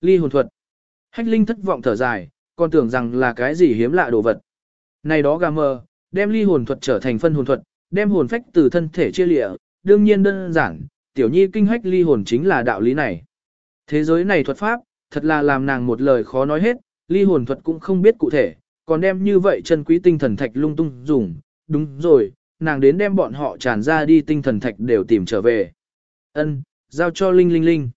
ly hồn thuật. Hách Linh thất vọng thở dài, còn tưởng rằng là cái gì hiếm lạ đồ vật. Này đó gà mờ, đem ly hồn thuật trở thành phân hồn thuật, đem hồn phách từ thân thể chia lịa, đương nhiên đơn giản, tiểu nhi kinh hách ly hồn chính là đạo lý này. Thế giới này thuật pháp, thật là làm nàng một lời khó nói hết, ly hồn thuật cũng không biết cụ thể, còn đem như vậy chân quý tinh thần thạch lung tung dùng, đúng rồi, nàng đến đem bọn họ tràn ra đi tinh thần thạch đều tìm trở về. Ân, giao cho Linh Linh Linh.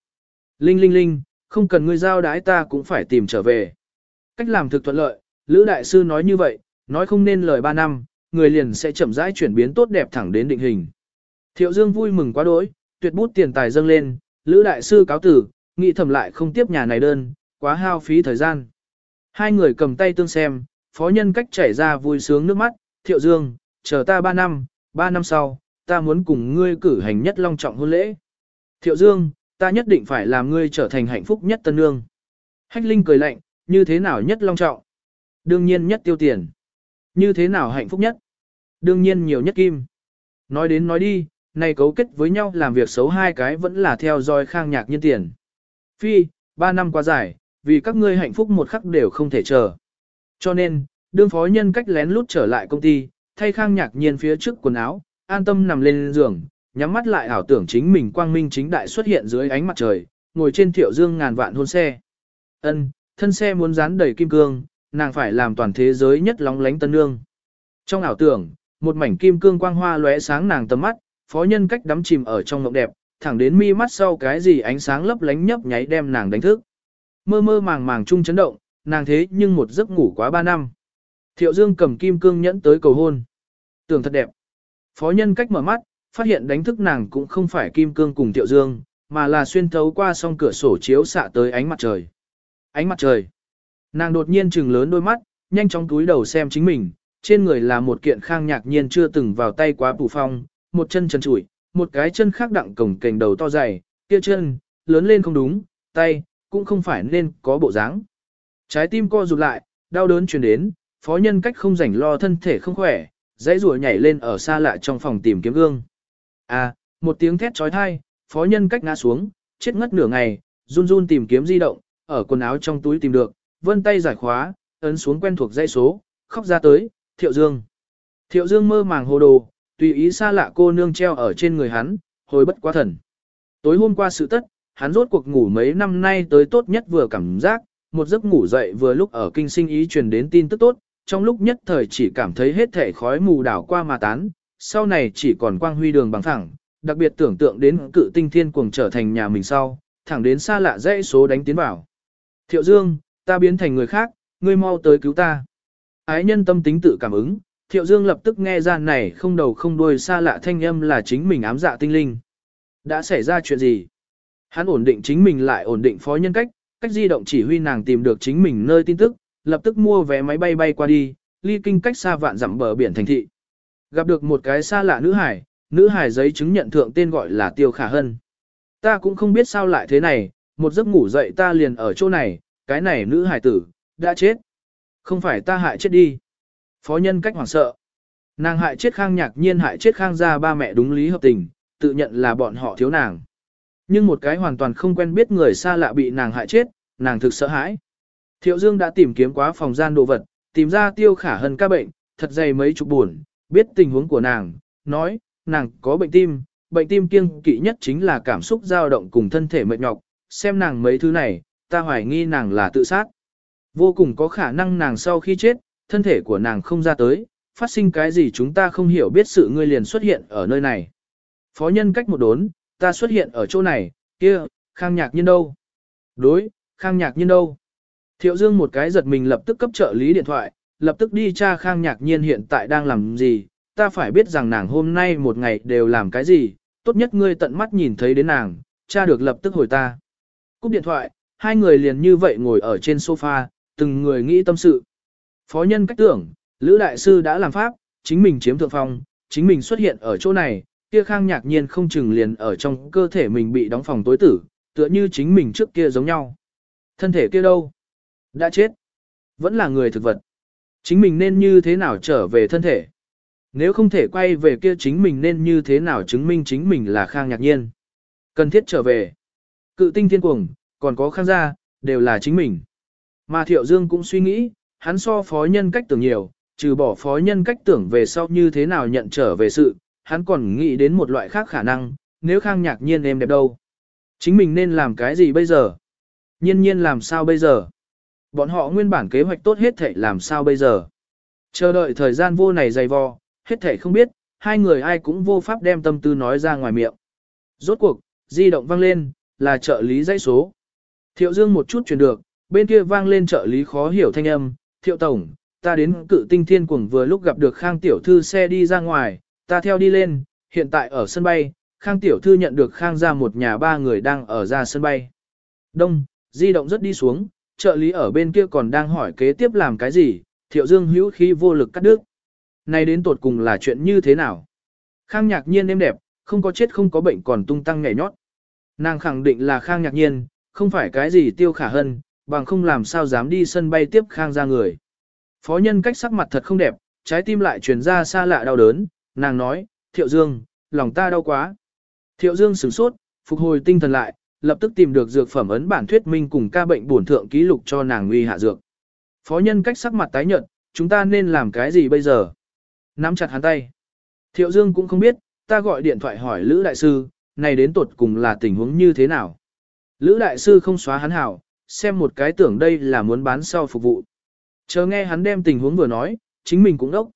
Linh Linh Linh, không cần ngươi giao đái ta cũng phải tìm trở về. Cách làm thực thuận lợi, Lữ Đại Sư nói như vậy, nói không nên lời ba năm, người liền sẽ chậm rãi chuyển biến tốt đẹp thẳng đến định hình. Thiệu Dương vui mừng quá đỗi, tuyệt bút tiền tài dâng lên, Lữ Đại Sư cáo tử, nghĩ thầm lại không tiếp nhà này đơn, quá hao phí thời gian. Hai người cầm tay tương xem, phó nhân cách chảy ra vui sướng nước mắt, Thiệu Dương, chờ ta ba năm, ba năm sau, ta muốn cùng ngươi cử hành nhất long trọng hôn lễ. Thiệu Dương, ta nhất định phải làm ngươi trở thành hạnh phúc nhất tân nương. Hách Linh cười lạnh, như thế nào nhất long trọng? Đương nhiên nhất tiêu tiền. Như thế nào hạnh phúc nhất? Đương nhiên nhiều nhất kim. Nói đến nói đi, này cấu kết với nhau làm việc xấu hai cái vẫn là theo dõi khang nhạc nhân tiền. Phi, ba năm quá dài, vì các ngươi hạnh phúc một khắc đều không thể chờ. Cho nên, đương phó nhân cách lén lút trở lại công ty, thay khang nhạc nhiên phía trước quần áo, an tâm nằm lên giường, nhắm mắt lại ảo tưởng chính mình quang minh chính đại xuất hiện dưới ánh mặt trời, ngồi trên thiệu dương ngàn vạn hôn xe. Ân, thân xe muốn dán đầy kim cương, nàng phải làm toàn thế giới nhất lóng lánh tân nương. Trong ảo tưởng, một mảnh kim cương quang hoa lóe sáng nàng tầm mắt, phó nhân cách đắm chìm ở trong mộng đẹp, thẳng đến mi mắt sau cái gì ánh sáng lấp lánh nhấp nháy đem nàng đánh thức. Mơ mơ màng màng chung chấn động, nàng thế nhưng một giấc ngủ quá ba năm. Thiệu Dương cầm kim cương nhẫn tới cầu hôn. Tưởng thật đẹp. Phó nhân cách mở mắt, phát hiện đánh thức nàng cũng không phải kim cương cùng tiệu Dương, mà là xuyên thấu qua song cửa sổ chiếu xạ tới ánh mặt trời. Ánh mặt trời. Nàng đột nhiên trừng lớn đôi mắt, nhanh chóng túi đầu xem chính mình, trên người là một kiện khang nhạc nhiên chưa từng vào tay quá phủ phong, một chân chân trụi, một cái chân khác đặng cổng cành đầu to dày, kia chân, lớn lên không đúng, tay, cũng không phải nên có bộ dáng. Trái tim co rụt lại, đau đớn truyền đến, phó nhân cách không rảnh lo thân thể không khỏe, dãy rùa nhảy lên ở xa lạ trong phòng tìm kiếm gương. À, một tiếng thét trói thai, phó nhân cách ngã xuống, chết ngất nửa ngày, run run tìm kiếm di động, ở quần áo trong túi tìm được, vân tay giải khóa, ấn xuống quen thuộc dây số, khóc ra tới, thiệu dương. Thiệu dương mơ màng hồ đồ, tùy ý xa lạ cô nương treo ở trên người hắn, hồi bất quá thần. Tối hôm qua sự tất, hắn rốt cuộc ngủ mấy năm nay tới tốt nhất vừa cảm giác, một giấc ngủ dậy vừa lúc ở kinh sinh ý truyền đến tin tức tốt, trong lúc nhất thời chỉ cảm thấy hết thể khói mù đảo qua mà tán, sau này chỉ còn quang huy đường bằng thẳng, đặc biệt tưởng tượng đến cự tinh thiên cuồng trở thành nhà mình sau, thẳng đến xa lạ dãy số đánh tiến vào. Thiệu Dương, ta biến thành người khác, ngươi mau tới cứu ta. Ái nhân tâm tính tự cảm ứng, Thiệu Dương lập tức nghe ra này không đầu không đuôi xa lạ thanh âm là chính mình ám dạ tinh linh. Đã xảy ra chuyện gì? Hắn ổn định chính mình lại ổn định phó nhân cách, cách di động chỉ huy nàng tìm được chính mình nơi tin tức, lập tức mua vé máy bay bay qua đi, ly kinh cách xa vạn dặm bờ biển thành thị. Gặp được một cái xa lạ nữ hải, nữ hải giấy chứng nhận thượng tên gọi là Tiêu Khả Hân. Ta cũng không biết sao lại thế này, một giấc ngủ dậy ta liền ở chỗ này, cái này nữ hải tử, đã chết. Không phải ta hại chết đi. Phó nhân cách hoảng sợ. Nàng hại chết khang nhạc nhiên hại chết khang gia ba mẹ đúng lý hợp tình, tự nhận là bọn họ thiếu nàng. Nhưng một cái hoàn toàn không quen biết người xa lạ bị nàng hại chết, nàng thực sợ hãi. Thiệu Dương đã tìm kiếm quá phòng gian đồ vật, tìm ra tiêu khả hân ca bệnh, thật dày mấy chục buồn, biết tình huống của nàng, nói, nàng có bệnh tim, bệnh tim kiêng kỵ nhất chính là cảm xúc dao động cùng thân thể mệt nhọc, xem nàng mấy thứ này, ta hoài nghi nàng là tự sát. Vô cùng có khả năng nàng sau khi chết, thân thể của nàng không ra tới, phát sinh cái gì chúng ta không hiểu biết sự ngươi liền xuất hiện ở nơi này. Phó nhân cách một đốn, ta xuất hiện ở chỗ này, kia, khang nhạc nhiên đâu? Đối, khang nhạc nhiên đâu? Thiệu Dương một cái giật mình lập tức cấp trợ lý điện thoại, lập tức đi tra khang nhạc nhiên hiện tại đang làm gì, ta phải biết rằng nàng hôm nay một ngày đều làm cái gì, tốt nhất ngươi tận mắt nhìn thấy đến nàng, cha được lập tức hồi ta. Cúp điện thoại, hai người liền như vậy ngồi ở trên sofa, từng người nghĩ tâm sự. Phó nhân cách tưởng, Lữ Đại Sư đã làm pháp, chính mình chiếm thượng phong, chính mình xuất hiện ở chỗ này, kia khang nhạc nhiên không chừng liền ở trong cơ thể mình bị đóng phòng tối tử, tựa như chính mình trước kia giống nhau. Thân thể kia đâu? Đã chết. Vẫn là người thực vật. Chính mình nên như thế nào trở về thân thể? Nếu không thể quay về kia chính mình nên như thế nào chứng minh chính mình là khang nhạc nhiên? Cần thiết trở về. Cự tinh thiên cuồng, còn có khang gia, đều là chính mình. Mà Thiệu Dương cũng suy nghĩ, hắn so phó nhân cách tưởng nhiều, trừ bỏ phó nhân cách tưởng về sau như thế nào nhận trở về sự, hắn còn nghĩ đến một loại khác khả năng, nếu Khang Nhạc Nhiên em đẹp đâu. Chính mình nên làm cái gì bây giờ? Nhiên nhiên làm sao bây giờ? Bọn họ nguyên bản kế hoạch tốt hết thể làm sao bây giờ? Chờ đợi thời gian vô này dày vò, hết thể không biết, hai người ai cũng vô pháp đem tâm tư nói ra ngoài miệng. Rốt cuộc, di động vang lên, là trợ lý dãy số. Thiệu Dương một chút truyền được, bên kia vang lên trợ lý khó hiểu thanh âm, Thiệu Tổng, ta đến cự tinh thiên cuồng vừa lúc gặp được Khang Tiểu Thư xe đi ra ngoài, ta theo đi lên, hiện tại ở sân bay, Khang Tiểu Thư nhận được Khang ra một nhà ba người đang ở ra sân bay. Đông, di động rất đi xuống, trợ lý ở bên kia còn đang hỏi kế tiếp làm cái gì, Thiệu Dương hữu khí vô lực cắt đứt. Này đến tột cùng là chuyện như thế nào? Khang nhạc nhiên êm đẹp, không có chết không có bệnh còn tung tăng nhảy nhót. Nàng khẳng định là Khang nhạc nhiên, không phải cái gì tiêu khả hân, bằng không làm sao dám đi sân bay tiếp Khang ra người. Phó nhân cách sắc mặt thật không đẹp, trái tim lại truyền ra xa lạ đau đớn, nàng nói, Thiệu Dương, lòng ta đau quá. Thiệu Dương sửng sốt, phục hồi tinh thần lại, lập tức tìm được dược phẩm ấn bản thuyết minh cùng ca bệnh bổn thượng ký lục cho nàng uy hạ dược. Phó nhân cách sắc mặt tái nhợt, chúng ta nên làm cái gì bây giờ? Nắm chặt hắn tay. Thiệu Dương cũng không biết, ta gọi điện thoại hỏi Lữ Đại Sư, này đến tột cùng là tình huống như thế nào? Lữ Đại Sư không xóa hắn hảo, xem một cái tưởng đây là muốn bán sau phục vụ. Chờ nghe hắn đem tình huống vừa nói, chính mình cũng đốc.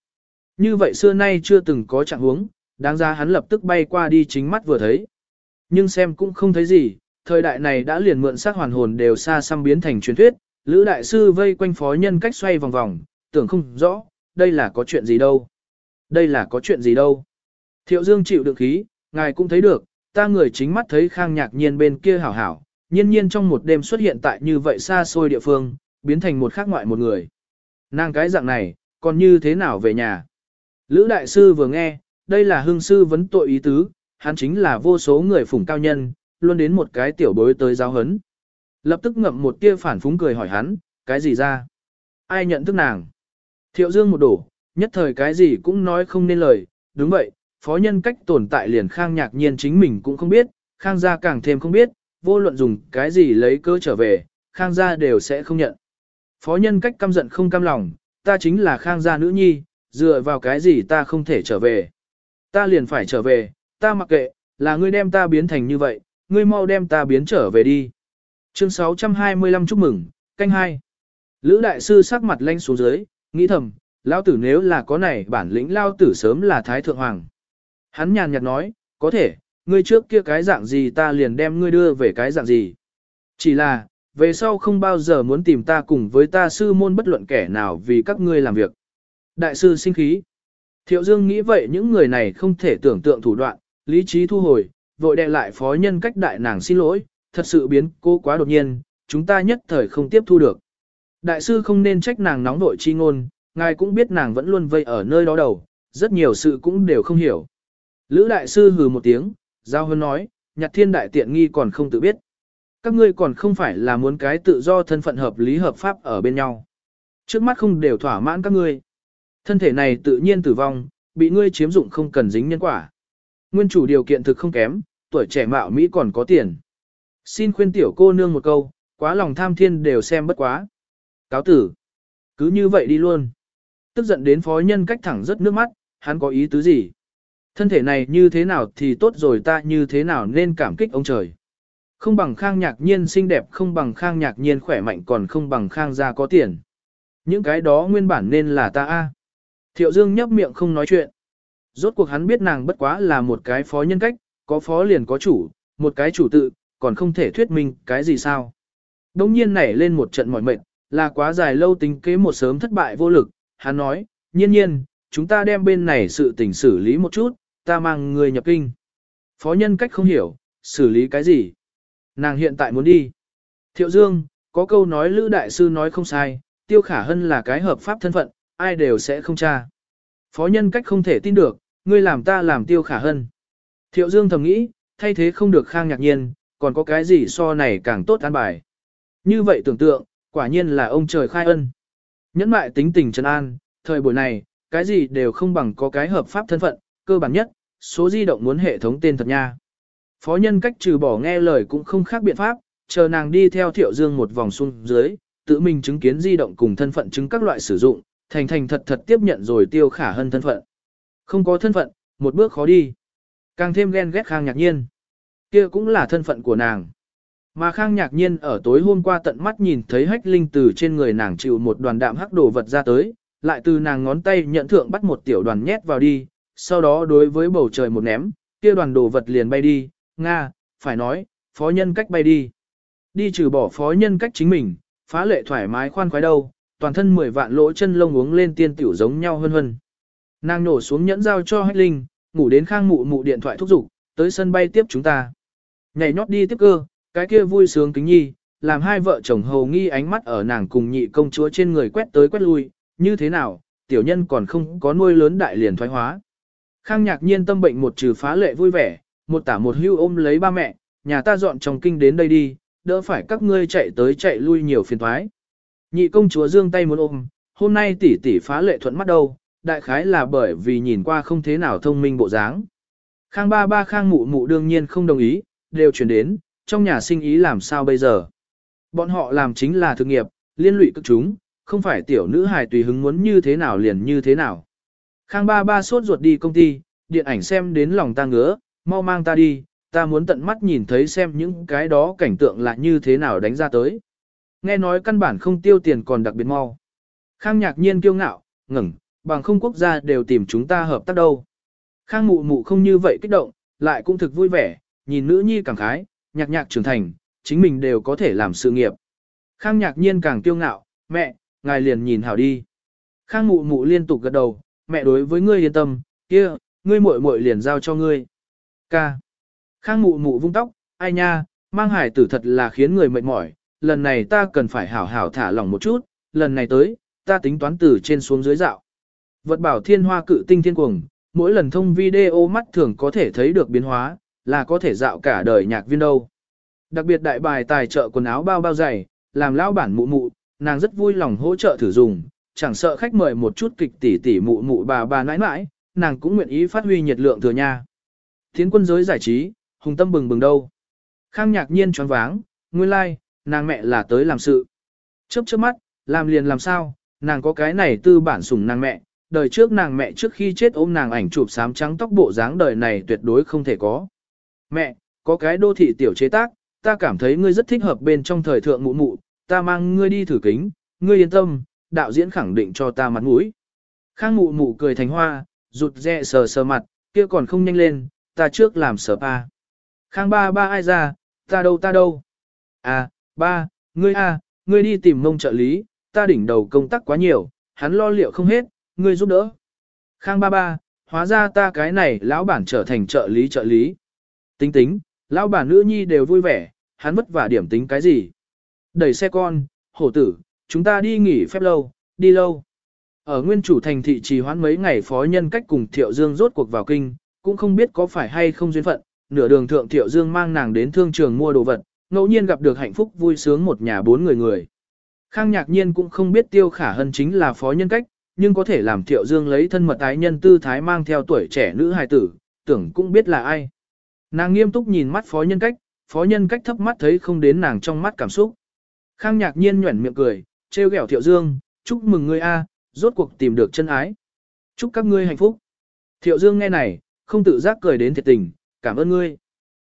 Như vậy xưa nay chưa từng có trạng huống, đáng ra hắn lập tức bay qua đi chính mắt vừa thấy. Nhưng xem cũng không thấy gì, thời đại này đã liền mượn xác hoàn hồn đều xa xăm biến thành truyền thuyết, Lữ đại sư vây quanh phó nhân cách xoay vòng vòng, tưởng không rõ, đây là có chuyện gì đâu. Đây là có chuyện gì đâu. Thiệu Dương chịu được khí, ngài cũng thấy được, ta người chính mắt thấy khang nhạc nhiên bên kia hảo hảo, nhiên nhiên trong một đêm xuất hiện tại như vậy xa xôi địa phương, biến thành một khác ngoại một người. Nàng cái dạng này, còn như thế nào về nhà? Lữ đại sư vừa nghe, đây là hương sư vấn tội ý tứ, hắn chính là vô số người phủng cao nhân, luôn đến một cái tiểu bối tới giáo hấn. Lập tức ngậm một tia phản phúng cười hỏi hắn, cái gì ra? Ai nhận thức nàng? Thiệu Dương một đổ, nhất thời cái gì cũng nói không nên lời, đúng vậy, phó nhân cách tồn tại liền khang nhạc nhiên chính mình cũng không biết, khang gia càng thêm không biết, vô luận dùng cái gì lấy cơ trở về, khang gia đều sẽ không nhận. Phó nhân cách căm giận không căm lòng, ta chính là khang gia nữ nhi, dựa vào cái gì ta không thể trở về. Ta liền phải trở về, ta mặc kệ, là ngươi đem ta biến thành như vậy, ngươi mau đem ta biến trở về đi. Chương 625 chúc mừng, canh hai. Lữ đại sư sắc mặt lanh xuống dưới, nghĩ thầm, lao tử nếu là có này bản lĩnh lao tử sớm là thái thượng hoàng. Hắn nhàn nhạt nói, có thể, ngươi trước kia cái dạng gì ta liền đem ngươi đưa về cái dạng gì. Chỉ là, về sau không bao giờ muốn tìm ta cùng với ta sư môn bất luận kẻ nào vì các ngươi làm việc. Đại sư sinh khí. Thiệu Dương nghĩ vậy những người này không thể tưởng tượng thủ đoạn, lý trí thu hồi, vội đè lại phó nhân cách đại nàng xin lỗi, thật sự biến cô quá đột nhiên, chúng ta nhất thời không tiếp thu được. Đại sư không nên trách nàng nóng vội chi ngôn, ngài cũng biết nàng vẫn luôn vây ở nơi đó đầu, rất nhiều sự cũng đều không hiểu. Lữ đại sư hừ một tiếng, giao hơn nói, nhặt thiên đại tiện nghi còn không tự biết. Các ngươi còn không phải là muốn cái tự do thân phận hợp lý hợp pháp ở bên nhau. Trước mắt không đều thỏa mãn các ngươi. Thân thể này tự nhiên tử vong, bị ngươi chiếm dụng không cần dính nhân quả. Nguyên chủ điều kiện thực không kém, tuổi trẻ mạo Mỹ còn có tiền. Xin khuyên tiểu cô nương một câu, quá lòng tham thiên đều xem bất quá. Cáo tử. Cứ như vậy đi luôn. Tức giận đến phó nhân cách thẳng rất nước mắt, hắn có ý tứ gì? Thân thể này như thế nào thì tốt rồi ta như thế nào nên cảm kích ông trời. Không bằng khang nhạc nhiên xinh đẹp không bằng khang nhạc nhiên khỏe mạnh còn không bằng khang gia có tiền. Những cái đó nguyên bản nên là ta a. Thiệu Dương nhấp miệng không nói chuyện. Rốt cuộc hắn biết nàng bất quá là một cái phó nhân cách, có phó liền có chủ, một cái chủ tự, còn không thể thuyết minh cái gì sao. Đông nhiên nảy lên một trận mỏi mệt, là quá dài lâu tính kế một sớm thất bại vô lực, hắn nói, nhiên nhiên, chúng ta đem bên này sự tình xử lý một chút, ta mang người nhập kinh. Phó nhân cách không hiểu, xử lý cái gì? Nàng hiện tại muốn đi. Thiệu Dương, có câu nói Lữ Đại Sư nói không sai, Tiêu Khả Hân là cái hợp pháp thân phận, ai đều sẽ không tra. Phó nhân cách không thể tin được, ngươi làm ta làm Tiêu Khả Hân. Thiệu Dương thầm nghĩ, thay thế không được khang nhạc nhiên, còn có cái gì so này càng tốt an bài. Như vậy tưởng tượng, quả nhiên là ông trời khai ân. Nhẫn mại tính tình trấn an, thời buổi này, cái gì đều không bằng có cái hợp pháp thân phận, cơ bản nhất, số di động muốn hệ thống tên thật nha. Phó nhân cách trừ bỏ nghe lời cũng không khác biện pháp, chờ nàng đi theo thiệu dương một vòng xuống dưới, tự mình chứng kiến di động cùng thân phận chứng các loại sử dụng, thành thành thật thật tiếp nhận rồi tiêu khả hơn thân phận. Không có thân phận, một bước khó đi. Càng thêm ghen ghét khang nhạc nhiên. kia cũng là thân phận của nàng. Mà khang nhạc nhiên ở tối hôm qua tận mắt nhìn thấy hách linh từ trên người nàng chịu một đoàn đạm hắc đồ vật ra tới, lại từ nàng ngón tay nhận thượng bắt một tiểu đoàn nhét vào đi, sau đó đối với bầu trời một ném, kia đoàn đồ vật liền bay đi, Nga, phải nói, phó nhân cách bay đi. Đi trừ bỏ phó nhân cách chính mình, phá lệ thoải mái khoan khoái đâu, toàn thân 10 vạn lỗ chân lông uống lên tiên tiểu giống nhau hơn hơn. Nàng nổ xuống nhẫn giao cho hách linh, ngủ đến khang mụ mụ điện thoại thúc giục, tới sân bay tiếp chúng ta. Nhảy nhót đi tiếp cơ, cái kia vui sướng kính nhi, làm hai vợ chồng hầu nghi ánh mắt ở nàng cùng nhị công chúa trên người quét tới quét lui, như thế nào, tiểu nhân còn không có nuôi lớn đại liền thoái hóa. Khang nhạc nhiên tâm bệnh một trừ phá lệ vui vẻ, một tả một hưu ôm lấy ba mẹ, nhà ta dọn trong kinh đến đây đi, đỡ phải các ngươi chạy tới chạy lui nhiều phiền thoái. Nhị công chúa dương tay muốn ôm, hôm nay tỷ tỷ phá lệ thuận mắt đâu, đại khái là bởi vì nhìn qua không thế nào thông minh bộ dáng. Khang ba ba khang mụ mụ đương nhiên không đồng ý, đều chuyển đến, trong nhà sinh ý làm sao bây giờ. Bọn họ làm chính là thực nghiệp, liên lụy cực chúng, không phải tiểu nữ hài tùy hứng muốn như thế nào liền như thế nào. Khang ba ba sốt ruột đi công ty, điện ảnh xem đến lòng ta ngứa, mau mang ta đi, ta muốn tận mắt nhìn thấy xem những cái đó cảnh tượng là như thế nào đánh ra tới. Nghe nói căn bản không tiêu tiền còn đặc biệt mau. Khang nhạc nhiên kiêu ngạo, ngẩng, bằng không quốc gia đều tìm chúng ta hợp tác đâu. Khang mụ mụ không như vậy kích động, lại cũng thực vui vẻ, nhìn nữ nhi càng khái, nhạc nhạc trưởng thành, chính mình đều có thể làm sự nghiệp. Khang nhạc nhiên càng kiêu ngạo, mẹ, ngài liền nhìn hảo đi. Khang mụ mụ liên tục gật đầu, mẹ đối với ngươi yên tâm, kia, ngươi muội muội liền giao cho ngươi. Ca. Khang mụ mụ vung tóc, ai nha, mang hải tử thật là khiến người mệt mỏi, lần này ta cần phải hảo hảo thả lỏng một chút, lần này tới, ta tính toán từ trên xuống dưới dạo. Vật bảo thiên hoa cự tinh thiên cuồng, mỗi lần thông video mắt thường có thể thấy được biến hóa, là có thể dạo cả đời nhạc viên đâu. Đặc biệt đại bài tài trợ quần áo bao bao dày, làm lão bản mụ mụ, nàng rất vui lòng hỗ trợ thử dùng, chẳng sợ khách mời một chút kịch tỷ tỷ mụ mụ bà bà nãi nãi, nàng cũng nguyện ý phát huy nhiệt lượng thừa nha. Thiến quân giới giải trí, hùng tâm bừng bừng đâu. Khang nhạc nhiên choáng váng, nguyên lai, like, nàng mẹ là tới làm sự. Chớp chớp mắt, làm liền làm sao, nàng có cái này tư bản sủng nàng mẹ, đời trước nàng mẹ trước khi chết ôm nàng ảnh chụp xám trắng tóc bộ dáng đời này tuyệt đối không thể có. Mẹ, có cái đô thị tiểu chế tác, ta cảm thấy ngươi rất thích hợp bên trong thời thượng mụ mụ, ta mang ngươi đi thử kính, ngươi yên tâm, đạo diễn khẳng định cho ta mặt mũi. Khang mụ mụ cười thành hoa, rụt rè sờ sờ mặt, kia còn không nhanh lên, ta trước làm sờ pa. Khang ba ba ai ra, ta đâu ta đâu. À, ba, ngươi a, ngươi đi tìm mông trợ lý, ta đỉnh đầu công tác quá nhiều, hắn lo liệu không hết, ngươi giúp đỡ. Khang ba ba, hóa ra ta cái này lão bản trở thành trợ lý trợ lý. Tính tính, lão bản nữ nhi đều vui vẻ, hắn vất vả điểm tính cái gì. Đẩy xe con, hổ tử, chúng ta đi nghỉ phép lâu, đi lâu. Ở nguyên chủ thành thị trì hoãn mấy ngày phó nhân cách cùng Thiệu Dương rốt cuộc vào kinh, cũng không biết có phải hay không duyên phận, nửa đường thượng Thiệu Dương mang nàng đến thương trường mua đồ vật, ngẫu nhiên gặp được hạnh phúc vui sướng một nhà bốn người người. Khang nhạc nhiên cũng không biết Tiêu Khả Hân chính là phó nhân cách, nhưng có thể làm Thiệu Dương lấy thân mật ái nhân tư thái mang theo tuổi trẻ nữ hài tử, tưởng cũng biết là ai. Nàng nghiêm túc nhìn mắt phó nhân cách, phó nhân cách thấp mắt thấy không đến nàng trong mắt cảm xúc. Khang nhạc nhiên nhuẩn miệng cười, trêu ghẹo Thiệu Dương, chúc mừng ngươi a, rốt cuộc tìm được chân ái. Chúc các ngươi hạnh phúc. Thiệu Dương nghe này, không tự giác cười đến thiệt tình, cảm ơn ngươi.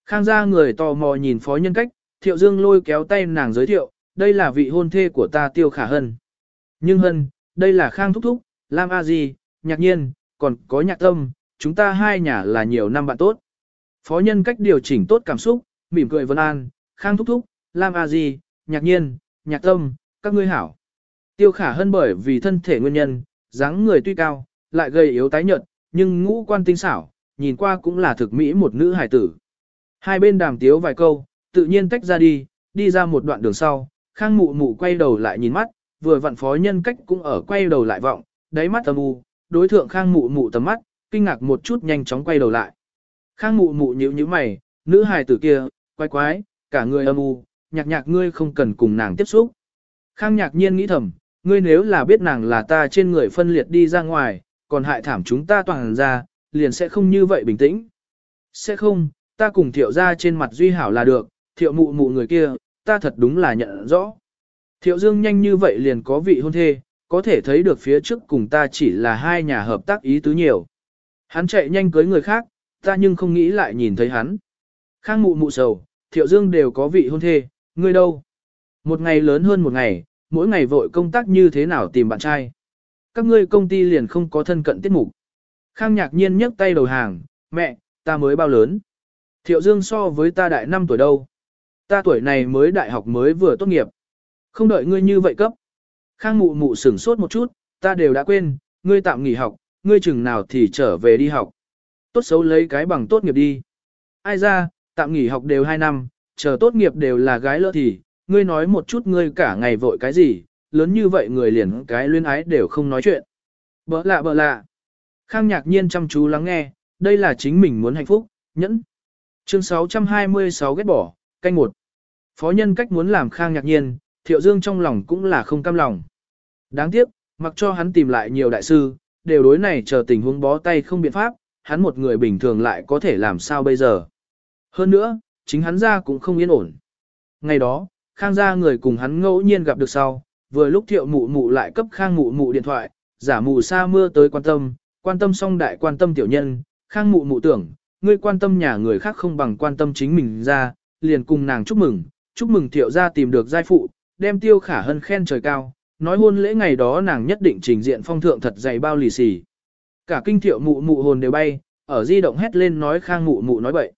Khang gia người tò mò nhìn phó nhân cách, Thiệu Dương lôi kéo tay nàng giới thiệu, đây là vị hôn thê của ta Tiêu Khả Hân. Nhưng Hân, đây là Khang Thúc Thúc, Lam A Di, nhạc nhiên, còn có nhạc tâm, chúng ta hai nhà là nhiều năm bạn tốt. Phó nhân cách điều chỉnh tốt cảm xúc, mỉm cười vân an, Khang Thúc Thúc, Lam A Di, nhạc nhiên, nhạc tâm, các ngươi hảo. Tiêu Khả hơn bởi vì thân thể nguyên nhân, dáng người tuy cao, lại gầy yếu tái nhợt, nhưng ngũ quan tinh xảo, nhìn qua cũng là thực mỹ một nữ hài tử. Hai bên đàm tiếu vài câu, tự nhiên tách ra đi, đi ra một đoạn đường sau, khang mụ mụ quay đầu lại nhìn mắt, vừa vặn phó nhân cách cũng ở quay đầu lại vọng, đáy mắt âm u, đối thượng khang mụ mụ tầm mắt, kinh ngạc một chút nhanh chóng quay đầu lại. Khang mụ mụ nhíu nhíu mày, nữ hài tử kia, quái quái, cả người âm u, nhạc nhạc ngươi không cần cùng nàng tiếp xúc. Khang nhạc nhiên nghĩ thầm, ngươi nếu là biết nàng là ta trên người phân liệt đi ra ngoài, còn hại thảm chúng ta toàn ra, liền sẽ không như vậy bình tĩnh. Sẽ không, ta cùng thiệu ra trên mặt duy hảo là được, thiệu mụ mụ người kia, ta thật đúng là nhận rõ. Thiệu Dương nhanh như vậy liền có vị hôn thê, có thể thấy được phía trước cùng ta chỉ là hai nhà hợp tác ý tứ nhiều. Hắn chạy nhanh cưới người khác, ta nhưng không nghĩ lại nhìn thấy hắn. Khang mụ mụ sầu, Thiệu Dương đều có vị hôn thê, ngươi đâu? Một ngày lớn hơn một ngày, mỗi ngày vội công tác như thế nào tìm bạn trai. Các ngươi công ty liền không có thân cận tiết mục. Khang nhạc nhiên nhấc tay đầu hàng, mẹ, ta mới bao lớn. Thiệu Dương so với ta đại 5 tuổi đâu. Ta tuổi này mới đại học mới vừa tốt nghiệp. Không đợi ngươi như vậy cấp. Khang mụ mụ sửng sốt một chút, ta đều đã quên, ngươi tạm nghỉ học, ngươi chừng nào thì trở về đi học. Tốt xấu lấy cái bằng tốt nghiệp đi. Ai ra, tạm nghỉ học đều 2 năm, chờ tốt nghiệp đều là gái lỡ thì, ngươi nói một chút ngươi cả ngày vội cái gì, lớn như vậy người liền cái luyến ái đều không nói chuyện. Bỡ lạ bỡ lạ. Khang nhạc nhiên chăm chú lắng nghe, đây là chính mình muốn hạnh phúc, nhẫn. Chương 626 ghét bỏ, canh một. Phó nhân cách muốn làm khang nhạc nhiên, thiệu dương trong lòng cũng là không cam lòng. Đáng tiếc, mặc cho hắn tìm lại nhiều đại sư, đều đối này chờ tình huống bó tay không biện pháp, hắn một người bình thường lại có thể làm sao bây giờ. Hơn nữa, chính hắn ra cũng không yên ổn. Ngày đó, khang gia người cùng hắn ngẫu nhiên gặp được sau, vừa lúc thiệu mụ mụ lại cấp khang mụ mụ điện thoại, giả mù sa mưa tới quan tâm, quan tâm xong đại quan tâm tiểu nhân, khang mụ mụ tưởng, ngươi quan tâm nhà người khác không bằng quan tâm chính mình ra, liền cùng nàng chúc mừng, chúc mừng thiệu gia tìm được giai phụ, đem tiêu khả hân khen trời cao, nói hôn lễ ngày đó nàng nhất định trình diện phong thượng thật dày bao lì xì. Cả kinh thiệu mụ mụ hồn đều bay, ở di động hét lên nói khang mụ mụ nói bậy.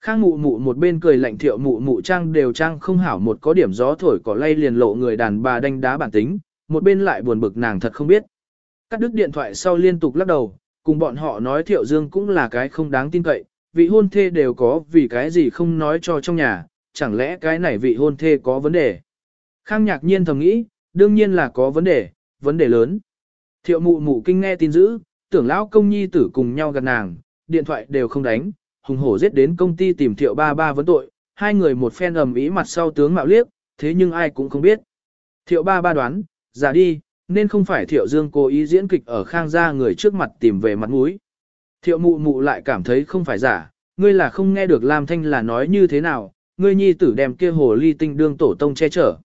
Khang mụ mụ một bên cười lạnh thiệu mụ mụ trang đều trang không hảo một có điểm gió thổi cỏ lay liền lộ người đàn bà đánh đá bản tính, một bên lại buồn bực nàng thật không biết. Cắt đứt điện thoại sau liên tục lắc đầu, cùng bọn họ nói thiệu dương cũng là cái không đáng tin cậy, vị hôn thê đều có vì cái gì không nói cho trong nhà, chẳng lẽ cái này vị hôn thê có vấn đề. Khang nhạc nhiên thầm nghĩ, đương nhiên là có vấn đề, vấn đề lớn. Thiệu mụ mụ kinh nghe tin dữ, tưởng lão công nhi tử cùng nhau gần nàng, điện thoại đều không đánh, hùng hổ giết đến công ty tìm thiệu ba ba vấn tội, hai người một phen ầm ý mặt sau tướng mạo liếc, thế nhưng ai cũng không biết. Thiệu ba ba đoán, giả đi, nên không phải thiệu dương cố ý diễn kịch ở khang gia người trước mặt tìm về mặt mũi. Thiệu mụ mụ lại cảm thấy không phải giả, ngươi là không nghe được Lam Thanh là nói như thế nào, ngươi nhi tử đem kia hồ ly tinh đương tổ tông che chở.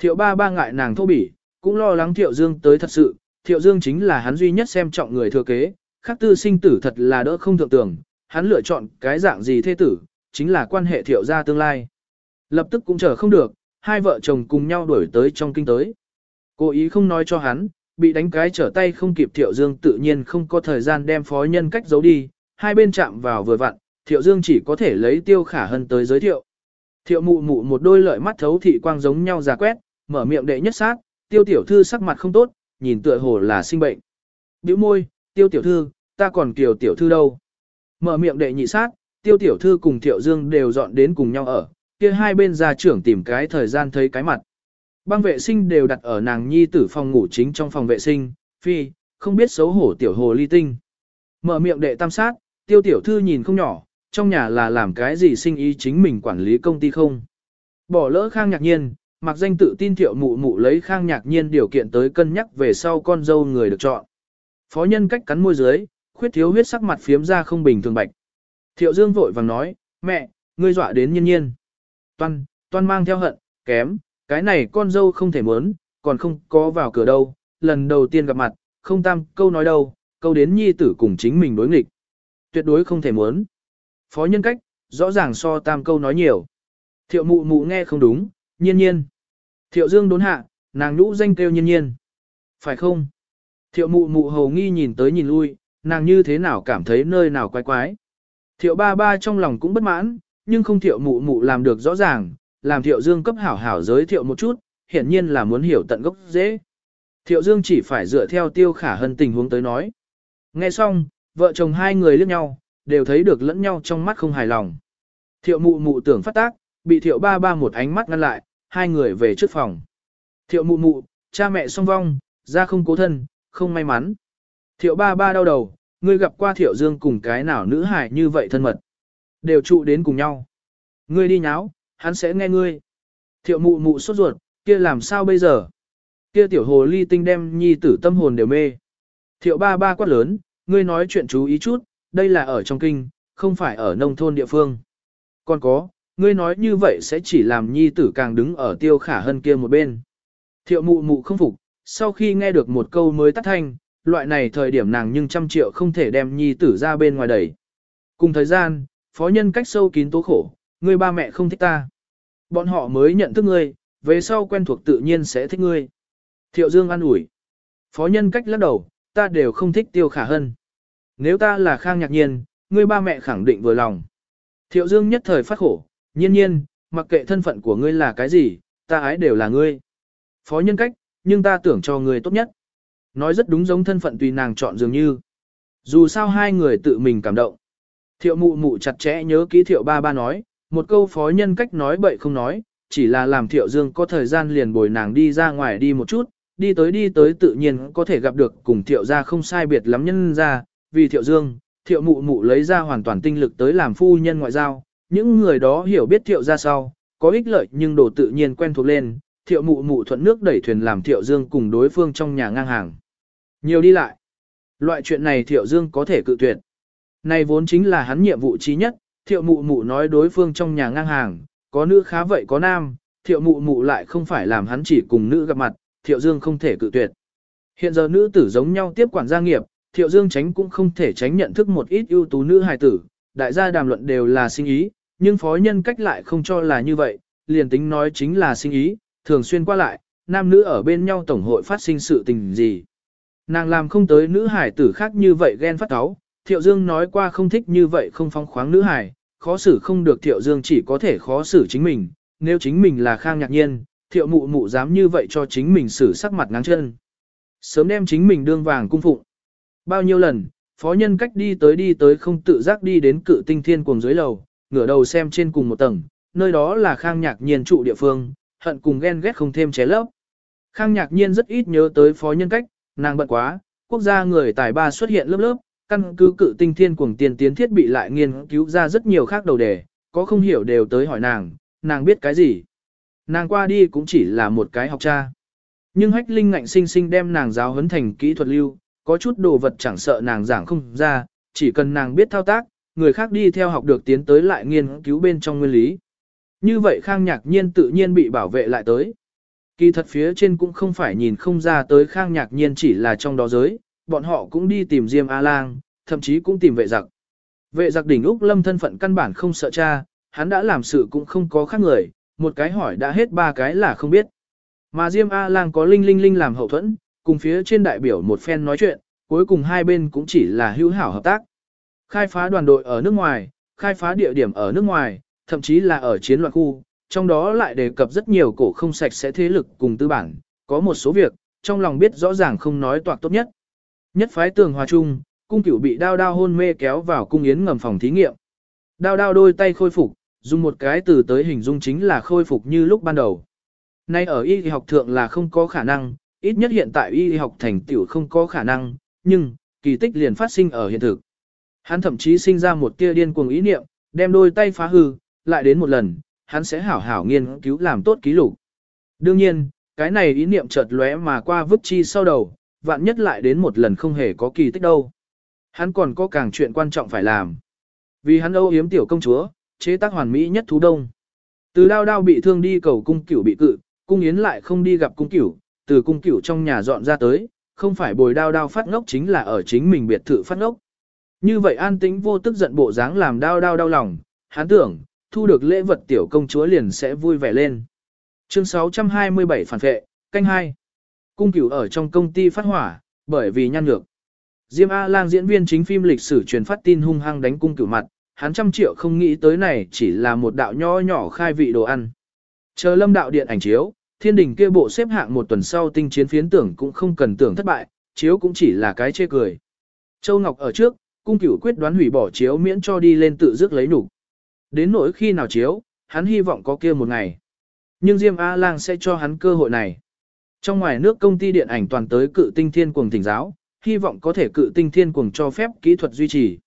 Thiệu ba ba ngại nàng thô bỉ, cũng lo lắng thiệu dương tới thật sự, thiệu dương chính là hắn duy nhất xem trọng người thừa kế, khắc tư sinh tử thật là đỡ không thượng tưởng, hắn lựa chọn cái dạng gì thế tử, chính là quan hệ thiệu gia tương lai. Lập tức cũng chờ không được, hai vợ chồng cùng nhau đuổi tới trong kinh tới. Cố ý không nói cho hắn, bị đánh cái trở tay không kịp thiệu dương tự nhiên không có thời gian đem phó nhân cách giấu đi, hai bên chạm vào vừa vặn, thiệu dương chỉ có thể lấy tiêu khả hân tới giới thiệu. Thiệu mụ mụ một đôi lợi mắt thấu thị quang giống nhau già quét, mở miệng đệ nhất sát, tiêu tiểu thư sắc mặt không tốt, nhìn tựa hồ là sinh bệnh. Biểu môi, tiêu tiểu thư, ta còn kiều tiểu thư đâu. Mở miệng đệ nhị sát, tiêu tiểu thư cùng tiểu dương đều dọn đến cùng nhau ở, kia hai bên gia trưởng tìm cái thời gian thấy cái mặt. Băng vệ sinh đều đặt ở nàng nhi tử phòng ngủ chính trong phòng vệ sinh, phi, không biết xấu hổ tiểu hồ ly tinh. Mở miệng đệ tam sát, tiêu tiểu thư nhìn không nhỏ, trong nhà là làm cái gì sinh ý chính mình quản lý công ty không. Bỏ lỡ khang nhạc nhiên, mặc danh tự tin thiệu mụ mụ lấy khang nhạc nhiên điều kiện tới cân nhắc về sau con dâu người được chọn. Phó nhân cách cắn môi dưới, khuyết thiếu huyết sắc mặt phiếm ra không bình thường bạch. Thiệu dương vội vàng nói, mẹ, ngươi dọa đến nhiên nhiên. Toan, toan mang theo hận, kém, cái này con dâu không thể muốn, còn không có vào cửa đâu, lần đầu tiên gặp mặt, không tam câu nói đâu, câu đến nhi tử cùng chính mình đối nghịch. Tuyệt đối không thể muốn. Phó nhân cách, rõ ràng so tam câu nói nhiều. Thiệu mụ mụ nghe không đúng, nhiên nhiên. Thiệu dương đốn hạ, nàng nhũ danh kêu nhiên nhiên. Phải không? Thiệu mụ mụ hầu nghi nhìn tới nhìn lui, nàng như thế nào cảm thấy nơi nào quái quái. Thiệu ba ba trong lòng cũng bất mãn, nhưng không thiệu mụ mụ làm được rõ ràng, làm thiệu dương cấp hảo hảo giới thiệu một chút, hiển nhiên là muốn hiểu tận gốc dễ. Thiệu dương chỉ phải dựa theo tiêu khả hân tình huống tới nói. Nghe xong, vợ chồng hai người liếc nhau, đều thấy được lẫn nhau trong mắt không hài lòng. Thiệu mụ mụ tưởng phát tác, bị thiệu ba ba một ánh mắt ngăn lại, hai người về trước phòng. Thiệu mụ mụ, cha mẹ song vong, ra không cố thân, không may mắn. Thiệu ba ba đau đầu, ngươi gặp qua thiệu dương cùng cái nào nữ hài như vậy thân mật. Đều trụ đến cùng nhau. Ngươi đi nháo, hắn sẽ nghe ngươi. Thiệu mụ mụ sốt ruột, kia làm sao bây giờ? Kia tiểu hồ ly tinh đem nhi tử tâm hồn đều mê. Thiệu ba ba quát lớn, ngươi nói chuyện chú ý chút, đây là ở trong kinh, không phải ở nông thôn địa phương. Còn có, ngươi nói như vậy sẽ chỉ làm nhi tử càng đứng ở tiêu khả hân kia một bên. Thiệu mụ mụ không phục, sau khi nghe được một câu mới tắt thanh, loại này thời điểm nàng nhưng trăm triệu không thể đem nhi tử ra bên ngoài đẩy. Cùng thời gian, phó nhân cách sâu kín tố khổ, ngươi ba mẹ không thích ta. Bọn họ mới nhận thức ngươi, về sau quen thuộc tự nhiên sẽ thích ngươi. Thiệu Dương an ủi. Phó nhân cách lắc đầu, ta đều không thích tiêu khả hân. Nếu ta là khang nhạc nhiên, ngươi ba mẹ khẳng định vừa lòng. Thiệu Dương nhất thời phát khổ, nhiên nhiên, mặc kệ thân phận của ngươi là cái gì, ta ái đều là ngươi. Phó nhân cách, nhưng ta tưởng cho ngươi tốt nhất. Nói rất đúng giống thân phận tùy nàng chọn dường như. Dù sao hai người tự mình cảm động. Thiệu mụ mụ chặt chẽ nhớ kỹ thiệu ba ba nói, một câu phó nhân cách nói bậy không nói, chỉ là làm thiệu dương có thời gian liền bồi nàng đi ra ngoài đi một chút, đi tới đi tới tự nhiên có thể gặp được cùng thiệu gia không sai biệt lắm nhân ra, vì thiệu dương, thiệu mụ mụ lấy ra hoàn toàn tinh lực tới làm phu nhân ngoại giao, những người đó hiểu biết thiệu ra sau, có ích lợi nhưng đồ tự nhiên quen thuộc lên, thiệu mụ mụ thuận nước đẩy thuyền làm thiệu dương cùng đối phương trong nhà ngang hàng. Nhiều đi lại. Loại chuyện này thiệu dương có thể cự tuyệt. Này vốn chính là hắn nhiệm vụ trí nhất, thiệu mụ mụ nói đối phương trong nhà ngang hàng, có nữ khá vậy có nam, thiệu mụ mụ lại không phải làm hắn chỉ cùng nữ gặp mặt, thiệu dương không thể cự tuyệt. Hiện giờ nữ tử giống nhau tiếp quản gia nghiệp, thiệu dương tránh cũng không thể tránh nhận thức một ít ưu tú nữ hài tử, đại gia đàm luận đều là sinh ý, nhưng phó nhân cách lại không cho là như vậy, liền tính nói chính là sinh ý, thường xuyên qua lại, nam nữ ở bên nhau tổng hội phát sinh sự tình gì. Nàng làm không tới nữ hải tử khác như vậy ghen phát áo, Thiệu Dương nói qua không thích như vậy không phong khoáng nữ hải, khó xử không được Thiệu Dương chỉ có thể khó xử chính mình, nếu chính mình là khang nhạc nhiên, Thiệu mụ mụ dám như vậy cho chính mình xử sắc mặt ngáng chân. Sớm đem chính mình đương vàng cung phụng. Bao nhiêu lần, phó nhân cách đi tới đi tới không tự giác đi đến cự tinh thiên cuồng dưới lầu, ngửa đầu xem trên cùng một tầng, nơi đó là khang nhạc nhiên trụ địa phương, hận cùng ghen ghét không thêm ché lấp. Khang nhạc nhiên rất ít nhớ tới phó nhân cách, nàng bận quá, quốc gia người tài ba xuất hiện lớp lớp, căn cứ cự tinh thiên cuồng tiền tiến thiết bị lại nghiên cứu ra rất nhiều khác đầu đề, có không hiểu đều tới hỏi nàng, nàng biết cái gì. Nàng qua đi cũng chỉ là một cái học cha. Nhưng hách linh ngạnh sinh sinh đem nàng giáo huấn thành kỹ thuật lưu, có chút đồ vật chẳng sợ nàng giảng không ra, chỉ cần nàng biết thao tác, người khác đi theo học được tiến tới lại nghiên cứu bên trong nguyên lý. Như vậy khang nhạc nhiên tự nhiên bị bảo vệ lại tới. Kỳ thật phía trên cũng không phải nhìn không ra tới khang nhạc nhiên chỉ là trong đó giới, bọn họ cũng đi tìm Diêm A-Lang, thậm chí cũng tìm vệ giặc. Vệ giặc đỉnh Úc Lâm thân phận căn bản không sợ cha, hắn đã làm sự cũng không có khác người, một cái hỏi đã hết ba cái là không biết. Mà Diêm A-Lang có Linh Linh Linh làm hậu thuẫn, cùng phía trên đại biểu một phen nói chuyện, cuối cùng hai bên cũng chỉ là hữu hảo hợp tác. Khai phá đoàn đội ở nước ngoài, khai phá địa điểm ở nước ngoài, thậm chí là ở chiến loạn khu, trong đó lại đề cập rất nhiều cổ không sạch sẽ thế lực cùng tư bản, có một số việc, trong lòng biết rõ ràng không nói toạc tốt nhất. Nhất phái tường hòa chung, cung cửu bị đao đao hôn mê kéo vào cung yến ngầm phòng thí nghiệm. Đao đao đôi tay khôi phục, dùng một cái từ tới hình dung chính là khôi phục như lúc ban đầu. Nay ở y học thượng là không có khả năng, ít nhất hiện tại y học thành tiểu không có khả năng, nhưng, kỳ tích liền phát sinh ở hiện thực. Hắn thậm chí sinh ra một tia điên cuồng ý niệm, đem đôi tay phá hư, lại đến một lần, hắn sẽ hảo hảo nghiên cứu làm tốt ký lục. Đương nhiên, cái này ý niệm chợt lóe mà qua vứt chi sau đầu, vạn nhất lại đến một lần không hề có kỳ tích đâu. Hắn còn có càng chuyện quan trọng phải làm. Vì hắn âu yếm tiểu công chúa, chế tác hoàn mỹ nhất thú đông. Từ đao đao bị thương đi cầu cung cửu bị cự, cung yến lại không đi gặp cung cửu, từ cung cửu trong nhà dọn ra tới, không phải bồi đao đao phát ngốc chính là ở chính mình biệt thự phát ngốc. Như vậy an tĩnh vô tức giận bộ dáng làm đau đau đau lòng, hắn tưởng, thu được lễ vật tiểu công chúa liền sẽ vui vẻ lên. Chương 627 phản vệ, canh 2. Cung cửu ở trong công ty phát hỏa, bởi vì nhăn nhược. Diêm A-lang diễn viên chính phim lịch sử truyền phát tin hung hăng đánh cung cửu mặt, hắn trăm triệu không nghĩ tới này chỉ là một đạo nho nhỏ khai vị đồ ăn. Chờ lâm đạo điện ảnh chiếu, thiên đình kia bộ xếp hạng một tuần sau tinh chiến phiến tưởng cũng không cần tưởng thất bại, chiếu cũng chỉ là cái chê cười. Châu Ngọc ở trước, cung cửu quyết đoán hủy bỏ chiếu miễn cho đi lên tự dứt lấy nhục. Đến nỗi khi nào chiếu, hắn hy vọng có kia một ngày. Nhưng Diêm A-Lang sẽ cho hắn cơ hội này. Trong ngoài nước công ty điện ảnh toàn tới cự tinh thiên cuồng thỉnh giáo, hy vọng có thể cự tinh thiên cuồng cho phép kỹ thuật duy trì.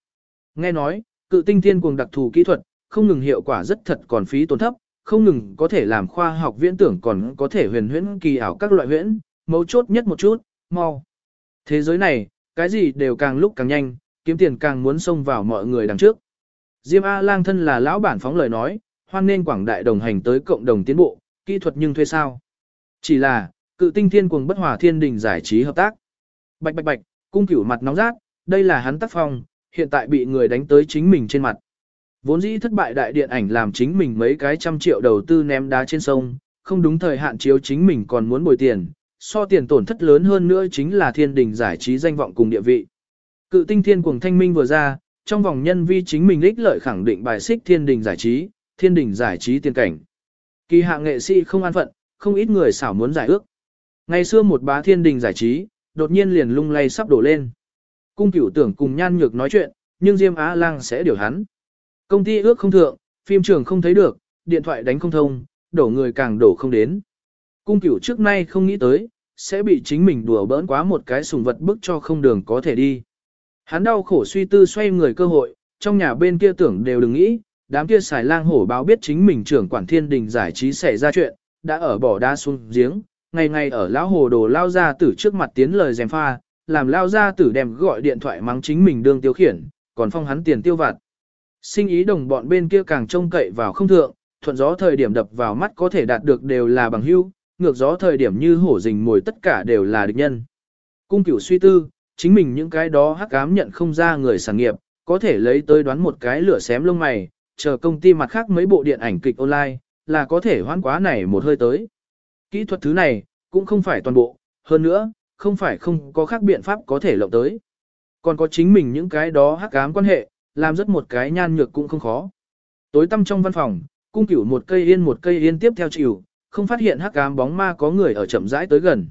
Nghe nói, cự tinh thiên cuồng đặc thù kỹ thuật, không ngừng hiệu quả rất thật còn phí tổn thấp, không ngừng có thể làm khoa học viễn tưởng còn có thể huyền huyễn kỳ ảo các loại huyễn, mấu chốt nhất một chút, mau. Thế giới này, cái gì đều càng lúc càng nhanh, kiếm tiền càng muốn xông vào mọi người đằng trước. Diêm A-lang thân là lão bản phóng lời nói, hoan nên quảng đại đồng hành tới cộng đồng tiến bộ, kỹ thuật nhưng thuê sao. Chỉ là, cự tinh thiên cuồng bất hòa thiên đình giải trí hợp tác. Bạch bạch bạch, cung cửu mặt nóng rát, đây là hắn tác phong, hiện tại bị người đánh tới chính mình trên mặt. Vốn dĩ thất bại đại điện ảnh làm chính mình mấy cái trăm triệu đầu tư ném đá trên sông, không đúng thời hạn chiếu chính mình còn muốn bồi tiền, so tiền tổn thất lớn hơn nữa chính là thiên đình giải trí danh vọng cùng địa vị. Cự tinh thiên cuồng thanh minh vừa ra, trong vòng nhân vi chính mình ích lợi khẳng định bài xích thiên đình giải trí, thiên đình giải trí tiên cảnh. Kỳ hạ nghệ sĩ không an phận, không ít người xảo muốn giải ước. Ngày xưa một bá thiên đình giải trí, đột nhiên liền lung lay sắp đổ lên. Cung cửu tưởng cùng nhan nhược nói chuyện, nhưng Diêm Á Lang sẽ điều hắn. Công ty ước không thượng, phim trường không thấy được, điện thoại đánh không thông, đổ người càng đổ không đến. Cung cửu trước nay không nghĩ tới, sẽ bị chính mình đùa bỡn quá một cái sùng vật bức cho không đường có thể đi. Hắn đau khổ suy tư xoay người cơ hội, trong nhà bên kia tưởng đều đừng nghĩ, đám kia xài lang hổ báo biết chính mình trưởng quản thiên đình giải trí xảy ra chuyện, đã ở bỏ đá xuống giếng, ngày ngày ở lão hồ đồ lao ra tử trước mặt tiến lời dèm pha, làm lao ra tử đem gọi điện thoại mắng chính mình đương tiêu khiển, còn phong hắn tiền tiêu vặt. Sinh ý đồng bọn bên kia càng trông cậy vào không thượng, thuận gió thời điểm đập vào mắt có thể đạt được đều là bằng hữu, ngược gió thời điểm như hổ rình mồi tất cả đều là địch nhân. Cung cửu suy tư, chính mình những cái đó hắc ám nhận không ra người sản nghiệp, có thể lấy tới đoán một cái lửa xém lông mày, chờ công ty mặt khác mấy bộ điện ảnh kịch online, là có thể hoán quá này một hơi tới. Kỹ thuật thứ này, cũng không phải toàn bộ, hơn nữa, không phải không có khác biện pháp có thể lộng tới. Còn có chính mình những cái đó hắc ám quan hệ, làm rất một cái nhan nhược cũng không khó. Tối tăm trong văn phòng, cung cửu một cây yên một cây yên tiếp theo chịu, không phát hiện hắc ám bóng ma có người ở chậm rãi tới gần.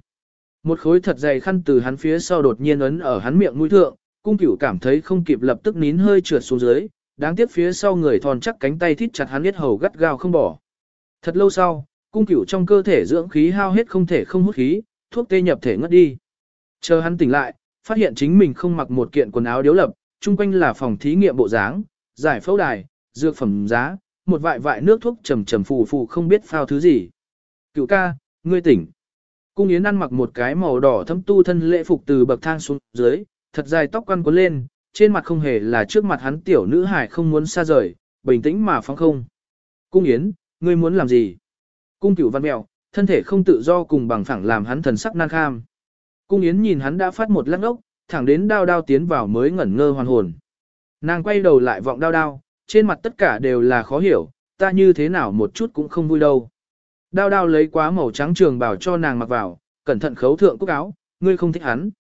Một khối thật dày khăn từ hắn phía sau đột nhiên ấn ở hắn miệng mũi thượng, cung cửu cảm thấy không kịp lập tức nín hơi trượt xuống dưới, đáng tiếc phía sau người thon chắc cánh tay thít chặt hắn biết hầu gắt gao không bỏ. Thật lâu sau, cung cửu trong cơ thể dưỡng khí hao hết không thể không hút khí, thuốc tê nhập thể ngất đi. Chờ hắn tỉnh lại, phát hiện chính mình không mặc một kiện quần áo điếu lập, chung quanh là phòng thí nghiệm bộ dáng, giải phẫu đài, dược phẩm giá, một vại vại nước thuốc trầm trầm phù phù không biết phao thứ gì. Cửu ca, ngươi tỉnh. Cung Yến ăn mặc một cái màu đỏ thấm tu thân lễ phục từ bậc thang xuống dưới, thật dài tóc quăn cuốn lên, trên mặt không hề là trước mặt hắn tiểu nữ hải không muốn xa rời, bình tĩnh mà phóng không. Cung Yến, ngươi muốn làm gì? Cung cửu văn mèo, thân thể không tự do cùng bằng phẳng làm hắn thần sắc nan kham. Cung Yến nhìn hắn đã phát một lắc ốc, thẳng đến đao đao tiến vào mới ngẩn ngơ hoàn hồn. Nàng quay đầu lại vọng đao đao, trên mặt tất cả đều là khó hiểu, ta như thế nào một chút cũng không vui đâu. Đao đao lấy quá màu trắng trường bảo cho nàng mặc vào, cẩn thận khấu thượng cúc áo, ngươi không thích hắn.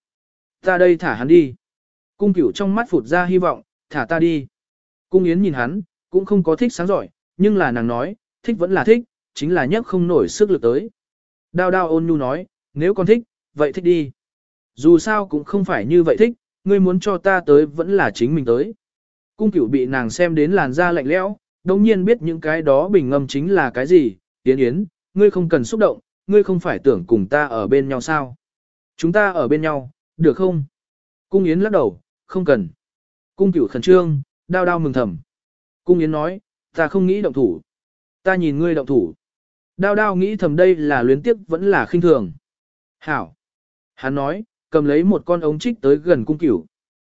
Ta đây thả hắn đi. Cung cửu trong mắt phụt ra hy vọng, thả ta đi. Cung yến nhìn hắn, cũng không có thích sáng giỏi, nhưng là nàng nói, thích vẫn là thích, chính là nhất không nổi sức lực tới. Đao đao ôn nhu nói, nếu con thích, vậy thích đi. Dù sao cũng không phải như vậy thích, ngươi muốn cho ta tới vẫn là chính mình tới. Cung cửu bị nàng xem đến làn da lạnh lẽo, đồng nhiên biết những cái đó bình ngâm chính là cái gì, yến yến, ngươi không cần xúc động, ngươi không phải tưởng cùng ta ở bên nhau sao? Chúng ta ở bên nhau, được không? Cung Yến lắc đầu, không cần. Cung cửu khẩn trương, đau đau mừng thầm. Cung Yến nói, ta không nghĩ động thủ. Ta nhìn ngươi động thủ. Đao đao nghĩ thầm đây là luyến tiếp vẫn là khinh thường. Hảo. Hắn nói, cầm lấy một con ống trích tới gần cung cửu.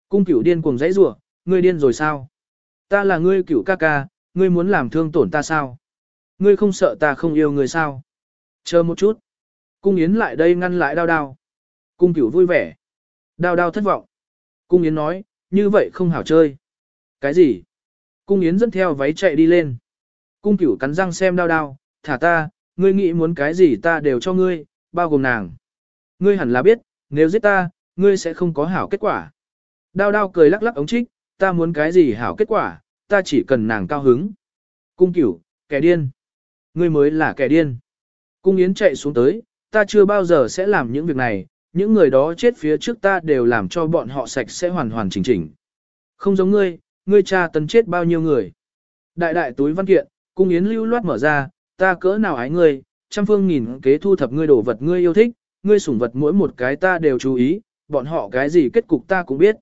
Cung cửu điên cuồng dãy rủa, ngươi điên rồi sao? Ta là ngươi cửu ca ca, ngươi muốn làm thương tổn ta sao? Ngươi không sợ ta không yêu ngươi sao? Chờ một chút. Cung Yến lại đây ngăn lại đao đao. Cung cửu vui vẻ. Đao đao thất vọng. Cung Yến nói, như vậy không hảo chơi. Cái gì? Cung Yến dẫn theo váy chạy đi lên. Cung cửu cắn răng xem đao đao, thả ta, ngươi nghĩ muốn cái gì ta đều cho ngươi, bao gồm nàng. Ngươi hẳn là biết, nếu giết ta, ngươi sẽ không có hảo kết quả. Đao đao cười lắc lắc ống trích, ta muốn cái gì hảo kết quả, ta chỉ cần nàng cao hứng. Cung cửu, kẻ điên. Ngươi mới là kẻ điên. Cung Yến chạy xuống tới, ta chưa bao giờ sẽ làm những việc này, những người đó chết phía trước ta đều làm cho bọn họ sạch sẽ hoàn hoàn chỉnh chỉnh. Không giống ngươi, ngươi cha tấn chết bao nhiêu người. Đại đại túi văn kiện, Cung Yến lưu loát mở ra, ta cỡ nào ái ngươi, trăm phương nghìn kế thu thập ngươi đồ vật ngươi yêu thích, ngươi sủng vật mỗi một cái ta đều chú ý, bọn họ cái gì kết cục ta cũng biết.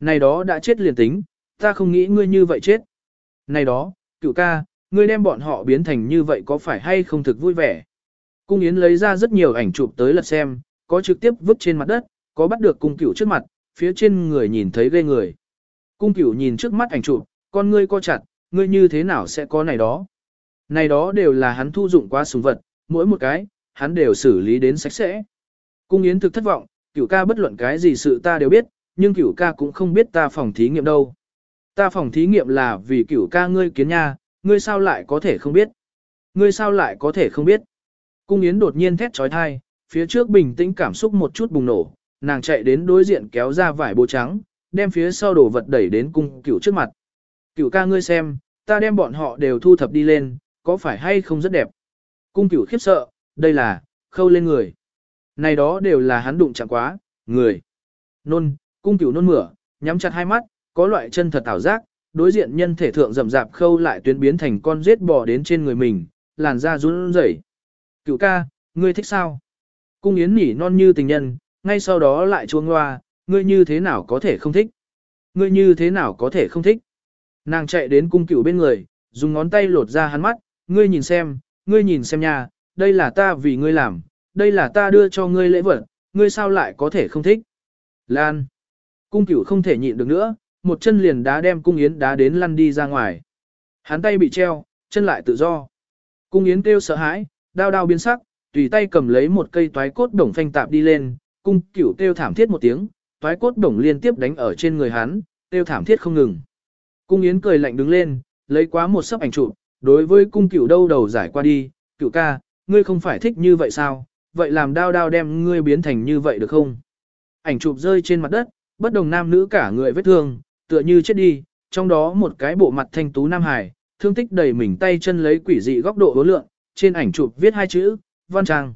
Này đó đã chết liền tính, ta không nghĩ ngươi như vậy chết. Này đó, cựu ca, ngươi đem bọn họ biến thành như vậy có phải hay không thực vui vẻ. Cung Yến lấy ra rất nhiều ảnh chụp tới lật xem, có trực tiếp vứt trên mặt đất, có bắt được cung cửu trước mặt, phía trên người nhìn thấy ghê người. Cung cửu nhìn trước mắt ảnh chụp, con ngươi co chặt, ngươi như thế nào sẽ có này đó. Này đó đều là hắn thu dụng qua súng vật, mỗi một cái, hắn đều xử lý đến sạch sẽ. Cung Yến thực thất vọng, cửu ca bất luận cái gì sự ta đều biết, nhưng cửu ca cũng không biết ta phòng thí nghiệm đâu. Ta phòng thí nghiệm là vì cửu ca ngươi kiến nha, ngươi sao lại có thể không biết? Ngươi sao lại có thể không biết? Cung Yến đột nhiên thét trói thai, phía trước bình tĩnh cảm xúc một chút bùng nổ, nàng chạy đến đối diện kéo ra vải bố trắng, đem phía sau đồ vật đẩy đến cung cửu trước mặt. Cửu ca ngươi xem, ta đem bọn họ đều thu thập đi lên, có phải hay không rất đẹp? Cung cửu khiếp sợ, đây là, khâu lên người. Này đó đều là hắn đụng chạm quá, người. Nôn, cung cửu nôn mửa, nhắm chặt hai mắt, có loại chân thật ảo giác, đối diện nhân thể thượng rậm rạp khâu lại tuyến biến thành con rết bò đến trên người mình, làn da run rẩy. Cựu ca, ngươi thích sao? Cung yến nhỉ non như tình nhân, ngay sau đó lại chuông loa, ngươi như thế nào có thể không thích? Ngươi như thế nào có thể không thích? Nàng chạy đến cung cựu bên người, dùng ngón tay lột ra hắn mắt, ngươi nhìn xem, ngươi nhìn xem nha, đây là ta vì ngươi làm, đây là ta đưa cho ngươi lễ vật, ngươi sao lại có thể không thích? Lan. Cung cửu không thể nhịn được nữa, một chân liền đá đem cung yến đá đến lăn đi ra ngoài. Hắn tay bị treo, chân lại tự do. Cung yến kêu sợ hãi, đao đao biến sắc, tùy tay cầm lấy một cây toái cốt đồng phanh tạp đi lên, cung cửu kêu thảm thiết một tiếng, toái cốt đồng liên tiếp đánh ở trên người hắn, kêu thảm thiết không ngừng. Cung yến cười lạnh đứng lên, lấy quá một sấp ảnh chụp, đối với cung cửu đâu đầu giải qua đi, cửu ca, ngươi không phải thích như vậy sao, vậy làm đao đao đem ngươi biến thành như vậy được không? Ảnh chụp rơi trên mặt đất, bất đồng nam nữ cả người vết thương, tựa như chết đi, trong đó một cái bộ mặt thanh tú nam hải, thương tích đầy mình tay chân lấy quỷ dị góc độ hối lượng, trên ảnh chụp viết hai chữ, văn trang.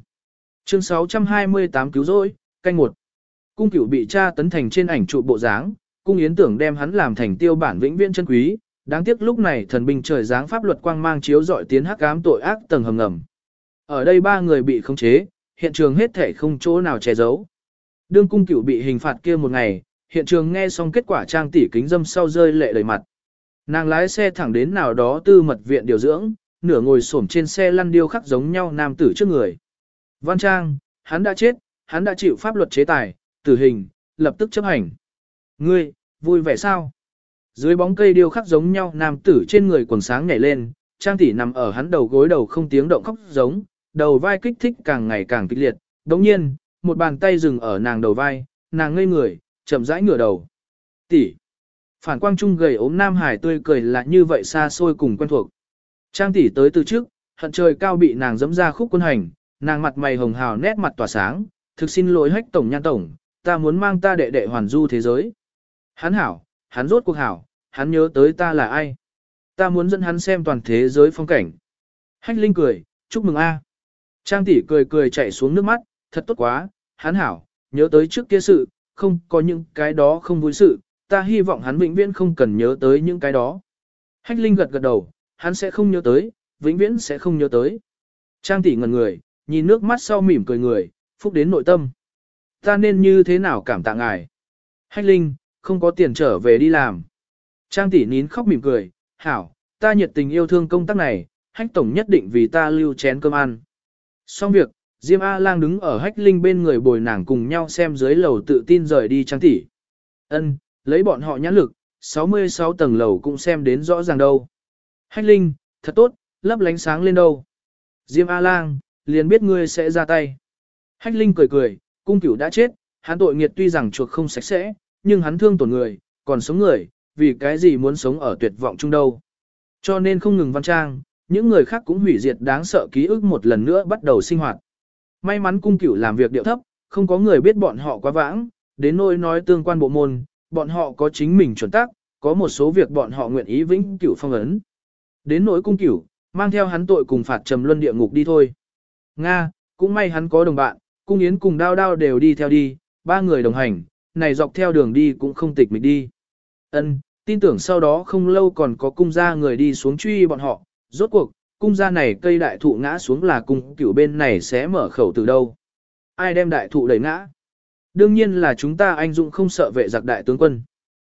Chương 628 cứu rỗi, canh một. Cung cửu bị cha tấn thành trên ảnh chụp bộ dáng, cung yến tưởng đem hắn làm thành tiêu bản vĩnh viễn chân quý, đáng tiếc lúc này thần binh trời giáng pháp luật quang mang chiếu dọi tiến hắc ám tội ác tầng hầm ngầm. Ở đây ba người bị khống chế, hiện trường hết thể không chỗ nào che giấu. Đương cung cửu bị hình phạt kia một ngày, hiện trường nghe xong kết quả trang tỷ kính dâm sau rơi lệ đầy mặt. Nàng lái xe thẳng đến nào đó tư mật viện điều dưỡng, nửa ngồi xổm trên xe lăn điêu khắc giống nhau nam tử trước người. Văn Trang, hắn đã chết, hắn đã chịu pháp luật chế tài, tử hình, lập tức chấp hành. Ngươi, vui vẻ sao? Dưới bóng cây điêu khắc giống nhau nam tử trên người quần sáng nhảy lên, trang tỷ nằm ở hắn đầu gối đầu không tiếng động khóc giống, đầu vai kích thích càng ngày càng kịch liệt. Đồng nhiên, một bàn tay dừng ở nàng đầu vai, nàng ngây người, chậm rãi ngửa đầu. Tỷ. Phản quang trung gầy ốm nam hải tươi cười là như vậy xa xôi cùng quen thuộc. Trang tỷ tới từ trước, hận trời cao bị nàng dẫm ra khúc quân hành, nàng mặt mày hồng hào nét mặt tỏa sáng, thực xin lỗi hách tổng nhan tổng, ta muốn mang ta đệ đệ hoàn du thế giới. Hắn hảo, hắn rốt cuộc hảo, hắn nhớ tới ta là ai. Ta muốn dẫn hắn xem toàn thế giới phong cảnh. Hách Linh cười, chúc mừng a. Trang tỷ cười cười chạy xuống nước mắt, thật tốt quá, hắn hảo, nhớ tới trước kia sự, không có những cái đó không vui sự, ta hy vọng hắn vĩnh viễn không cần nhớ tới những cái đó. Hách Linh gật gật đầu, hắn sẽ không nhớ tới, vĩnh viễn sẽ không nhớ tới. Trang tỷ ngẩn người, nhìn nước mắt sau mỉm cười người, phúc đến nội tâm. Ta nên như thế nào cảm tạ ngài? Hách Linh, không có tiền trở về đi làm. Trang tỷ nín khóc mỉm cười, hảo, ta nhiệt tình yêu thương công tác này, hách tổng nhất định vì ta lưu chén cơm ăn. Xong việc, Diêm A-lang đứng ở hách linh bên người bồi nàng cùng nhau xem dưới lầu tự tin rời đi trang tỷ. Ân, lấy bọn họ nhãn lực, 66 tầng lầu cũng xem đến rõ ràng đâu. Hách linh, thật tốt, lấp lánh sáng lên đâu. Diêm A-lang, liền biết ngươi sẽ ra tay. Hách linh cười cười, cung cửu đã chết, hắn tội nghiệt tuy rằng chuộc không sạch sẽ, nhưng hắn thương tổn người, còn sống người, vì cái gì muốn sống ở tuyệt vọng chung đâu. Cho nên không ngừng văn trang, những người khác cũng hủy diệt đáng sợ ký ức một lần nữa bắt đầu sinh hoạt. May mắn cung cửu làm việc điệu thấp, không có người biết bọn họ quá vãng, đến nỗi nói tương quan bộ môn, bọn họ có chính mình chuẩn tác, có một số việc bọn họ nguyện ý vĩnh cửu phong ấn. Đến nỗi cung cửu, mang theo hắn tội cùng phạt trầm luân địa ngục đi thôi. Nga, cũng may hắn có đồng bạn, cung yến cùng đao đao đều đi theo đi, ba người đồng hành, này dọc theo đường đi cũng không tịch mịch đi. Ân, tin tưởng sau đó không lâu còn có cung gia người đi xuống truy bọn họ, rốt cuộc, cung gia này cây đại thụ ngã xuống là cung cửu bên này sẽ mở khẩu từ đâu. Ai đem đại thụ đẩy ngã? Đương nhiên là chúng ta anh dũng không sợ vệ giặc đại tướng quân.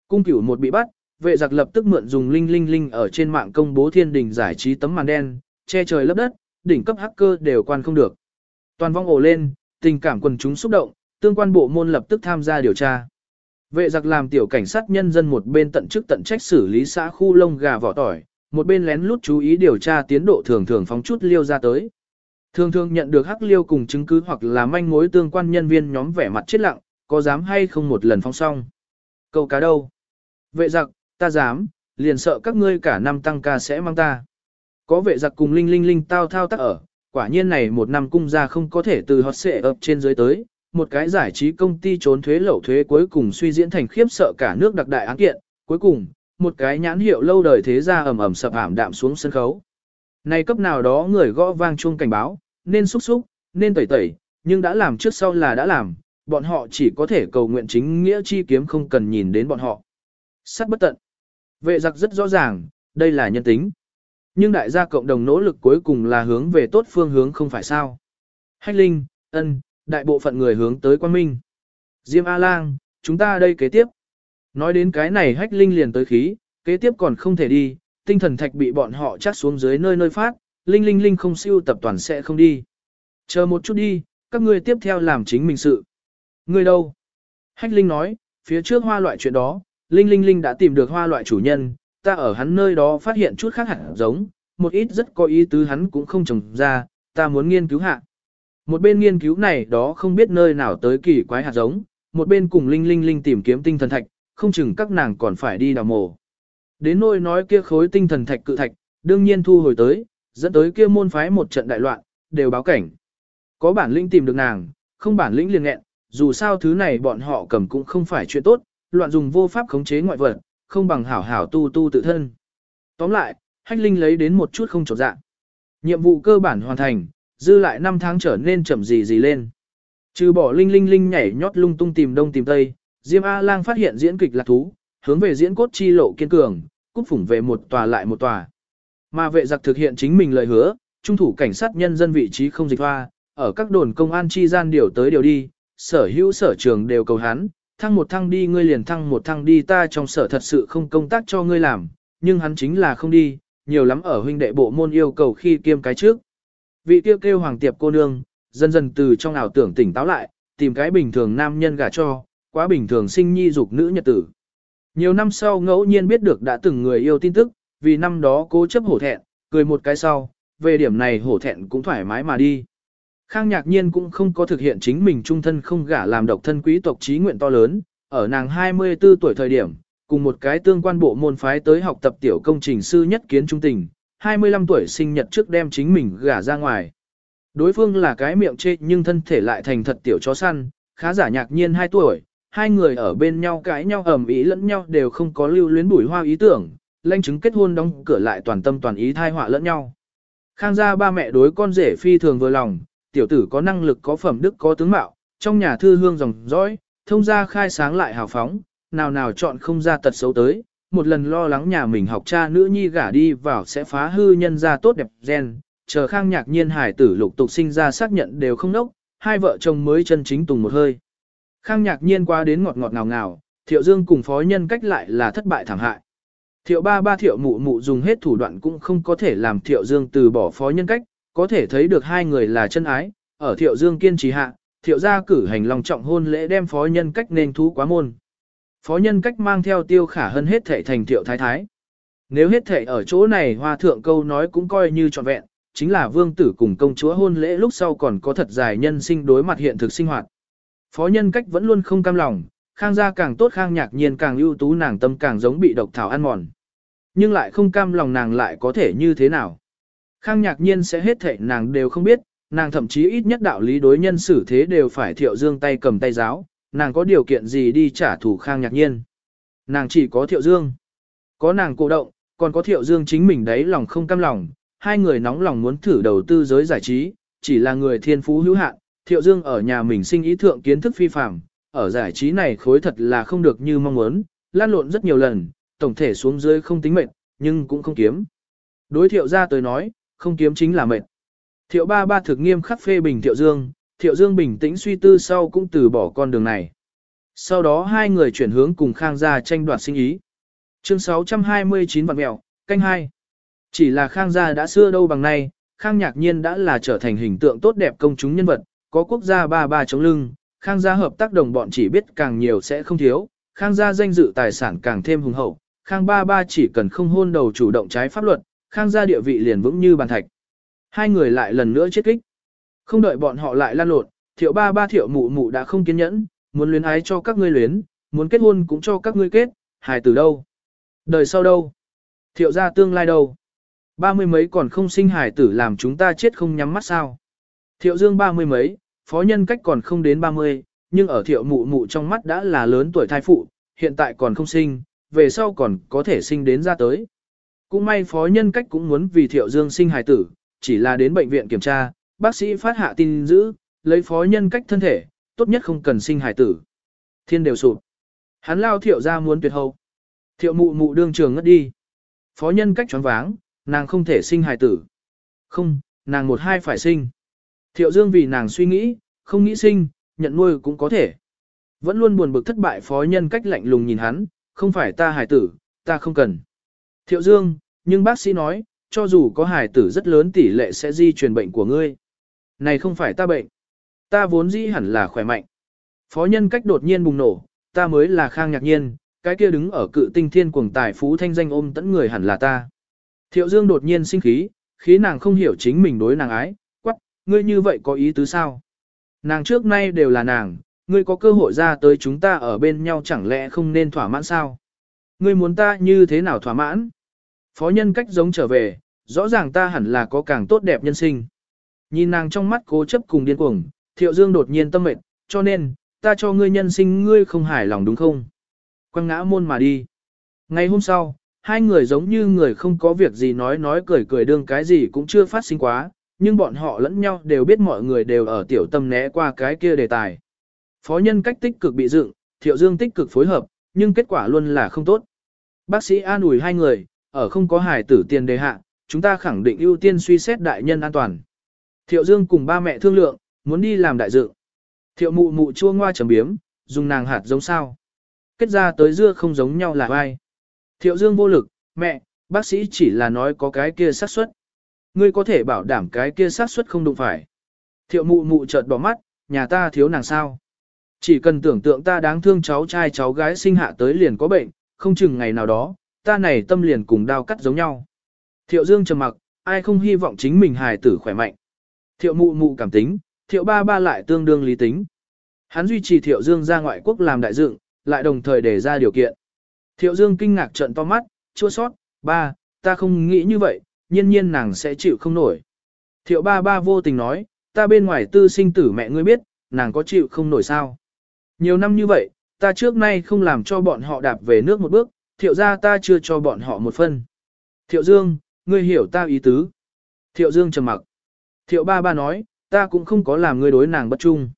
Cung cửu một bị bắt, vệ giặc lập tức mượn dùng linh linh linh ở trên mạng công bố thiên đình giải trí tấm màn đen, che trời lấp đất, đỉnh cấp hacker đều quan không được. Toàn vong ổ lên, tình cảm quần chúng xúc động, tương quan bộ môn lập tức tham gia điều tra. Vệ giặc làm tiểu cảnh sát nhân dân một bên tận chức tận trách xử lý xã khu lông gà vỏ tỏi, một bên lén lút chú ý điều tra tiến độ thường thường phóng chút liêu ra tới. Thường thường nhận được hắc liêu cùng chứng cứ hoặc là manh mối tương quan nhân viên nhóm vẻ mặt chết lặng, có dám hay không một lần phóng xong. Câu cá đâu? Vệ giặc, ta dám, liền sợ các ngươi cả năm tăng ca sẽ mang ta. Có vệ giặc cùng linh linh linh tao thao tác ở, quả nhiên này một năm cung ra không có thể từ hot xệ ập trên dưới tới, một cái giải trí công ty trốn thuế lậu thuế cuối cùng suy diễn thành khiếp sợ cả nước đặc đại án kiện, cuối cùng, một cái nhãn hiệu lâu đời thế gia ầm ầm sập ảm đạm xuống sân khấu. Này cấp nào đó người gõ vang chuông cảnh báo, nên xúc xúc, nên tẩy tẩy, nhưng đã làm trước sau là đã làm, bọn họ chỉ có thể cầu nguyện chính nghĩa chi kiếm không cần nhìn đến bọn họ. sát bất tận. Vệ giặc rất rõ ràng, đây là nhân tính. Nhưng đại gia cộng đồng nỗ lực cuối cùng là hướng về tốt phương hướng không phải sao. Hách Linh, ân, đại bộ phận người hướng tới quan minh. Diêm A-Lang, chúng ta đây kế tiếp. Nói đến cái này Hách Linh liền tới khí, kế tiếp còn không thể đi, tinh thần thạch bị bọn họ chắc xuống dưới nơi nơi phát, Linh Linh Linh không siêu tập toàn sẽ không đi. Chờ một chút đi, các ngươi tiếp theo làm chính mình sự. Ngươi đâu? Hách Linh nói, phía trước hoa loại chuyện đó, Linh Linh Linh đã tìm được hoa loại chủ nhân, ta ở hắn nơi đó phát hiện chút khác hẳn giống, một ít rất có ý tứ hắn cũng không trồng ra, ta muốn nghiên cứu hạ. Một bên nghiên cứu này đó không biết nơi nào tới kỳ quái hạt giống, một bên cùng Linh Linh Linh tìm kiếm tinh thần thạch, không chừng các nàng còn phải đi đào mồ. Đến nôi nói kia khối tinh thần thạch cự thạch, đương nhiên thu hồi tới, dẫn tới kia môn phái một trận đại loạn, đều báo cảnh. Có bản lĩnh tìm được nàng, không bản lĩnh liền nghẹn, dù sao thứ này bọn họ cầm cũng không phải chuyện tốt, loạn dùng vô pháp khống chế ngoại vật, không bằng hảo hảo tu tu tự thân. Tóm lại, Hách Linh lấy đến một chút không trột dạng. Nhiệm vụ cơ bản hoàn thành, dư lại 5 tháng trở nên chậm gì gì lên. Trừ bỏ Linh Linh Linh nhảy nhót lung tung tìm đông tìm tây, Diêm A-Lang phát hiện diễn kịch lạc thú, hướng về diễn cốt chi lộ kiên cường, cút phủng về một tòa lại một tòa. Mà vệ giặc thực hiện chính mình lời hứa, trung thủ cảnh sát nhân dân vị trí không dịch hoa, ở các đồn công an chi gian điều tới điều đi, sở hữu sở trường đều cầu hắn, thăng một thăng đi ngươi liền thăng một thăng đi ta trong sở thật sự không công tác cho ngươi làm, nhưng hắn chính là không đi, nhiều lắm ở huynh đệ bộ môn yêu cầu khi kiêm cái trước. Vị tiêu kêu hoàng tiệp cô nương, dần dần từ trong ảo tưởng tỉnh táo lại, tìm cái bình thường nam nhân gả cho, quá bình thường sinh nhi dục nữ nhật tử. Nhiều năm sau ngẫu nhiên biết được đã từng người yêu tin tức, vì năm đó cố chấp hổ thẹn, cười một cái sau, về điểm này hổ thẹn cũng thoải mái mà đi. Khang nhạc nhiên cũng không có thực hiện chính mình trung thân không gả làm độc thân quý tộc trí nguyện to lớn, ở nàng 24 tuổi thời điểm, cùng một cái tương quan bộ môn phái tới học tập tiểu công trình sư nhất kiến trung tình, 25 tuổi sinh nhật trước đem chính mình gả ra ngoài. Đối phương là cái miệng chê nhưng thân thể lại thành thật tiểu chó săn, khá giả nhạc nhiên 2 tuổi, hai người ở bên nhau cãi nhau ầm ĩ lẫn nhau đều không có lưu luyến bùi hoa ý tưởng, lanh chứng kết hôn đóng cửa lại toàn tâm toàn ý thai họa lẫn nhau. Khang gia ba mẹ đối con rể phi thường vừa lòng, tiểu tử có năng lực có phẩm đức có tướng mạo, trong nhà thư hương dòng dõi, thông gia khai sáng lại hào phóng, nào nào chọn không ra tật xấu tới, một lần lo lắng nhà mình học cha nữ nhi gả đi vào sẽ phá hư nhân gia tốt đẹp gen, chờ khang nhạc nhiên hải tử lục tục sinh ra xác nhận đều không nốc, hai vợ chồng mới chân chính tùng một hơi. Khang nhạc nhiên qua đến ngọt ngọt ngào ngào, thiệu dương cùng phó nhân cách lại là thất bại thảm hại. Thiệu ba ba thiệu mụ mụ dùng hết thủ đoạn cũng không có thể làm thiệu dương từ bỏ phó nhân cách, có thể thấy được hai người là chân ái, ở thiệu dương kiên trì hạ, thiệu gia cử hành lòng trọng hôn lễ đem phó nhân cách nên thú quá môn. Phó nhân cách mang theo tiêu khả hơn hết thệ thành thiệu thái thái. Nếu hết thệ ở chỗ này hoa thượng câu nói cũng coi như trọn vẹn, chính là vương tử cùng công chúa hôn lễ lúc sau còn có thật dài nhân sinh đối mặt hiện thực sinh hoạt. Phó nhân cách vẫn luôn không cam lòng, khang gia càng tốt khang nhạc nhiên càng ưu tú nàng tâm càng giống bị độc thảo ăn mòn. Nhưng lại không cam lòng nàng lại có thể như thế nào. Khang nhạc nhiên sẽ hết thệ nàng đều không biết, nàng thậm chí ít nhất đạo lý đối nhân xử thế đều phải thiệu dương tay cầm tay giáo, nàng có điều kiện gì đi trả thù khang nhạc nhiên. Nàng chỉ có thiệu dương. Có nàng cổ động, còn có thiệu dương chính mình đấy lòng không cam lòng, hai người nóng lòng muốn thử đầu tư giới giải trí, chỉ là người thiên phú hữu hạn, thiệu dương ở nhà mình sinh ý thượng kiến thức phi phạm, ở giải trí này khối thật là không được như mong muốn, lan lộn rất nhiều lần, tổng thể xuống dưới không tính mệt, nhưng cũng không kiếm. Đối thiệu ra tới nói, không kiếm chính là mệt. Thiệu ba ba thực nghiêm khắc phê bình thiệu dương, thiệu dương bình tĩnh suy tư sau cũng từ bỏ con đường này. Sau đó hai người chuyển hướng cùng Khang gia tranh đoạt sinh ý. Chương 629 vạn mèo, canh hai. Chỉ là Khang gia đã xưa đâu bằng nay, Khang nhạc nhiên đã là trở thành hình tượng tốt đẹp công chúng nhân vật, có quốc gia ba ba chống lưng, Khang gia hợp tác đồng bọn chỉ biết càng nhiều sẽ không thiếu, Khang gia danh dự tài sản càng thêm hùng hậu, Khang ba ba chỉ cần không hôn đầu chủ động trái pháp luật, Khang gia địa vị liền vững như bàn thạch. Hai người lại lần nữa chết kích. Không đợi bọn họ lại lan lộn, thiệu ba ba thiệu mụ mụ đã không kiên nhẫn, muốn luyến ái cho các ngươi luyến, muốn kết hôn cũng cho các ngươi kết, hài từ đâu? Đời sau đâu? Thiệu gia tương lai đâu? Ba mươi mấy còn không sinh hài tử làm chúng ta chết không nhắm mắt sao? Thiệu dương ba mươi mấy, phó nhân cách còn không đến ba mươi, nhưng ở thiệu mụ mụ trong mắt đã là lớn tuổi thai phụ, hiện tại còn không sinh, về sau còn có thể sinh đến ra tới. Cũng may phó nhân cách cũng muốn vì thiệu dương sinh hài tử, chỉ là đến bệnh viện kiểm tra, bác sĩ phát hạ tin giữ, lấy phó nhân cách thân thể, tốt nhất không cần sinh hài tử. Thiên đều sụp. Hắn lao thiệu ra muốn tuyệt hậu. Thiệu mụ mụ đương trường ngất đi. Phó nhân cách choáng váng, nàng không thể sinh hài tử. Không, nàng một hai phải sinh. Thiệu dương vì nàng suy nghĩ, không nghĩ sinh, nhận nuôi cũng có thể. Vẫn luôn buồn bực thất bại phó nhân cách lạnh lùng nhìn hắn, không phải ta hài tử, ta không cần. Thiệu dương, nhưng bác sĩ nói, cho dù có hài tử rất lớn tỷ lệ sẽ di truyền bệnh của ngươi. Này không phải ta bệnh. Ta vốn dĩ hẳn là khỏe mạnh. Phó nhân cách đột nhiên bùng nổ, ta mới là khang nhạc nhiên, cái kia đứng ở cự tinh thiên cuồng tài phú thanh danh ôm tẫn người hẳn là ta. Thiệu Dương đột nhiên sinh khí, khí nàng không hiểu chính mình đối nàng ái, ngươi như vậy có ý tứ sao? Nàng trước nay đều là nàng, ngươi có cơ hội ra tới chúng ta ở bên nhau chẳng lẽ không nên thỏa mãn sao? Ngươi muốn ta như thế nào thỏa mãn? Phó nhân cách giống trở về, rõ ràng ta hẳn là có càng tốt đẹp nhân sinh. Nhìn nàng trong mắt cố chấp cùng điên cuồng, thiệu dương đột nhiên tâm mệt, cho nên, ta cho ngươi nhân sinh ngươi không hài lòng đúng không? Quăng ngã môn mà đi. Ngày hôm sau, hai người giống như người không có việc gì nói nói cười cười đương cái gì cũng chưa phát sinh quá, nhưng bọn họ lẫn nhau đều biết mọi người đều ở tiểu tâm né qua cái kia đề tài. Phó nhân cách tích cực bị dựng, thiệu dương tích cực phối hợp, nhưng kết quả luôn là không tốt. Bác sĩ an ủi hai người, ở không có hài tử tiền đề hạ, chúng ta khẳng định ưu tiên suy xét đại nhân an toàn. Thiệu Dương cùng ba mẹ thương lượng, muốn đi làm đại dự. Thiệu mụ mụ chua ngoa trầm biếm, dùng nàng hạt giống sao. Kết ra tới dưa không giống nhau là ai. Thiệu Dương vô lực, mẹ, bác sĩ chỉ là nói có cái kia xác suất. Ngươi có thể bảo đảm cái kia xác suất không đụng phải. Thiệu mụ mụ chợt bỏ mắt, nhà ta thiếu nàng sao. Chỉ cần tưởng tượng ta đáng thương cháu trai cháu gái sinh hạ tới liền có bệnh, không chừng ngày nào đó, ta này tâm liền cùng đao cắt giống nhau. Thiệu Dương trầm mặc, ai không hy vọng chính mình hài tử khỏe mạnh. Thiệu mụ mụ cảm tính, thiệu ba ba lại tương đương lý tính. Hắn duy trì thiệu Dương ra ngoại quốc làm đại dựng, lại đồng thời đề ra điều kiện. Thiệu Dương kinh ngạc trận to mắt, chua sót, ba, ta không nghĩ như vậy, nhiên nhiên nàng sẽ chịu không nổi. Thiệu ba ba vô tình nói, ta bên ngoài tư sinh tử mẹ ngươi biết, nàng có chịu không nổi sao. Nhiều năm như vậy, ta trước nay không làm cho bọn họ đạp về nước một bước, thiệu ra ta chưa cho bọn họ một phân. Thiệu Dương, ngươi hiểu ta ý tứ. Thiệu Dương trầm mặc. Thiệu ba ba nói, ta cũng không có làm ngươi đối nàng bất trung.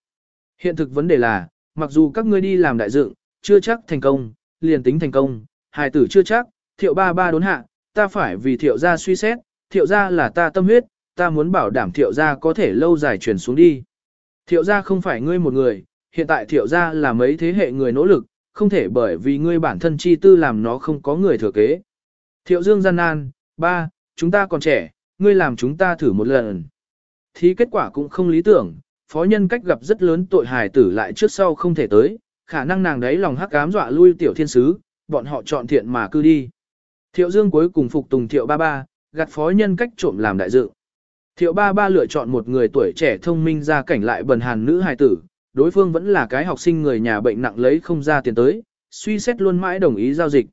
Hiện thực vấn đề là, mặc dù các ngươi đi làm đại dựng, chưa chắc thành công, liền tính thành công, hài tử chưa chắc, thiệu ba ba đốn hạ, ta phải vì thiệu gia suy xét, thiệu gia là ta tâm huyết, ta muốn bảo đảm thiệu gia có thể lâu dài truyền xuống đi. Thiệu gia không phải ngươi một người, hiện tại thiệu gia là mấy thế hệ người nỗ lực, không thể bởi vì ngươi bản thân chi tư làm nó không có người thừa kế. Thiệu dương gian nan, ba, chúng ta còn trẻ, ngươi làm chúng ta thử một lần. Thì kết quả cũng không lý tưởng, phó nhân cách gặp rất lớn tội hài tử lại trước sau không thể tới, khả năng nàng đấy lòng hắc ám dọa lui tiểu thiên sứ, bọn họ chọn thiện mà cư đi. Thiệu Dương cuối cùng phục tùng Thiệu Ba Ba, gạt phó nhân cách trộm làm đại dự. Thiệu Ba Ba lựa chọn một người tuổi trẻ thông minh ra cảnh lại bần hàn nữ hài tử, đối phương vẫn là cái học sinh người nhà bệnh nặng lấy không ra tiền tới, suy xét luôn mãi đồng ý giao dịch.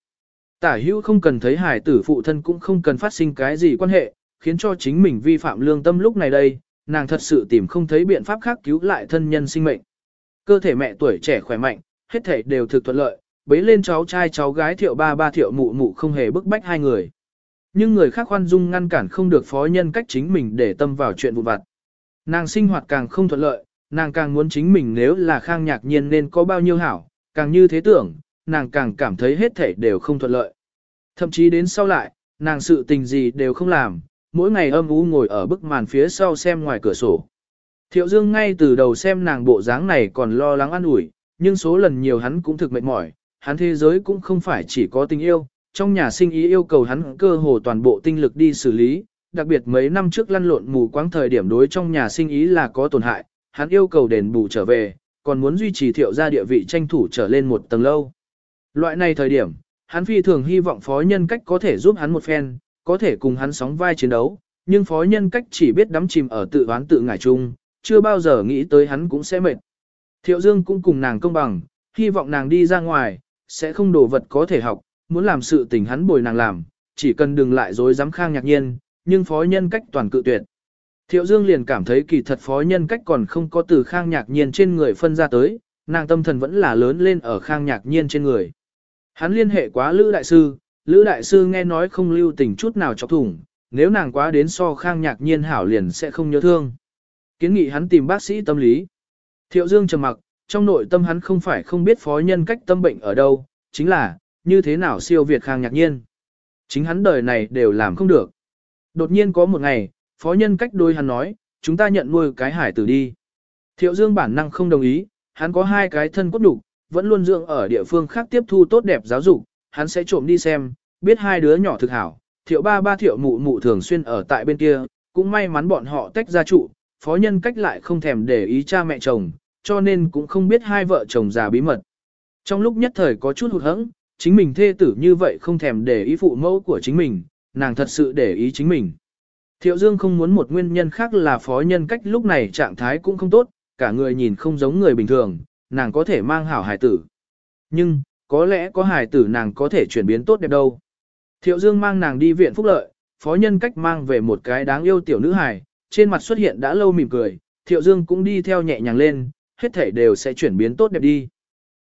Tả hữu không cần thấy hài tử phụ thân cũng không cần phát sinh cái gì quan hệ, khiến cho chính mình vi phạm lương tâm lúc này đây, nàng thật sự tìm không thấy biện pháp khác cứu lại thân nhân sinh mệnh. Cơ thể mẹ tuổi trẻ khỏe mạnh, hết thể đều thực thuận lợi, bấy lên cháu trai cháu gái thiệu ba ba thiệu mụ mụ không hề bức bách hai người. Nhưng người khác khoan dung ngăn cản không được phó nhân cách chính mình để tâm vào chuyện vụn vặt. Nàng sinh hoạt càng không thuận lợi, nàng càng muốn chính mình nếu là khang nhạc nhiên nên có bao nhiêu hảo, càng như thế tưởng, nàng càng cảm thấy hết thể đều không thuận lợi. Thậm chí đến sau lại, nàng sự tình gì đều không làm, mỗi ngày âm u ngồi ở bức màn phía sau xem ngoài cửa sổ. Thiệu Dương ngay từ đầu xem nàng bộ dáng này còn lo lắng an ủi, nhưng số lần nhiều hắn cũng thực mệt mỏi, hắn thế giới cũng không phải chỉ có tình yêu, trong nhà sinh ý yêu cầu hắn cơ hồ toàn bộ tinh lực đi xử lý, đặc biệt mấy năm trước lăn lộn mù quáng thời điểm đối trong nhà sinh ý là có tổn hại, hắn yêu cầu đền bù trở về, còn muốn duy trì thiệu gia địa vị tranh thủ trở lên một tầng lâu. Loại này thời điểm, hắn phi thường hy vọng phó nhân cách có thể giúp hắn một phen, có thể cùng hắn sóng vai chiến đấu, nhưng phó nhân cách chỉ biết đắm chìm ở tự oán tự ngải chung, chưa bao giờ nghĩ tới hắn cũng sẽ mệt. Thiệu Dương cũng cùng nàng công bằng, hy vọng nàng đi ra ngoài, sẽ không đồ vật có thể học, muốn làm sự tình hắn bồi nàng làm, chỉ cần đừng lại dối dám khang nhạc nhiên, nhưng phó nhân cách toàn cự tuyệt. Thiệu Dương liền cảm thấy kỳ thật phó nhân cách còn không có từ khang nhạc nhiên trên người phân ra tới, nàng tâm thần vẫn là lớn lên ở khang nhạc nhiên trên người. Hắn liên hệ quá Lữ Đại Sư, Lữ Đại Sư nghe nói không lưu tình chút nào chọc thủng, nếu nàng quá đến so khang nhạc nhiên hảo liền sẽ không nhớ thương. Kiến nghị hắn tìm bác sĩ tâm lý. Thiệu Dương trầm mặc, trong nội tâm hắn không phải không biết phó nhân cách tâm bệnh ở đâu, chính là, như thế nào siêu việt khang nhạc nhiên. Chính hắn đời này đều làm không được. Đột nhiên có một ngày, phó nhân cách đôi hắn nói, chúng ta nhận nuôi cái hải tử đi. Thiệu Dương bản năng không đồng ý, hắn có hai cái thân cốt đục, vẫn luôn dưỡng ở địa phương khác tiếp thu tốt đẹp giáo dục, hắn sẽ trộm đi xem, biết hai đứa nhỏ thực hảo. Thiệu ba ba thiệu mụ mụ thường xuyên ở tại bên kia, cũng may mắn bọn họ tách ra trụ, phó nhân cách lại không thèm để ý cha mẹ chồng, cho nên cũng không biết hai vợ chồng già bí mật. Trong lúc nhất thời có chút hụt hẫng, chính mình thê tử như vậy không thèm để ý phụ mẫu của chính mình, nàng thật sự để ý chính mình. Thiệu Dương không muốn một nguyên nhân khác là phó nhân cách lúc này trạng thái cũng không tốt, cả người nhìn không giống người bình thường, nàng có thể mang hảo hài tử. Nhưng, có lẽ có hài tử nàng có thể chuyển biến tốt đẹp đâu. Thiệu Dương mang nàng đi viện phúc lợi, phó nhân cách mang về một cái đáng yêu tiểu nữ hài, trên mặt xuất hiện đã lâu mỉm cười, Thiệu Dương cũng đi theo nhẹ nhàng lên, hết thể đều sẽ chuyển biến tốt đẹp đi.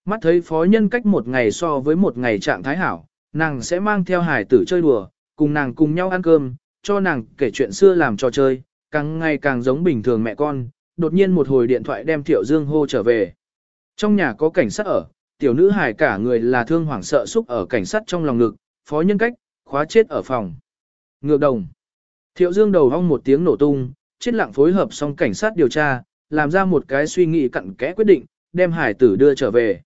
Mắt thấy phó nhân cách một ngày so với một ngày trạng thái hảo, nàng sẽ mang theo Hải tử chơi đùa, cùng nàng cùng nhau ăn cơm, cho nàng kể chuyện xưa làm trò chơi, càng ngày càng giống bình thường mẹ con, đột nhiên một hồi điện thoại đem Thiệu Dương hô trở về. Trong nhà có cảnh sát ở, tiểu nữ hài cả người là thương hoảng sợ xúc ở cảnh sát trong lòng ngực, phó nhân cách, khóa chết ở phòng. Ngược đồng. Thiệu Dương đầu hong một tiếng nổ tung, chết lặng phối hợp xong cảnh sát điều tra, làm ra một cái suy nghĩ cặn kẽ quyết định, đem hải tử đưa trở về.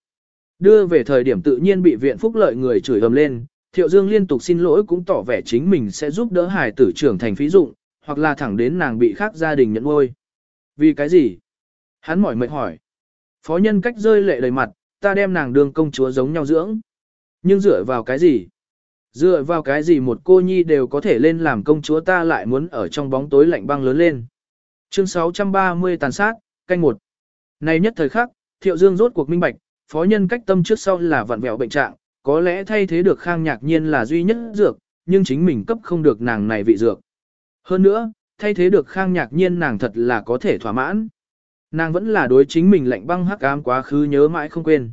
Đưa về thời điểm tự nhiên bị viện phúc lợi người chửi ầm lên, Thiệu Dương liên tục xin lỗi cũng tỏ vẻ chính mình sẽ giúp đỡ hải tử trưởng thành phí dụng, hoặc là thẳng đến nàng bị khác gia đình nhận nuôi. Vì cái gì? Hắn mỏi mệt hỏi. Phó nhân cách rơi lệ đầy mặt, ta đem nàng đường công chúa giống nhau dưỡng. Nhưng dựa vào cái gì? Dựa vào cái gì một cô nhi đều có thể lên làm công chúa ta lại muốn ở trong bóng tối lạnh băng lớn lên. Chương 630 tàn sát, canh một. Này nhất thời khắc, Thiệu Dương rốt cuộc minh bạch, phó nhân cách tâm trước sau là vặn vẹo bệnh trạng, có lẽ thay thế được khang nhạc nhiên là duy nhất dược, nhưng chính mình cấp không được nàng này vị dược. Hơn nữa, thay thế được khang nhạc nhiên nàng thật là có thể thỏa mãn. Nàng vẫn là đối chính mình lạnh băng hắc ám quá khứ nhớ mãi không quên.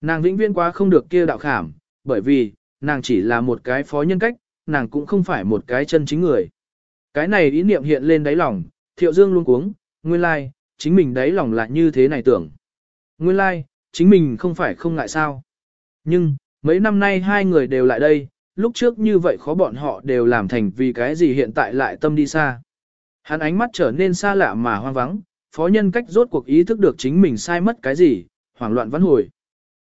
Nàng vĩnh viễn quá không được kia đạo khảm, bởi vì, nàng chỉ là một cái phó nhân cách, nàng cũng không phải một cái chân chính người. Cái này ý niệm hiện lên đáy lòng, thiệu dương luôn cuống, nguyên lai, like, chính mình đáy lòng là như thế này tưởng. Nguyên lai, like, chính mình không phải không ngại sao. Nhưng, mấy năm nay hai người đều lại đây, lúc trước như vậy khó bọn họ đều làm thành vì cái gì hiện tại lại tâm đi xa. Hắn ánh mắt trở nên xa lạ mà hoang vắng, phó nhân cách rốt cuộc ý thức được chính mình sai mất cái gì, hoảng loạn vãn hồi.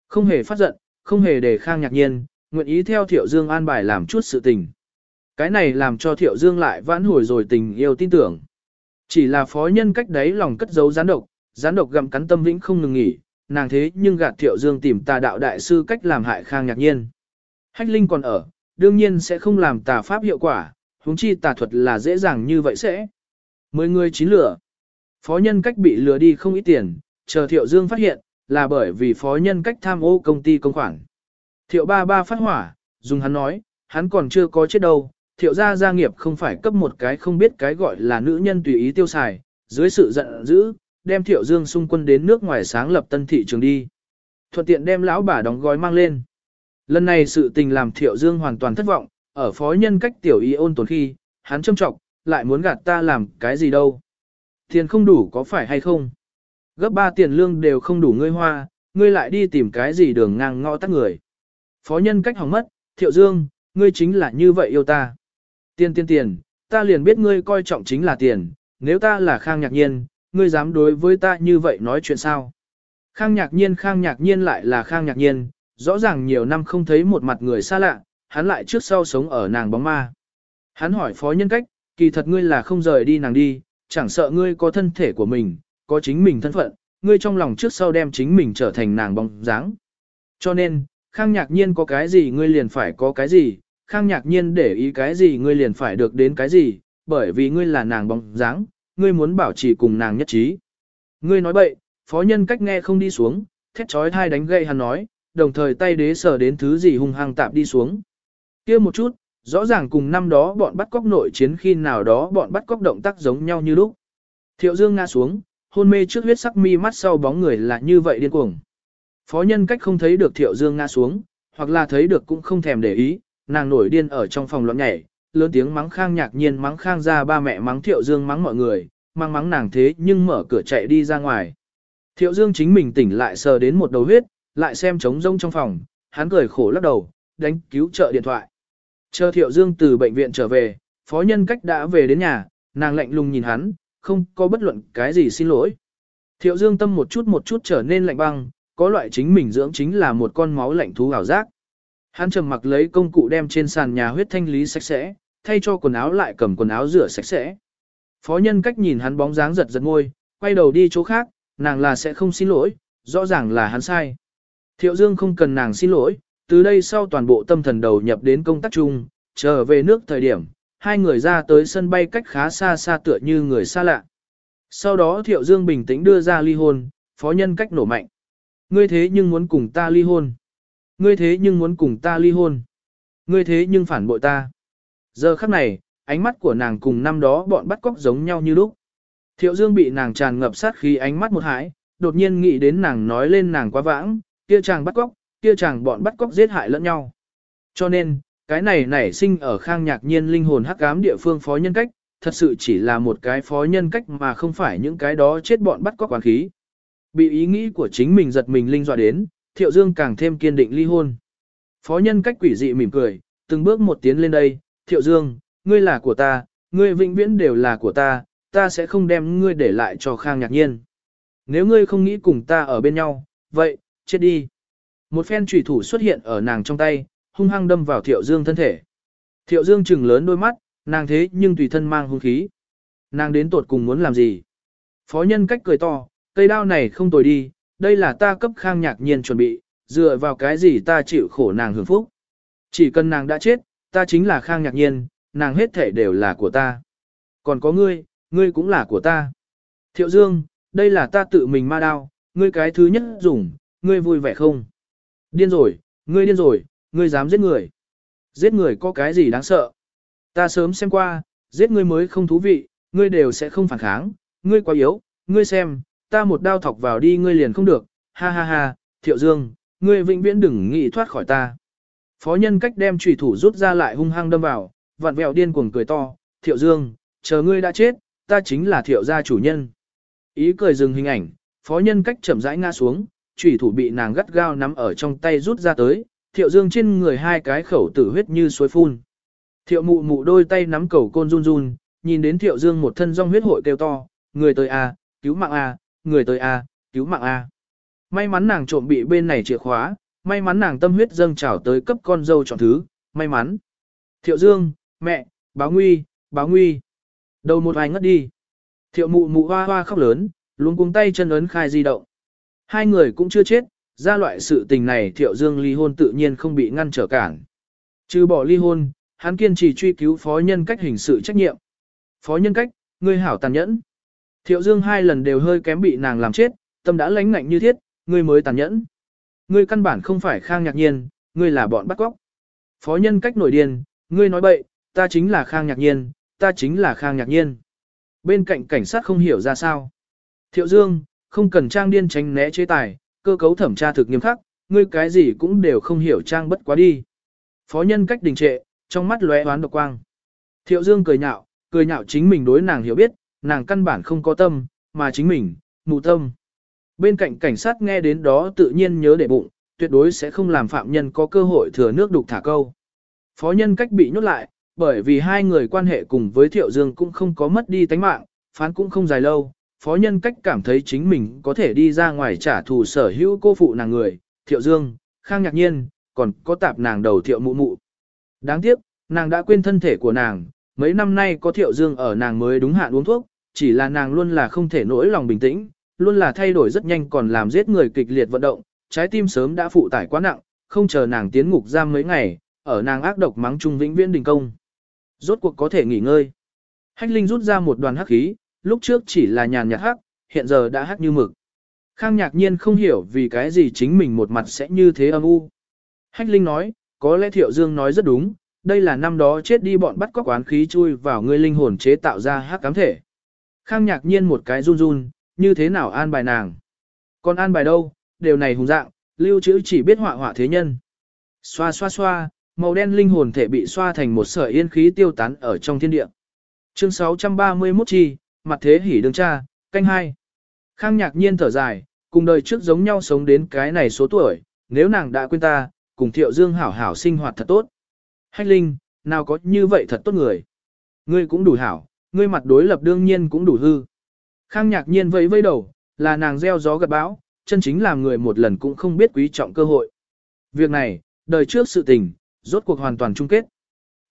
Không hề phát giận, không hề đề khang nhạc nhiên, nguyện ý theo Thiệu Dương an bài làm chút sự tình. Cái này làm cho Thiệu Dương lại vãn hồi rồi tình yêu tin tưởng. Chỉ là phó nhân cách đấy lòng cất giấu gián độc, gián độc gặm cắn tâm vĩnh không ngừng nghỉ, nàng thế nhưng gạt Thiệu Dương tìm tà đạo đại sư cách làm hại khang nhạc nhiên. Hách Linh còn ở, đương nhiên sẽ không làm tà pháp hiệu quả, huống chi tà thuật là dễ dàng như vậy sẽ. Mười người chín lửa. Phó nhân cách bị lừa đi không ít tiền, chờ Thiệu Dương phát hiện, là bởi vì phó nhân cách tham ô công ty công khoản. Thiệu ba ba phát hỏa, dùng hắn nói, hắn còn chưa có chết đâu, thiệu gia gia nghiệp không phải cấp một cái không biết cái gọi là nữ nhân tùy ý tiêu xài, dưới sự giận dữ, đem thiệu dương xung quân đến nước ngoài sáng lập tân thị trường đi. Thuận tiện đem lão bà đóng gói mang lên. Lần này sự tình làm thiệu dương hoàn toàn thất vọng, ở phó nhân cách tiểu y ôn tồn khi, hắn châm trọng, lại muốn gạt ta làm cái gì đâu. Tiền không đủ có phải hay không? Gấp ba tiền lương đều không đủ ngươi hoa, ngươi lại đi tìm cái gì đường ngang ngõ tắt người. Phó nhân cách hỏng mất, thiệu dương, ngươi chính là như vậy yêu ta. Tiền tiền tiền, ta liền biết ngươi coi trọng chính là tiền, nếu ta là khang nhạc nhiên, ngươi dám đối với ta như vậy nói chuyện sao? Khang nhạc nhiên khang nhạc nhiên lại là khang nhạc nhiên, rõ ràng nhiều năm không thấy một mặt người xa lạ, hắn lại trước sau sống ở nàng bóng ma. Hắn hỏi phó nhân cách, kỳ thật ngươi là không rời đi nàng đi, chẳng sợ ngươi có thân thể của mình, có chính mình thân phận, ngươi trong lòng trước sau đem chính mình trở thành nàng bóng dáng. Cho nên, Khang Nhạc Nhiên có cái gì ngươi liền phải có cái gì, Khang Nhạc Nhiên để ý cái gì ngươi liền phải được đến cái gì, bởi vì ngươi là nàng bóng dáng, ngươi muốn bảo trì cùng nàng nhất trí. Ngươi nói bậy, phó nhân cách nghe không đi xuống, thét chói thai đánh gậy hắn nói, đồng thời tay đế sở đến thứ gì hung hăng tạp đi xuống. kia một chút, rõ ràng cùng năm đó bọn bắt cóc nội chiến khi nào đó bọn bắt cóc động tác giống nhau như lúc. Thiệu Dương ngã xuống, hôn mê trước huyết sắc mi mắt sau bóng người là như vậy điên cuồng. Phó nhân cách không thấy được Thiệu Dương ngã xuống, hoặc là thấy được cũng không thèm để ý, nàng nổi điên ở trong phòng loạn nhảy, lớn tiếng mắng khang nhạc nhiên mắng khang ra ba mẹ mắng Thiệu Dương mắng mọi người, mang mắng nàng thế nhưng mở cửa chạy đi ra ngoài. Thiệu Dương chính mình tỉnh lại sờ đến một đầu huyết, lại xem trống rông trong phòng, hắn cười khổ lắc đầu, đánh cứu trợ điện thoại. Chờ Thiệu Dương từ bệnh viện trở về, phó nhân cách đã về đến nhà, nàng lạnh lùng nhìn hắn, không có bất luận cái gì xin lỗi. Thiệu Dương tâm một chút một chút trở nên lạnh băng, có loại chính mình dưỡng chính là một con máu lạnh thú ảo giác. Hắn trầm mặc lấy công cụ đem trên sàn nhà huyết thanh lý sạch sẽ, thay cho quần áo lại cầm quần áo rửa sạch sẽ. Phó nhân cách nhìn hắn bóng dáng giật giật môi, quay đầu đi chỗ khác, nàng là sẽ không xin lỗi, rõ ràng là hắn sai. Thiệu Dương không cần nàng xin lỗi, từ đây sau toàn bộ tâm thần đầu nhập đến công tác chung, trở về nước thời điểm, hai người ra tới sân bay cách khá xa xa tựa như người xa lạ. Sau đó Thiệu Dương bình tĩnh đưa ra ly hôn, phó nhân cách nổ mạnh. Ngươi thế nhưng muốn cùng ta ly hôn. Ngươi thế nhưng muốn cùng ta ly hôn. Ngươi thế nhưng phản bội ta. Giờ khắc này, ánh mắt của nàng cùng năm đó bọn bắt cóc giống nhau như lúc. Thiệu Dương bị nàng tràn ngập sát khí ánh mắt một hãi, đột nhiên nghĩ đến nàng nói lên nàng quá vãng, kia chàng bắt cóc, kia chàng bọn bắt cóc giết hại lẫn nhau. Cho nên, cái này nảy sinh ở khang nhạc nhiên linh hồn hắc ám địa phương phó nhân cách, thật sự chỉ là một cái phó nhân cách mà không phải những cái đó chết bọn bắt cóc quán khí. Bị ý nghĩ của chính mình giật mình linh dọa đến, Thiệu Dương càng thêm kiên định ly hôn. Phó nhân cách quỷ dị mỉm cười, từng bước một tiến lên đây, Thiệu Dương, ngươi là của ta, ngươi vĩnh viễn đều là của ta, ta sẽ không đem ngươi để lại cho Khang Nhạc Nhiên. Nếu ngươi không nghĩ cùng ta ở bên nhau, vậy, chết đi. Một phen trùy thủ xuất hiện ở nàng trong tay, hung hăng đâm vào Thiệu Dương thân thể. Thiệu Dương chừng lớn đôi mắt, nàng thế nhưng tùy thân mang hung khí. Nàng đến tột cùng muốn làm gì? Phó nhân cách cười to, cây đao này không tồi đi, đây là ta cấp Khang Nhạc Nhiên chuẩn bị, dựa vào cái gì ta chịu khổ nàng hưởng phúc. Chỉ cần nàng đã chết, ta chính là Khang Nhạc Nhiên, nàng hết thể đều là của ta. Còn có ngươi, ngươi cũng là của ta. Thiệu Dương, đây là ta tự mình ma đao, ngươi cái thứ nhất dùng, ngươi vui vẻ không? Điên rồi, ngươi điên rồi, ngươi dám giết người. Giết người có cái gì đáng sợ? Ta sớm xem qua, giết ngươi mới không thú vị, ngươi đều sẽ không phản kháng, ngươi quá yếu, ngươi xem, ta một đao thọc vào đi ngươi liền không được, ha ha ha, Thiệu Dương, ngươi vĩnh viễn đừng nghĩ thoát khỏi ta. Phó nhân cách đem trùy thủ rút ra lại hung hăng đâm vào, vặn vẹo điên cuồng cười to, Thiệu Dương, chờ ngươi đã chết, ta chính là Thiệu gia chủ nhân. Ý cười dừng hình ảnh, phó nhân cách chậm rãi ngã xuống, trùy thủ bị nàng gắt gao nắm ở trong tay rút ra tới, Thiệu Dương trên người hai cái khẩu tử huyết như suối phun. Thiệu mụ mụ đôi tay nắm cầu côn run run, nhìn đến Thiệu Dương một thân rong huyết hội kêu to, người tới à, cứu mạng à người tới a, cứu mạng a. May mắn nàng trộm bị bên này chìa khóa, may mắn nàng tâm huyết dâng trào tới cấp con dâu chọn thứ, may mắn. Thiệu Dương, mẹ, báo nguy, báo nguy. Đầu một vài ngất đi. Thiệu mụ mụ hoa hoa khóc lớn, luôn cuống tay chân ấn khai di động. Hai người cũng chưa chết, ra loại sự tình này Thiệu Dương ly hôn tự nhiên không bị ngăn trở cản. Trừ bỏ ly hôn, hắn kiên trì truy cứu phó nhân cách hình sự trách nhiệm. Phó nhân cách, ngươi hảo tàn nhẫn. Thiệu Dương hai lần đều hơi kém bị nàng làm chết, tâm đã lãnh ngạnh như thiết, ngươi mới tàn nhẫn. Ngươi căn bản không phải khang nhạc nhiên, ngươi là bọn bắt cóc. Phó nhân cách nổi điên, ngươi nói bậy, ta chính là khang nhạc nhiên, ta chính là khang nhạc nhiên. Bên cạnh cảnh sát không hiểu ra sao. Thiệu Dương, không cần trang điên tránh né chế tài, cơ cấu thẩm tra thực nghiêm khắc, ngươi cái gì cũng đều không hiểu trang bất quá đi. Phó nhân cách đình trệ, trong mắt lóe oán độc quang. Thiệu Dương cười nhạo, cười nhạo chính mình đối nàng hiểu biết, nàng căn bản không có tâm, mà chính mình, mù tâm. Bên cạnh cảnh sát nghe đến đó tự nhiên nhớ để bụng, tuyệt đối sẽ không làm phạm nhân có cơ hội thừa nước đục thả câu. Phó nhân cách bị nhốt lại, bởi vì hai người quan hệ cùng với Thiệu Dương cũng không có mất đi tánh mạng, phán cũng không dài lâu. Phó nhân cách cảm thấy chính mình có thể đi ra ngoài trả thù sở hữu cô phụ nàng người, Thiệu Dương, Khang Nhạc Nhiên, còn có tạp nàng đầu Thiệu Mụ Mụ. Đáng tiếc, nàng đã quên thân thể của nàng, mấy năm nay có Thiệu Dương ở nàng mới đúng hạn uống thuốc, chỉ là nàng luôn là không thể nỗi lòng bình tĩnh, luôn là thay đổi rất nhanh còn làm giết người kịch liệt vận động, trái tim sớm đã phụ tải quá nặng, không chờ nàng tiến ngục giam mấy ngày, ở nàng ác độc mắng trung vĩnh viễn đình công. Rốt cuộc có thể nghỉ ngơi. Hách Linh rút ra một đoàn hắc khí, lúc trước chỉ là nhàn nhạt hắc, hiện giờ đã hắc như mực. Khang nhạc nhiên không hiểu vì cái gì chính mình một mặt sẽ như thế âm u. Hách Linh nói, có lẽ Thiệu Dương nói rất đúng, đây là năm đó chết đi bọn bắt cóc quán khí chui vào người linh hồn chế tạo ra hắc cám thể. Khang nhạc nhiên một cái run run, như thế nào an bài nàng. Còn an bài đâu, điều này hùng dạng, lưu trữ chỉ biết họa họa thế nhân. Xoa xoa xoa, màu đen linh hồn thể bị xoa thành một sợi yên khí tiêu tán ở trong thiên địa. Chương 631 chi, mặt thế hỉ đương cha, canh hai. Khang nhạc nhiên thở dài, cùng đời trước giống nhau sống đến cái này số tuổi, nếu nàng đã quên ta, cùng thiệu dương hảo hảo sinh hoạt thật tốt. Hách linh, nào có như vậy thật tốt người. Ngươi cũng đủ hảo, ngươi mặt đối lập đương nhiên cũng đủ hư. Khang nhạc nhiên vẫy vẫy đầu, là nàng gieo gió gặt bão, chân chính làm người một lần cũng không biết quý trọng cơ hội. Việc này, đời trước sự tình, rốt cuộc hoàn toàn chung kết.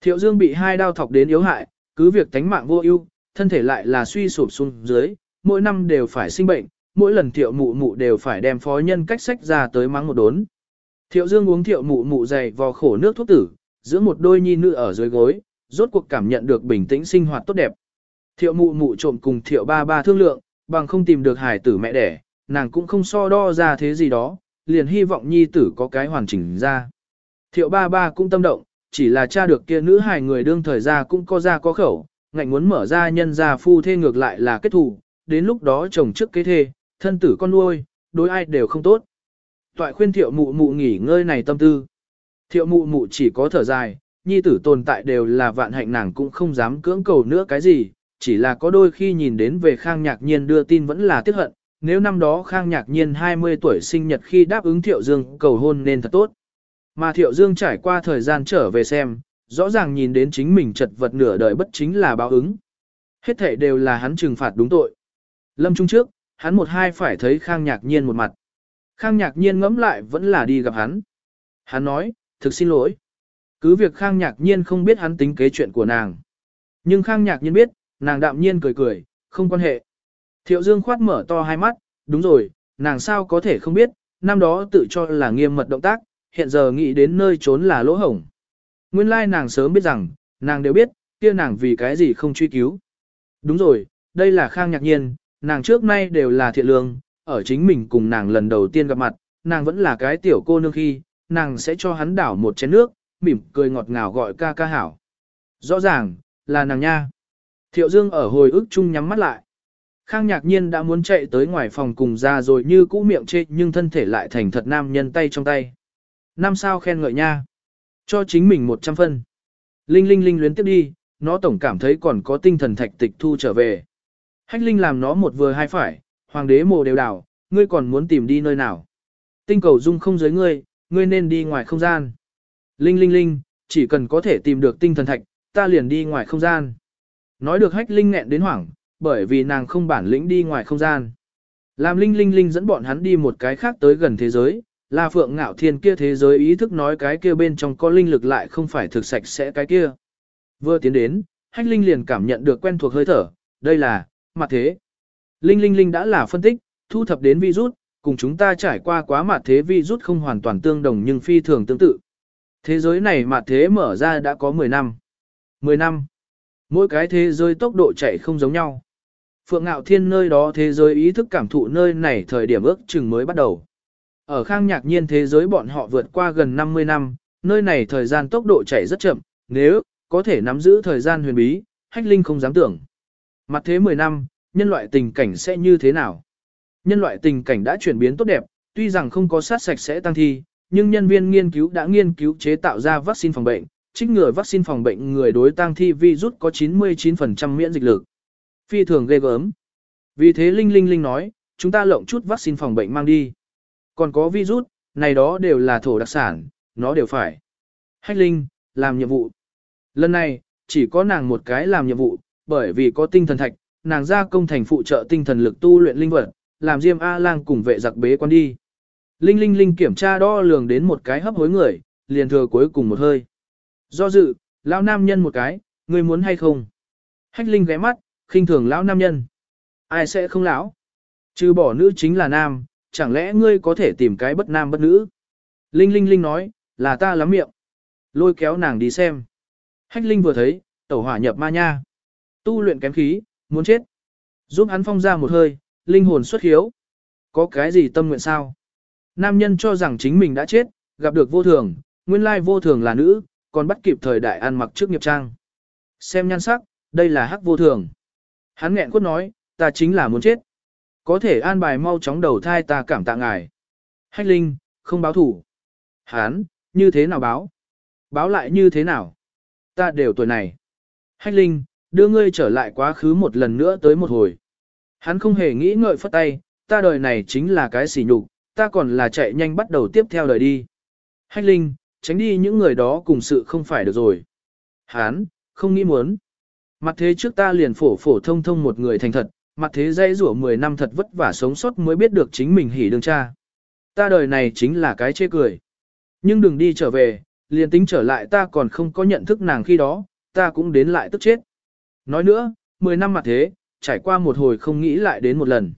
Thiệu Dương bị hai đao thọc đến yếu hại, cứ việc tánh mạng vô ưu, thân thể lại là suy sụp xuống dưới, mỗi năm đều phải sinh bệnh, mỗi lần thiệu mụ mụ đều phải đem phó nhân cách sách ra tới mắng một đốn. Thiệu Dương uống thiệu mụ mụ dày vò khổ nước thuốc tử, giữa một đôi nhi nữ ở dưới gối, rốt cuộc cảm nhận được bình tĩnh sinh hoạt tốt đẹp. Thiệu mụ mụ trộm cùng thiệu ba ba thương lượng, bằng không tìm được hải tử mẹ đẻ, nàng cũng không so đo ra thế gì đó, liền hy vọng nhi tử có cái hoàn chỉnh ra. Thiệu ba ba cũng tâm động, chỉ là cha được kia nữ hài người đương thời ra cũng có ra có khẩu, ngạnh muốn mở ra nhân ra phu thê ngược lại là kết thù, đến lúc đó chồng trước kế thê, thân tử con nuôi, đối ai đều không tốt. Toại khuyên thiệu mụ mụ nghỉ ngơi này tâm tư. Thiệu mụ mụ chỉ có thở dài, nhi tử tồn tại đều là vạn hạnh nàng cũng không dám cưỡng cầu nữa cái gì, chỉ là có đôi khi nhìn đến về Khang Nhạc Nhiên đưa tin vẫn là tiếc hận, nếu năm đó Khang Nhạc Nhiên 20 tuổi sinh nhật khi đáp ứng Thiệu Dương cầu hôn nên thật tốt. Mà Thiệu Dương trải qua thời gian trở về xem, rõ ràng nhìn đến chính mình chật vật nửa đời bất chính là báo ứng. Hết thể đều là hắn trừng phạt đúng tội. Lâm Trung trước, hắn một hai phải thấy Khang Nhạc Nhiên một mặt. Khang Nhạc Nhiên ngẫm lại vẫn là đi gặp hắn. Hắn nói, thực xin lỗi. Cứ việc Khang Nhạc Nhiên không biết hắn tính kế chuyện của nàng. Nhưng Khang Nhạc Nhiên biết, nàng đạm nhiên cười cười, không quan hệ. Thiệu Dương khoát mở to hai mắt, đúng rồi, nàng sao có thể không biết, năm đó tự cho là nghiêm mật động tác, hiện giờ nghĩ đến nơi trốn là lỗ hổng. Nguyên lai nàng sớm biết rằng, nàng đều biết, kia nàng vì cái gì không truy cứu. Đúng rồi, đây là Khang Nhạc Nhiên, nàng trước nay đều là thiện lương, ở chính mình cùng nàng lần đầu tiên gặp mặt, nàng vẫn là cái tiểu cô nương khi, nàng sẽ cho hắn đảo một chén nước, mỉm cười ngọt ngào gọi ca ca hảo. Rõ ràng, là nàng nha. Thiệu Dương ở hồi ức chung nhắm mắt lại. Khang nhạc nhiên đã muốn chạy tới ngoài phòng cùng ra rồi như cũ miệng chê nhưng thân thể lại thành thật nam nhân tay trong tay. Năm sao khen ngợi nha. Cho chính mình 100 phân. Linh Linh Linh luyến tiếp đi, nó tổng cảm thấy còn có tinh thần thạch tịch thu trở về. Hách Linh làm nó một vừa hai phải, hoàng đế mồ đều đảo, ngươi còn muốn tìm đi nơi nào. Tinh cầu dung không giới ngươi, ngươi nên đi ngoài không gian. Linh Linh Linh, chỉ cần có thể tìm được tinh thần thạch, ta liền đi ngoài không gian. Nói được hách Linh nghẹn đến hoảng, bởi vì nàng không bản lĩnh đi ngoài không gian. Làm Linh Linh Linh dẫn bọn hắn đi một cái khác tới gần thế giới, là phượng ngạo thiên kia thế giới ý thức nói cái kia bên trong có linh lực lại không phải thực sạch sẽ cái kia. Vừa tiến đến, hách Linh liền cảm nhận được quen thuộc hơi thở, đây là, mặt thế. Linh Linh Linh đã là phân tích, thu thập đến virus, cùng chúng ta trải qua quá mặt thế virus không hoàn toàn tương đồng nhưng phi thường tương tự. Thế giới này mặt thế mở ra đã có 10 năm. 10 năm. Mỗi cái thế giới tốc độ chạy không giống nhau. Phượng Ngạo Thiên nơi đó thế giới ý thức cảm thụ nơi này thời điểm ước chừng mới bắt đầu. Ở khang nhạc nhiên thế giới bọn họ vượt qua gần 50 năm, nơi này thời gian tốc độ chạy rất chậm, nếu có thể nắm giữ thời gian huyền bí, hách linh không dám tưởng. Mặt thế 10 năm, nhân loại tình cảnh sẽ như thế nào? Nhân loại tình cảnh đã chuyển biến tốt đẹp, tuy rằng không có sát sạch sẽ tăng thi, nhưng nhân viên nghiên cứu đã nghiên cứu chế tạo ra vaccine phòng bệnh, trích ngừa vaccine phòng bệnh người đối tăng thi virus có 99% miễn dịch lực. Phi thường ghê gớm. Vì thế Linh Linh Linh nói, chúng ta lộng chút vaccine phòng bệnh mang đi. Còn có virus, này đó đều là thổ đặc sản, nó đều phải. Hách Linh, làm nhiệm vụ. Lần này, chỉ có nàng một cái làm nhiệm vụ, bởi vì có tinh thần thạch, nàng ra công thành phụ trợ tinh thần lực tu luyện linh vật, làm Diêm A-lang cùng vệ giặc bế quan đi. Linh Linh Linh kiểm tra đo lường đến một cái hấp hối người, liền thừa cuối cùng một hơi. Do dự, lão nam nhân một cái, ngươi muốn hay không? Hách Linh ghé mắt, khinh thường lão nam nhân. Ai sẽ không lão? Trừ bỏ nữ chính là nam, chẳng lẽ ngươi có thể tìm cái bất nam bất nữ? Linh Linh Linh nói, là ta lắm miệng. Lôi kéo nàng đi xem. Hách Linh vừa thấy, tẩu hỏa nhập ma nha. Tu luyện kém khí, muốn chết. Giúp hắn phong ra một hơi, linh hồn xuất hiếu. Có cái gì tâm nguyện sao? Nam nhân cho rằng chính mình đã chết, gặp được vô thường, nguyên lai vô thường là nữ, còn bắt kịp thời đại ăn mặc trước nghiệp trang. Xem nhan sắc, đây là hắc vô thường. Hắn nghẹn quất nói, ta chính là muốn chết. Có thể an bài mau chóng đầu thai ta cảm tạ ngài. Hách linh, không báo thủ. Hắn, như thế nào báo? Báo lại như thế nào? Ta đều tuổi này. Hách linh, đưa ngươi trở lại quá khứ một lần nữa tới một hồi. Hắn không hề nghĩ ngợi phất tay, ta đời này chính là cái sỉ nhục, ta còn là chạy nhanh bắt đầu tiếp theo đời đi. Hách linh, tránh đi những người đó cùng sự không phải được rồi. Hán, không nghĩ muốn. Mặt thế trước ta liền phổ phổ thông thông một người thành thật, mặt thế dây rủa 10 năm thật vất vả sống sót mới biết được chính mình hỉ đương cha. Ta đời này chính là cái chê cười. Nhưng đừng đi trở về, liền tính trở lại ta còn không có nhận thức nàng khi đó, ta cũng đến lại tức chết. Nói nữa, 10 năm mặt thế, trải qua một hồi không nghĩ lại đến một lần.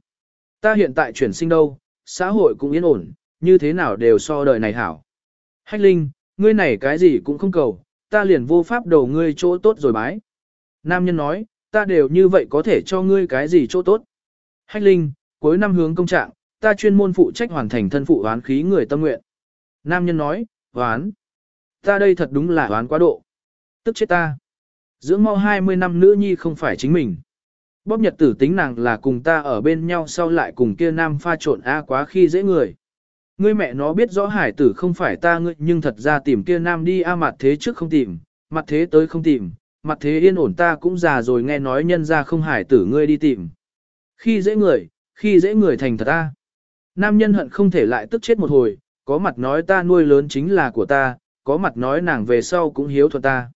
Ta hiện tại chuyển sinh đâu, xã hội cũng yên ổn, như thế nào đều so đời này hảo. Hách Linh, ngươi này cái gì cũng không cầu, ta liền vô pháp đầu ngươi chỗ tốt rồi bái. Nam nhân nói, ta đều như vậy có thể cho ngươi cái gì chỗ tốt. Hách Linh, cuối năm hướng công trạng, ta chuyên môn phụ trách hoàn thành thân phụ oán khí người tâm nguyện. Nam nhân nói, oán. Ta đây thật đúng là oán quá độ. Tức chết ta. Dưỡng mau 20 năm nữ nhi không phải chính mình. Bóp nhật tử tính nàng là cùng ta ở bên nhau sau lại cùng kia nam pha trộn A quá khi dễ người. Ngươi mẹ nó biết rõ hải tử không phải ta ngươi nhưng thật ra tìm kia nam đi A mặt thế trước không tìm, mặt thế tới không tìm, mặt thế yên ổn ta cũng già rồi nghe nói nhân ra không hải tử ngươi đi tìm. Khi dễ người, khi dễ người thành thật ta. Nam nhân hận không thể lại tức chết một hồi, có mặt nói ta nuôi lớn chính là của ta, có mặt nói nàng về sau cũng hiếu thuận ta.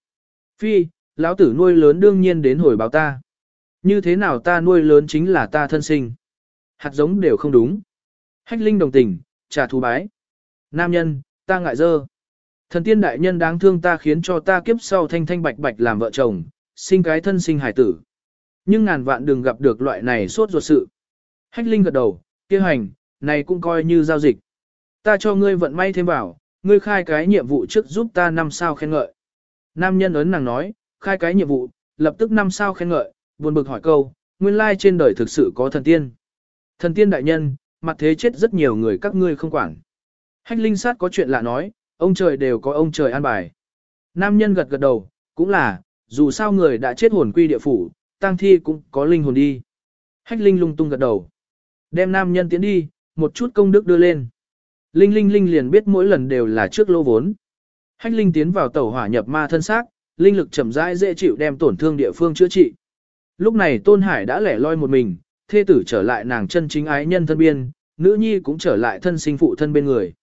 Phi, lão tử nuôi lớn đương nhiên đến hồi báo ta. Như thế nào ta nuôi lớn chính là ta thân sinh. Hạt giống đều không đúng. Hách linh đồng tình, trả thù bái. Nam nhân, ta ngại dơ. Thần tiên đại nhân đáng thương ta khiến cho ta kiếp sau thanh thanh bạch bạch làm vợ chồng, sinh cái thân sinh hải tử. Nhưng ngàn vạn đừng gặp được loại này sốt ruột sự. Hách linh gật đầu, kia hành, này cũng coi như giao dịch. Ta cho ngươi vận may thêm vào, ngươi khai cái nhiệm vụ trước giúp ta năm sao khen ngợi. Nam nhân ấn nàng nói, khai cái nhiệm vụ, lập tức năm sao khen ngợi, buồn bực hỏi câu, nguyên lai trên đời thực sự có thần tiên. Thần tiên đại nhân, mặt thế chết rất nhiều người các ngươi không quản. Hách linh sát có chuyện lạ nói, ông trời đều có ông trời an bài. Nam nhân gật gật đầu, cũng là, dù sao người đã chết hồn quy địa phủ, tang thi cũng có linh hồn đi. Hách linh lung tung gật đầu. Đem nam nhân tiến đi, một chút công đức đưa lên. Linh linh linh liền biết mỗi lần đều là trước lô vốn. Hách linh tiến vào tàu hỏa nhập ma thân xác, linh lực chậm rãi dễ chịu đem tổn thương địa phương chữa trị. Lúc này Tôn Hải đã lẻ loi một mình, thê tử trở lại nàng chân chính ái nhân thân biên, nữ nhi cũng trở lại thân sinh phụ thân bên người.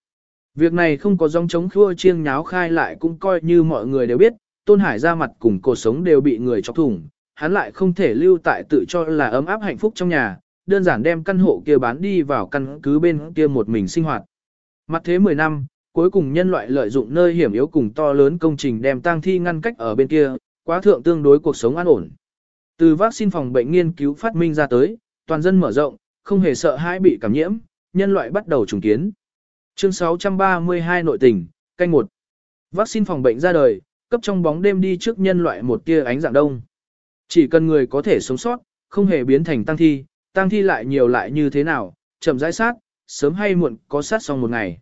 Việc này không có dòng chống khua chiêng nháo khai lại cũng coi như mọi người đều biết, Tôn Hải ra mặt cùng cuộc sống đều bị người chọc thủng, hắn lại không thể lưu tại tự cho là ấm áp hạnh phúc trong nhà, đơn giản đem căn hộ kia bán đi vào căn cứ bên kia một mình sinh hoạt. Mặt thế 10 năm, cuối cùng nhân loại lợi dụng nơi hiểm yếu cùng to lớn công trình đem tang thi ngăn cách ở bên kia, quá thượng tương đối cuộc sống an ổn. Từ vaccine phòng bệnh nghiên cứu phát minh ra tới, toàn dân mở rộng, không hề sợ hãi bị cảm nhiễm, nhân loại bắt đầu trùng kiến. Chương 632 nội tình, canh một. Vaccine phòng bệnh ra đời, cấp trong bóng đêm đi trước nhân loại một tia ánh dạng đông. Chỉ cần người có thể sống sót, không hề biến thành tăng thi, tăng thi lại nhiều lại như thế nào, chậm rãi sát, sớm hay muộn có sát xong một ngày.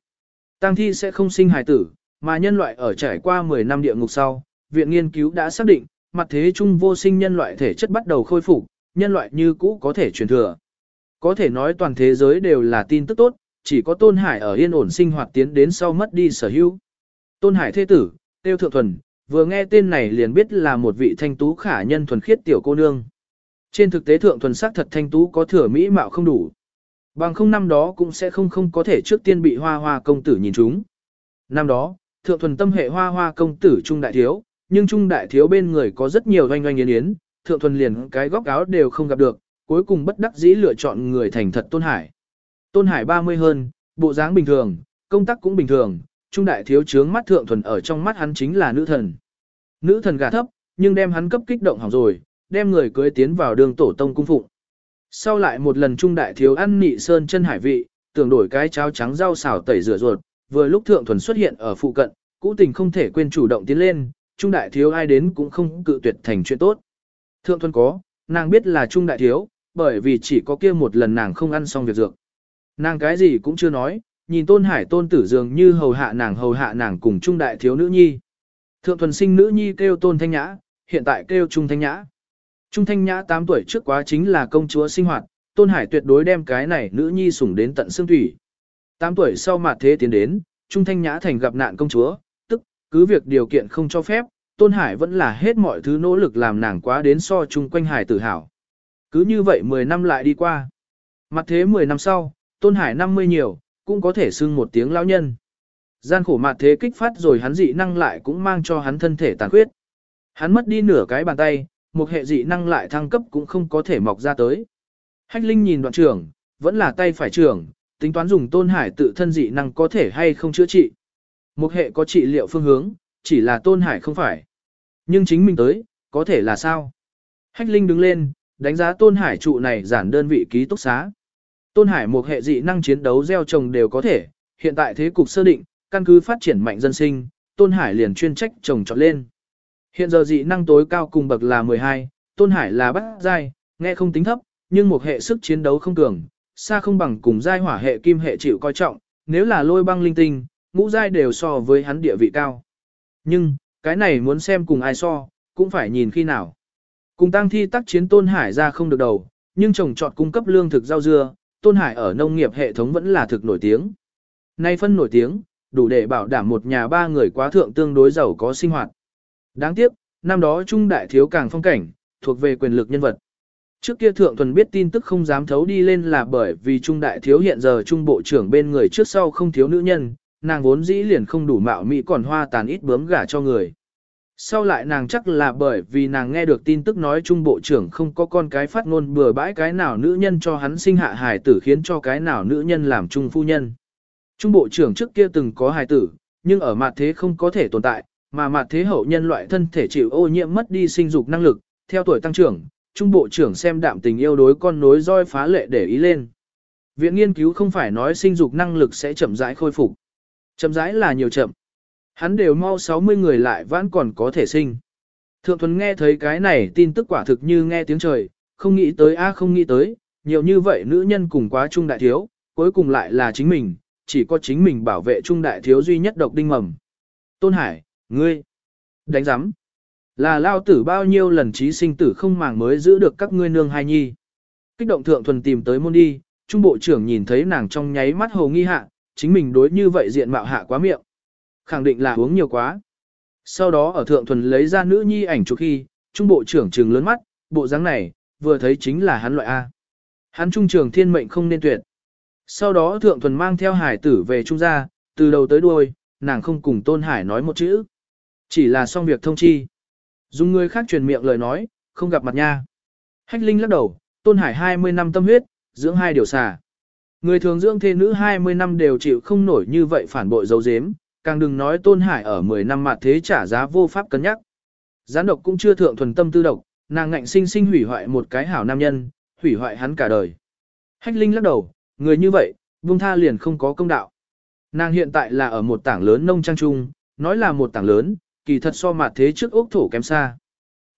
Tăng thi sẽ không sinh hài tử, mà nhân loại ở trải qua 10 năm địa ngục sau, viện nghiên cứu đã xác định, mặt thế chung vô sinh nhân loại thể chất bắt đầu khôi phục, nhân loại như cũ có thể truyền thừa. Có thể nói toàn thế giới đều là tin tức tốt, chỉ có Tôn Hải ở yên ổn sinh hoạt tiến đến sau mất đi sở hữu. Tôn Hải thế tử, Tiêu Thượng Thuần, vừa nghe tên này liền biết là một vị thanh tú khả nhân thuần khiết tiểu cô nương. Trên thực tế Thượng Thuần sắc thật thanh tú có thừa mỹ mạo không đủ. Bằng không năm đó cũng sẽ không không có thể trước tiên bị hoa hoa công tử nhìn chúng. Năm đó, Thượng Thuần tâm hệ hoa hoa công tử Trung Đại Thiếu, nhưng Trung Đại Thiếu bên người có rất nhiều doanh doanh yến yến, Thượng Thuần liền cái góc áo đều không gặp được, cuối cùng bất đắc dĩ lựa chọn người thành thật Tôn Hải. Tôn Hải 30 hơn, bộ dáng bình thường, công tác cũng bình thường, trung đại thiếu chướng mắt thượng thuần ở trong mắt hắn chính là nữ thần. Nữ thần gà thấp, nhưng đem hắn cấp kích động hỏng rồi, đem người cưới tiến vào đường tổ tông cung phụng. Sau lại một lần trung đại thiếu ăn nị sơn chân hải vị, tưởng đổi cái cháo trắng rau xào tẩy rửa ruột, vừa lúc thượng thuần xuất hiện ở phụ cận, cũ tình không thể quên chủ động tiến lên, trung đại thiếu ai đến cũng không cự tuyệt thành chuyện tốt. Thượng thuần có, nàng biết là trung đại thiếu, bởi vì chỉ có kia một lần nàng không ăn xong việc dược. Nàng cái gì cũng chưa nói, nhìn tôn hải tôn tử dường như hầu hạ nàng hầu hạ nàng cùng trung đại thiếu nữ nhi. Thượng thuần sinh nữ nhi kêu tôn thanh nhã, hiện tại kêu trung thanh nhã. Trung thanh nhã 8 tuổi trước quá chính là công chúa sinh hoạt, tôn hải tuyệt đối đem cái này nữ nhi sủng đến tận xương thủy. 8 tuổi sau mà thế tiến đến, trung thanh nhã thành gặp nạn công chúa, tức, cứ việc điều kiện không cho phép, tôn hải vẫn là hết mọi thứ nỗ lực làm nàng quá đến so chung quanh hải tự hào. Cứ như vậy 10 năm lại đi qua. Mặt thế 10 năm sau, tôn hải 50 nhiều, cũng có thể xưng một tiếng lão nhân. Gian khổ mặt thế kích phát rồi hắn dị năng lại cũng mang cho hắn thân thể tàn khuyết. Hắn mất đi nửa cái bàn tay, một hệ dị năng lại thăng cấp cũng không có thể mọc ra tới. Hách Linh nhìn đoạn trưởng, vẫn là tay phải trưởng, tính toán dùng tôn hải tự thân dị năng có thể hay không chữa trị. Một hệ có trị liệu phương hướng, chỉ là tôn hải không phải. Nhưng chính mình tới, có thể là sao? Hách Linh đứng lên, đánh giá tôn hải trụ này giản đơn vị ký túc xá. Tôn hải một hệ dị năng chiến đấu gieo trồng đều có thể, hiện tại thế cục sơ định, căn cứ phát triển mạnh dân sinh, tôn hải liền chuyên trách trồng trọt lên. Hiện giờ dị năng tối cao cùng bậc là 12, tôn hải là bắt giai, nghe không tính thấp, nhưng một hệ sức chiến đấu không cường, xa không bằng cùng giai hỏa hệ kim hệ chịu coi trọng, nếu là lôi băng linh tinh, ngũ giai đều so với hắn địa vị cao. Nhưng, cái này muốn xem cùng ai so, cũng phải nhìn khi nào. Cùng tăng thi tác chiến Tôn Hải ra không được đầu, nhưng trồng trọt cung cấp lương thực rau dưa, Tôn Hải ở nông nghiệp hệ thống vẫn là thực nổi tiếng. Nay phân nổi tiếng, đủ để bảo đảm một nhà ba người quá thượng tương đối giàu có sinh hoạt. Đáng tiếc, năm đó Trung Đại Thiếu càng phong cảnh, thuộc về quyền lực nhân vật. Trước kia Thượng Thuần biết tin tức không dám thấu đi lên là bởi vì Trung Đại Thiếu hiện giờ Trung Bộ trưởng bên người trước sau không thiếu nữ nhân, nàng vốn dĩ liền không đủ mạo mỹ còn hoa tàn ít bướm gả cho người. Sau lại nàng chắc là bởi vì nàng nghe được tin tức nói Trung Bộ trưởng không có con cái phát ngôn bừa bãi cái nào nữ nhân cho hắn sinh hạ hài tử khiến cho cái nào nữ nhân làm Trung Phu Nhân. Trung Bộ trưởng trước kia từng có hài tử, nhưng ở mặt thế không có thể tồn tại, mà mặt thế hậu nhân loại thân thể chịu ô nhiễm mất đi sinh dục năng lực, theo tuổi tăng trưởng, Trung Bộ trưởng xem đạm tình yêu đối con nối roi phá lệ để ý lên. Viện nghiên cứu không phải nói sinh dục năng lực sẽ chậm rãi khôi phục. Chậm rãi là nhiều chậm. Hắn đều mau 60 người lại vẫn còn có thể sinh. Thượng Thuần nghe thấy cái này tin tức quả thực như nghe tiếng trời, không nghĩ tới a không nghĩ tới, nhiều như vậy nữ nhân cùng quá trung đại thiếu, cuối cùng lại là chính mình, chỉ có chính mình bảo vệ trung đại thiếu duy nhất độc đinh mầm. Tôn Hải, ngươi, đánh giám. Là lao tử bao nhiêu lần trí sinh tử không màng mới giữ được các ngươi nương hai nhi. Kích động thượng thuần tìm tới môn đi, trung bộ trưởng nhìn thấy nàng trong nháy mắt hồ nghi hạ, chính mình đối như vậy diện mạo hạ quá miệng. Khẳng định là uống nhiều quá. Sau đó ở thượng thuần lấy ra nữ nhi ảnh chụp khi, trung bộ trưởng trừng lớn mắt, bộ dáng này, vừa thấy chính là hắn loại A. Hắn trung trường thiên mệnh không nên tuyệt. Sau đó thượng thuần mang theo hải tử về trung gia, từ đầu tới đuôi, nàng không cùng tôn hải nói một chữ. Chỉ là xong việc thông chi. Dùng người khác truyền miệng lời nói, không gặp mặt nha. Hách Linh lắc đầu, Tôn Hải 20 năm tâm huyết, dưỡng hai điều xà. Người thường dưỡng thê nữ 20 năm đều chịu không nổi như vậy phản bội dấu dếm, càng đừng nói Tôn Hải ở 10 năm mặt thế trả giá vô pháp cân nhắc. Gián độc cũng chưa thượng thuần tâm tư độc, nàng ngạnh sinh sinh hủy hoại một cái hảo nam nhân, hủy hoại hắn cả đời. Hách Linh lắc đầu, người như vậy, vung tha liền không có công đạo. Nàng hiện tại là ở một tảng lớn nông trang trung, nói là một tảng lớn, kỳ thật so mặt thế trước ốc thổ kém xa.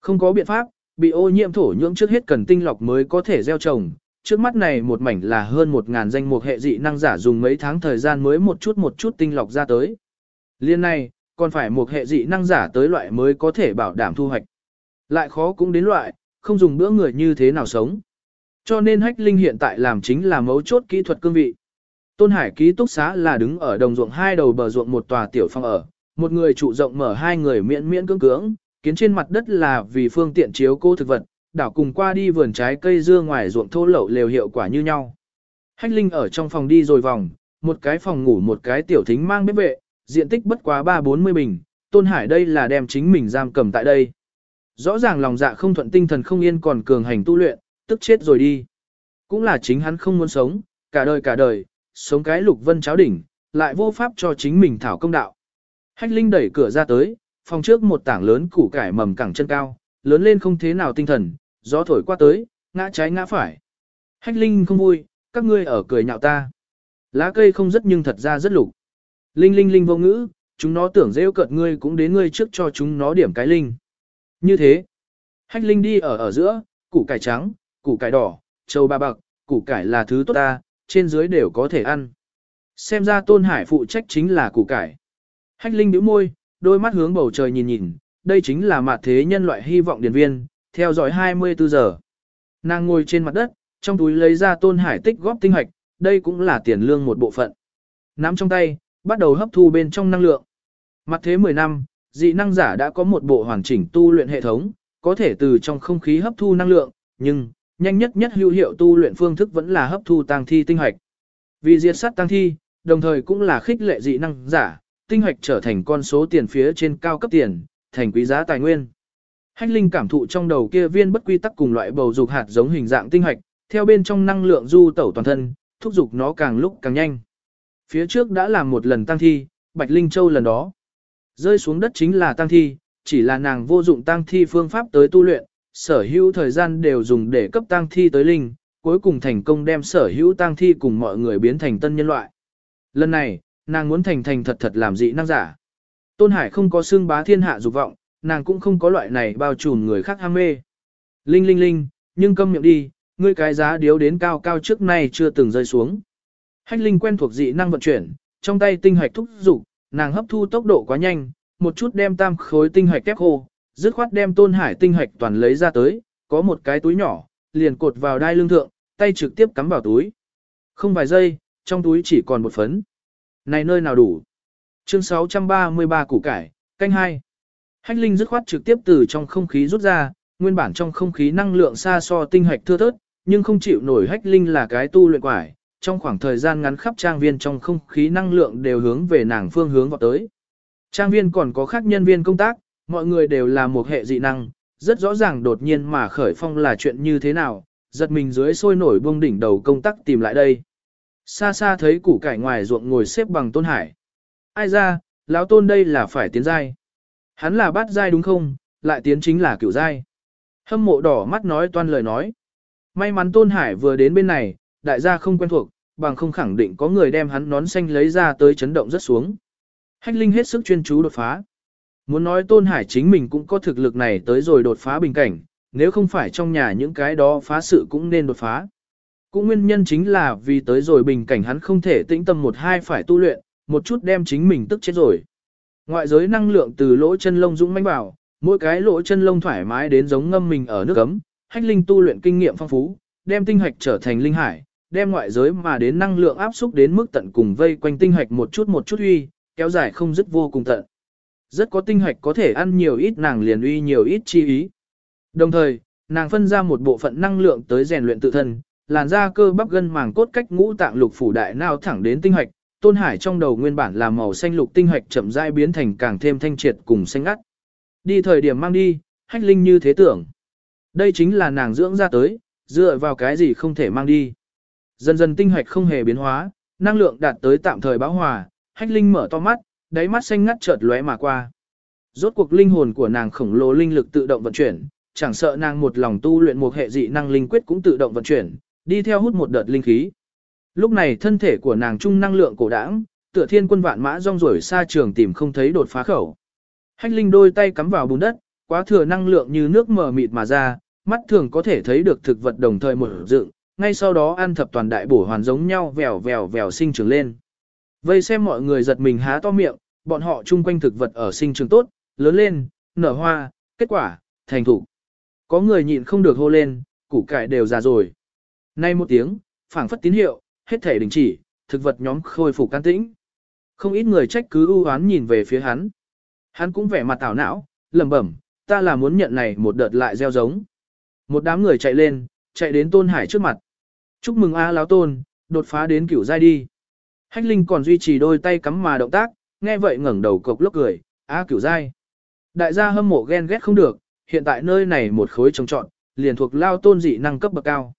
Không có biện pháp, bị ô nhiễm thổ nhưỡng trước hết cần tinh lọc mới có thể gieo trồng. Trước mắt này một mảnh là hơn một ngàn danh mục hệ dị năng giả dùng mấy tháng thời gian mới một chút một chút tinh lọc ra tới. Liên này, còn phải một hệ dị năng giả tới loại mới có thể bảo đảm thu hoạch. Lại khó cũng đến loại, không dùng bữa người như thế nào sống. Cho nên hách linh hiện tại làm chính là mấu chốt kỹ thuật cương vị. Tôn Hải ký túc xá là đứng ở đồng ruộng hai đầu bờ ruộng một tòa tiểu phòng ở, một người trụ rộng mở hai người miễn miễn cưỡng cưỡng, kiến trên mặt đất là vì phương tiện chiếu cô thực vật, đảo cùng qua đi vườn trái cây dưa ngoài ruộng thô lậu lều hiệu quả như nhau. Hách Linh ở trong phòng đi rồi vòng, một cái phòng ngủ một cái tiểu thính mang bếp vệ, diện tích bất quá 3-40 bình, Tôn Hải đây là đem chính mình giam cầm tại đây. Rõ ràng lòng dạ không thuận tinh thần không yên còn cường hành tu luyện, tức chết rồi đi. Cũng là chính hắn không muốn sống, cả đời cả đời, sống cái lục vân cháo đỉnh, lại vô pháp cho chính mình thảo công đạo. Hách Linh đẩy cửa ra tới, phòng trước một tảng lớn củ cải mầm cẳng chân cao, lớn lên không thế nào tinh thần, gió thổi qua tới, ngã trái ngã phải. Hách Linh không vui, các ngươi ở cười nhạo ta. Lá cây không rất nhưng thật ra rất lục. Linh linh linh vô ngữ, chúng nó tưởng rêu cợt ngươi cũng đến ngươi trước cho chúng nó điểm cái linh. Như thế, hách linh đi ở ở giữa, củ cải trắng, củ cải đỏ, châu ba bạc, củ cải là thứ tốt ta, trên dưới đều có thể ăn. Xem ra tôn hải phụ trách chính là củ cải. Hách linh bĩu môi, đôi mắt hướng bầu trời nhìn nhìn, đây chính là mặt thế nhân loại hy vọng điển viên, theo dõi 24 giờ. Nàng ngồi trên mặt đất, trong túi lấy ra tôn hải tích góp tinh hoạch, đây cũng là tiền lương một bộ phận. Nắm trong tay, bắt đầu hấp thu bên trong năng lượng. Mặt thế 10 năm, dị năng giả đã có một bộ hoàn chỉnh tu luyện hệ thống, có thể từ trong không khí hấp thu năng lượng, nhưng, nhanh nhất nhất hữu hiệu tu luyện phương thức vẫn là hấp thu tăng thi tinh hoạch. Vì diệt sát tăng thi, đồng thời cũng là khích lệ dị năng giả, tinh hoạch trở thành con số tiền phía trên cao cấp tiền, thành quý giá tài nguyên. Hách Linh cảm thụ trong đầu kia viên bất quy tắc cùng loại bầu dục hạt giống hình dạng tinh hạch, theo bên trong năng lượng du tẩu toàn thân, thúc dục nó càng lúc càng nhanh. Phía trước đã làm một lần tăng thi, Bạch Linh Châu lần đó. Rơi xuống đất chính là tăng thi, chỉ là nàng vô dụng tăng thi phương pháp tới tu luyện, sở hữu thời gian đều dùng để cấp tăng thi tới linh, cuối cùng thành công đem sở hữu tăng thi cùng mọi người biến thành tân nhân loại. Lần này, nàng muốn thành thành thật thật làm dị năng giả. Tôn Hải không có xương bá thiên hạ dục vọng, nàng cũng không có loại này bao trùm người khác ham mê. Linh linh linh, nhưng câm miệng đi, ngươi cái giá điếu đến cao cao trước nay chưa từng rơi xuống. Hách linh quen thuộc dị năng vận chuyển, trong tay tinh hạch thúc dục, nàng hấp thu tốc độ quá nhanh, một chút đem tam khối tinh hạch kép khô, dứt khoát đem tôn hải tinh hạch toàn lấy ra tới, có một cái túi nhỏ, liền cột vào đai lưng thượng, tay trực tiếp cắm vào túi. Không vài giây, trong túi chỉ còn một phấn. Này nơi nào đủ? Chương 633 củ cải, canh hai. Hách Linh dứt khoát trực tiếp từ trong không khí rút ra, nguyên bản trong không khí năng lượng xa so tinh hạch thưa thớt, nhưng không chịu nổi Hách Linh là cái tu luyện quải, trong khoảng thời gian ngắn khắp trang viên trong không khí năng lượng đều hướng về nàng phương hướng vào tới. Trang viên còn có khác nhân viên công tác, mọi người đều là một hệ dị năng, rất rõ ràng đột nhiên mà khởi phong là chuyện như thế nào, giật mình dưới sôi nổi buông đỉnh đầu công tác tìm lại đây. Xa xa thấy củ cải ngoài ruộng ngồi xếp bằng tôn hải. Ai ra, lão tôn đây là phải tiến giai. Hắn là bát giai đúng không, lại tiến chính là cửu giai. Hâm mộ đỏ mắt nói toan lời nói. May mắn tôn hải vừa đến bên này, đại gia không quen thuộc, bằng không khẳng định có người đem hắn nón xanh lấy ra tới chấn động rất xuống. Hách Linh hết sức chuyên chú đột phá. Muốn nói Tôn Hải chính mình cũng có thực lực này tới rồi đột phá bình cảnh, nếu không phải trong nhà những cái đó phá sự cũng nên đột phá. Cũng nguyên nhân chính là vì tới rồi bình cảnh hắn không thể tĩnh tâm một hai phải tu luyện, một chút đem chính mình tức chết rồi. Ngoại giới năng lượng từ lỗ chân lông dũng mãnh vào, mỗi cái lỗ chân lông thoải mái đến giống ngâm mình ở nước ấm, hách linh tu luyện kinh nghiệm phong phú, đem tinh hạch trở thành linh hải, đem ngoại giới mà đến năng lượng áp xúc đến mức tận cùng vây quanh tinh hạch một chút một chút uy, kéo dài không dứt vô cùng tận. Rất có tinh hạch có thể ăn nhiều ít nàng liền uy nhiều ít chi ý. Đồng thời, nàng phân ra một bộ phận năng lượng tới rèn luyện tự thân, làn da cơ bắp gân màng cốt cách ngũ tạng lục phủ đại nào thẳng đến tinh hạch, tôn hải trong đầu nguyên bản là màu xanh lục tinh hạch chậm rãi biến thành càng thêm thanh triệt cùng xanh ngắt. Đi thời điểm mang đi, hách linh như thế tưởng. Đây chính là nàng dưỡng ra tới, dựa vào cái gì không thể mang đi. Dần dần tinh hạch không hề biến hóa, năng lượng đạt tới tạm thời bão hòa, hách linh mở to mắt, đáy mắt xanh ngắt chợt lóe mà qua. Rốt cuộc linh hồn của nàng khổng lồ linh lực tự động vận chuyển, chẳng sợ nàng một lòng tu luyện một hệ dị năng linh quyết cũng tự động vận chuyển, đi theo hút một đợt linh khí. Lúc này thân thể của nàng trung năng lượng cổ đãng, tựa thiên quân vạn mã rong rổi xa trường tìm không thấy đột phá khẩu. Hách linh đôi tay cắm vào bùn đất, quá thừa năng lượng như nước mờ mịt mà ra, mắt thường có thể thấy được thực vật đồng thời mở dựng, ngay sau đó ăn thập toàn đại bổ hoàn giống nhau vèo vèo vèo sinh trưởng lên. Vây xem mọi người giật mình há to miệng, bọn họ chung quanh thực vật ở sinh trưởng tốt, lớn lên, nở hoa, kết quả, thành thủ. Có người nhịn không được hô lên, củ cải đều già rồi. Nay một tiếng, phảng phất tín hiệu, hết thể đình chỉ, thực vật nhóm khôi phục can tĩnh. Không ít người trách cứ ưu oán nhìn về phía hắn. Hắn cũng vẻ mặt tảo não, lẩm bẩm, ta là muốn nhận này một đợt lại gieo giống. Một đám người chạy lên, chạy đến Tôn Hải trước mặt. Chúc mừng A Láo Tôn, đột phá đến cửu giai đi. Hách Linh còn duy trì đôi tay cắm mà động tác, nghe vậy ngẩng đầu cộc lốc cười, A cửu giai. Đại gia hâm mộ ghen ghét không được, hiện tại nơi này một khối trồng trọn, liền thuộc Lao Tôn dị năng cấp bậc cao.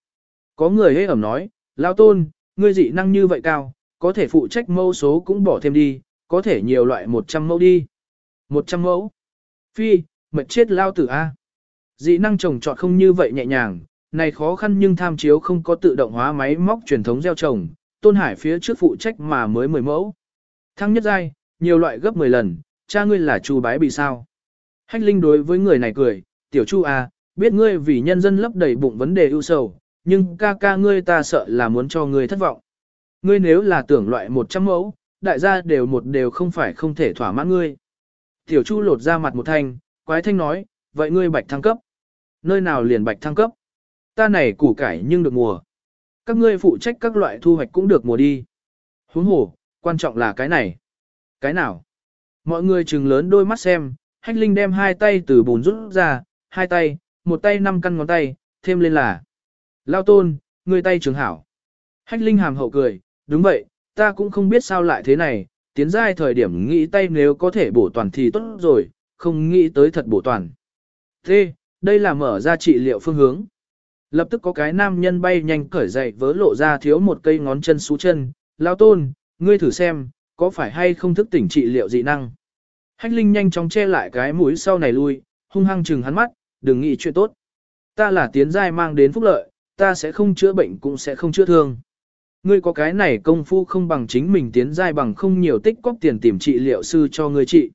Có người hế ẩm nói, Lao Tôn, ngươi dị năng như vậy cao, có thể phụ trách mẫu số cũng bỏ thêm đi, có thể nhiều loại 100 mẫu đi. 100 mẫu. Phi, mệt chết Lao tử A. Dị năng trồng trọt không như vậy nhẹ nhàng, này khó khăn nhưng tham chiếu không có tự động hóa máy móc truyền thống gieo trồng, Tôn Hải phía trước phụ trách mà mới 10 mẫu. Thăng nhất giai, nhiều loại gấp 10 lần, cha ngươi là Chu bái bị sao? Hách Linh đối với người này cười, tiểu Chu a, biết ngươi vì nhân dân lấp đầy bụng vấn đề ưu sầu, nhưng ca ca ngươi ta sợ là muốn cho ngươi thất vọng. Ngươi nếu là tưởng loại 100 mẫu, đại gia đều một đều không phải không thể thỏa mãn ngươi. Tiểu Chu lột ra mặt một thanh, quái thanh nói, vậy ngươi bạch thăng cấp. Nơi nào liền bạch thăng cấp? Ta này củ cải nhưng được mùa. Các ngươi phụ trách các loại thu hoạch cũng được mùa đi. Huống hồ, quan trọng là cái này. Cái nào? Mọi người chừng lớn đôi mắt xem, hách linh đem hai tay từ bùn rút ra, hai tay, một tay năm căn ngón tay, thêm lên là. Lao tôn, người tay trường hảo. Hách linh hàm hậu cười, đúng vậy, ta cũng không biết sao lại thế này, tiến giai thời điểm nghĩ tay nếu có thể bổ toàn thì tốt rồi, không nghĩ tới thật bổ toàn. Thế, đây là mở ra trị liệu phương hướng. Lập tức có cái nam nhân bay nhanh cởi dậy vớ lộ ra thiếu một cây ngón chân xú chân, lao tôn, ngươi thử xem, có phải hay không thức tỉnh trị liệu dị năng. Hách Linh nhanh chóng che lại cái mũi sau này lui, hung hăng chừng hắn mắt, đừng nghĩ chuyện tốt. Ta là tiến giai mang đến phúc lợi, ta sẽ không chữa bệnh cũng sẽ không chữa thương. Ngươi có cái này công phu không bằng chính mình tiến giai bằng không nhiều tích cóp tiền tìm trị liệu sư cho ngươi trị.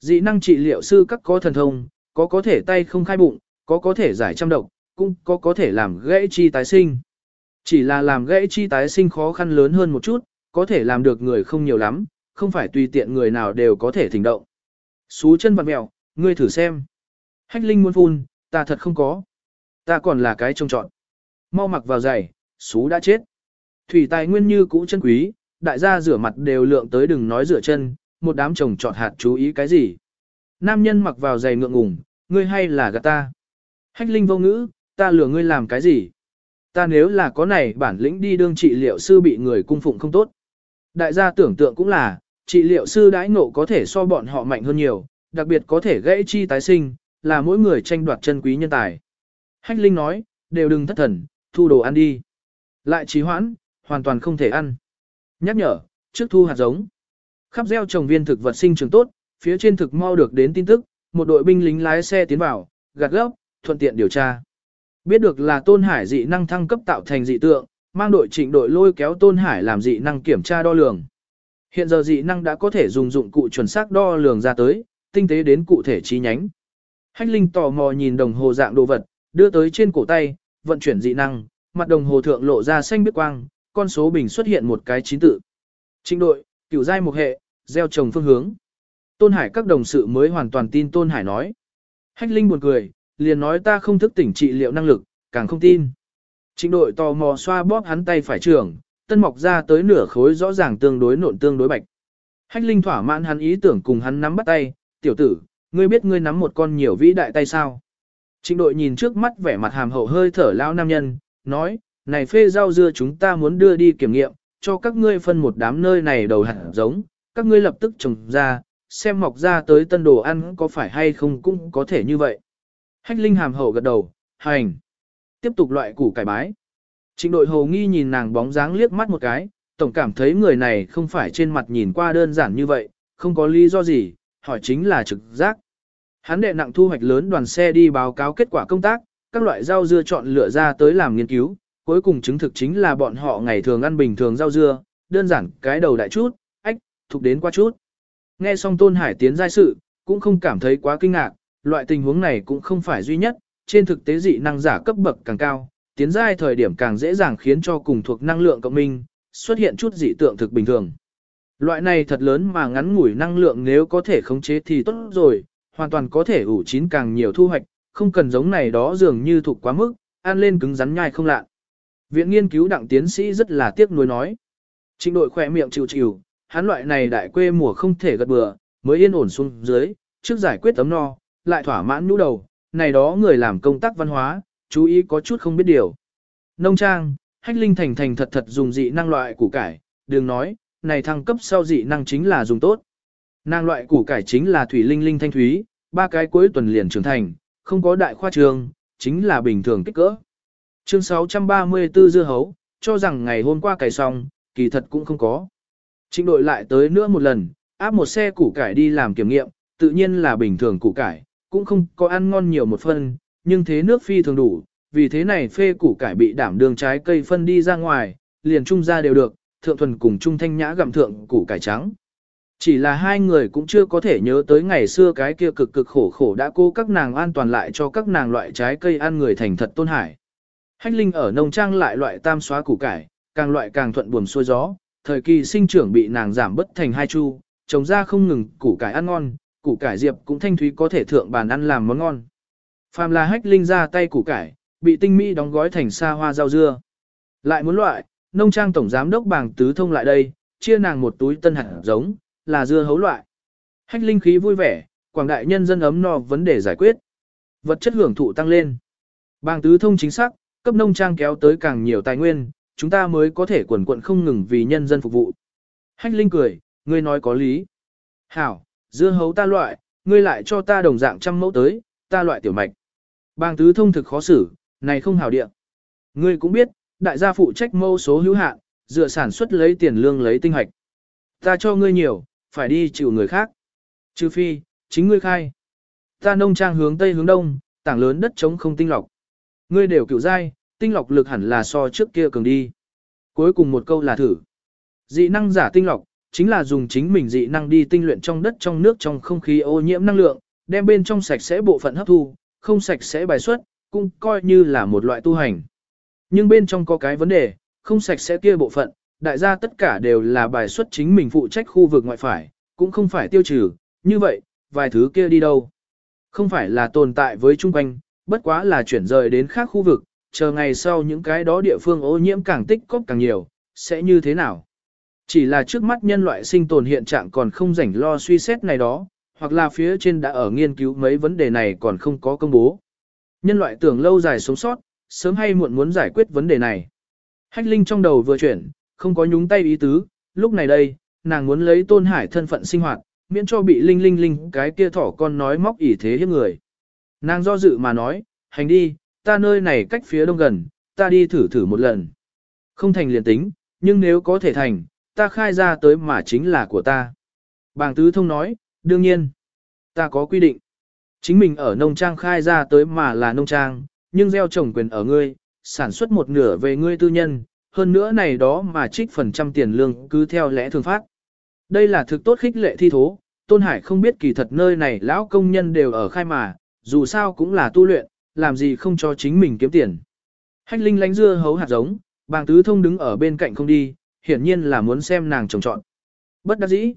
Dị năng trị liệu sư các có thần thông, có có thể tay không khai bụng, có có thể giải trăm độc, cũng có có thể làm gãy chi tái sinh. Chỉ là làm gãy chi tái sinh khó khăn lớn hơn một chút, có thể làm được người không nhiều lắm, không phải tùy tiện người nào đều có thể thỉnh động. Xú chân vặn mèo, ngươi thử xem. Hách Linh muốn phun, ta thật không có. Ta còn là cái trông trọn. Mau mặc vào giày, xú đã chết. Thủy tài nguyên như cũ chân quý, đại gia rửa mặt đều lượng tới đừng nói rửa chân, một đám chồng trọt hạt chú ý cái gì. Nam nhân mặc vào giày ngượng ngùng, ngươi hay là gạt ta. Hách Linh vô ngữ, ta lừa ngươi làm cái gì? Ta nếu là có này bản lĩnh đi đương trị liệu sư bị người cung phụng không tốt. Đại gia tưởng tượng cũng là, trị liệu sư đãi ngộ có thể so bọn họ mạnh hơn nhiều, đặc biệt có thể gãy chi tái sinh, là mỗi người tranh đoạt chân quý nhân tài. Hách Linh nói, đều đừng thất thần, thu đồ ăn đi. Lại trì hoãn, hoàn toàn không thể ăn. Nhắc nhở, trước thu hạt giống. Khắp gieo trồng viên thực vật sinh trưởng tốt, phía trên thực mau được đến tin tức, một đội binh lính lái xe tiến vào, gạt gốc, thuận tiện điều tra. Biết được là Tôn Hải dị năng thăng cấp tạo thành dị tượng, mang đội trịnh đội lôi kéo Tôn Hải làm dị năng kiểm tra đo lường. Hiện giờ dị năng đã có thể dùng dụng cụ chuẩn xác đo lường ra tới, tinh tế đến cụ thể chi nhánh. Hách Linh tò mò nhìn đồng hồ dạng đồ vật, đưa tới trên cổ tay, vận chuyển dị năng, mặt đồng hồ thượng lộ ra xanh biết quang, con số bình xuất hiện một cái chín tự. Trình đội, cửu giai một hệ, gieo trồng phương hướng. Tôn Hải các đồng sự mới hoàn toàn tin Tôn Hải nói. Hách Linh buồn cười, liền nói ta không thức tỉnh trị liệu năng lực, càng không tin. Trình đội tò mò xoa bóp hắn tay phải trưởng, tân mọc ra tới nửa khối rõ ràng tương đối nộn tương đối bạch. Hách Linh thỏa mãn hắn ý tưởng cùng hắn nắm bắt tay, tiểu tử, ngươi biết ngươi nắm một con nhiều vĩ đại tay sao? Trịnh đội nhìn trước mắt vẻ mặt hàm hậu hơi thở lao nam nhân, nói, này phê rau dưa chúng ta muốn đưa đi kiểm nghiệm, cho các ngươi phân một đám nơi này đầu hạt giống, các ngươi lập tức trồng ra, xem mọc ra tới tân đồ ăn có phải hay không cũng có thể như vậy. Hách Linh hàm hậu gật đầu, hành. Tiếp tục loại củ cải bái. Trịnh đội hồ nghi nhìn nàng bóng dáng liếc mắt một cái, tổng cảm thấy người này không phải trên mặt nhìn qua đơn giản như vậy, không có lý do gì, hỏi chính là trực giác. Hắn đệ nặng thu hoạch lớn đoàn xe đi báo cáo kết quả công tác, các loại rau dưa chọn lựa ra tới làm nghiên cứu, cuối cùng chứng thực chính là bọn họ ngày thường ăn bình thường rau dưa, đơn giản cái đầu đại chút, ách, thuộc đến qua chút. Nghe xong Tôn Hải tiến giai sự, cũng không cảm thấy quá kinh ngạc, loại tình huống này cũng không phải duy nhất, trên thực tế dị năng giả cấp bậc càng cao, tiến giai thời điểm càng dễ dàng khiến cho cùng thuộc năng lượng cộng minh, xuất hiện chút dị tượng thực bình thường. Loại này thật lớn mà ngắn ngủi năng lượng nếu có thể khống chế thì tốt rồi, hoàn toàn có thể ủ chín càng nhiều thu hoạch, không cần giống này đó dường như thuộc quá mức, ăn lên cứng rắn nhai không lạ. Viện nghiên cứu đặng tiến sĩ rất là tiếc nuối nói. Trịnh đội khỏe miệng chịu chịu, hắn loại này đại quê mùa không thể gật bừa, mới yên ổn xuống dưới, trước giải quyết tấm no, lại thỏa mãn nhũ đầu, này đó người làm công tác văn hóa, chú ý có chút không biết điều. Nông trang, hách linh thành thành thật thật dùng dị năng loại củ cải, đừng nói, này thăng cấp sau dị năng chính là dùng tốt. Năng loại củ cải chính là thủy linh linh thanh thúy, ba cái cuối tuần liền trưởng thành, không có đại khoa trường, chính là bình thường kích cỡ. Chương 634 dưa hấu, cho rằng ngày hôm qua cày xong, kỳ thật cũng không có. Trịnh đội lại tới nữa một lần, áp một xe củ cải đi làm kiểm nghiệm, tự nhiên là bình thường củ cải, cũng không có ăn ngon nhiều một phân, nhưng thế nước phi thường đủ, vì thế này phê củ cải bị đảm đường trái cây phân đi ra ngoài, liền trung ra đều được, thượng thuần cùng trung thanh nhã gặm thượng củ cải trắng. Chỉ là hai người cũng chưa có thể nhớ tới ngày xưa cái kia cực cực khổ khổ đã cố các nàng an toàn lại cho các nàng loại trái cây ăn người thành thật tôn hải. Hách Linh ở nông trang lại loại tam xóa củ cải, càng loại càng thuận buồm xuôi gió, thời kỳ sinh trưởng bị nàng giảm bất thành hai chu, trồng ra không ngừng củ cải ăn ngon, củ cải diệp cũng thanh thúy có thể thượng bàn ăn làm món ngon. Phàm là Hách Linh ra tay củ cải, bị tinh mỹ đóng gói thành xa hoa rau dưa. Lại muốn loại, nông trang tổng giám đốc bàng tứ thông lại đây, chia nàng một túi tân hạt giống, là dưa hấu loại. Hách linh khí vui vẻ, quảng đại nhân dân ấm no vấn đề giải quyết. Vật chất hưởng thụ tăng lên. Bàng tứ thông chính xác, cấp nông trang kéo tới càng nhiều tài nguyên, chúng ta mới có thể quần quận không ngừng vì nhân dân phục vụ. Hách linh cười, ngươi nói có lý. Hảo, dưa hấu ta loại, ngươi lại cho ta đồng dạng trăm mẫu tới, ta loại tiểu mạch. Bàng tứ thông thực khó xử, này không hảo địa. Ngươi cũng biết, đại gia phụ trách mâu số hữu hạn, dựa sản xuất lấy tiền lương lấy tinh hoạch. Ta cho ngươi nhiều, phải đi chịu người khác. Trừ phi, chính ngươi khai. Ta nông trang hướng tây hướng đông, tảng lớn đất trống không tinh lọc. Ngươi đều cựu dai, tinh lọc lực hẳn là so trước kia cường đi. Cuối cùng một câu là thử. Dị năng giả tinh lọc, chính là dùng chính mình dị năng đi tinh luyện trong đất trong nước trong không khí ô nhiễm năng lượng, đem bên trong sạch sẽ bộ phận hấp thu, không sạch sẽ bài xuất, cũng coi như là một loại tu hành. Nhưng bên trong có cái vấn đề, không sạch sẽ kia bộ phận, đại gia tất cả đều là bài xuất chính mình phụ trách khu vực ngoại phải, cũng không phải tiêu trừ, như vậy, vài thứ kia đi đâu. Không phải là tồn tại với chung quanh, bất quá là chuyển rời đến khác khu vực, chờ ngày sau những cái đó địa phương ô nhiễm càng tích cóp càng nhiều, sẽ như thế nào. Chỉ là trước mắt nhân loại sinh tồn hiện trạng còn không rảnh lo suy xét này đó, hoặc là phía trên đã ở nghiên cứu mấy vấn đề này còn không có công bố. Nhân loại tưởng lâu dài sống sót, sớm hay muộn muốn giải quyết vấn đề này. Hách Linh trong đầu vừa chuyển, không có nhúng tay ý tứ, lúc này đây, nàng muốn lấy tôn hải thân phận sinh hoạt, miễn cho bị Linh Linh Linh cái kia thỏ con nói móc ỉ thế hiếp người. Nàng do dự mà nói, hành đi, ta nơi này cách phía đông gần, ta đi thử thử một lần. Không thành liền tính, nhưng nếu có thể thành, ta khai ra tới mà chính là của ta. Bàng Tứ Thông nói, đương nhiên, ta có quy định. Chính mình ở nông trang khai ra tới mà là nông trang, nhưng gieo trồng quyền ở ngươi, sản xuất một nửa về ngươi tư nhân, hơn nữa này đó mà trích phần trăm tiền lương cứ theo lẽ thường phát. Đây là thực tốt khích lệ thi thố, Tôn Hải không biết kỳ thật nơi này lão công nhân đều ở khai mà, dù sao cũng là tu luyện, làm gì không cho chính mình kiếm tiền. Hách Linh lánh dưa hấu hạt giống, bàng tứ thông đứng ở bên cạnh không đi, hiển nhiên là muốn xem nàng trồng trọn. Bất đắc dĩ.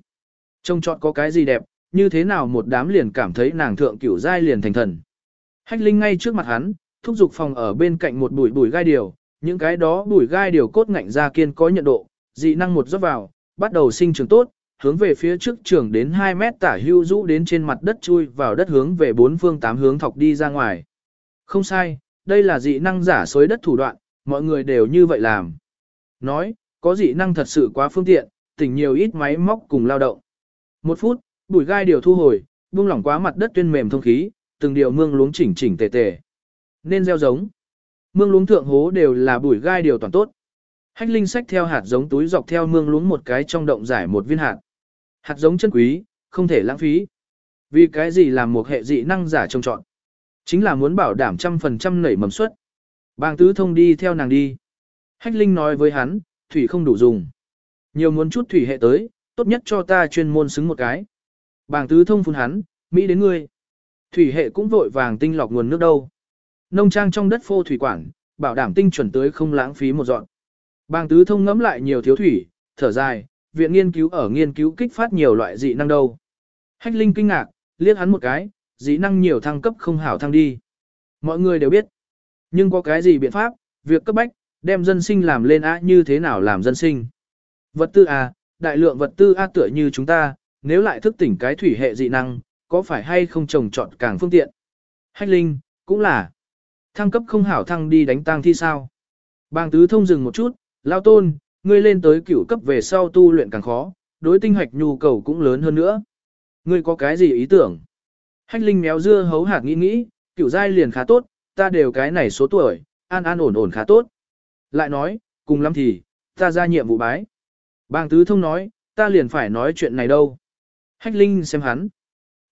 Trông trọn có cái gì đẹp, như thế nào một đám liền cảm thấy nàng thượng cửu giai liền thành thần. Hách Linh ngay trước mặt hắn, thúc giục phòng ở bên cạnh một bụi bụi gai điều, những cái đó bùi gai điều cốt ngạnh ra kiên có nhận độ, dị năng một rót vào, bắt đầu sinh trưởng tốt, hướng về phía trước trường đến 2 mét tả hưu rũ đến trên mặt đất chui vào đất hướng về bốn phương tám hướng thọc đi ra ngoài. Không sai, đây là dị năng giả xối đất thủ đoạn, mọi người đều như vậy làm. Nói, có dị năng thật sự quá phương tiện, tỉnh nhiều ít máy móc cùng lao động. Một phút, bùi gai điều thu hồi, buông lỏng quá mặt đất tuyên mềm thông khí, từng điều mương luống chỉnh chỉnh tề tề. Nên gieo giống. Mương luống thượng hố đều là bụi gai điều toàn tốt. Hách linh sách theo hạt giống túi dọc theo mương luống một cái trong động giải một viên hạt. Hạt giống chân quý, không thể lãng phí. Vì cái gì làm một hệ dị năng giả trông trọn? Chính là muốn bảo đảm trăm phần trăm nảy mầm suất. Bàng tứ thông đi theo nàng đi. Hách linh nói với hắn, thủy không đủ dùng. Nhiều muốn chút thủy hệ tới, tốt nhất cho ta chuyên môn xứng một cái. Bàng tứ thông phun hắn, Mỹ đến ngươi. Thủy hệ cũng vội vàng tinh lọc nguồn nước đâu. Nông trang trong đất phô thủy quản, bảo đảm tinh chuẩn tới không lãng phí một dọn. Bàng tứ thông ngẫm lại nhiều thiếu thủy, thở dài, viện nghiên cứu ở nghiên cứu kích phát nhiều loại dị năng đâu. Hách Linh kinh ngạc, liếc hắn một cái, dị năng nhiều thăng cấp không hảo thăng đi. Mọi người đều biết. Nhưng có cái gì biện pháp, việc cấp bách, đem dân sinh làm lên á như thế nào làm dân sinh. Vật tư à, đại lượng vật tư a tựa như chúng ta, nếu lại thức tỉnh cái thủy hệ dị năng, có phải hay không trồng trọt càng phương tiện. Hách Linh, cũng là. Thăng cấp không hảo thăng đi đánh tang thi sao. Bàng tứ thông dừng một chút, lao tôn, ngươi lên tới cửu cấp về sau tu luyện càng khó, đối tinh hoạch nhu cầu cũng lớn hơn nữa. Ngươi có cái gì ý tưởng? Hách Linh méo dưa hấu hạt nghĩ nghĩ, cửu giai liền khá tốt, ta đều cái này số tuổi, an an ổn ổn khá tốt. Lại nói, cùng lắm thì, ta ra nhiệm vụ bái. Bàng tứ thông nói, ta liền phải nói chuyện này đâu. Hách Linh xem hắn.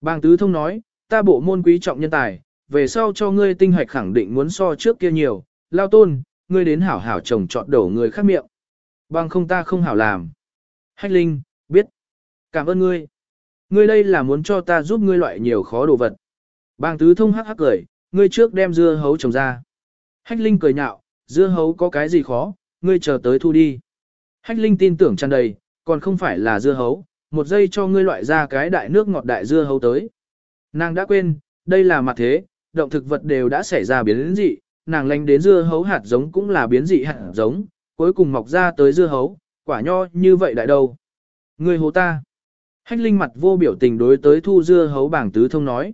Bàng tứ thông nói, ta bộ môn quý trọng nhân tài, về sau cho ngươi tinh hoạch khẳng định muốn so trước kia nhiều, lao tôn, ngươi đến hảo hảo trồng trọt đổ người khác miệng. Bằng không ta không hảo làm. Hách Linh, biết. Cảm ơn ngươi. Ngươi đây là muốn cho ta giúp ngươi loại nhiều khó đồ vật. Bàng tứ thông hắc hắc cười, ngươi trước đem dưa hấu trồng ra. Hách Linh cười nhạo, dưa hấu có cái gì khó, ngươi chờ tới thu đi. Hách Linh tin tưởng tràn đầy, còn không phải là dưa hấu, một giây cho ngươi loại ra cái đại nước ngọt đại dưa hấu tới. Nàng đã quên, đây là mặt thế, động thực vật đều đã xảy ra biến dị, nàng lánh đến dưa hấu hạt giống cũng là biến dị hạt giống, cuối cùng mọc ra tới dưa hấu, quả nho như vậy đại đâu. người hồ ta. Hách Linh mặt vô biểu tình đối tới thu dưa hấu bảng tứ thông nói.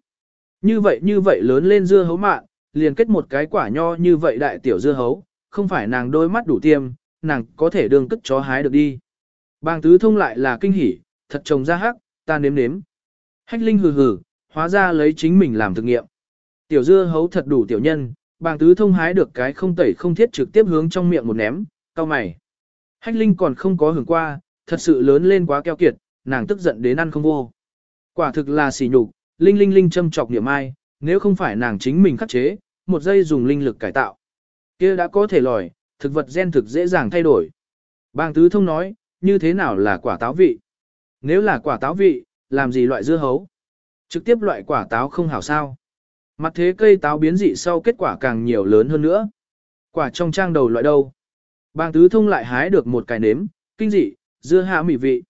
Như vậy như vậy lớn lên dưa hấu mạn, liền kết một cái quả nho như vậy đại tiểu dưa hấu, không phải nàng đôi mắt đủ tiêm, nàng có thể đường cất chó hái được đi. Bàng tứ thông lại là kinh hỉ, thật trồng ra hắc, ta nếm nếm. Hách Linh hừ hừ, hóa ra lấy chính mình làm thực nghiệm. Tiểu dưa hấu thật đủ tiểu nhân, bàng tứ thông hái được cái không tẩy không thiết trực tiếp hướng trong miệng một ném, cao mày. Hách Linh còn không có hưởng qua, thật sự lớn lên quá keo kiệt, nàng tức giận đến ăn không vô. Quả thực là xỉ nhục, Linh Linh Linh châm chọc niệm ai, nếu không phải nàng chính mình khắc chế, một giây dùng linh lực cải tạo. kia đã có thể lòi, thực vật gen thực dễ dàng thay đổi. Bàng tứ thông nói, như thế nào là quả táo vị? Nếu là quả táo vị, làm gì loại dưa hấu? Trực tiếp loại quả táo không hảo sao? Mặt thế cây táo biến dị sau kết quả càng nhiều lớn hơn nữa. Quả trong trang đầu loại đâu? Bàng tứ thông lại hái được một cái nếm, kinh dị, dưa hạ mỉ vị.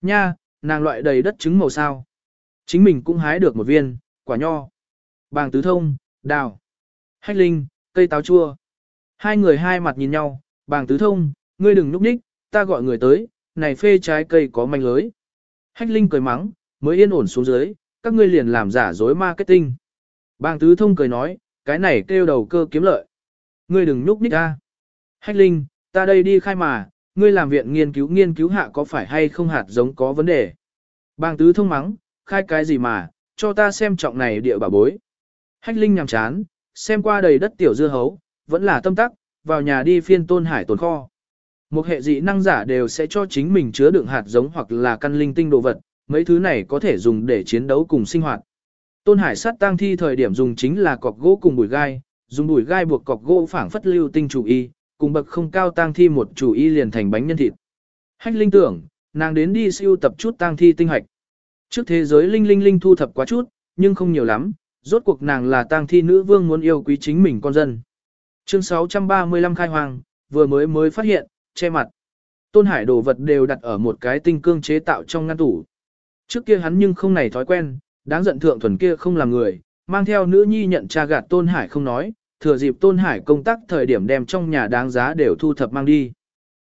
Nha, nàng loại đầy đất trứng màu sao. Chính mình cũng hái được một viên, quả nho. Bàng tứ thông, đào. Hách linh, cây táo chua. Hai người hai mặt nhìn nhau, bàng tứ thông, ngươi đừng núp ních, ta gọi người tới, này phê trái cây có manh lưới. Hách linh cười mắng, mới yên ổn xuống dưới, các ngươi liền làm giả dối marketing. Bàng tứ thông cười nói, cái này kêu đầu cơ kiếm lợi. Ngươi đừng núp ních ra. Hách linh, ta đây đi khai mà, ngươi làm viện nghiên cứu nghiên cứu hạ có phải hay không hạt giống có vấn đề. Bàng tứ thông mắng, khai cái gì mà, cho ta xem trọng này địa bà bối. Hách Linh nhằm chán, xem qua đầy đất tiểu dưa hấu, vẫn là tâm tắc, vào nhà đi phiên tôn hải tồn kho. Một hệ dị năng giả đều sẽ cho chính mình chứa đựng hạt giống hoặc là căn linh tinh đồ vật, mấy thứ này có thể dùng để chiến đấu cùng sinh hoạt. Tôn hải sát tang thi thời điểm dùng chính là cọc gỗ cùng bùi gai, dùng bùi gai buộc cọc gỗ phảng phất lưu tinh chủ y, cùng bậc không cao tang thi một chủ y liền thành bánh nhân thịt. Hách Linh tưởng, nàng đến đi siêu tập chút tang thi tinh hạch. Trước thế giới Linh Linh Linh thu thập quá chút, nhưng không nhiều lắm, rốt cuộc nàng là tang thi nữ vương muốn yêu quý chính mình con dân. Chương 635 khai hoàng, vừa mới mới phát hiện, che mặt. Tôn Hải đồ vật đều đặt ở một cái tinh cương chế tạo trong ngăn tủ. Trước kia hắn nhưng không này thói quen, đáng giận thượng thuần kia không làm người, mang theo nữ nhi nhận cha gạt Tôn Hải không nói, thừa dịp Tôn Hải công tác thời điểm đem trong nhà đáng giá đều thu thập mang đi.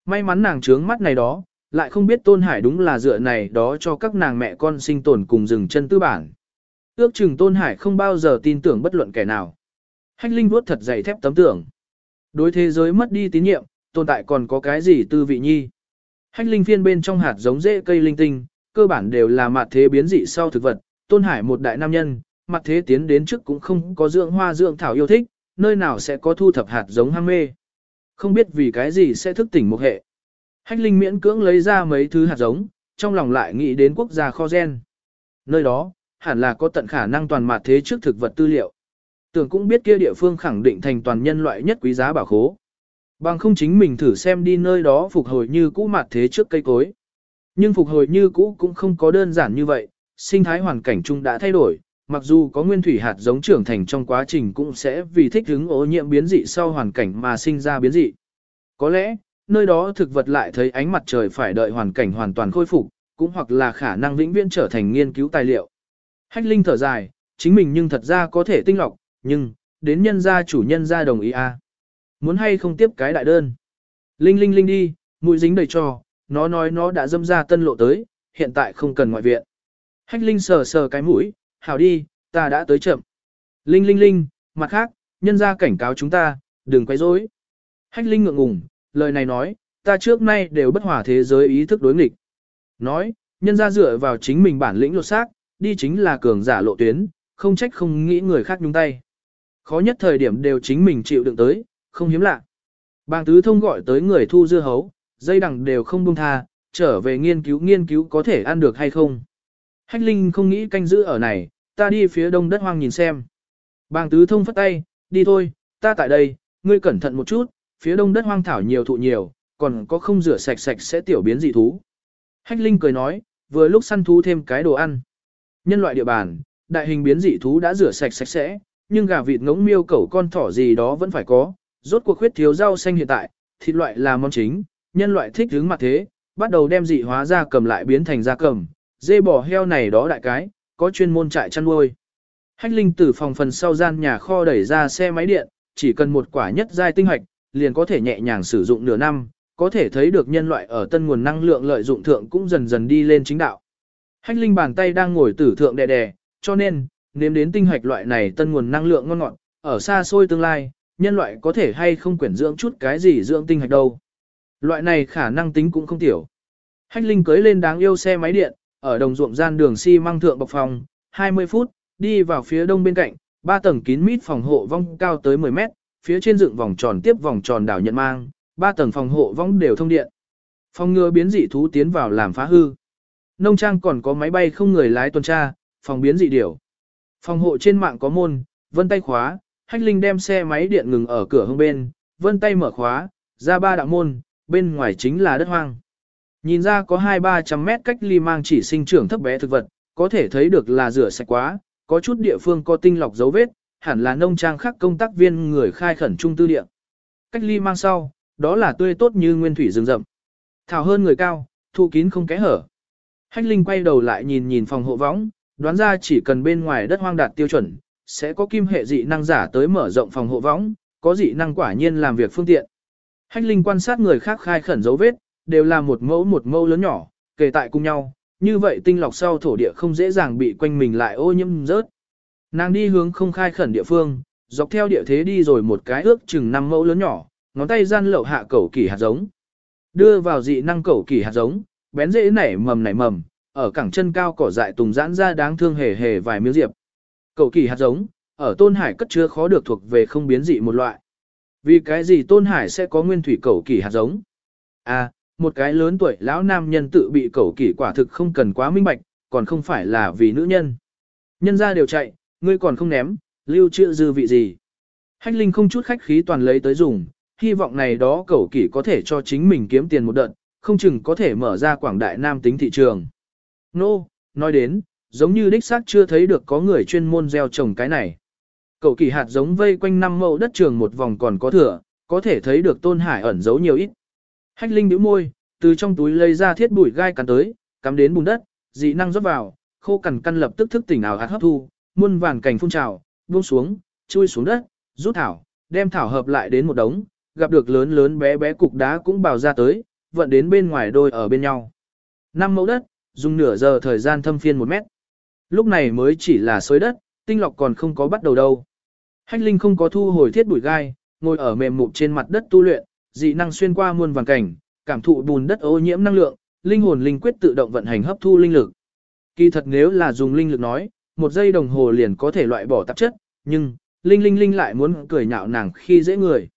May mắn nàng trướng mắt này đó, lại không biết Tôn Hải đúng là dựa này đó cho các nàng mẹ con sinh tồn cùng dừng chân tư bản. Ước chừng Tôn Hải không bao giờ tin tưởng bất luận kẻ nào. Hách Linh vuốt thật dày thép tấm tưởng. Đối thế giới mất đi tín nhiệm, tồn tại còn có cái gì tư vị nhi. Hách Linh phiên bên trong hạt giống rễ cây linh tinh, cơ bản đều là mạt thế biến dị sau thực vật. Tôn Hải một đại nam nhân, mặt thế tiến đến trước cũng không có dưỡng hoa dưỡng thảo yêu thích, nơi nào sẽ có thu thập hạt giống ham mê. Không biết vì cái gì sẽ thức tỉnh một hệ. Hách Linh miễn cưỡng lấy ra mấy thứ hạt giống, trong lòng lại nghĩ đến quốc gia kho gen. Nơi đó, hẳn là có tận khả năng toàn mặt thế trước thực vật tư liệu. Tưởng cũng biết kia địa phương khẳng định thành toàn nhân loại nhất quý giá bảo khố. Bằng không chính mình thử xem đi nơi đó phục hồi như cũ mặt thế trước cây cối. Nhưng phục hồi như cũ cũng không có đơn giản như vậy, sinh thái hoàn cảnh chung đã thay đổi, mặc dù có nguyên thủy hạt giống trưởng thành trong quá trình cũng sẽ vì thích ứng ô nhiễm biến dị sau hoàn cảnh mà sinh ra biến dị. Có lẽ, nơi đó thực vật lại thấy ánh mặt trời phải đợi hoàn cảnh hoàn toàn khôi phục, cũng hoặc là khả năng vĩnh viễn trở thành nghiên cứu tài liệu. Hách Linh thở dài, chính mình nhưng thật ra có thể tinh lọc, nhưng, đến nhân gia chủ nhân gia đồng ý à. Muốn hay không tiếp cái đại đơn. Linh Linh Linh đi, mũi dính đầy cho, nó nói nó đã dâm ra tân lộ tới, hiện tại không cần ngoại viện. Hách Linh sờ sờ cái mũi, hảo đi, ta đã tới chậm. Linh Linh Linh, mặt khác, nhân gia cảnh cáo chúng ta, đừng quay rối. Hách Linh ngượng ngùng, lời này nói, ta trước nay đều bất hòa thế giới ý thức đối nghịch. Nói, nhân gia dựa vào chính mình bản lĩnh lột xác, đi chính là cường giả lộ tuyến, không trách không nghĩ người khác nhúng tay. Khó nhất thời điểm đều chính mình chịu đựng tới, không hiếm lạ. Bàng tứ thông gọi tới người thu dưa hấu, dây đằng đều không buông tha, trở về nghiên cứu nghiên cứu có thể ăn được hay không. Hách Linh không nghĩ canh giữ ở này, ta đi phía đông đất hoang nhìn xem. Bàng tứ thông phất tay, đi thôi, ta tại đây, ngươi cẩn thận một chút, phía đông đất hoang thảo nhiều thụ nhiều, còn có không rửa sạch sạch sẽ tiểu biến dị thú. Hách Linh cười nói, vừa lúc săn thú thêm cái đồ ăn. Nhân loại địa bàn, đại hình biến dị thú đã rửa sạch sạch sẽ, nhưng gà vịt ngỗng miêu cẩu con thỏ gì đó vẫn phải có, rốt cuộc khuyết thiếu rau xanh hiện tại, thịt loại là món chính, nhân loại thích hướng mặt thế, bắt đầu đem dị hóa ra cầm lại biến thành da cầm, dê bò heo này đó đại cái, có chuyên môn trại chăn nuôi. Hách Linh từ phòng phần sau gian nhà kho đẩy ra xe máy điện, chỉ cần một quả nhất giai tinh hoạch, liền có thể nhẹ nhàng sử dụng nửa năm, có thể thấy được nhân loại ở tân nguồn năng lượng lợi dụng thượng cũng dần dần đi lên chính đạo. Hách Linh bàn tay đang ngồi tử thượng đè đè, cho nên, nếm đến tinh hoạch loại này tân nguồn năng lượng ngon ngọt, ở xa xôi tương lai, nhân loại có thể hay không quyển dưỡng chút cái gì dưỡng tinh hoạch đâu. Loại này khả năng tính cũng không tiểu. Hách Linh cưới lên đáng yêu xe máy điện, ở đồng ruộng gian đường xi si măng thượng bọc phòng, 20 phút, đi vào phía đông bên cạnh, ba tầng kín mít phòng hộ vong cao tới 10 mét, phía trên dựng vòng tròn tiếp vòng tròn đảo nhận mang, ba tầng phòng hộ vong đều thông điện. Phòng ngừa biến dị thú tiến vào làm phá hư. Nông trang còn có máy bay không người lái tuần tra, phòng biến dị điểu. Phòng hộ trên mạng có môn, vân tay khóa, Hách Linh đem xe máy điện ngừng ở cửa hông bên, vân tay mở khóa, ra ba đạo môn, bên ngoài chính là đất hoang. Nhìn ra có 2-300 mét cách ly mang chỉ sinh trưởng thấp bé thực vật, có thể thấy được là rửa sạch quá, có chút địa phương có tinh lọc dấu vết, hẳn là nông trang khác công tác viên người khai khẩn trung tư địa. Cách ly mang sau, đó là tươi tốt như nguyên thủy rừng rậm. Thảo hơn người cao, thu kín không kẽ hở. Hách Linh quay đầu lại nhìn nhìn phòng hộ võng, đoán ra chỉ cần bên ngoài đất hoang đạt tiêu chuẩn, sẽ có kim hệ dị năng giả tới mở rộng phòng hộ võng, có dị năng quả nhiên làm việc phương tiện. Hách Linh quan sát người khác khai khẩn dấu vết, đều là một mẫu một mẫu lớn nhỏ, kề tại cùng nhau, như vậy tinh lọc sau thổ địa không dễ dàng bị quanh mình lại ô nhiễm rớt. Nàng đi hướng không khai khẩn địa phương, dọc theo địa thế đi rồi một cái ước chừng 5 mẫu lớn nhỏ, ngón tay gian lậu hạ cẩu kỳ hạt giống. Đưa vào dị năng cẩu kỳ hạt giống, bén dễ nảy mầm nảy mầm, ở cẳng chân cao cỏ dại tùng giãn ra đáng thương hề hề vài miếng diệp. Cẩu kỳ hạt giống, ở Tôn Hải cất chứa khó được thuộc về không biến dị một loại. Vì cái gì Tôn Hải sẽ có nguyên thủy cẩu kỳ hạt giống? À, một cái lớn tuổi lão nam nhân tự bị cẩu kỷ quả thực không cần quá minh bạch, còn không phải là vì nữ nhân. Nhân ra đều chạy, ngươi còn không ném, lưu trữ dư vị gì. Hách Linh không chút khách khí toàn lấy tới dùng, hy vọng này đó cẩu kỷ có thể cho chính mình kiếm tiền một đợt, không chừng có thể mở ra quảng đại nam tính thị trường. Nô, no, nói đến, giống như đích xác chưa thấy được có người chuyên môn gieo trồng cái này. Cậu kỳ hạt giống vây quanh năm mẫu đất trường một vòng còn có thừa, có thể thấy được tôn hải ẩn giấu nhiều ít. Hách Linh bĩu môi, từ trong túi lấy ra thiết bụi gai cắn tới, cắm đến bùn đất, dị năng rót vào, khô cằn căn lập tức thức tỉnh ảo hạt hấp thu, muôn vàn cảnh phun trào, buông xuống, chui xuống đất, rút thảo, đem thảo hợp lại đến một đống, gặp được lớn lớn bé bé cục đá cũng bào ra tới, vận đến bên ngoài đôi ở bên nhau. Năm mẫu đất, dùng nửa giờ thời gian thâm phiên một mét. Lúc này mới chỉ là xới đất, tinh lọc còn không có bắt đầu đâu. Hách Linh không có thu hồi thiết bụi gai, ngồi ở mềm mụn trên mặt đất tu luyện, dị năng xuyên qua muôn vàng cảnh, cảm thụ bùn đất ô nhiễm năng lượng, linh hồn linh quyết tự động vận hành hấp thu linh lực. Kỳ thật nếu là dùng linh lực nói, một giây đồng hồ liền có thể loại bỏ tạp chất, nhưng, Linh Linh Linh lại muốn cười nhạo nàng khi dễ người.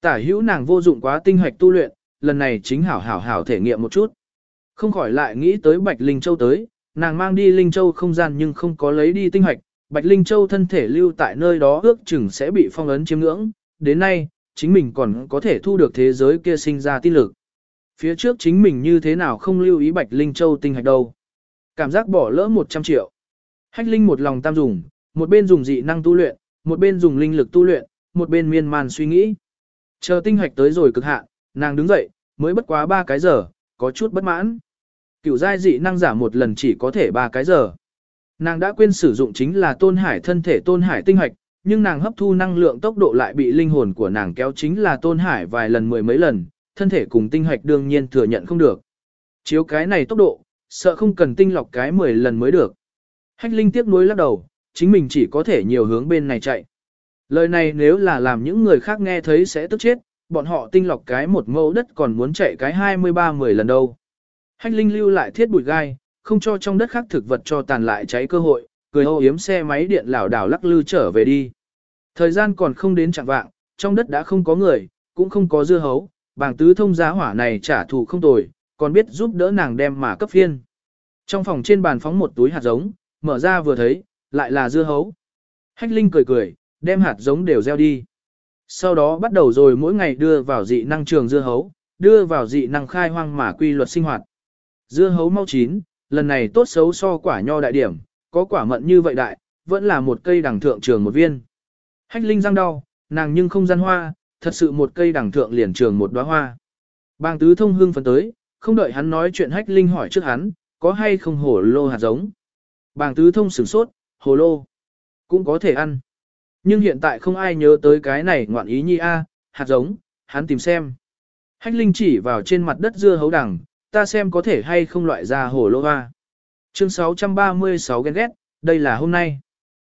Tả hữu nàng vô dụng quá tinh hoạch tu luyện, lần này chính hảo hảo hảo thể nghiệm một chút. Không khỏi lại nghĩ tới Bạch Linh Châu tới, nàng mang đi Linh Châu không gian nhưng không có lấy đi tinh hoạch, Bạch Linh Châu thân thể lưu tại nơi đó ước chừng sẽ bị phong ấn chiếm ngưỡng, đến nay, chính mình còn có thể thu được thế giới kia sinh ra tin lực. Phía trước chính mình như thế nào không lưu ý Bạch Linh Châu tinh hạch đâu. Cảm giác bỏ lỡ 100 triệu. Hách Linh một lòng tam dùng, một bên dùng dị năng tu luyện, một bên dùng linh lực tu luyện, một bên miên man suy nghĩ. Chờ tinh hạch tới rồi cực hạn, nàng đứng dậy, mới bất quá 3 cái giờ, có chút bất mãn. Cửu giai dị năng giả một lần chỉ có thể 3 cái giờ. Nàng đã quên sử dụng chính là tôn hải thân thể tôn hải tinh hạch, nhưng nàng hấp thu năng lượng tốc độ lại bị linh hồn của nàng kéo chính là tôn hải vài lần mười mấy lần, thân thể cùng tinh hạch đương nhiên thừa nhận không được. Chiếu cái này tốc độ, sợ không cần tinh lọc cái 10 lần mới được. Hách Linh tiếc nuối lắc đầu, chính mình chỉ có thể nhiều hướng bên này chạy. Lời này nếu là làm những người khác nghe thấy sẽ tức chết, bọn họ tinh lọc cái một mẫu đất còn muốn chạy cái 23-10 lần đâu. Hách Linh lưu lại thiết bụi gai, không cho trong đất khác thực vật cho tàn lại cháy cơ hội, cười âu yếm xe máy điện lảo đảo lắc lư trở về đi. Thời gian còn không đến chẳng vạng, trong đất đã không có người, cũng không có dưa hấu, bảng tứ thông giá hỏa này trả thù không tồi, còn biết giúp đỡ nàng đem mà cấp phiên. Trong phòng trên bàn phóng một túi hạt giống, mở ra vừa thấy, lại là dưa hấu. Hách Linh cười cười, đem hạt giống đều gieo đi. Sau đó bắt đầu rồi mỗi ngày đưa vào dị năng trường dưa hấu, đưa vào dị năng khai hoang mà quy luật sinh hoạt. Dưa hấu mau chín, lần này tốt xấu so quả nho đại điểm, có quả mận như vậy đại, vẫn là một cây đẳng thượng trường một viên. Hách Linh răng đau, nàng nhưng không gian hoa, thật sự một cây đẳng thượng liền trường một đóa hoa. Bàng tứ thông hương phấn tới, không đợi hắn nói chuyện Hách Linh hỏi trước hắn, có hay không hổ lô hạt giống. Bàng tứ thông sửng sốt, hồ lô, cũng có thể ăn. Nhưng hiện tại không ai nhớ tới cái này ngoạn ý nhi a, hạt giống, hắn tìm xem. Hách Linh chỉ vào trên mặt đất dưa hấu đằng, ta xem có thể hay không loại ra hồ lô hoa. Chương 636 ghen ghét, đây là hôm nay.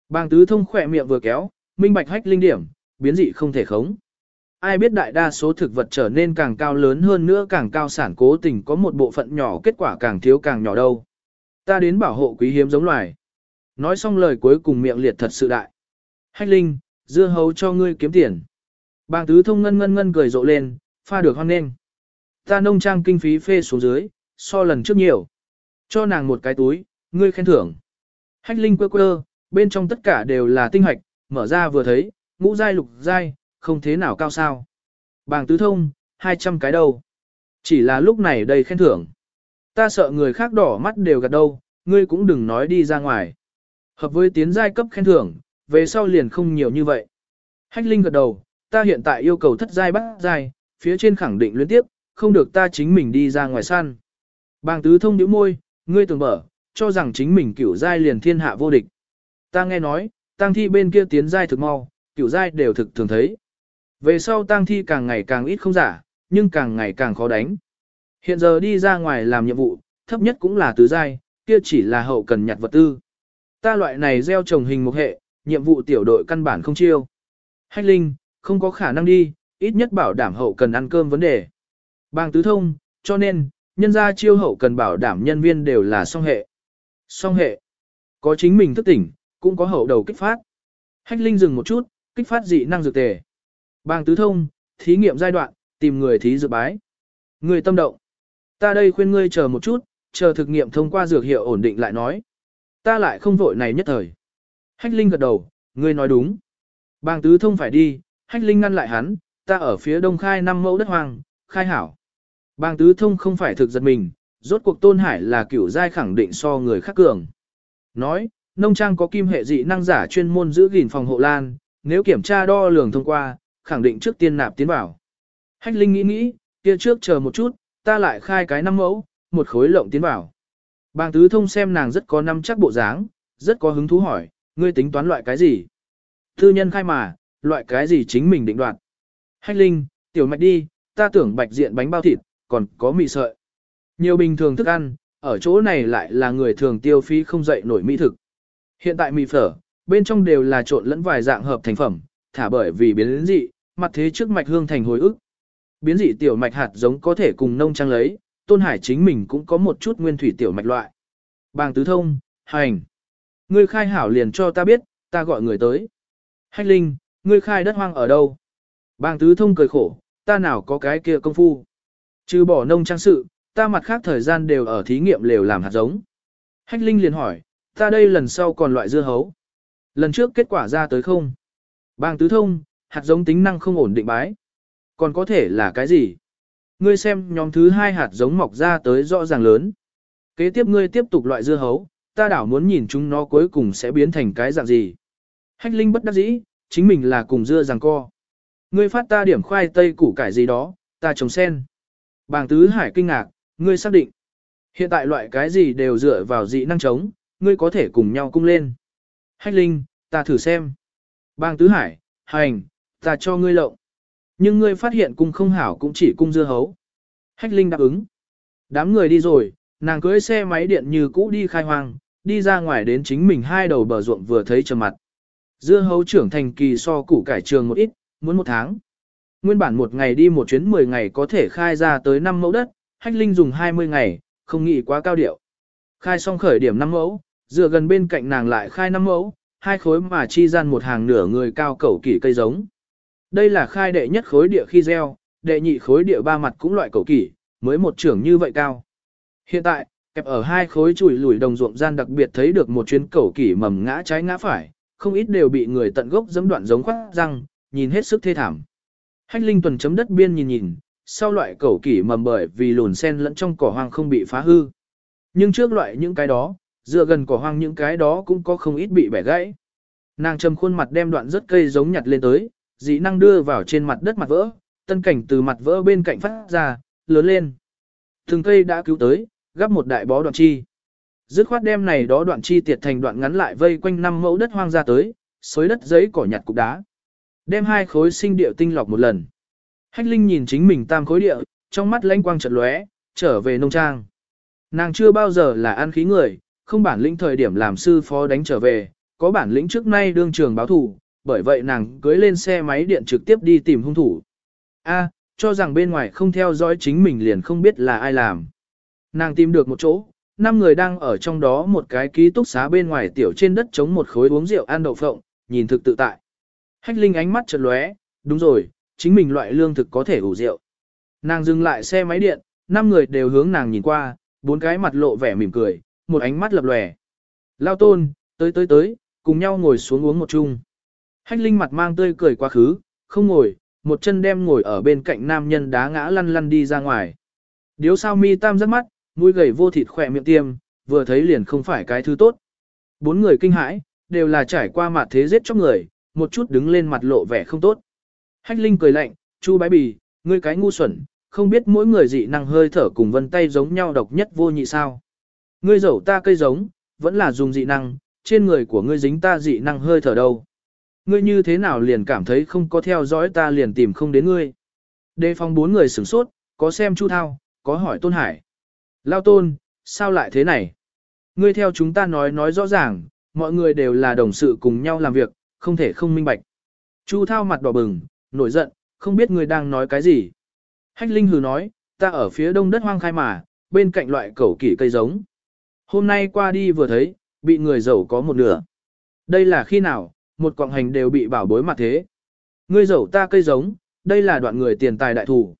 Bàng tứ thông khỏe miệng vừa kéo, minh bạch hách linh điểm, biến dị không thể khống. Ai biết đại đa số thực vật trở nên càng cao lớn hơn nữa càng cao sản cố tình có một bộ phận nhỏ kết quả càng thiếu càng nhỏ đâu. Ta đến bảo hộ quý hiếm giống loài. Nói xong lời cuối cùng miệng liệt thật sự đại. Hách linh, dưa hấu cho ngươi kiếm tiền. Bàng tứ thông ngân ngân ngân cười rộ lên, pha được hoan nên. Ta nông trang kinh phí phê xuống dưới, so lần trước nhiều. Cho nàng một cái túi, ngươi khen thưởng. Hách linh quơ quơ, bên trong tất cả đều là tinh hạch, mở ra vừa thấy, ngũ giai lục giai, không thế nào cao sao. Bàng tứ thông, 200 cái đâu. Chỉ là lúc này đây khen thưởng. Ta sợ người khác đỏ mắt đều gạt đâu, ngươi cũng đừng nói đi ra ngoài. Hợp với tiến giai cấp khen thưởng, về sau liền không nhiều như vậy. Hách Linh gật đầu, ta hiện tại yêu cầu thất giai bắt giai, phía trên khẳng định liên tiếp, không được ta chính mình đi ra ngoài săn. Bàng tứ thông nhíu môi, ngươi tưởng mở, cho rằng chính mình cửu giai liền thiên hạ vô địch. Ta nghe nói, tang thi bên kia tiến giai thực mau, cửu giai đều thực thường thấy. Về sau tang thi càng ngày càng ít không giả, nhưng càng ngày càng khó đánh. Hiện giờ đi ra ngoài làm nhiệm vụ, thấp nhất cũng là tứ giai, kia chỉ là hậu cần nhặt vật tư. Ta loại này gieo trồng hình một hệ, nhiệm vụ tiểu đội căn bản không chiêu. Hách Linh, không có khả năng đi, ít nhất bảo đảm hậu cần ăn cơm vấn đề. Bang tứ thông, cho nên, nhân gia chiêu hậu cần bảo đảm nhân viên đều là song hệ. Song hệ, có chính mình thức tỉnh, cũng có hậu đầu kích phát. Hách Linh dừng một chút, kích phát dị năng dược tề. Bang tứ thông, thí nghiệm giai đoạn, tìm người thí dược bái. Người tâm động. Ta đây khuyên ngươi chờ một chút, chờ thực nghiệm thông qua dược hiệu ổn định lại nói. Ta lại không vội này nhất thời. Hách Linh gật đầu, ngươi nói đúng. Bang tứ thông phải đi, Hách Linh ngăn lại hắn, ta ở phía đông khai năm mẫu đất hoang, khai hảo. Bang tứ thông không phải thực giật mình, rốt cuộc tôn hải là kiểu giai khẳng định so người khác cường. Nói, nông trang có kim hệ dị năng giả chuyên môn giữ gìn phòng hộ lan, nếu kiểm tra đo lường thông qua, khẳng định trước tiên nạp tiến vào. Hách Linh nghĩ nghĩ, kia trước chờ một chút, ta lại khai cái năm mẫu, một khối lộng tiến vào. Bang tứ thông xem nàng rất có năm chắc bộ dáng, rất có hứng thú hỏi, ngươi tính toán loại cái gì? Thư nhân khai mà, loại cái gì chính mình định đoạt. Hách Linh, tiểu mạch đi, ta tưởng bạch diện bánh bao thịt, còn có mì sợi. Nhiều bình thường thức ăn, ở chỗ này lại là người thường tiêu phí không dậy nổi mỹ thực. Hiện tại mì phở, bên trong đều là trộn lẫn vài dạng hợp thành phẩm, thả bởi vì biến dị, mặt thế trước mạch hương thành hồi ức. Biến dị tiểu mạch hạt giống có thể cùng nông trang lấy, Tôn Hải chính mình cũng có một chút nguyên thủy tiểu mạch loại. Bàng tứ thông, hành. Ngươi khai hảo liền cho ta biết, ta gọi người tới. Hách Linh, ngươi khai đất hoang ở đâu? Bàng tứ thông cười khổ, ta nào có cái kia công phu. Trừ bỏ nông trang sự, ta mặt khác thời gian đều ở thí nghiệm lều làm hạt giống. Hách Linh liền hỏi, ta đây lần sau còn loại dưa hấu. Lần trước kết quả ra tới không? Bàng tứ thông, hạt giống tính năng không ổn định bái. Còn có thể là cái gì? Ngươi xem nhóm thứ hai hạt giống mọc ra tới rõ ràng lớn. Kế tiếp ngươi tiếp tục loại dưa hấu, ta đảo muốn nhìn chúng nó cuối cùng sẽ biến thành cái dạng gì. Hách Linh bất đắc dĩ, chính mình là cùng dưa rằng co. Ngươi phát ta điểm khoai tây củ cải gì đó, ta trồng sen. Bàng Tứ Hải kinh ngạc, ngươi xác định. Hiện tại loại cái gì đều dựa vào dị năng chống, ngươi có thể cùng nhau cung lên. Hách Linh, ta thử xem. Bàng Tứ Hải, hành, ta cho ngươi lộng. Nhưng ngươi phát hiện cung không hảo cũng chỉ cung dưa hấu. Hách Linh đáp ứng. Đám người đi rồi, nàng cưới xe máy điện như cũ đi khai hoang, đi ra ngoài đến chính mình hai đầu bờ ruộng vừa thấy trầm mặt. Dưa hấu trưởng thành kỳ so củ cải trường một ít, muốn một tháng. Nguyên bản một ngày đi một chuyến 10 ngày có thể khai ra tới 5 mẫu đất, Hách Linh dùng 20 ngày, không nghĩ quá cao điệu. Khai xong khởi điểm 5 mẫu, dựa gần bên cạnh nàng lại khai 5 mẫu, hai khối mà chi gian một hàng nửa người cao cẩu kỷ cây giống. Đây là khai đệ nhất khối địa khi gieo, đệ nhị khối địa ba mặt cũng loại cẩu kỷ, mới một trưởng như vậy cao. Hiện tại, kẹp ở hai khối chùi lùi đồng ruộng gian đặc biệt thấy được một chuyến cẩu kỷ mầm ngã trái ngã phải, không ít đều bị người tận gốc giẫm đoạn giống khoát răng, nhìn hết sức thê thảm. Hách Linh tuần chấm đất biên nhìn nhìn, sau loại cẩu kỷ mầm bởi vì lùn sen lẫn trong cỏ hoang không bị phá hư. Nhưng trước loại những cái đó, dựa gần cỏ hoang những cái đó cũng có không ít bị bẻ gãy. Nàng trầm khuôn mặt đem đoạn rất cây giống nhặt lên tới, dị năng đưa vào trên mặt đất mặt vỡ, tân cảnh từ mặt vỡ bên cạnh phát ra, lớn lên. Thường cây đã cứu tới, gắp một đại bó đoạn chi. Dứt khoát đem này đó đoạn chi tiệt thành đoạn ngắn lại vây quanh năm mẫu đất hoang ra tới, xối đất giấy cỏ nhặt cục đá. Đem hai khối sinh địa tinh lọc một lần. Hách Linh nhìn chính mình tam khối địa, trong mắt lanh quang chợt lóe, trở về nông trang. Nàng chưa bao giờ là ăn khí người, không bản lĩnh thời điểm làm sư phó đánh trở về, có bản lĩnh trước nay đương trường báo thủ, bởi vậy nàng cưới lên xe máy điện trực tiếp đi tìm hung thủ. A, cho rằng bên ngoài không theo dõi chính mình liền không biết là ai làm. Nàng tìm được một chỗ, năm người đang ở trong đó một cái ký túc xá bên ngoài tiểu trên đất chống một khối uống rượu ăn đậu phộng, nhìn thực tự tại. Hách Linh ánh mắt chợt lóe, đúng rồi, chính mình loại lương thực có thể ủ rượu. Nàng dừng lại xe máy điện, năm người đều hướng nàng nhìn qua, bốn cái mặt lộ vẻ mỉm cười, một ánh mắt lập lòe. Lao tôn, tới tới tới, cùng nhau ngồi xuống uống một chung. Hách Linh mặt mang tươi cười quá khứ, không ngồi, một chân đem ngồi ở bên cạnh nam nhân đá ngã lăn lăn đi ra ngoài. Điếu sao mi tam rất mắt, mũi gầy vô thịt khỏe miệng tiêm, vừa thấy liền không phải cái thứ tốt. Bốn người kinh hãi, đều là trải qua mặt thế giết chóc người, một chút đứng lên mặt lộ vẻ không tốt. Hách Linh cười lạnh, Chu bái bì, ngươi cái ngu xuẩn, không biết mỗi người dị năng hơi thở cùng vân tay giống nhau độc nhất vô nhị sao. Ngươi dẫu ta cây giống, vẫn là dùng dị năng, trên người của ngươi dính ta dị năng hơi thở đâu. Ngươi như thế nào liền cảm thấy không có theo dõi ta liền tìm không đến ngươi. Đề phòng bốn người sửng sốt, có xem Chu Thao, có hỏi Tôn Hải. Lao Tôn, sao lại thế này? Ngươi theo chúng ta nói nói rõ ràng, mọi người đều là đồng sự cùng nhau làm việc, không thể không minh bạch. Chu Thao mặt đỏ bừng, nổi giận, không biết người đang nói cái gì. Hách Linh hừ nói, ta ở phía đông đất hoang khai mà, bên cạnh loại cẩu kỷ cây giống. Hôm nay qua đi vừa thấy, bị người giàu có một nửa. Đây là khi nào, một quạng hành đều bị bảo bối mặt thế. Ngươi giàu ta cây giống, đây là đoạn người tiền tài đại thủ.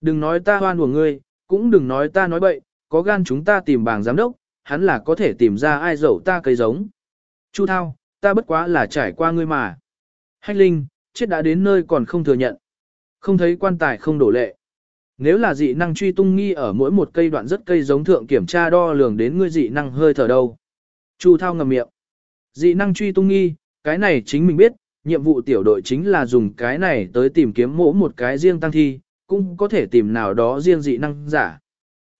Đừng nói ta hoan của ngươi, cũng đừng nói ta nói bậy, có gan chúng ta tìm bảng giám đốc, hắn là có thể tìm ra ai giàu ta cây giống. Chu Thao, ta bất quá là trải qua ngươi mà. Hách Linh, chết đã đến nơi còn không thừa nhận. Không thấy quan tài không đổ lệ. Nếu là dị năng truy tung nghi ở mỗi một cây đoạn rất cây giống thượng kiểm tra đo lường đến ngươi dị năng hơi thở đâu. Chu thao ngầm miệng. Dị năng truy tung nghi, cái này chính mình biết, nhiệm vụ tiểu đội chính là dùng cái này tới tìm kiếm mỗ một cái riêng tăng thi, cũng có thể tìm nào đó riêng dị năng giả.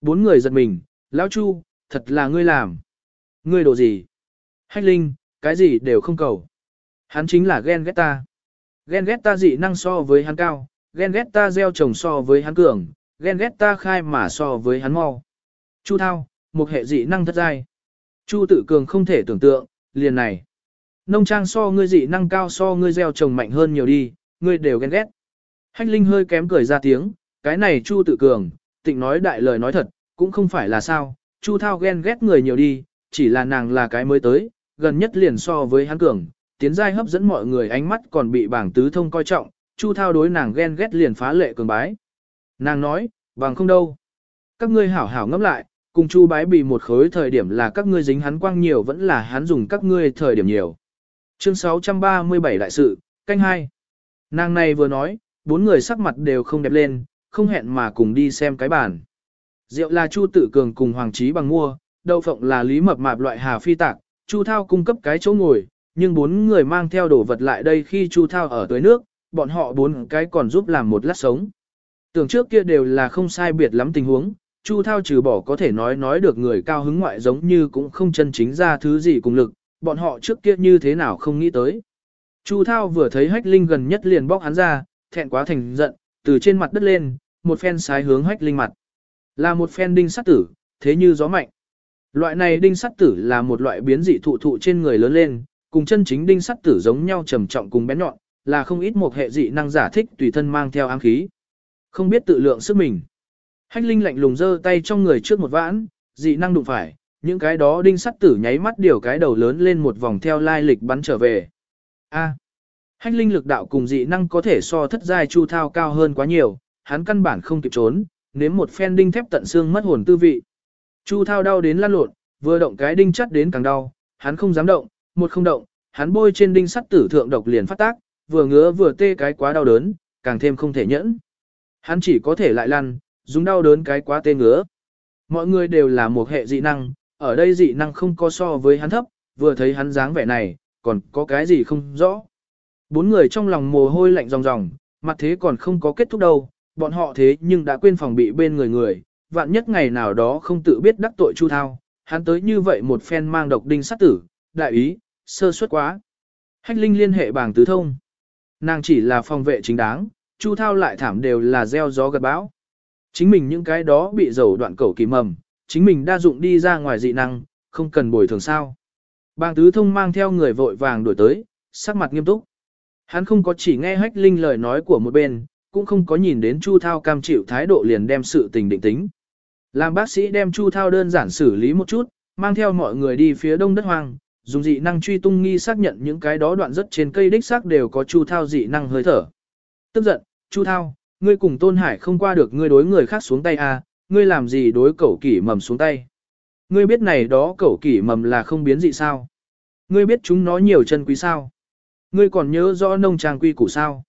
Bốn người giật mình, lão chu, thật là ngươi làm. Ngươi đồ gì? Hách linh, cái gì đều không cầu. Hắn chính là ghen ghét ta. Ghen ghét ta dị năng so với hắn cao, ghen ghét ta gieo trồng so với hắn cường, ghen ghét ta khai mà so với hắn mau. Chu thao, một hệ dị năng thất giai. Chu tự cường không thể tưởng tượng, liền này. Nông trang so ngươi dị năng cao so ngươi gieo trồng mạnh hơn nhiều đi, ngươi đều ghen ghét. Hách Linh hơi kém cười ra tiếng, cái này Chu tự cường, tịnh nói đại lời nói thật, cũng không phải là sao, Chu thao ghen ghét người nhiều đi, chỉ là nàng là cái mới tới, gần nhất liền so với hắn cường, tiến giai hấp dẫn mọi người ánh mắt còn bị bảng tứ thông coi trọng, Chu Thao đối nàng ghen ghét liền phá lệ cường bái. Nàng nói, bằng không đâu. Các ngươi hảo hảo ngẫm lại, cùng Chu bái bị một khối thời điểm là các ngươi dính hắn quang nhiều vẫn là hắn dùng các ngươi thời điểm nhiều. Chương 637 đại sự, canh hai. Nàng này vừa nói, bốn người sắc mặt đều không đẹp lên, không hẹn mà cùng đi xem cái bàn. Rượu là Chu Tự Cường cùng Hoàng Trí bằng mua, đậu phộng là Lý Mập Mạp loại hà phi tạc, Chu Thao cung cấp cái chỗ ngồi, nhưng bốn người mang theo đồ vật lại đây khi Chu Thao ở tới nước, bọn họ bốn cái còn giúp làm một lát sống. Tưởng trước kia đều là không sai biệt lắm tình huống, Chu Thao trừ bỏ có thể nói nói được người cao hứng ngoại giống như cũng không chân chính ra thứ gì cùng lực, bọn họ trước kia như thế nào không nghĩ tới. Chu Thao vừa thấy Hách Linh gần nhất liền bóc hắn ra, thẹn quá thành giận, từ trên mặt đất lên, một phen sái hướng Hách Linh mặt. Là một phen đinh sắt tử, thế như gió mạnh. Loại này đinh sắt tử là một loại biến dị thụ thụ trên người lớn lên, cùng chân chính đinh sắt tử giống nhau trầm trọng cùng bén nhọn, là không ít một hệ dị năng giả thích tùy thân mang theo ám khí. Không biết tự lượng sức mình. Hách Linh lạnh lùng giơ tay trong người trước một vãn, dị năng đụng phải, những cái đó đinh sắt tử nháy mắt điều cái đầu lớn lên một vòng theo lai lịch bắn trở về. A. Hách Linh lực đạo cùng dị năng có thể so thất giai chu thao cao hơn quá nhiều, hắn căn bản không kịp trốn, nếm một phen đinh thép tận xương mất hồn tư vị. Chu thao đau đến lăn lộn, vừa động cái đinh chắt đến càng đau, hắn không dám động, một không động, hắn bôi trên đinh sắt tử thượng độc liền phát tác, vừa ngứa vừa tê cái quá đau đớn, càng thêm không thể nhẫn. Hắn chỉ có thể lại lăn, dùng đau đớn cái quá tê ngứa. Mọi người đều là một hệ dị năng, ở đây dị năng không có so với hắn thấp, vừa thấy hắn dáng vẻ này, còn có cái gì không rõ. Bốn người trong lòng mồ hôi lạnh ròng ròng, mặt thế còn không có kết thúc đâu, bọn họ thế nhưng đã quên phòng bị bên người người, vạn nhất ngày nào đó không tự biết đắc tội Chu Thao, hắn tới như vậy một phen mang độc đinh sát tử, đại ý, sơ suất quá. Hách Linh liên hệ bảng tứ thông. Nàng chỉ là phòng vệ chính đáng, Chu Thao lại thảm đều là gieo gió gặt bão. Chính mình những cái đó bị dầu đoạn cầu kỳ mầm, chính mình đa dụng đi ra ngoài dị năng, không cần bồi thường sao. Bàng tứ thông mang theo người vội vàng đuổi tới, sắc mặt nghiêm túc. Hắn không có chỉ nghe hách linh lời nói của một bên, cũng không có nhìn đến Chu Thao cam chịu thái độ liền đem sự tình định tính. Làm bác sĩ đem Chu Thao đơn giản xử lý một chút, mang theo mọi người đi phía đông đất hoang, dùng dị năng truy tung nghi xác nhận những cái đó đoạn rất trên cây đích xác đều có Chu Thao dị năng hơi thở. Tức giận, Chu Thao, ngươi cùng Tôn Hải không qua được ngươi đối người khác xuống tay à, ngươi làm gì đối cẩu kỷ mầm xuống tay. Ngươi biết này đó cẩu kỷ mầm là không biến dị sao. Ngươi biết chúng nó nhiều chân quý sao. Ngươi còn nhớ rõ nông trang quy củ sao.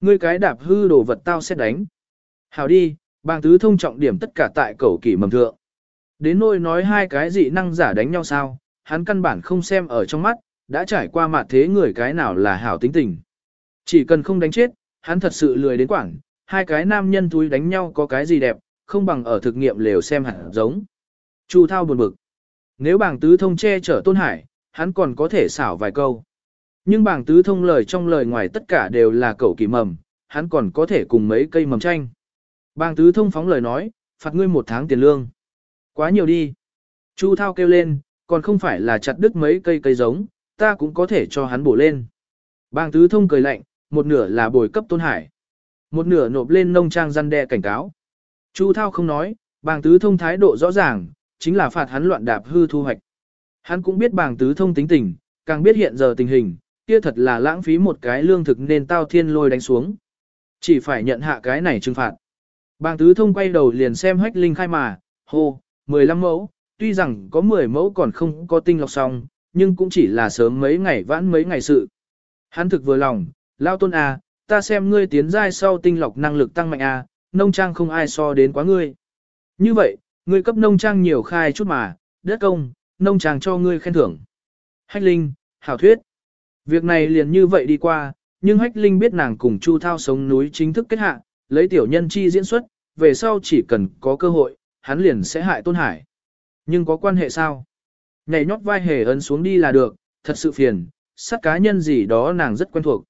Ngươi cái đạp hư đồ vật tao sẽ đánh. Hảo đi, bàng tứ thông trọng điểm tất cả tại cẩu kỷ mầm thượng. Đến nôi nói hai cái dị năng giả đánh nhau sao, hắn căn bản không xem ở trong mắt, đã trải qua mặt thế người cái nào là hảo tính tình. Chỉ cần không đánh chết, hắn thật sự lười đến quảng, hai cái nam nhân túi đánh nhau có cái gì đẹp, không bằng ở thực nghiệm lều xem hẳn giống. Chu thao buồn bực. Nếu Bàng tứ thông che chở tôn hải, hắn còn có thể xảo vài câu. Nhưng Bàng tứ thông lời trong lời ngoài tất cả đều là cậu kỳ mầm, hắn còn có thể cùng mấy cây mầm tranh. Bàng tứ thông phóng lời nói, phạt ngươi một tháng tiền lương. Quá nhiều đi. Chu thao kêu lên, còn không phải là chặt đứt mấy cây cây giống, ta cũng có thể cho hắn bổ lên. Bàng tứ thông cười lạnh, một nửa là bồi cấp tôn hải. Một nửa nộp lên nông trang răn đe cảnh cáo. Chu Thao không nói, bàng tứ thông thái độ rõ ràng, chính là phạt hắn loạn đạp hư thu hoạch. Hắn cũng biết bàng tứ thông tính tình, càng biết hiện giờ tình hình, kia thật là lãng phí một cái lương thực nên tao thiên lôi đánh xuống. Chỉ phải nhận hạ cái này trừng phạt. Bàng tứ thông quay đầu liền xem hách linh khai mà, hô, 15 mẫu, tuy rằng có 10 mẫu còn không có tinh lọc xong, nhưng cũng chỉ là sớm mấy ngày vãn mấy ngày sự. Hắn thực vừa lòng, lao tôn à, ta xem ngươi tiến giai sau tinh lọc năng lực tăng mạnh à, nông trang không ai so đến quá ngươi. Như vậy, ngươi cấp nông trang nhiều khai chút mà, đất công, nông trang cho ngươi khen thưởng. Hách Linh, hảo thuyết. Việc này liền như vậy đi qua, nhưng Hách Linh biết nàng cùng Chu Thao sống núi chính thức kết hạ, lấy tiểu nhân chi diễn xuất, về sau chỉ cần có cơ hội, hắn liền sẽ hại Tôn Hải. Nhưng có quan hệ sao? Nhảy nhót vai hề ấn xuống đi là được, thật sự phiền, sát cá nhân gì đó nàng rất quen thuộc.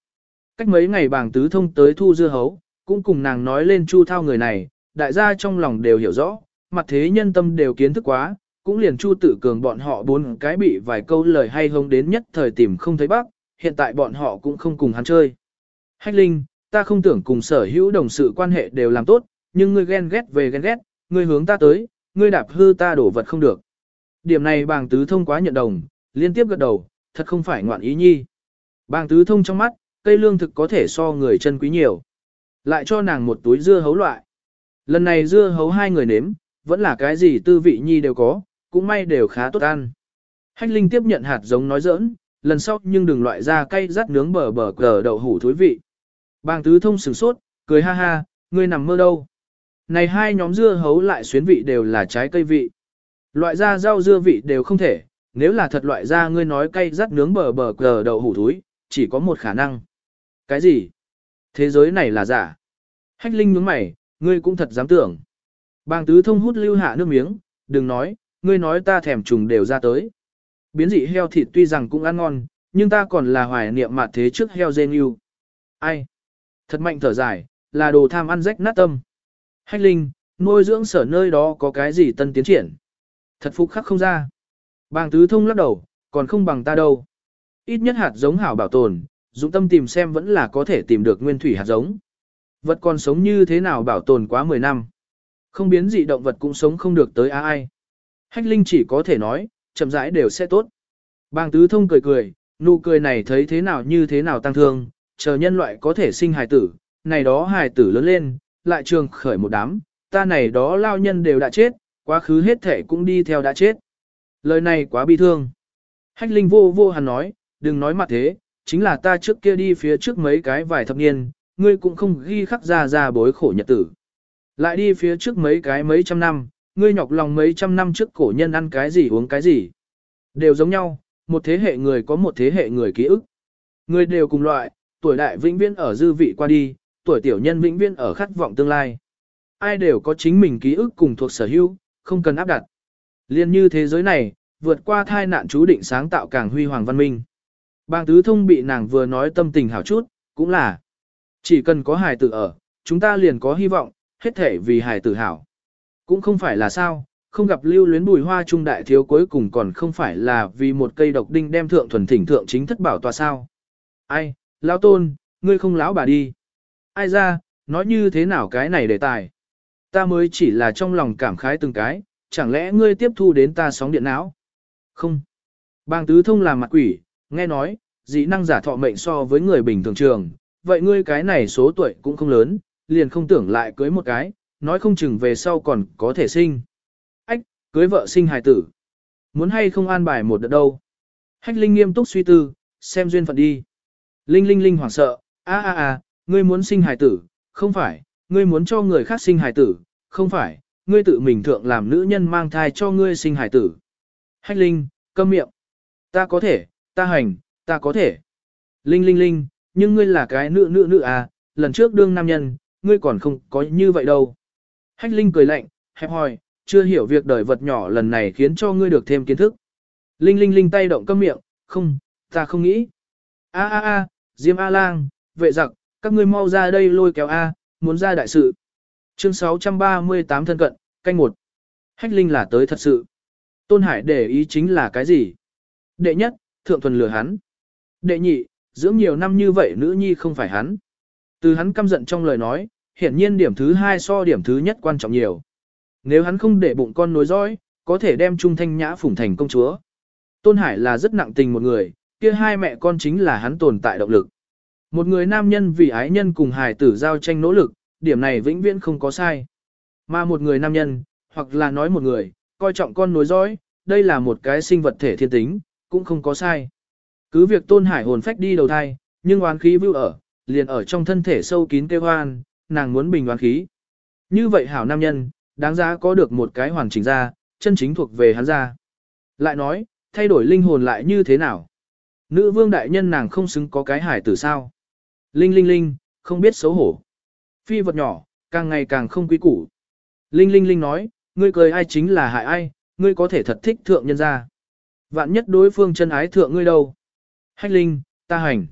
Cách mấy ngày bàng tứ thông tới thu dưa hấu, cũng cùng nàng nói lên chu thao người này, đại gia trong lòng đều hiểu rõ, mặt thế nhân tâm đều kiến thức quá, cũng liền chu tự cường bọn họ bốn cái bị vài câu lời hay hông đến nhất thời tìm không thấy bác, hiện tại bọn họ cũng không cùng hắn chơi. Hách Linh, ta không tưởng cùng sở hữu đồng sự quan hệ đều làm tốt, nhưng ngươi ghen ghét về ghen ghét, ngươi hướng ta tới, ngươi đạp hư ta đổ vật không được. Điểm này bàng tứ thông quá nhận đồng, liên tiếp gật đầu, thật không phải ngoạn ý nhi. Bàng tứ thông trong mắt, cây lương thực có thể so người chân quý nhiều. Lại cho nàng một túi dưa hấu loại. Lần này dưa hấu hai người nếm, vẫn là cái gì tư vị nhi đều có, cũng may đều khá tốt ăn. Hách Linh tiếp nhận hạt giống nói giỡn, lần sau nhưng đừng loại ra cay rắt nướng bờ bờ cờ đậu hủ thúi vị. Bàng tứ thông sửng sốt, cười ha ha, ngươi nằm mơ đâu. Này hai nhóm dưa hấu lại xuyến vị đều là trái cây vị. Loại ra rau dưa vị đều không thể, nếu là thật loại ra ngươi nói cay rắt nướng bờ bờ cờ đậu hủ thúi, chỉ có một khả năng. Cái gì? Thế giới này là giả. Hách Linh nhướng mày, ngươi cũng thật dám tưởng. Bàng tứ thông hút lưu hạ nước miếng, đừng nói, ngươi nói ta thèm trùng đều ra tới. Biến dị heo thịt tuy rằng cũng ăn ngon, nhưng ta còn là hoài niệm mặt thế trước heo dê yêu. Ai? Thật mạnh thở dài, là đồ tham ăn rách nát tâm. Hách Linh, nuôi dưỡng sở nơi đó có cái gì tân tiến triển? Thật phục khắc không ra. Bàng tứ thông lắc đầu, còn không bằng ta đâu. Ít nhất hạt giống hảo bảo tồn, dụng tâm tìm xem vẫn là có thể tìm được nguyên thủy hạt giống. Vật còn sống như thế nào bảo tồn quá 10 năm. Không biến dị động vật cũng sống không được tới ai. Hách Linh chỉ có thể nói, chậm rãi đều sẽ tốt. Bàng tứ thông cười cười, nụ cười này thấy thế nào như thế nào tăng thương, chờ nhân loại có thể sinh hài tử, này đó hài tử lớn lên, lại trường khởi một đám, ta này đó lao nhân đều đã chết, quá khứ hết thể cũng đi theo đã chết. Lời này quá bi thương. Hách Linh vô vô hắn nói, đừng nói mặt thế, chính là ta trước kia đi phía trước mấy cái vài thập niên, ngươi cũng không ghi khắc ra ra bối khổ nhật tử. Lại đi phía trước mấy cái mấy trăm năm, ngươi nhọc lòng mấy trăm năm trước cổ nhân ăn cái gì uống cái gì. Đều giống nhau, một thế hệ người có một thế hệ người ký ức. Người đều cùng loại, tuổi đại vĩnh viễn ở dư vị qua đi, tuổi tiểu nhân vĩnh viễn ở khát vọng tương lai. Ai đều có chính mình ký ức cùng thuộc sở hữu, không cần áp đặt. Liên như thế giới này, vượt qua thai nạn chú định sáng tạo càng huy hoàng văn minh. Bang tứ thông bị nàng vừa nói tâm tình hảo chút, cũng là chỉ cần có hài tử ở, chúng ta liền có hy vọng, hết thể vì hài tử hảo. Cũng không phải là sao, không gặp lưu luyến bùi hoa trung đại thiếu cuối cùng còn không phải là vì một cây độc đinh đem thượng thuần thỉnh thượng chính thất bảo tòa sao. Ai, lão tôn, ngươi không lão bà đi. Ai ra, nói như thế nào cái này đề tài. Ta mới chỉ là trong lòng cảm khái từng cái, chẳng lẽ ngươi tiếp thu đến ta sóng điện não? Không. Bang tứ thông làm mặt quỷ, nghe nói, dị năng giả thọ mệnh so với người bình thường trường, vậy ngươi cái này số tuổi cũng không lớn, liền không tưởng lại cưới một cái, nói không chừng về sau còn có thể sinh. Ách, cưới vợ sinh hài tử. Muốn hay không an bài một đợt đâu. Hách Linh nghiêm túc suy tư, xem duyên phận đi. Linh Linh Linh hoảng sợ, a a a, ngươi muốn sinh hài tử, không phải, ngươi muốn cho người khác sinh hài tử, không phải, ngươi tự mình thượng làm nữ nhân mang thai cho ngươi sinh hài tử. Hách Linh, câm miệng. Ta có thể, ta hành, ta có thể. Linh Linh Linh, nhưng ngươi là cái nữ nữ nữ à, lần trước đương nam nhân, ngươi còn không có như vậy đâu. Hách Linh cười lạnh, hẹp hòi, chưa hiểu việc đời vật nhỏ lần này khiến cho ngươi được thêm kiến thức. Linh Linh Linh tay động câm miệng, không, ta không nghĩ. A a a, Diêm A Lang, vệ giặc, các ngươi mau ra đây lôi kéo A, muốn ra đại sự. Chương 638 thân cận, canh một. Hách Linh là tới thật sự. Tôn Hải để ý chính là cái gì? Đệ nhất, thượng thuần lừa hắn. Đệ nhị, dưỡng nhiều năm như vậy nữ nhi không phải hắn. Từ hắn căm giận trong lời nói, hiển nhiên điểm thứ hai so điểm thứ nhất quan trọng nhiều. Nếu hắn không để bụng con nối dõi, có thể đem Trung Thanh Nhã phủng thành công chúa. Tôn Hải là rất nặng tình một người, kia hai mẹ con chính là hắn tồn tại động lực. Một người nam nhân vì ái nhân cùng hài tử giao tranh nỗ lực, điểm này vĩnh viễn không có sai. Mà một người nam nhân, hoặc là nói một người, coi trọng con nối dõi, đây là một cái sinh vật thể thiên tính, cũng không có sai. Cứ việc tôn hải hồn phách đi đầu thai, nhưng oán khí vưu ở, liền ở trong thân thể sâu kín kêu hoan, nàng muốn bình oán khí. Như vậy hảo nam nhân, đáng giá có được một cái hoàn chỉnh ra, chân chính thuộc về hắn ra. Lại nói, thay đổi linh hồn lại như thế nào? Nữ vương đại nhân nàng không xứng có cái hải tử sao? Linh linh linh, không biết xấu hổ. Phi vật nhỏ, càng ngày càng không quý củ. Linh linh linh nói, ngươi cười ai chính là hại ai, ngươi có thể thật thích thượng nhân ra. Vạn nhất đối phương chân ái thượng ngươi đâu. Hách linh, ta hành.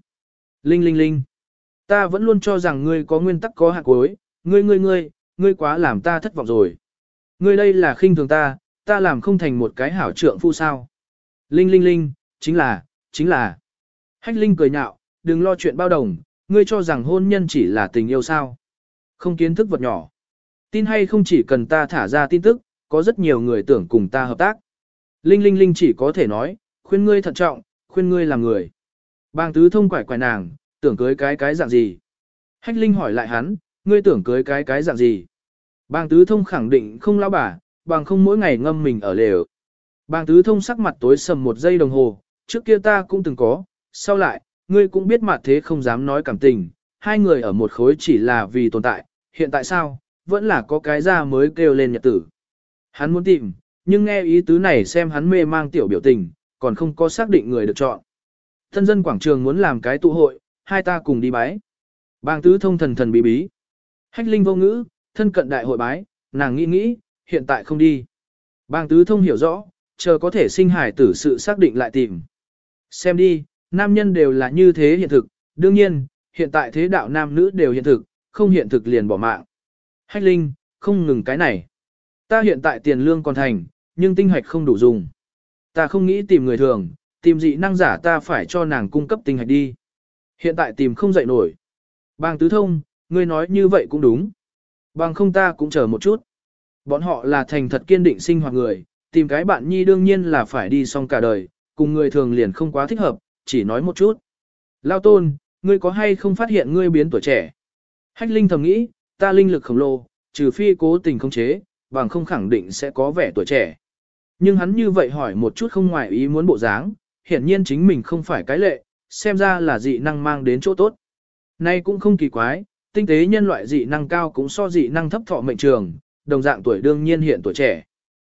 Linh linh linh. Ta vẫn luôn cho rằng ngươi có nguyên tắc có hạ cuối, ngươi ngươi ngươi, ngươi quá làm ta thất vọng rồi. Ngươi đây là khinh thường ta, ta làm không thành một cái hảo trượng phu sao. Linh linh linh, chính là, chính là. Hách linh cười nhạo, đừng lo chuyện bao đồng, ngươi cho rằng hôn nhân chỉ là tình yêu sao. Không kiến thức vật nhỏ. Tin hay không chỉ cần ta thả ra tin tức, có rất nhiều người tưởng cùng ta hợp tác. Linh Linh Linh chỉ có thể nói, khuyên ngươi thận trọng, khuyên ngươi làm người. Bang tứ thông quải quải nàng, tưởng cưới cái cái dạng gì. Hách Linh hỏi lại hắn, ngươi tưởng cưới cái cái dạng gì. Bang tứ thông khẳng định không lão bà, bằng không mỗi ngày ngâm mình ở lều. Bang tứ thông sắc mặt tối sầm một giây đồng hồ, trước kia ta cũng từng có, sau lại, ngươi cũng biết mặt thế không dám nói cảm tình, hai người ở một khối chỉ là vì tồn tại, hiện tại sao, vẫn là có cái ra mới kêu lên nhật tử. Hắn muốn tìm, nhưng nghe ý tứ này xem hắn mê mang tiểu biểu tình, còn không có xác định người được chọn. Thân dân quảng trường muốn làm cái tụ hội, hai ta cùng đi bái. Bang tứ thông thần thần bí bí. Hách linh vô ngữ, thân cận đại hội bái, nàng nghĩ nghĩ, hiện tại không đi. Bang tứ thông hiểu rõ, chờ có thể sinh hải tử sự xác định lại tìm. Xem đi, nam nhân đều là như thế hiện thực, đương nhiên, hiện tại thế đạo nam nữ đều hiện thực, không hiện thực liền bỏ mạng. Hách linh, không ngừng cái này. Ta hiện tại tiền lương còn thành, nhưng tinh hạch không đủ dùng. Ta không nghĩ tìm người thường, tìm dị năng giả ta phải cho nàng cung cấp tinh hạch đi. Hiện tại tìm không dậy nổi. Bang tứ thông, ngươi nói như vậy cũng đúng. Bằng không ta cũng chờ một chút. Bọn họ là thành thật kiên định sinh hoạt người, tìm cái bạn nhi đương nhiên là phải đi xong cả đời, cùng người thường liền không quá thích hợp, chỉ nói một chút. Lao tôn, ngươi có hay không phát hiện ngươi biến tuổi trẻ? Hách Linh thầm nghĩ, ta linh lực khổng lồ, trừ phi cố tình không chế, bằng không khẳng định sẽ có vẻ tuổi trẻ. Nhưng hắn như vậy hỏi một chút không ngoài ý muốn bộ dáng, hiển nhiên chính mình không phải cái lệ, xem ra là dị năng mang đến chỗ tốt. Nay cũng không kỳ quái, tinh tế nhân loại dị năng cao cũng so dị năng thấp thọ mệnh trường, đồng dạng tuổi đương nhiên hiện tuổi trẻ.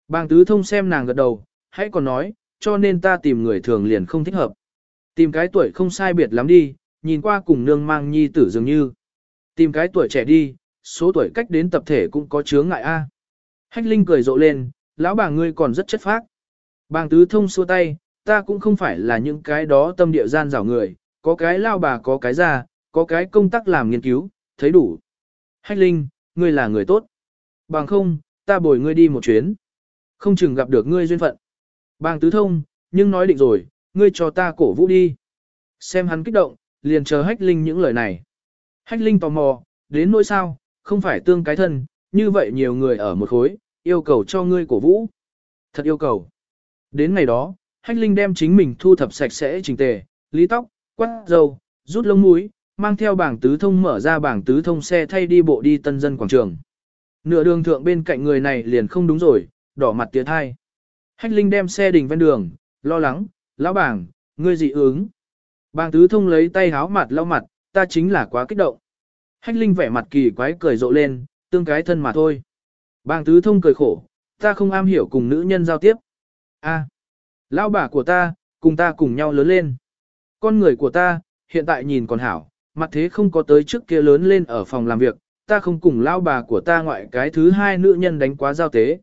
Bàng tứ thông xem nàng gật đầu, hãy còn nói, cho nên ta tìm người thường liền không thích hợp. Tìm cái tuổi không sai biệt lắm đi, nhìn qua cùng nương mang nhi tử dường như. Tìm cái tuổi trẻ đi, số tuổi cách đến tập thể cũng có chướng ngại a. Hách Linh cười rộ lên, lão bà ngươi còn rất chất phác. Bàng tứ thông xua tay, ta cũng không phải là những cái đó tâm địa gian rảo người, có cái lao bà có cái già, có cái công tác làm nghiên cứu, thấy đủ. Hách Linh, ngươi là người tốt. Bằng không, ta bồi ngươi đi một chuyến. Không chừng gặp được ngươi duyên phận. Bàng tứ thông, nhưng nói định rồi, ngươi cho ta cổ vũ đi. Xem hắn kích động, liền chờ Hách Linh những lời này. Hách Linh tò mò, đến nỗi sao, không phải tương cái thân, như vậy nhiều người ở một khối, yêu cầu cho ngươi cổ vũ. Thật yêu cầu. Đến ngày đó, Hách Linh đem chính mình thu thập sạch sẽ chỉnh tề, lý tóc, quát dầu, rút lông mũi, mang theo bảng tứ thông mở ra bảng tứ thông xe thay đi bộ đi tân dân quảng trường. Nửa đường thượng bên cạnh người này liền không đúng rồi, đỏ mặt tiệt thai. Hách Linh đem xe đình ven đường, lo lắng, lão bảng, ngươi dị ứng. Bàng tứ thông lấy tay háo mặt lau mặt, ta chính là quá kích động. Hách Linh vẻ mặt kỳ quái cười rộ lên, tương cái thân mà thôi. Bàng tứ thông cười khổ, ta không am hiểu cùng nữ nhân giao tiếp. A, lão bà của ta, cùng ta cùng nhau lớn lên. Con người của ta, hiện tại nhìn còn hảo, mặt thế không có tới trước kia lớn lên ở phòng làm việc, ta không cùng lão bà của ta ngoại cái thứ hai nữ nhân đánh quá giao tế.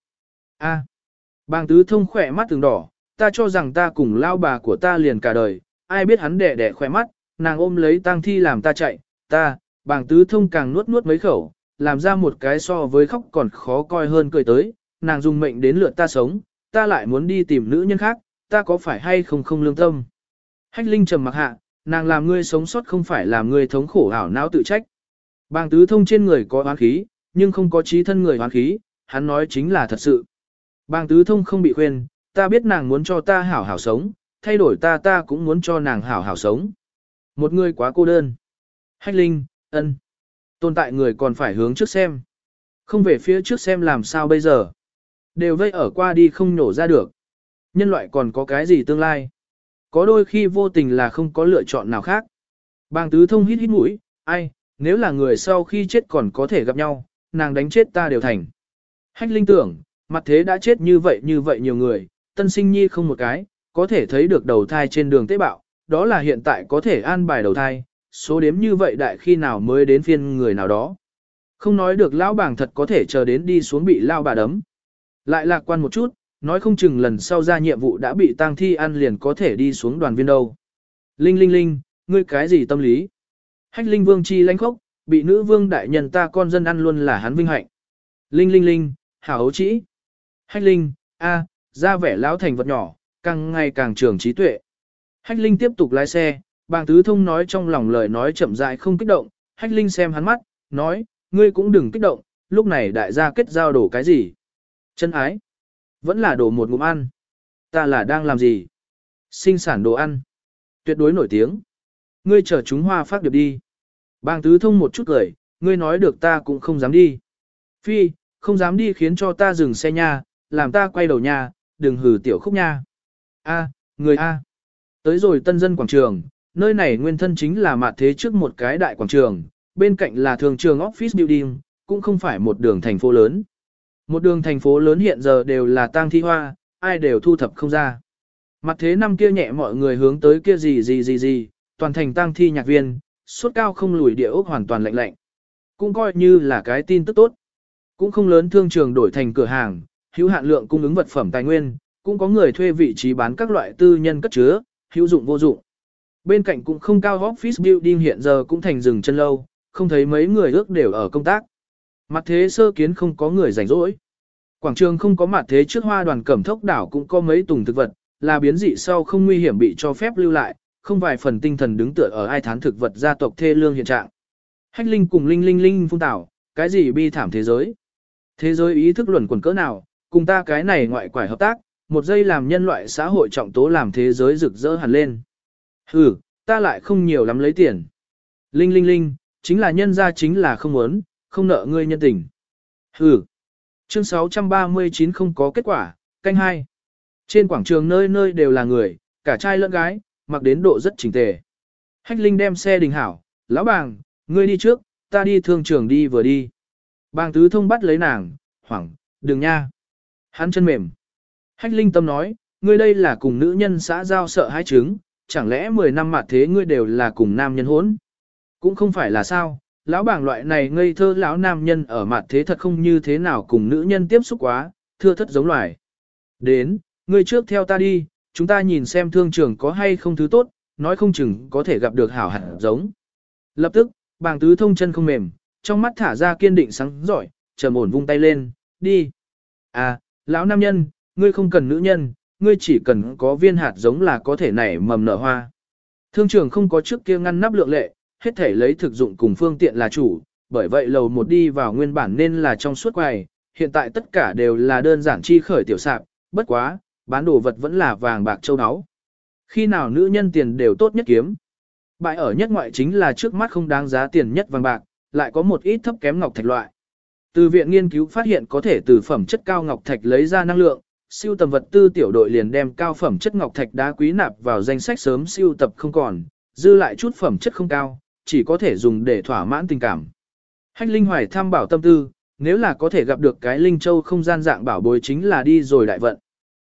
A, bàng tứ thông khỏe mắt từng đỏ, ta cho rằng ta cùng lao bà của ta liền cả đời, ai biết hắn đẻ đẻ khỏe mắt, nàng ôm lấy tang thi làm ta chạy, ta, bàng tứ thông càng nuốt nuốt mấy khẩu, làm ra một cái so với khóc còn khó coi hơn cười tới, nàng dùng mệnh đến lượt ta sống, ta lại muốn đi tìm nữ nhân khác, ta có phải hay không không lương tâm. Hách Linh trầm mặc hạ, nàng làm ngươi sống sót không phải làm ngươi thống khổ ảo não tự trách. Bàng tứ thông trên người có oán khí, nhưng không có trí thân người oán khí, hắn nói chính là thật sự. Bàng tứ thông không bị khuyên, ta biết nàng muốn cho ta hảo hảo sống, thay đổi ta ta cũng muốn cho nàng hảo hảo sống. Một người quá cô đơn. Hách Linh, ân. Tồn tại người còn phải hướng trước xem. Không về phía trước xem làm sao bây giờ. Đều vây ở qua đi không nổ ra được. Nhân loại còn có cái gì tương lai. Có đôi khi vô tình là không có lựa chọn nào khác. Bàng tứ thông hít hít mũi, ai, nếu là người sau khi chết còn có thể gặp nhau, nàng đánh chết ta đều thành. Hách linh tưởng, mặt thế đã chết như vậy như vậy nhiều người, tân sinh nhi không một cái, có thể thấy được đầu thai trên đường tế bạo, đó là hiện tại có thể an bài đầu thai, số đếm như vậy đại khi nào mới đến phiên người nào đó. Không nói được lão bảng thật có thể chờ đến đi xuống bị lao bà đấm. Lại lạc quan một chút, nói không chừng lần sau ra nhiệm vụ đã bị tang thi ăn liền có thể đi xuống đoàn viên đâu. Linh linh linh, ngươi cái gì tâm lý? Hách linh vương chi lãnh khốc, bị nữ vương đại nhân ta con dân ăn luôn là hắn vinh hạnh. Linh linh linh, hảo hấu trĩ. Hách linh, a, ra vẻ lão thành vật nhỏ, càng ngày càng trưởng trí tuệ. Hách linh tiếp tục lái xe, bàng tứ thông nói trong lòng lời nói chậm rãi không kích động, hách linh xem hắn mắt, nói, ngươi cũng đừng kích động, lúc này đại gia kết giao đổ cái gì. Chân ái. Vẫn là đổ một ngụm ăn. Ta là đang làm gì? Sinh sản đồ ăn. Tuyệt đối nổi tiếng. Ngươi chờ chúng hoa phát điệp đi. Bàng tứ thông một chút cười, ngươi nói được ta cũng không dám đi. Phi, không dám đi khiến cho ta dừng xe nha, làm ta quay đầu nha, đừng hừ tiểu khúc nha. A, người A. Tới rồi tân dân quảng trường, nơi này nguyên thân chính là mặt thế trước một cái đại quảng trường, bên cạnh là thường trường office building, cũng không phải một đường thành phố lớn. Một đường thành phố lớn hiện giờ đều là tang thi hoa, ai đều thu thập không ra. Mặt thế năm kia nhẹ mọi người hướng tới kia gì gì gì gì, toàn thành tang thi nhạc viên, suốt cao không lùi địa ốc hoàn toàn lạnh lạnh. Cũng coi như là cái tin tức tốt. Cũng không lớn thương trường đổi thành cửa hàng, hữu hạn lượng cung ứng vật phẩm tài nguyên, cũng có người thuê vị trí bán các loại tư nhân cất chứa, hữu dụng vô dụng. Bên cạnh cũng không cao office building hiện giờ cũng thành rừng chân lâu, không thấy mấy người ước đều ở công tác. Mặt thế sơ kiến không có người rảnh rỗi. Quảng trường không có mặt thế trước hoa đoàn cẩm thốc đảo cũng có mấy tùng thực vật, là biến dị sau không nguy hiểm bị cho phép lưu lại, không vài phần tinh thần đứng tựa ở ai thán thực vật gia tộc thê lương hiện trạng. Hách linh cùng linh linh linh phung tảo, cái gì bi thảm thế giới? Thế giới ý thức luẩn quẩn cỡ nào, cùng ta cái này ngoại quải hợp tác, một giây làm nhân loại xã hội trọng tố làm thế giới rực rỡ hẳn lên. Hừ, ta lại không nhiều lắm lấy tiền. Linh linh linh, chính là nhân ra chính là không muốn, không nợ ngươi nhân tình. Hừ. Chương 639 không có kết quả, canh hai. Trên quảng trường nơi nơi đều là người, cả trai lẫn gái, mặc đến độ rất chỉnh tề. Hách Linh đem xe đình hảo, lão bàng, ngươi đi trước, ta đi thương trường đi vừa đi. Bàng tứ thông bắt lấy nàng, hoảng, đừng nha. Hắn chân mềm. Hách linh tâm nói, ngươi đây là cùng nữ nhân xã giao sợ hai trứng, chẳng lẽ 10 năm mà thế ngươi đều là cùng nam nhân hốn? Cũng không phải là sao, lão bảng loại này ngây thơ lão nam nhân ở mặt thế thật không như thế nào cùng nữ nhân tiếp xúc quá, thưa thất giống loài. Đến, ngươi trước theo ta đi, chúng ta nhìn xem thương trường có hay không thứ tốt, nói không chừng có thể gặp được hảo hạt giống. Lập tức, bàng tứ thông chân không mềm, trong mắt thả ra kiên định sáng giỏi, trầm ổn vung tay lên, đi. À, lão nam nhân, ngươi không cần nữ nhân, ngươi chỉ cần có viên hạt giống là có thể nảy mầm nở hoa. Thương trường không có trước kia ngăn nắp lượng lệ, hết thể lấy thực dụng cùng phương tiện là chủ, bởi vậy lầu một đi vào nguyên bản nên là trong suốt quầy, hiện tại tất cả đều là đơn giản chi khởi tiểu sạp, bất quá, bán đồ vật vẫn là vàng bạc châu áo. Khi nào nữ nhân tiền đều tốt nhất kiếm. Bại ở nhất ngoại chính là trước mắt không đáng giá tiền nhất vàng bạc, lại có một ít thấp kém ngọc thạch loại. Từ viện nghiên cứu phát hiện có thể từ phẩm chất cao ngọc thạch lấy ra năng lượng, siêu tầm vật tư tiểu đội liền đem cao phẩm chất ngọc thạch đá quý nạp vào danh sách sớm siêu tập không còn, dư lại chút phẩm chất không cao, chỉ có thể dùng để thỏa mãn tình cảm. Hách Linh Hoài tham bảo tâm tư, nếu là có thể gặp được cái Linh Châu không gian dạng bảo bối chính là đi rồi đại vận.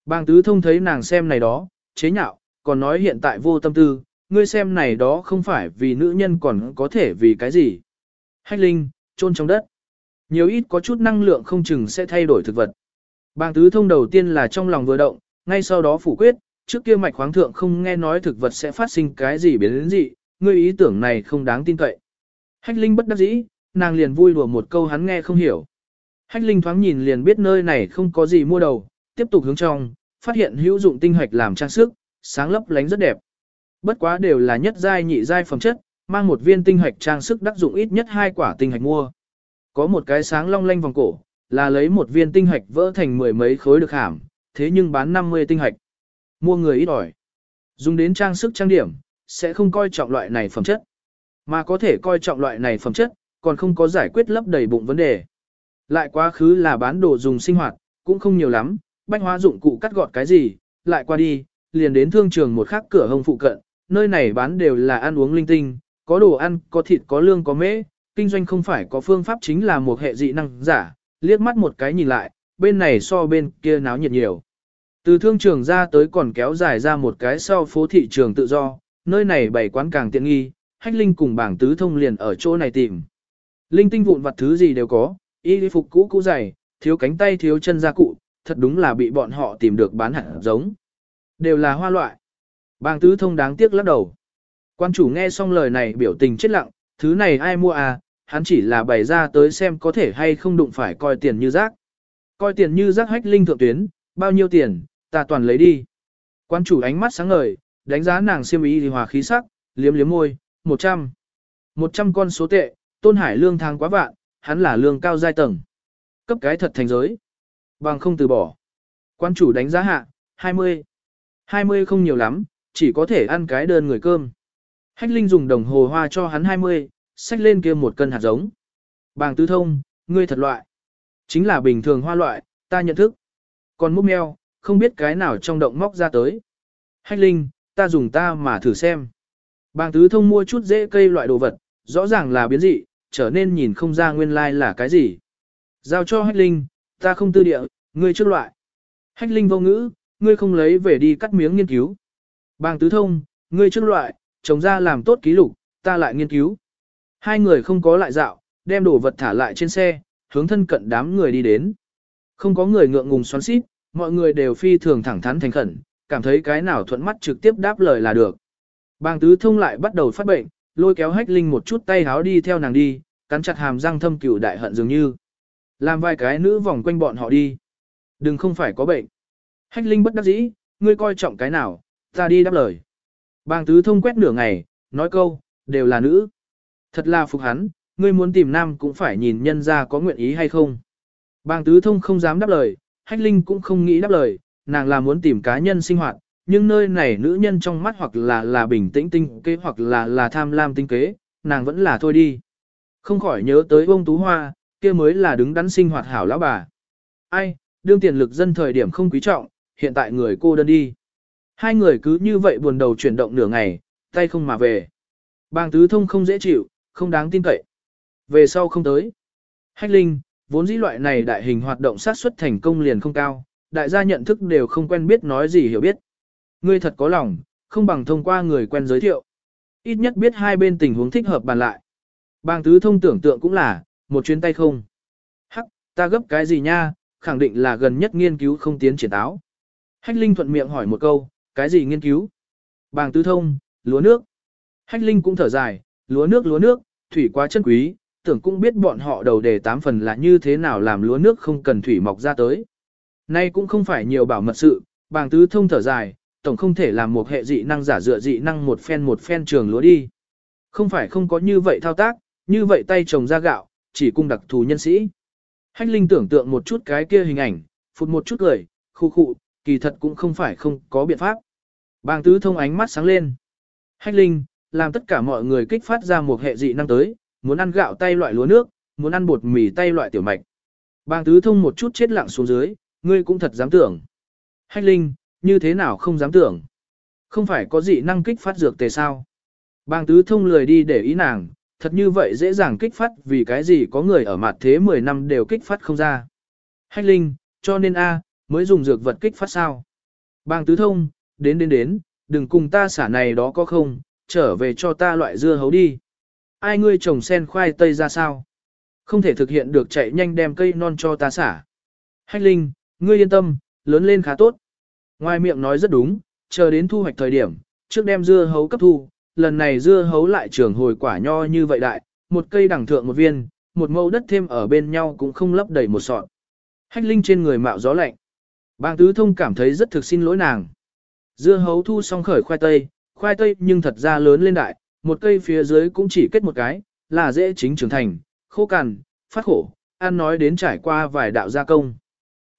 Bang tứ thông thấy nàng xem này đó, chế nhạo, còn nói hiện tại vô tâm tư, ngươi xem này đó không phải vì nữ nhân còn có thể vì cái gì. Hách Linh, chôn trong đất. Nhiều ít có chút năng lượng không chừng sẽ thay đổi thực vật. Bang tứ thông đầu tiên là trong lòng vừa động, ngay sau đó phủ quyết, trước kia mạch khoáng thượng không nghe nói thực vật sẽ phát sinh cái gì biến đến gì, ngươi ý tưởng này không đáng tin cậy. Hách Linh bất đắc dĩ, nàng liền vui đùa một câu hắn nghe không hiểu. Hách Linh thoáng nhìn liền biết nơi này không có gì mua đầu, tiếp tục hướng trong, phát hiện hữu dụng tinh hạch làm trang sức, sáng lấp lánh rất đẹp. Bất quá đều là nhất giai nhị giai phẩm chất, mang một viên tinh hạch trang sức đắc dụng ít nhất hai quả tinh hạch mua. Có một cái sáng long lanh vòng cổ, là lấy một viên tinh hạch vỡ thành mười mấy khối được hàm, thế nhưng bán 50 tinh hạch. Mua người ít ỏi. Dùng đến trang sức trang điểm, sẽ không coi trọng loại này phẩm chất. Mà có thể coi trọng loại này phẩm chất, còn không có giải quyết lấp đầy bụng vấn đề. Lại quá khứ là bán đồ dùng sinh hoạt, cũng không nhiều lắm, bách hóa dụng cụ cắt gọt cái gì, lại qua đi, liền đến thương trường một khắc cửa hông phụ cận, nơi này bán đều là ăn uống linh tinh, có đồ ăn, có thịt, có lương, có mễ, kinh doanh không phải có phương pháp chính là một hệ dị năng giả, liếc mắt một cái nhìn lại, bên này so bên kia náo nhiệt nhiều. Từ thương trường ra tới còn kéo dài ra một cái sau phố thị trường tự do, nơi này bày quán càng tiện nghi, hách linh cùng bảng tứ thông liền ở chỗ này tìm. Linh tinh vụn vặt thứ gì đều có, y phục cũ cũ dày, thiếu cánh tay thiếu chân gia cụ, thật đúng là bị bọn họ tìm được bán hẳn giống. Đều là hoa loại. Bàng tứ thông đáng tiếc lắc đầu. Quan chủ nghe xong lời này biểu tình chết lặng, thứ này ai mua à, hắn chỉ là bày ra tới xem có thể hay không đụng phải coi tiền như rác. Coi tiền như rác hách linh thượng tuyến, bao nhiêu tiền, ta toàn lấy đi. Quan chủ ánh mắt sáng ngời, đánh giá nàng siêm ý thì hòa khí sắc, liếm liếm môi, 100. 100 con số tệ, tôn hải lương tháng quá vạn, hắn là lương cao giai tầng. Cấp cái thật thành giới. Bằng không từ bỏ. Quan chủ đánh giá hạ, 20. 20 không nhiều lắm, chỉ có thể ăn cái đơn người cơm. Hách Linh dùng đồng hồ hoa cho hắn 20, xách lên kia một cân hạt giống. Bàng tứ thông, ngươi thật loại. Chính là bình thường hoa loại, ta nhận thức. Còn múc meo, không biết cái nào trong động móc ra tới. Hách Linh, ta dùng ta mà thử xem. Bàng tứ thông mua chút dễ cây loại đồ vật, rõ ràng là biến dị, trở nên nhìn không ra nguyên lai like là cái gì. Giao cho Hách Linh, ta không tư địa, ngươi trước loại. Hách Linh vô ngữ, ngươi không lấy về đi cắt miếng nghiên cứu. Bàng tứ thông, ngươi trước loại, trồng ra làm tốt ký lục, ta lại nghiên cứu. Hai người không có lại dạo, đem đồ vật thả lại trên xe, hướng thân cận đám người đi đến. Không có người ngượng ngùng xoắn xít, mọi người đều phi thường thẳng thắn thành khẩn, cảm thấy cái nào thuận mắt trực tiếp đáp lời là được. Bàng tứ thông lại bắt đầu phát bệnh, lôi kéo hách linh một chút tay háo đi theo nàng đi, cắn chặt hàm răng thâm cửu đại hận dường như. Làm vài cái nữ vòng quanh bọn họ đi. Đừng không phải có bệnh. Hách linh bất đắc dĩ, ngươi coi trọng cái nào, ta đi đáp lời. Bàng tứ thông quét nửa ngày, nói câu, đều là nữ. Thật là phục hắn, ngươi muốn tìm nam cũng phải nhìn nhân ra có nguyện ý hay không. Bàng tứ thông không dám đáp lời, hách linh cũng không nghĩ đáp lời, nàng là muốn tìm cá nhân sinh hoạt, nhưng nơi này nữ nhân trong mắt hoặc là là bình tĩnh tinh kế hoặc là là tham lam tinh kế, nàng vẫn là thôi đi. Không khỏi nhớ tới ông Tú Hoa, kia mới là đứng đắn sinh hoạt hảo lão bà. Ai, đương tiền lực dân thời điểm không quý trọng, hiện tại người cô đơn đi. Hai người cứ như vậy buồn đầu chuyển động nửa ngày, tay không mà về. Bàng tứ thông không dễ chịu, không đáng tin cậy. Về sau không tới. Hách linh, vốn dĩ loại này đại hình hoạt động sát xuất thành công liền không cao, đại gia nhận thức đều không quen biết nói gì hiểu biết. Ngươi thật có lòng, không bằng thông qua người quen giới thiệu. Ít nhất biết hai bên tình huống thích hợp bàn lại. Bàng tứ thông tưởng tượng cũng là, một chuyến tay không. Hắc, ta gấp cái gì nha, khẳng định là gần nhất nghiên cứu không tiến triển táo. Hách Linh thuận miệng hỏi một câu, cái gì nghiên cứu? Bàng tứ thông, lúa nước. Hách Linh cũng thở dài, lúa nước lúa nước, thủy quá chân quý, tưởng cũng biết bọn họ đầu đề tám phần là như thế nào làm lúa nước không cần thủy mọc ra tới. Nay cũng không phải nhiều bảo mật sự, bàng tứ thông thở dài, tổng không thể làm một hệ dị năng giả dựa dị năng một phen một phen trường lúa đi. Không phải không có như vậy thao tác, như vậy tay trồng ra gạo, chỉ cung đặc thù nhân sĩ. Hách Linh tưởng tượng một chút cái kia hình ảnh, phụt một chút cười, khu khụ, kỳ thật cũng không phải không có biện pháp. Bàng tứ thông ánh mắt sáng lên. Hách Linh, làm tất cả mọi người kích phát ra một hệ dị năng tới, muốn ăn gạo tay loại lúa nước, muốn ăn bột mì tay loại tiểu mạch. Bàng tứ thông một chút chết lặng xuống dưới, ngươi cũng thật dám tưởng. Hách Linh, như thế nào không dám tưởng. Không phải có dị năng kích phát dược tề sao. Bàng tứ thông lười đi để ý nàng, thật như vậy dễ dàng kích phát vì cái gì có người ở mặt thế 10 năm đều kích phát không ra. Hách Linh, cho nên A, mới dùng dược vật kích phát sao. Bàng tứ thông, đến đến đến, đừng cùng ta xả này đó có không, trở về cho ta loại dưa hấu đi. Ai ngươi trồng sen khoai tây ra sao? Không thể thực hiện được chạy nhanh đem cây non cho ta xả. Hách Linh, ngươi yên tâm, lớn lên khá tốt. Ngoài miệng nói rất đúng, chờ đến thu hoạch thời điểm, trước đem dưa hấu cấp thu, lần này dưa hấu lại trưởng hồi quả nho như vậy đại, một cây đẳng thượng một viên, một mẫu đất thêm ở bên nhau cũng không lấp đầy một sọt. Hách Linh trên người mạo gió lạnh. Bang Tứ Thông cảm thấy rất thực xin lỗi nàng. Dưa hấu thu xong khởi khoai tây, khoai tây nhưng thật ra lớn lên đại, một cây phía dưới cũng chỉ kết một cái, là dễ chính trưởng thành, khô cằn, phát khổ, ăn nói đến trải qua vài đạo gia công.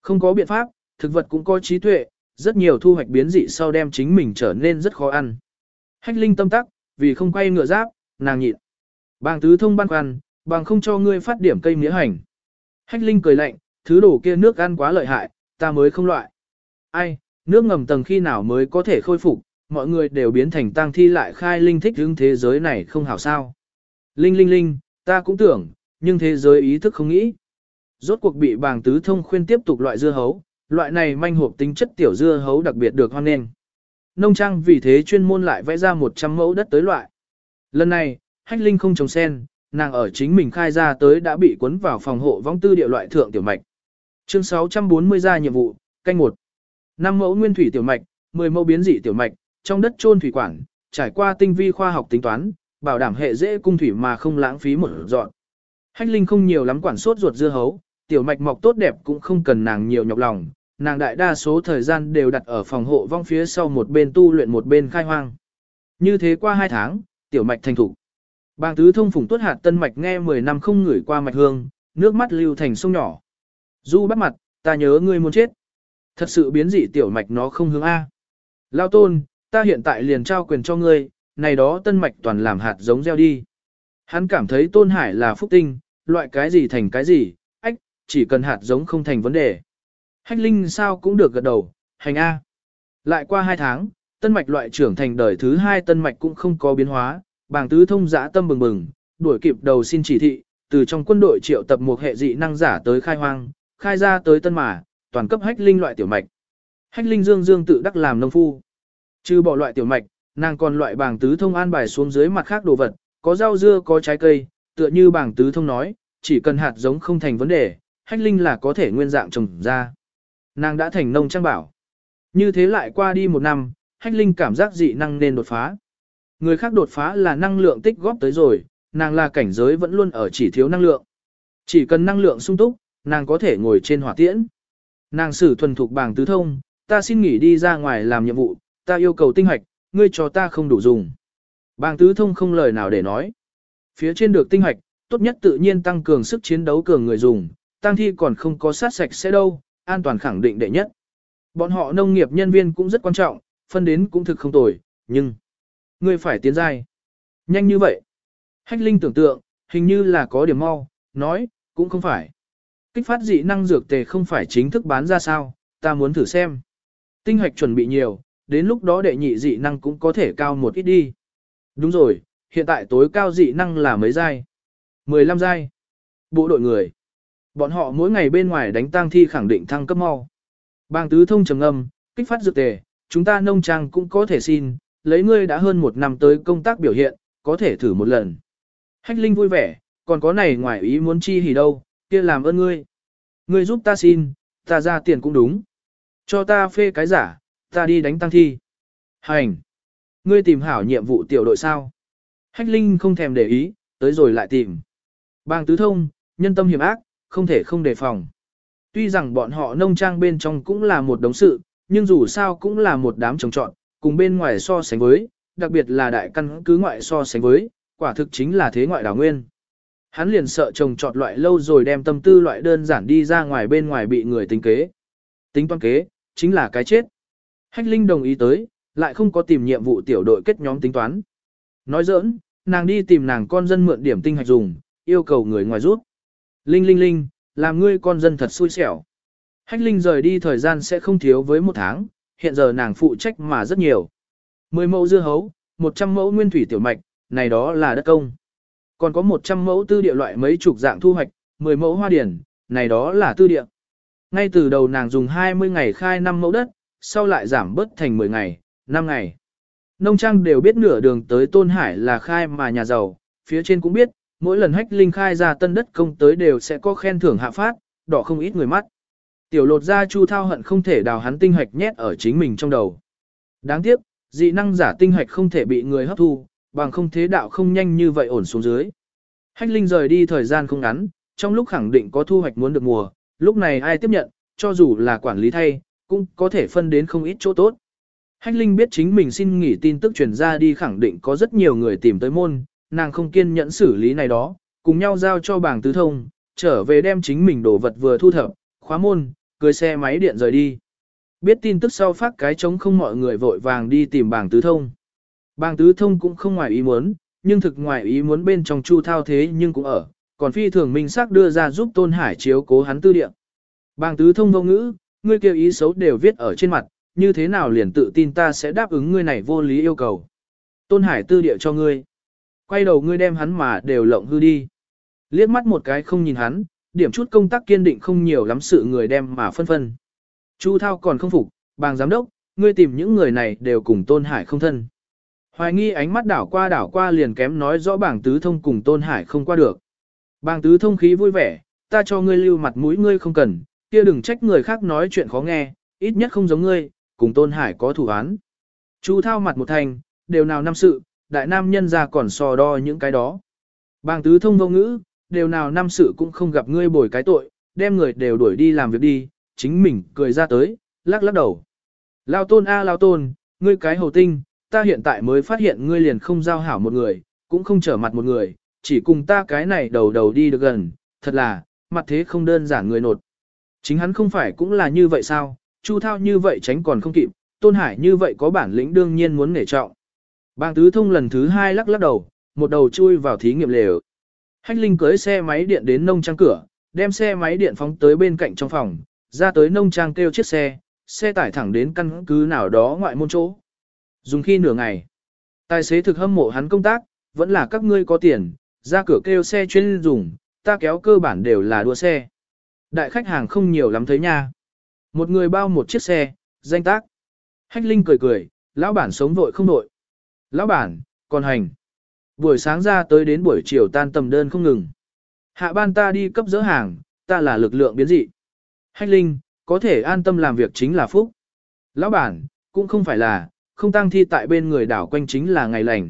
Không có biện pháp, thực vật cũng có trí tuệ, rất nhiều thu hoạch biến dị sau đem chính mình trở nên rất khó ăn. Hách linh tâm tắc, vì không quay ngựa giáp, nàng nhịn. Bàng tứ thông ban khoăn, bằng không cho ngươi phát điểm cây mía hành. Hách linh cười lạnh, thứ đồ kia nước ăn quá lợi hại, ta mới không loại. Ai, nước ngầm tầng khi nào mới có thể khôi phục, mọi người đều biến thành tang thi lại khai linh thích hướng thế giới này không hảo sao. Linh linh linh, ta cũng tưởng, nhưng thế giới ý thức không nghĩ. Rốt cuộc bị bàng tứ thông khuyên tiếp tục loại dưa hấu, loại này manh hộp tính chất tiểu dưa hấu đặc biệt được hoan nghênh. Nông trang vì thế chuyên môn lại vẽ ra 100 mẫu đất tới loại. Lần này, hách linh không trồng sen, nàng ở chính mình khai ra tới đã bị cuốn vào phòng hộ vong tư địa loại thượng tiểu mạch. Chương 640 ra nhiệm vụ, canh một. 5 mẫu nguyên thủy tiểu mạch, 10 mẫu biến dị tiểu mạch, trong đất trôn thủy quản, trải qua tinh vi khoa học tính toán, bảo đảm hệ dễ cung thủy mà không lãng phí một dọn. Hách Linh không nhiều lắm quản sốt ruột dưa hấu, tiểu mạch mọc tốt đẹp cũng không cần nàng nhiều nhọc lòng, nàng đại đa số thời gian đều đặt ở phòng hộ vong phía sau một bên tu luyện một bên khai hoang. Như thế qua 2 tháng, tiểu mạch thành thủ. Bàng tứ thông phùng tuất hạt tân mạch nghe 10 năm không ngửi qua mạch hương, nước mắt lưu thành sông nhỏ. Du bắt mặt, ta nhớ ngươi muốn chết. Thật sự biến dị tiểu mạch nó không hướng A. Lao tôn, ta hiện tại liền trao quyền cho ngươi, này đó tân mạch toàn làm hạt giống gieo đi. Hắn cảm thấy tôn hải là phúc tinh, loại cái gì thành cái gì, ách, chỉ cần hạt giống không thành vấn đề. Hách linh sao cũng được gật đầu, hành A. Lại qua hai tháng, tân mạch loại trưởng thành đời thứ hai tân mạch cũng không có biến hóa, bàng tứ thông giã tâm bừng bừng, đuổi kịp đầu xin chỉ thị, từ trong quân đội triệu tập một hệ dị năng giả tới khai hoang, khai ra tới tân mà, toàn cấp hách linh loại tiểu mạch. Hách linh dương dương tự đắc làm nông phu. Trừ bỏ loại tiểu mạch, nàng còn loại bảng tứ thông an bài xuống dưới mặt khác đồ vật, có rau dưa có trái cây, tựa như bảng tứ thông nói, chỉ cần hạt giống không thành vấn đề, hách linh là có thể nguyên dạng trồng ra. Nàng đã thành nông trang bảo. Như thế lại qua đi một năm, hách linh cảm giác dị năng nên đột phá. Người khác đột phá là năng lượng tích góp tới rồi, nàng là cảnh giới vẫn luôn ở chỉ thiếu năng lượng. Chỉ cần năng lượng sung túc, nàng có thể ngồi trên hỏa tiễn. Nàng sử thuần thục bảng tứ thông, ta xin nghỉ đi ra ngoài làm nhiệm vụ, ta yêu cầu tinh hoạch, ngươi cho ta không đủ dùng. Bàng tứ thông không lời nào để nói. Phía trên được tinh hoạch, tốt nhất tự nhiên tăng cường sức chiến đấu cường người dùng, tăng thi còn không có sát sạch sẽ đâu, an toàn khẳng định đệ nhất. Bọn họ nông nghiệp nhân viên cũng rất quan trọng, phân đến cũng thực không tồi, nhưng ngươi phải tiến giai. Nhanh như vậy. Hách Linh tưởng tượng, hình như là có điểm mau, nói, cũng không phải. Kích phát dị năng dược tề không phải chính thức bán ra sao, ta muốn thử xem. Tinh hoạch chuẩn bị nhiều, đến lúc đó đệ nhị dị năng cũng có thể cao một ít đi. Đúng rồi, hiện tại tối cao dị năng là mấy giai? 15 giai. Bộ đội người. Bọn họ mỗi ngày bên ngoài đánh tang thi khẳng định thăng cấp mau. Bàng tứ thông trầm âm, kích phát dược tề, chúng ta nông trang cũng có thể xin, lấy ngươi đã hơn một năm tới công tác biểu hiện, có thể thử một lần. Hách Linh vui vẻ, còn có này ngoài ý muốn chi hỉ đâu, kia làm ơn ngươi. Ngươi giúp ta xin, ta ra tiền cũng đúng. Cho ta phê cái giả, ta đi đánh tăng thi. Hành. Ngươi tìm hảo nhiệm vụ tiểu đội sao? Hách Linh không thèm để ý, tới rồi lại tìm. Bang tứ thông, nhân tâm hiểm ác, không thể không đề phòng. Tuy rằng bọn họ nông trang bên trong cũng là một đống sự, nhưng dù sao cũng là một đám trồng trọn, cùng bên ngoài so sánh với, đặc biệt là đại căn cứ ngoại so sánh với, quả thực chính là thế ngoại đảo nguyên. Hắn liền sợ trồng trọt loại lâu rồi đem tâm tư loại đơn giản đi ra ngoài bên ngoài bị người tính kế. Tính toán kế, chính là cái chết. Hách Linh đồng ý tới, lại không có tìm nhiệm vụ tiểu đội kết nhóm tính toán. Nói giỡn, nàng đi tìm nàng con dân mượn điểm tinh hạch dùng, yêu cầu người ngoài rút. Linh linh linh, làm ngươi con dân thật xui xẻo. Hách Linh rời đi thời gian sẽ không thiếu với một tháng, hiện giờ nàng phụ trách mà rất nhiều. Mười mẫu dưa hấu, 100 mẫu nguyên thủy tiểu mạch, này đó là đất công. Còn có 100 mẫu tư địa loại mấy chục dạng thu hoạch, 10 mẫu hoa điển, này đó là tư địa. Ngay từ đầu nàng dùng 20 ngày khai 5 mẫu đất, sau lại giảm bớt thành 10 ngày, 5 ngày. Nông trang đều biết nửa đường tới Tôn Hải là khai mà nhà giàu, phía trên cũng biết, mỗi lần hách linh khai ra tân đất công tới đều sẽ có khen thưởng hạ phát, đỏ không ít người mắt. Tiểu lột ra chu thao hận không thể đào hắn tinh hạch nhét ở chính mình trong đầu. Đáng tiếc, dị năng giả tinh hạch không thể bị người hấp thu, bằng không thế đạo không nhanh như vậy ổn xuống dưới. Hách linh rời đi thời gian không ngắn, trong lúc khẳng định có thu hoạch muốn được mùa, lúc này ai tiếp nhận, cho dù là quản lý thay, cũng có thể phân đến không ít chỗ tốt. Hách Linh biết chính mình xin nghỉ tin tức truyền ra đi khẳng định có rất nhiều người tìm tới môn, nàng không kiên nhẫn xử lý này đó, cùng nhau giao cho bảng tứ thông, trở về đem chính mình đồ vật vừa thu thập, khóa môn, cưới xe máy điện rời đi. Biết tin tức sau phát cái trống không mọi người vội vàng đi tìm bảng tứ thông. Bảng tứ thông cũng không ngoài ý muốn, nhưng thực ngoài ý muốn bên trong chu thao thế nhưng cũng ở, còn phi thường minh xác đưa ra giúp Tôn Hải chiếu cố hắn tư điện. Bảng tứ thông vô ngữ, ngươi kêu ý xấu đều viết ở trên mặt, như thế nào liền tự tin ta sẽ đáp ứng ngươi này vô lý yêu cầu. Tôn Hải tư địa cho ngươi. Quay đầu ngươi đem hắn mà đều lộng hư đi. Liếc mắt một cái không nhìn hắn, điểm chút công tác kiên định không nhiều lắm sự người đem mà phân phân. Chu Thao còn không phục, bàng giám đốc, ngươi tìm những người này đều cùng Tôn Hải không thân. Hoài nghi ánh mắt đảo qua đảo qua liền kém nói rõ bảng tứ thông cùng Tôn Hải không qua được. Bàng tứ thông khí vui vẻ, ta cho ngươi lưu mặt mũi ngươi không cần, kia đừng trách người khác nói chuyện khó nghe, ít nhất không giống ngươi, cùng Tôn Hải có thủ án. Chu thao mặt một thành, đều nào năm sự, đại nam nhân ra còn so đo những cái đó. Bàng tứ thông vô ngữ, đều nào năm sự cũng không gặp ngươi bồi cái tội, đem người đều đuổi đi làm việc đi, chính mình cười ra tới, lắc lắc đầu. Lao tôn a lao tôn, ngươi cái hầu tinh, ta hiện tại mới phát hiện ngươi liền không giao hảo một người, cũng không trở mặt một người, chỉ cùng ta cái này đầu đầu đi được gần, thật là, mặt thế không đơn giản người nột. Chính hắn không phải cũng là như vậy sao, Chu Thao như vậy tránh còn không kịp, Tôn Hải như vậy có bản lĩnh đương nhiên muốn nể trọng. Bang tứ thông lần thứ hai lắc lắc đầu, một đầu chui vào thí nghiệm lều. Hách Linh cưới xe máy điện đến nông trang cửa, đem xe máy điện phóng tới bên cạnh trong phòng, ra tới nông trang kêu chiếc xe, xe tải thẳng đến căn cứ nào đó ngoại môn chỗ. Dùng khi nửa ngày, tài xế thực hâm mộ hắn công tác, vẫn là các ngươi có tiền, ra cửa kêu xe chuyên dùng, ta kéo cơ bản đều là đua xe. Đại khách hàng không nhiều lắm thấy nha. Một người bao một chiếc xe, danh tác. Hách Linh cười cười, lão bản sống vội không nội, Lão bản, còn hành. Buổi sáng ra tới đến buổi chiều tan tầm đơn không ngừng. Hạ ban ta đi cấp dỡ hàng, ta là lực lượng biến dị. Hách Linh, có thể an tâm làm việc chính là phúc. Lão bản, cũng không phải là, không tăng thi tại bên người đảo quanh chính là ngày lành.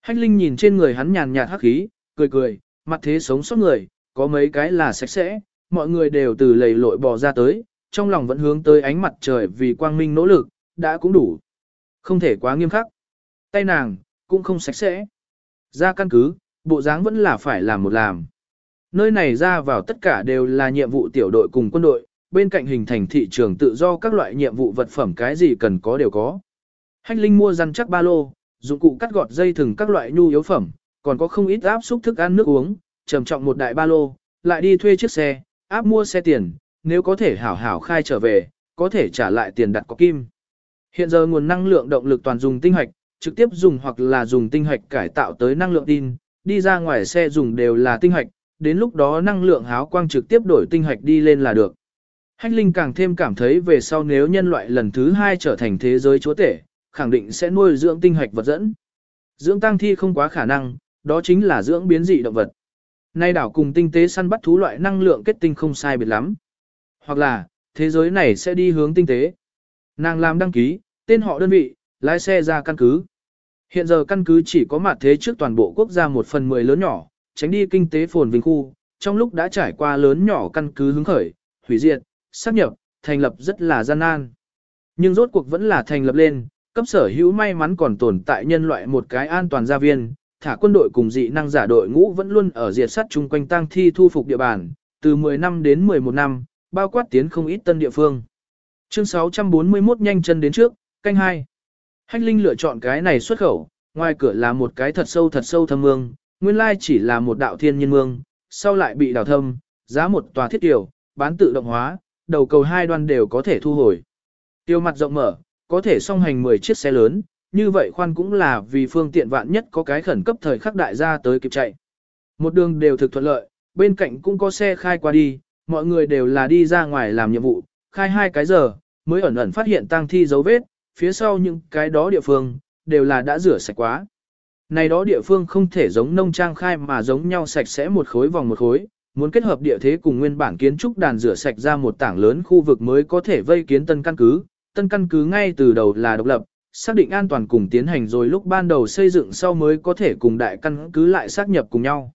Hách Linh nhìn trên người hắn nhàn nhạt hắc khí, cười cười, mặt thế sống sót người, có mấy cái là sạch sẽ, mọi người đều từ lầy lội bò ra tới, trong lòng vẫn hướng tới ánh mặt trời vì quang minh nỗ lực, đã cũng đủ. Không thể quá nghiêm khắc. Tay nàng, cũng không sạch sẽ. Ra căn cứ, bộ dáng vẫn là phải làm một làm. Nơi này ra vào tất cả đều là nhiệm vụ tiểu đội cùng quân đội, bên cạnh hình thành thị trường tự do các loại nhiệm vụ vật phẩm cái gì cần có đều có. Hách Linh mua răn chắc ba lô, dụng cụ cắt gọt dây thừng các loại nhu yếu phẩm, còn có không ít áp xúc thức ăn nước uống, trầm trọng một đại ba lô, lại đi thuê chiếc xe, áp mua xe tiền, nếu có thể hảo hảo khai trở về, có thể trả lại tiền đặt có kim. Hiện giờ nguồn năng lượng động lực toàn dùng tinh hạch, trực tiếp dùng hoặc là dùng tinh hạch cải tạo tới năng lượng tin, đi ra ngoài xe dùng đều là tinh hạch, đến lúc đó năng lượng háo quang trực tiếp đổi tinh hạch đi lên là được. Hách Linh càng thêm cảm thấy về sau nếu nhân loại lần thứ hai trở thành thế giới chúa tể, khẳng định sẽ nuôi dưỡng tinh hoạch vật dẫn. Dưỡng tăng thi không quá khả năng, đó chính là dưỡng biến dị động vật. Nay đảo cùng tinh tế săn bắt thú loại năng lượng kết tinh không sai biệt lắm. Hoặc là, thế giới này sẽ đi hướng tinh tế. Nàng làm đăng ký, tên họ đơn vị, lái xe ra căn cứ. Hiện giờ căn cứ chỉ có mặt thế trước toàn bộ quốc gia một phần mười lớn nhỏ, tránh đi kinh tế phồn vinh khu, trong lúc đã trải qua lớn nhỏ căn cứ hướng khởi, hủy diệt, sắp nhập, thành lập rất là gian nan. Nhưng rốt cuộc vẫn là thành lập lên, cấp sở hữu may mắn còn tồn tại nhân loại một cái an toàn gia viên, thả quân đội cùng dị năng giả đội ngũ vẫn luôn ở diệt sát chung quanh tang thi thu phục địa bàn, từ 10 năm đến 11 năm, bao quát tiến không ít tân địa phương. Chương 641 nhanh chân đến trước, canh hai. Hách Linh lựa chọn cái này xuất khẩu, ngoài cửa là một cái thật sâu thật sâu thâm mương, nguyên lai chỉ là một đạo thiên nhiên mương, sau lại bị đào thâm, giá một tòa thiết tiểu, bán tự động hóa, đầu cầu hai đoan đều có thể thu hồi. Tiêu mặt rộng mở, có thể song hành 10 chiếc xe lớn, như vậy khoan cũng là vì phương tiện vạn nhất có cái khẩn cấp thời khắc đại gia tới kịp chạy. Một đường đều thực thuận lợi, bên cạnh cũng có xe khai qua đi, mọi người đều là đi ra ngoài làm nhiệm vụ, khai hai cái giờ, mới ẩn ẩn phát hiện tang thi dấu vết, phía sau những cái đó địa phương, đều là đã rửa sạch quá. Này đó địa phương không thể giống nông trang khai mà giống nhau sạch sẽ một khối vòng một khối, muốn kết hợp địa thế cùng nguyên bản kiến trúc đàn rửa sạch ra một tảng lớn khu vực mới có thể vây kiến tân căn cứ. Tân căn cứ ngay từ đầu là độc lập, xác định an toàn cùng tiến hành rồi lúc ban đầu xây dựng sau mới có thể cùng đại căn cứ lại xác nhập cùng nhau.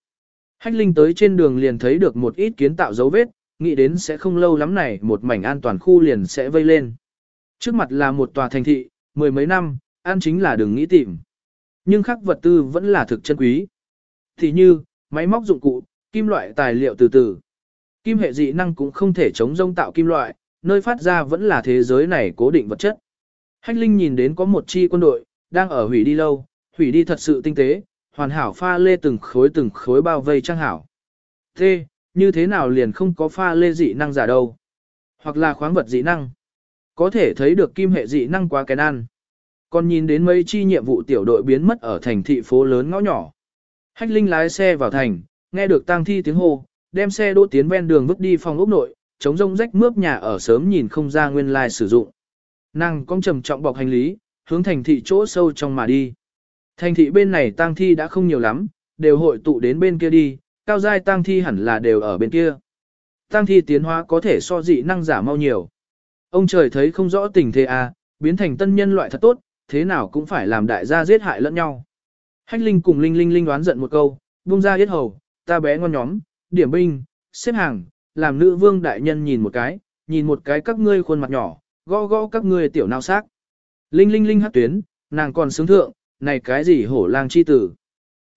Hách Linh tới trên đường liền thấy được một ít kiến tạo dấu vết, nghĩ đến sẽ không lâu lắm này một mảnh an toàn khu liền sẽ vây lên. Trước mặt là một tòa thành thị, mười mấy năm, an chính là đừng nghĩ tìm. Nhưng khắc vật tư vẫn là thực chân quý. Thì như, máy móc dụng cụ, kim loại tài liệu từ từ. Kim hệ dị năng cũng không thể chống rông tạo kim loại, nơi phát ra vẫn là thế giới này cố định vật chất. Hách Linh nhìn đến có một chi quân đội, đang ở hủy đi lâu, hủy đi thật sự tinh tế, hoàn hảo pha lê từng khối từng khối bao vây trang hảo. Thế, như thế nào liền không có pha lê dị năng giả đâu? Hoặc là khoáng vật dị năng? Có thể thấy được kim hệ dị năng quá kén ăn. Còn nhìn đến mấy chi nhiệm vụ tiểu đội biến mất ở thành thị phố lớn ngõ nhỏ. Hách Linh lái xe vào thành, nghe được tang thi tiếng hô, đem xe đỗ tiến ven đường vứt đi phòng ốc nội, chống rông rách mướp nhà ở sớm nhìn không ra nguyên lai sử dụng. Nàng cong trầm trọng bọc hành lý, hướng thành thị chỗ sâu trong mà đi. Thành thị bên này tang thi đã không nhiều lắm, đều hội tụ đến bên kia đi, cao giai tang thi hẳn là đều ở bên kia. Tang thi tiến hóa có thể so dị năng giả mau nhiều. Ông trời thấy không rõ tình thế à, biến thành tân nhân loại thật tốt, thế nào cũng phải làm đại gia giết hại lẫn nhau. Hách Linh cùng Linh Linh Linh đoán giận một câu, buông ra giết hầu, ta bé ngon nhóm, điểm binh, xếp hàng, làm nữ vương đại nhân nhìn một cái, nhìn một cái các ngươi khuôn mặt nhỏ, gõ gõ các ngươi tiểu nao xác. Linh Linh Linh hát tuyến, nàng còn sướng thượng, này cái gì hổ lang chi tử.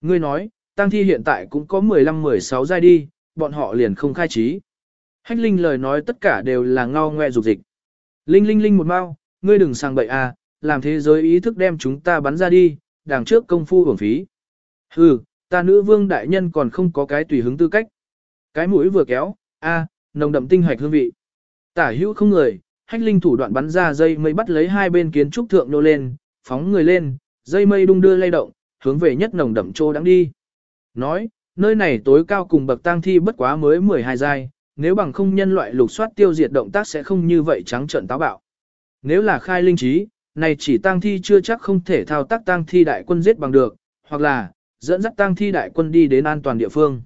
Ngươi nói, tăng thi hiện tại cũng có 15-16 giai đi, bọn họ liền không khai trí. Hách Linh lời nói tất cả đều là ngao ngoe dục dịch. Linh Linh Linh một mau, ngươi đừng sang bậy à, làm thế giới ý thức đem chúng ta bắn ra đi, đằng trước công phu hưởng phí. Hừ, ta nữ vương đại nhân còn không có cái tùy hứng tư cách. Cái mũi vừa kéo, a, nồng đậm tinh hoạch hương vị. Tả hữu không người, hách linh thủ đoạn bắn ra dây mây bắt lấy hai bên kiến trúc thượng nô lên, phóng người lên, dây mây đung đưa lay động, hướng về nhất nồng đậm trô đang đi. Nói, nơi này tối cao cùng bậc tang thi bất quá mới 12 giai, nếu bằng không nhân loại lục soát tiêu diệt động tác sẽ không như vậy trắng trợn táo bạo. Nếu là khai linh trí, này chỉ tang thi chưa chắc không thể thao tác tang thi đại quân giết bằng được, hoặc là dẫn dắt tang thi đại quân đi đến an toàn địa phương.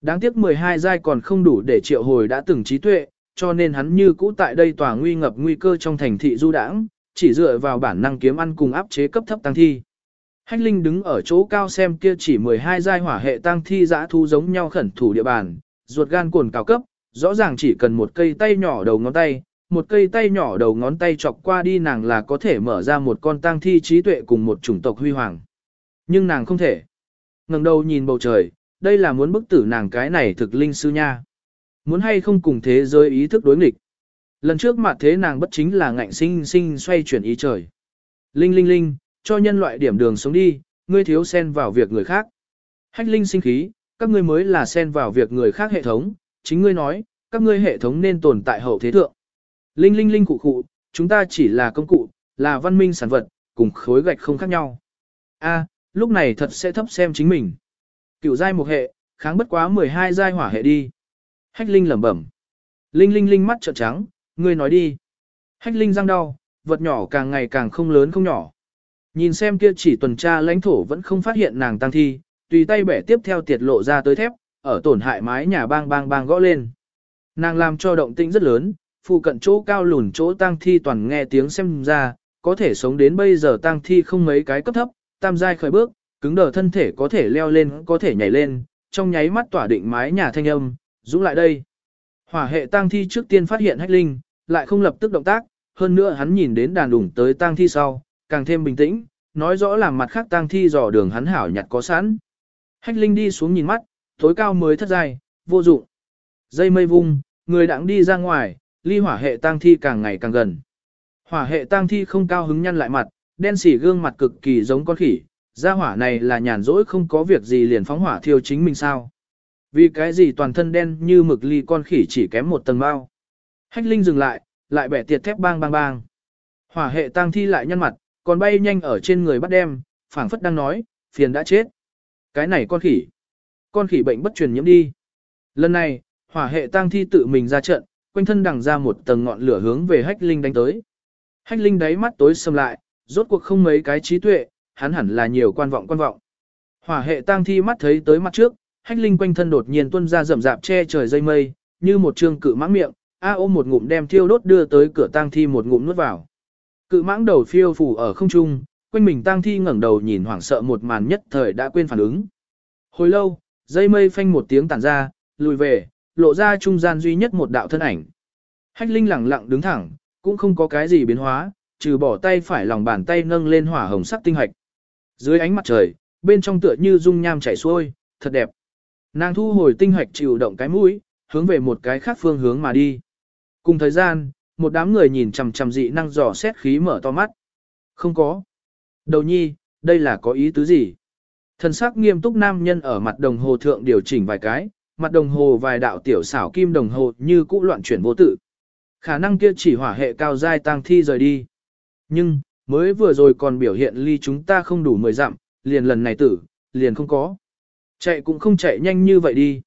Đáng tiếc 12 giai còn không đủ để triệu hồi đã từng trí tuệ, cho nên hắn như cũ tại đây tòa nguy ngập nguy cơ trong thành thị du đãng, chỉ dựa vào bản năng kiếm ăn cùng áp chế cấp thấp tăng thi. Hách Linh đứng ở chỗ cao xem kia chỉ 12 giai hỏa hệ tăng thi dã thu giống nhau khẩn thủ địa bàn, ruột gan cuồn cao cấp, rõ ràng chỉ cần một cây tay nhỏ đầu ngón tay, một cây tay nhỏ đầu ngón tay chọc qua đi nàng là có thể mở ra một con tang thi trí tuệ cùng một chủng tộc huy hoàng. Nhưng nàng không thể. ngẩng đầu nhìn bầu trời, đây là muốn bức tử nàng cái này thực linh sư nha. Muốn hay không cùng thế giới ý thức đối nghịch. Lần trước mặt thế nàng bất chính là ngạnh sinh sinh xoay chuyển ý trời. Linh linh linh, cho nhân loại điểm đường sống đi, ngươi thiếu xen vào việc người khác. Hách linh sinh khí, các ngươi mới là xen vào việc người khác hệ thống, chính ngươi nói, các ngươi hệ thống nên tồn tại hậu thế thượng. Linh linh linh cụ cụ, chúng ta chỉ là công cụ, là văn minh sản vật, cùng khối gạch không khác nhau. A, lúc này thật sẽ thấp xem chính mình. Cựu giai một hệ, kháng bất quá 12 giai hỏa hệ đi. Hách linh lẩm bẩm. Linh linh linh mắt trợn trắng, ngươi nói đi. Hách linh răng đau, vật nhỏ càng ngày càng không lớn không nhỏ. Nhìn xem kia chỉ tuần tra lãnh thổ vẫn không phát hiện nàng tăng thi, tùy tay bẻ tiếp theo tiệt lộ ra tới thép, ở tổn hại mái nhà bang bang bang gõ lên. Nàng làm cho động tĩnh rất lớn, phụ cận chỗ cao lùn chỗ tang thi toàn nghe tiếng xem ra, có thể sống đến bây giờ tang thi không mấy cái cấp thấp, tam giai khởi bước, cứng đờ thân thể có thể leo lên có thể nhảy lên, trong nháy mắt tỏa định mái nhà thanh âm, dũng lại đây. Hỏa hệ tang thi trước tiên phát hiện hách linh, lại không lập tức động tác, hơn nữa hắn nhìn đến đàn đủng tới tang thi sau, càng thêm bình tĩnh, nói rõ là mặt khác tang thi dò đường hắn hảo nhặt có sẵn. Hách linh đi xuống nhìn mắt, tối cao mới thất dài, vô dụng. Dây mây vung, người đặng đi ra ngoài, ly hỏa hệ tang thi càng ngày càng gần. Hỏa hệ tang thi không cao hứng nhăn lại mặt, đen xỉ gương mặt cực kỳ giống con khỉ, gia hỏa này là nhàn rỗi không có việc gì liền phóng hỏa thiêu chính mình sao. Vì cái gì toàn thân đen như mực ly con khỉ chỉ kém một tầng bao. Hách Linh dừng lại, lại bẻ tiệt thép bang bang bang. Hỏa hệ tang thi lại nhăn mặt, còn bay nhanh ở trên người bắt đem, phảng phất đang nói, phiền đã chết. Cái này con khỉ. Con khỉ bệnh bất truyền nhiễm đi. Lần này, hỏa hệ tang thi tự mình ra trận, quanh thân đằng ra một tầng ngọn lửa hướng về hách linh đánh tới. Hách linh đáy mắt tối sầm lại, rốt cuộc không mấy cái trí tuệ, hắn hẳn là nhiều quan vọng quan vọng. Hỏa hệ tang thi mắt thấy tới mặt trước, hách linh quanh thân đột nhiên tuôn ra rậm rạp che trời dây mây, như một trương cự mãng miệng, a ôm một ngụm đem thiêu đốt đưa tới cửa tang thi một ngụm nuốt vào. Cự mãng đầu phiêu phủ ở không trung, quanh mình tang thi ngẩng đầu nhìn hoảng sợ một màn nhất thời đã quên phản ứng. Hồi lâu, dây mây phanh một tiếng tản ra, lùi về, lộ ra trung gian duy nhất một đạo thân ảnh. Hách Linh lẳng lặng đứng thẳng, cũng không có cái gì biến hóa, trừ bỏ tay phải lòng bàn tay nâng lên hỏa hồng sắc tinh hạch. Dưới ánh mặt trời, bên trong tựa như dung nham chảy xuôi, thật đẹp. Nàng thu hồi tinh hạch chịu động cái mũi, hướng về một cái khác phương hướng mà đi. Cùng thời gian, một đám người nhìn chằm chằm dị năng dò xét khí mở to mắt. Không có. Đầu nhi, đây là có ý tứ gì? Thần sắc nghiêm túc nam nhân ở mặt đồng hồ thượng điều chỉnh vài cái, mặt đồng hồ vài đạo tiểu xảo kim đồng hồ như cũ loạn chuyển vô tự. Khả năng kia chỉ hỏa hệ cao giai tăng thi rời đi. Nhưng, mới vừa rồi còn biểu hiện ly chúng ta không đủ 10 dặm, liền lần này tử, liền không có. Chạy cũng không chạy nhanh như vậy đi.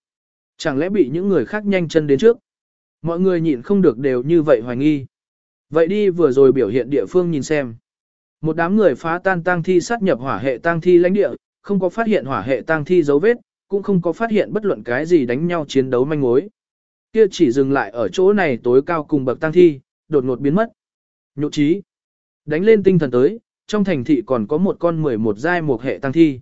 Chẳng lẽ bị những người khác nhanh chân đến trước? Mọi người nhịn không được đều như vậy hoài nghi. Vậy đi vừa rồi biểu hiện địa phương nhìn xem. Một đám người phá tan tang thi sát nhập hỏa hệ tang thi lãnh địa, không có phát hiện hỏa hệ tang thi dấu vết, cũng không có phát hiện bất luận cái gì đánh nhau chiến đấu manh mối. Kia chỉ dừng lại ở chỗ này tối cao cùng bậc tang thi, đột ngột biến mất. Nhục trí. Đánh lên tinh thần tới, trong thành thị còn có một con 11 giai một hệ tang thi.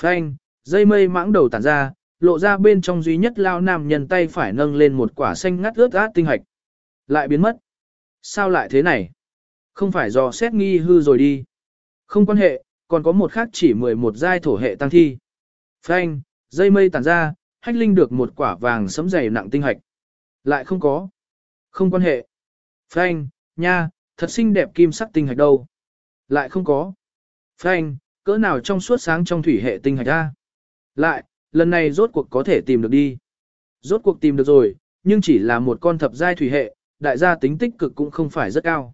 Phanh, dây mây mãng đầu tản ra, lộ ra bên trong duy nhất lao nam nhân tay phải nâng lên một quả xanh ngắt ướt át tinh hạch. Lại biến mất. Sao lại thế này? Không phải do xét nghi hư rồi đi. Không quan hệ, còn có một khác chỉ 11 giai thổ hệ tăng thi. Phanh, dây mây tản ra, hách linh được một quả vàng sấm dày nặng tinh hạch. Lại không có. Không quan hệ. Phanh, nha, thật xinh đẹp kim sắc tinh hạch đâu. Lại không có. Phanh, cỡ nào trong suốt sáng trong thủy hệ tinh hạch ra. Lại, lần này rốt cuộc có thể tìm được đi. Rốt cuộc tìm được rồi, nhưng chỉ là một con thập giai thủy hệ, đại gia tính tích cực cũng không phải rất cao.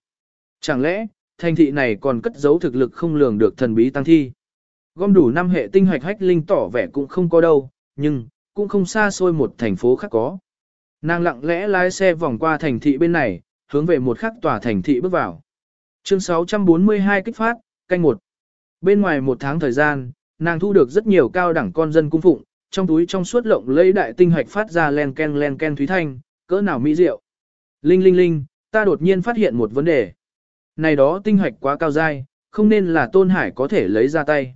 Chẳng lẽ, thành thị này còn cất giấu thực lực không lường được thần bí tăng thi. Gom đủ năm hệ tinh hoạch hách linh tỏ vẻ cũng không có đâu, nhưng, cũng không xa xôi một thành phố khác có. Nàng lặng lẽ lái xe vòng qua thành thị bên này, hướng về một khắc tòa thành thị bước vào. Chương 642 kích phát, canh một. Bên ngoài một tháng thời gian, nàng thu được rất nhiều cao đẳng con dân cung phụng, trong túi trong suốt lộng lấy đại tinh hạch phát ra len ken len ken thúy thanh, cỡ nào mỹ diệu. Linh linh linh, ta đột nhiên phát hiện một vấn đề. Này đó tinh hạch quá cao dai, không nên là tôn hải có thể lấy ra tay.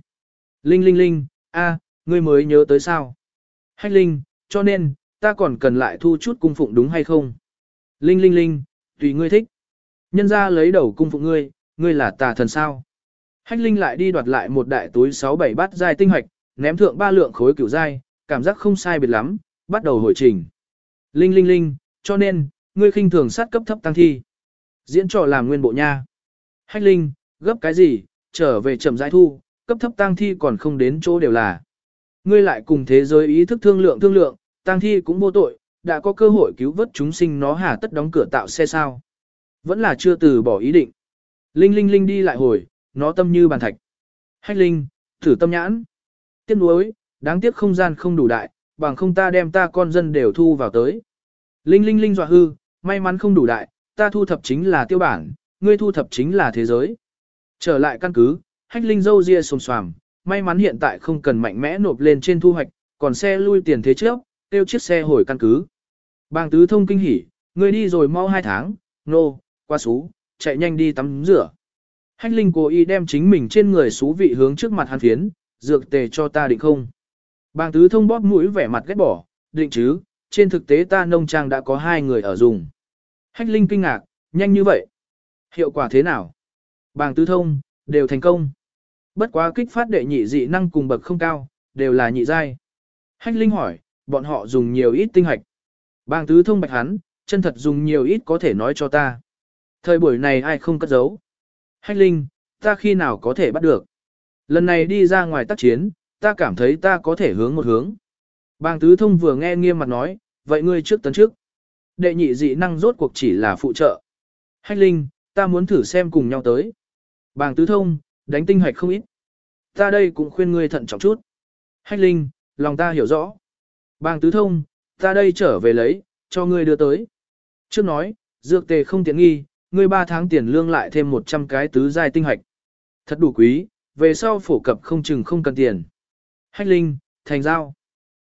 Linh linh linh, a, ngươi mới nhớ tới sao? Hách linh, cho nên, ta còn cần lại thu chút cung phụng đúng hay không? Linh linh linh, tùy ngươi thích. Nhân ra lấy đầu cung phụng ngươi, ngươi là tà thần sao? Hách linh lại đi đoạt lại một đại túi 6-7 bát giai tinh hoạch, ném thượng ba lượng khối cửu giai, cảm giác không sai biệt lắm, bắt đầu hồi trình. Linh linh linh, cho nên, ngươi khinh thường sát cấp thấp tăng thi. Diễn trò làm nguyên bộ nha. Hách linh, gấp cái gì, trở về chậm giải thu, cấp thấp tăng thi còn không đến chỗ đều là. Ngươi lại cùng thế giới ý thức thương lượng thương lượng, tăng thi cũng vô tội, đã có cơ hội cứu vớt chúng sinh nó hà tất đóng cửa tạo xe sao. Vẫn là chưa từ bỏ ý định. Linh linh linh đi lại hồi, nó tâm như bàn thạch. Hách linh, thử tâm nhãn. Tiếc nuối, đáng tiếc không gian không đủ đại, bằng không ta đem ta con dân đều thu vào tới. Linh linh linh dọa hư, may mắn không đủ đại, ta thu thập chính là tiêu bản, ngươi thu thập chính là thế giới. Trở lại căn cứ, hách linh dâu ria xồm xoàm, may mắn hiện tại không cần mạnh mẽ nộp lên trên thu hoạch, còn xe lui tiền thế trước, tiêu chiếc xe hồi căn cứ. Bàng tứ thông kinh hỉ, ngươi đi rồi mau hai tháng, nô, no, qua xú, chạy nhanh đi tắm rửa. Hách linh cố ý đem chính mình trên người xú vị hướng trước mặt hắn phiến, dược tề cho ta định không. Bàng tứ thông bóp mũi vẻ mặt ghét bỏ, định chứ, trên thực tế ta nông trang đã có hai người ở dùng. Hách linh kinh ngạc, nhanh như vậy. Hiệu quả thế nào? Bàng tứ thông, đều thành công. Bất quá kích phát đệ nhị dị năng cùng bậc không cao, đều là nhị giai. Hách linh hỏi, bọn họ dùng nhiều ít tinh hạch. Bàng tứ thông bạch hắn, chân thật dùng nhiều ít có thể nói cho ta. Thời buổi này ai không cất giấu. Hách linh, ta khi nào có thể bắt được. Lần này đi ra ngoài tác chiến, ta cảm thấy ta có thể hướng một hướng. Bàng tứ thông vừa nghe nghiêm mặt nói, vậy ngươi trước tấn trước. Đệ nhị dị năng rốt cuộc chỉ là phụ trợ. Hách linh, ta muốn thử xem cùng nhau tới. Bàng tứ thông, đánh tinh hạch không ít. Ta đây cũng khuyên ngươi thận trọng chút. Hách linh, lòng ta hiểu rõ. Bàng tứ thông, ta đây trở về lấy, cho ngươi đưa tới. Trước nói, dược tề không tiện nghi, ngươi 3 tháng tiền lương lại thêm 100 cái tứ giai tinh hoạch. Thật đủ quý, về sau phổ cập không chừng không cần tiền. Hách linh, thành giao.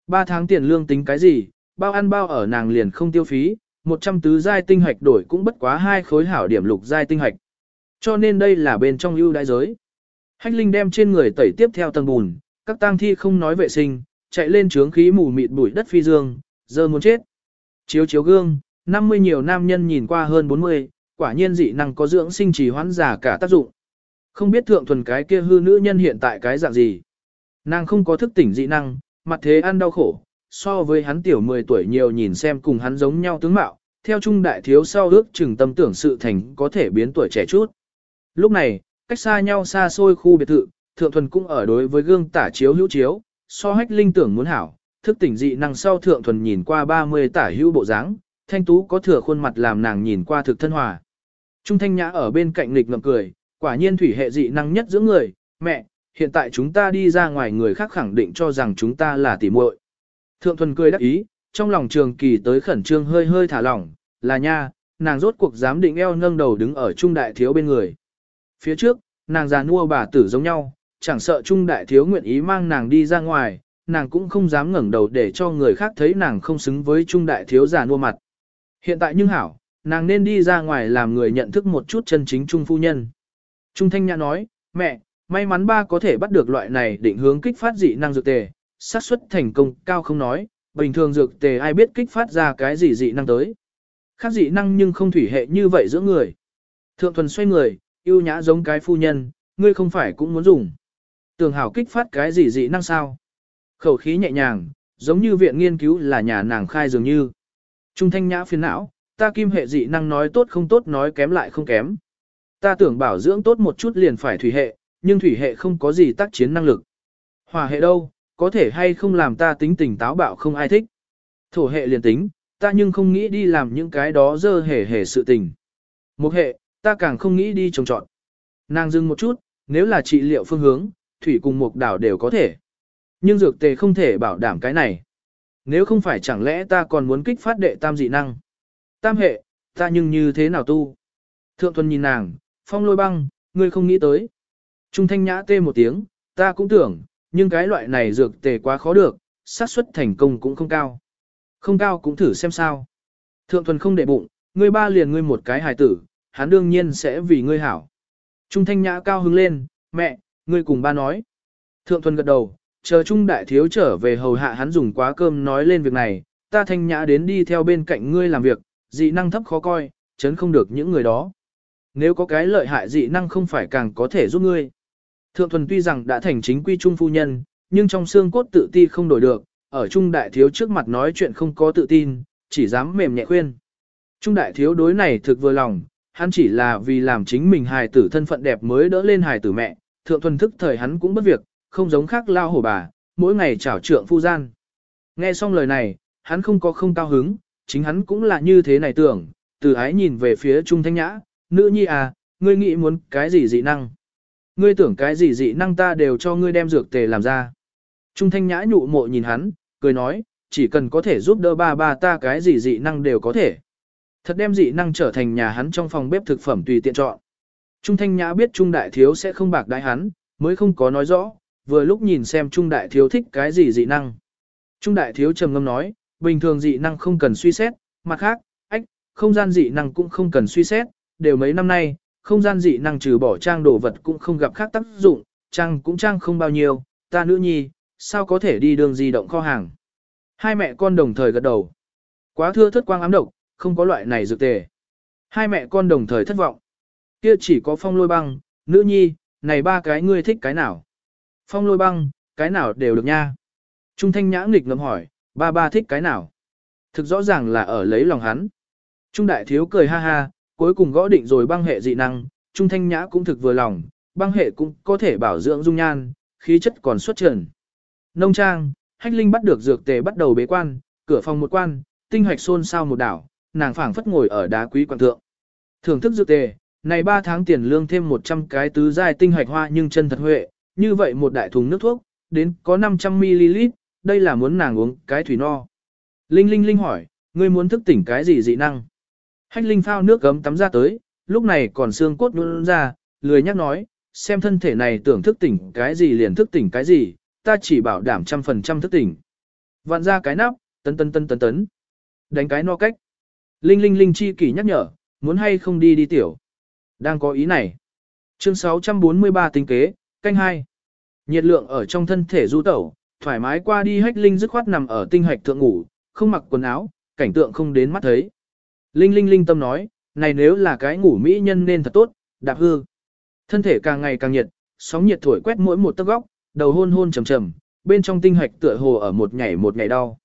3 tháng tiền lương tính cái gì, bao ăn bao ở nàng liền không tiêu phí, 100 tứ giai tinh hoạch đổi cũng bất quá hai khối hảo điểm lục giai tinh hoạch. Cho nên đây là bên trong ưu đại giới. Hách linh đem trên người tẩy tiếp theo tầng bùn, các tang thi không nói vệ sinh, chạy lên trướng khí mù mịt bụi đất phi dương, giờ muốn chết. Chiếu chiếu gương, 50 nhiều nam nhân nhìn qua hơn 40, quả nhiên dị năng có dưỡng sinh trì hoãn giả cả tác dụng. Không biết thượng thuần cái kia hư nữ nhân hiện tại cái dạng gì. Nàng không có thức tỉnh dị năng, mặt thế ăn đau khổ, so với hắn tiểu 10 tuổi nhiều nhìn xem cùng hắn giống nhau tướng mạo, theo trung đại thiếu sau ước chừng tâm tưởng sự thành có thể biến tuổi trẻ chút. Lúc này, cách xa nhau xa xôi khu biệt thự, thượng thuần cũng ở đối với gương tả chiếu hữu chiếu, so hách linh tưởng muốn hảo, thức tỉnh dị năng sau thượng thuần nhìn qua 30 tả hữu bộ dáng, thanh tú có thừa khuôn mặt làm nàng nhìn qua thực thân hòa. Trung thanh nhã ở bên cạnh nghịch ngậm cười, quả nhiên thủy hệ dị năng nhất giữa người, mẹ, hiện tại chúng ta đi ra ngoài người khác khẳng định cho rằng chúng ta là tỉ muội. Thượng thuần cười đắc ý, trong lòng trường kỳ tới khẩn trương hơi hơi thả lỏng, là nha, nàng rốt cuộc dám định eo nâng đầu đứng ở trung đại thiếu bên người. Phía trước, nàng già nua bà tử giống nhau, chẳng sợ trung đại thiếu nguyện ý mang nàng đi ra ngoài, nàng cũng không dám ngẩng đầu để cho người khác thấy nàng không xứng với trung đại thiếu già nua mặt. Hiện tại nhưng hảo, nàng nên đi ra ngoài làm người nhận thức một chút chân chính trung phu nhân. Trung thanh nhã nói, mẹ, may mắn ba có thể bắt được loại này định hướng kích phát dị năng dược tề, xác suất thành công cao không nói, bình thường dược tề ai biết kích phát ra cái gì dị năng tới. Khác dị năng nhưng không thủy hệ như vậy giữa người. Thượng thuần xoay người, yêu nhã giống cái phu nhân, ngươi không phải cũng muốn dùng. Tường hảo kích phát cái gì dị năng sao? Khẩu khí nhẹ nhàng, giống như viện nghiên cứu là nhà nàng khai dường như. Trung thanh nhã phiền não, ta kim hệ dị năng nói tốt không tốt nói kém lại không kém. Ta tưởng bảo dưỡng tốt một chút liền phải thủy hệ, nhưng thủy hệ không có gì tác chiến năng lực. Hỏa hệ đâu, có thể hay không làm ta tính tình táo bạo không ai thích. Thổ hệ liền tính, ta nhưng không nghĩ đi làm những cái đó dơ hề hề sự tình. Một hệ, ta càng không nghĩ đi trồng trọn. Nàng dừng một chút, nếu là trị liệu phương hướng, thủy cùng mục đảo đều có thể. Nhưng dược tề không thể bảo đảm cái này. Nếu không phải chẳng lẽ ta còn muốn kích phát đệ tam dị năng. Tam hệ, ta nhưng như thế nào tu? Thượng thuần nhìn nàng, phong lôi băng, ngươi không nghĩ tới. Trung thanh nhã tê một tiếng, ta cũng tưởng, nhưng cái loại này dược tề quá khó được, xác suất thành công cũng không cao. Không cao cũng thử xem sao. Thượng thuần không để bụng, ngươi ba liền ngươi một cái hài tử, hắn đương nhiên sẽ vì ngươi hảo. Trung thanh nhã cao hứng lên, mẹ, ngươi cùng ba nói. Thượng thuần gật đầu, chờ Trung đại thiếu trở về hầu hạ hắn dùng quá cơm nói lên việc này, ta thanh nhã đến đi theo bên cạnh ngươi làm việc, dị năng thấp khó coi, chấn không được những người đó. Nếu có cái lợi hại dị năng không phải càng có thể giúp ngươi. Thượng thuần tuy rằng đã thành chính quy trung phu nhân, nhưng trong xương cốt tự ti không đổi được, ở trung đại thiếu trước mặt nói chuyện không có tự tin, chỉ dám mềm nhẹ khuyên. Trung đại thiếu đối này thực vừa lòng, hắn chỉ là vì làm chính mình hài tử thân phận đẹp mới đỡ lên hài tử mẹ, thượng thuần thức thời hắn cũng bất việc, không giống khác lao hổ bà, mỗi ngày chảo trượng phu gian. Nghe xong lời này, hắn không có không cao hứng, chính hắn cũng là như thế này tưởng, từ ái nhìn về phía Trung Thanh Nhã, nữ nhi à, ngươi nghĩ muốn cái gì dị năng? Ngươi tưởng cái gì dị năng ta đều cho ngươi đem dược tề làm ra. Trung Thanh Nhã nhụ mộ nhìn hắn, cười nói, chỉ cần có thể giúp đỡ ba ba ta cái gì dị năng đều có thể. Thật đem dị năng trở thành nhà hắn trong phòng bếp thực phẩm tùy tiện chọn. Trung Thanh Nhã biết Trung Đại Thiếu sẽ không bạc đái hắn, mới không có nói rõ, vừa lúc nhìn xem Trung Đại Thiếu thích cái gì dị năng. Trung Đại Thiếu trầm ngâm nói, bình thường dị năng không cần suy xét, mặt khác, ách, không gian dị năng cũng không cần suy xét, đều mấy năm nay, không gian dị năng trừ bỏ trang đồ vật cũng không gặp khác tác dụng, trang cũng trang không bao nhiêu, ta nữ nhi, sao có thể đi đường di động kho hàng. Hai mẹ con đồng thời gật đầu. Quá thưa thất quang ám độc, không có loại này dược tề. Hai mẹ con đồng thời thất vọng. Kia chỉ có phong lôi băng, nữ nhi, này ba cái ngươi thích cái nào? Phong lôi băng, cái nào đều được nha. Trung thanh nhã nghịch ngầm hỏi, ba ba thích cái nào? Thực rõ ràng là ở lấy lòng hắn. Trung đại thiếu cười ha ha, cuối cùng gõ định rồi băng hệ dị năng, Trung thanh nhã cũng thực vừa lòng, băng hệ cũng có thể bảo dưỡng dung nhan, khí chất còn xuất trần. Nông trang, hách linh bắt được dược tề bắt đầu bế quan, cửa phòng một quan, tinh hoạch xôn sao một đảo, nàng phảng phất ngồi ở đá quý quan thượng. Thưởng thức dược tề, này 3 tháng tiền lương thêm 100 cái tứ giai tinh hoạch hoa nhưng chân thật huệ, như vậy một đại thùng nước thuốc, đến có 500ml, đây là muốn nàng uống cái thủy no. Linh Linh Linh hỏi, ngươi muốn thức tỉnh cái gì dị năng? Hách Linh phao nước gấm tắm ra tới, lúc này còn xương cốt nhún ra, lười nhắc nói, xem thân thể này tưởng thức tỉnh cái gì liền thức tỉnh cái gì, ta chỉ bảo đảm trăm phần trăm thức tỉnh. Vặn ra cái nắp, tấn tấn tấn tấn tấn. Đánh cái no cách. Linh Linh Linh chi kỷ nhắc nhở, muốn hay không đi đi tiểu. Đang có ý này. Chương 643 tính kế, canh 2. Nhiệt lượng ở trong thân thể du tẩu, thoải mái qua đi hách Linh dứt khoát nằm ở tinh hạch thượng ngủ, không mặc quần áo, cảnh tượng không đến mắt thấy. Linh Linh Linh tâm nói, này nếu là cái ngủ mỹ nhân nên thật tốt, đạp hư. Thân thể càng ngày càng nhiệt, sóng nhiệt thổi quét mỗi một tấc góc, đầu hôn hôn trầm trầm, bên trong tinh hạch tựa hồ ở một nhảy một nhảy đau.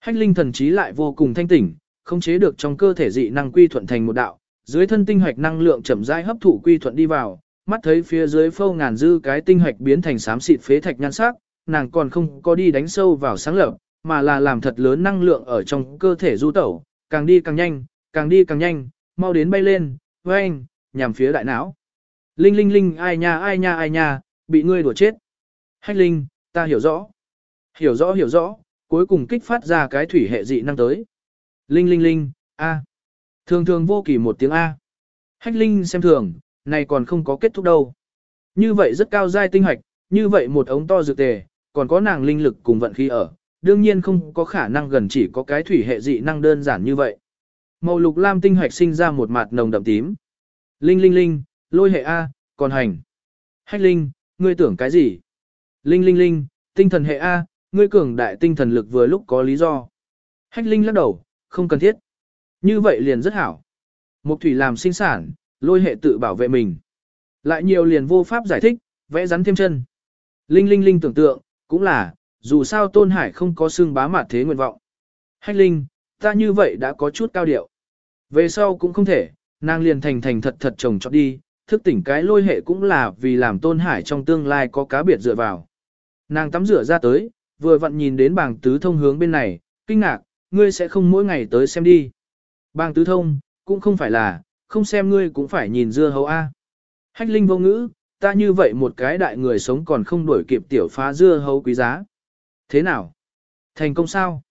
Hách linh thần trí lại vô cùng thanh tỉnh, không chế được trong cơ thể dị năng quy thuận thành một đạo, dưới thân tinh hạch năng lượng chậm rãi hấp thụ quy thuận đi vào, mắt thấy phía dưới phâu ngàn dư cái tinh hạch biến thành xám xịt phế thạch nhan sắc, nàng còn không có đi đánh sâu vào sáng lập, mà là làm thật lớn năng lượng ở trong cơ thể du tẩu, càng đi càng nhanh, càng đi càng nhanh, mau đến bay lên, vang, nhằm phía đại não. Linh linh linh ai nha ai nha ai nha, bị ngươi đùa chết. Hách linh, ta hiểu rõ. Hiểu rõ hiểu rõ, cuối cùng kích phát ra cái thủy hệ dị năng tới. Linh linh linh, a. Thường thường vô kỳ một tiếng A. Hách linh xem thường, này còn không có kết thúc đâu. Như vậy rất cao giai tinh hoạch, như vậy một ống to dược tề, còn có nàng linh lực cùng vận khí ở, đương nhiên không có khả năng gần chỉ có cái thủy hệ dị năng đơn giản như vậy. Màu lục lam tinh hoạch sinh ra một mặt nồng đậm tím. Linh linh linh, lôi hệ A, còn hành. Hách linh, ngươi tưởng cái gì? Linh linh linh, tinh thần hệ A, ngươi cường đại tinh thần lực vừa lúc có lý do. Hách linh lắc đầu, không cần thiết. Như vậy liền rất hảo. Mục thủy làm sinh sản, lôi hệ tự bảo vệ mình. Lại nhiều liền vô pháp giải thích, vẽ rắn thêm chân. Linh linh linh tưởng tượng, cũng là, dù sao tôn hải không có xương bá mặt thế nguyện vọng. Hách linh, ta như vậy đã có chút cao điệu. Về sau cũng không thể, nàng liền thành thành thật thật chồng cho đi, thức tỉnh cái lôi hệ cũng là vì làm tôn hải trong tương lai có cá biệt dựa vào. Nàng tắm rửa ra tới, vừa vặn nhìn đến bảng tứ thông hướng bên này, kinh ngạc, ngươi sẽ không mỗi ngày tới xem đi. Bang tứ thông, cũng không phải là, không xem ngươi cũng phải nhìn dưa hấu A. Hách linh vô ngữ, ta như vậy một cái đại người sống còn không đuổi kịp tiểu phá dưa hấu quý giá. Thế nào? Thành công sao?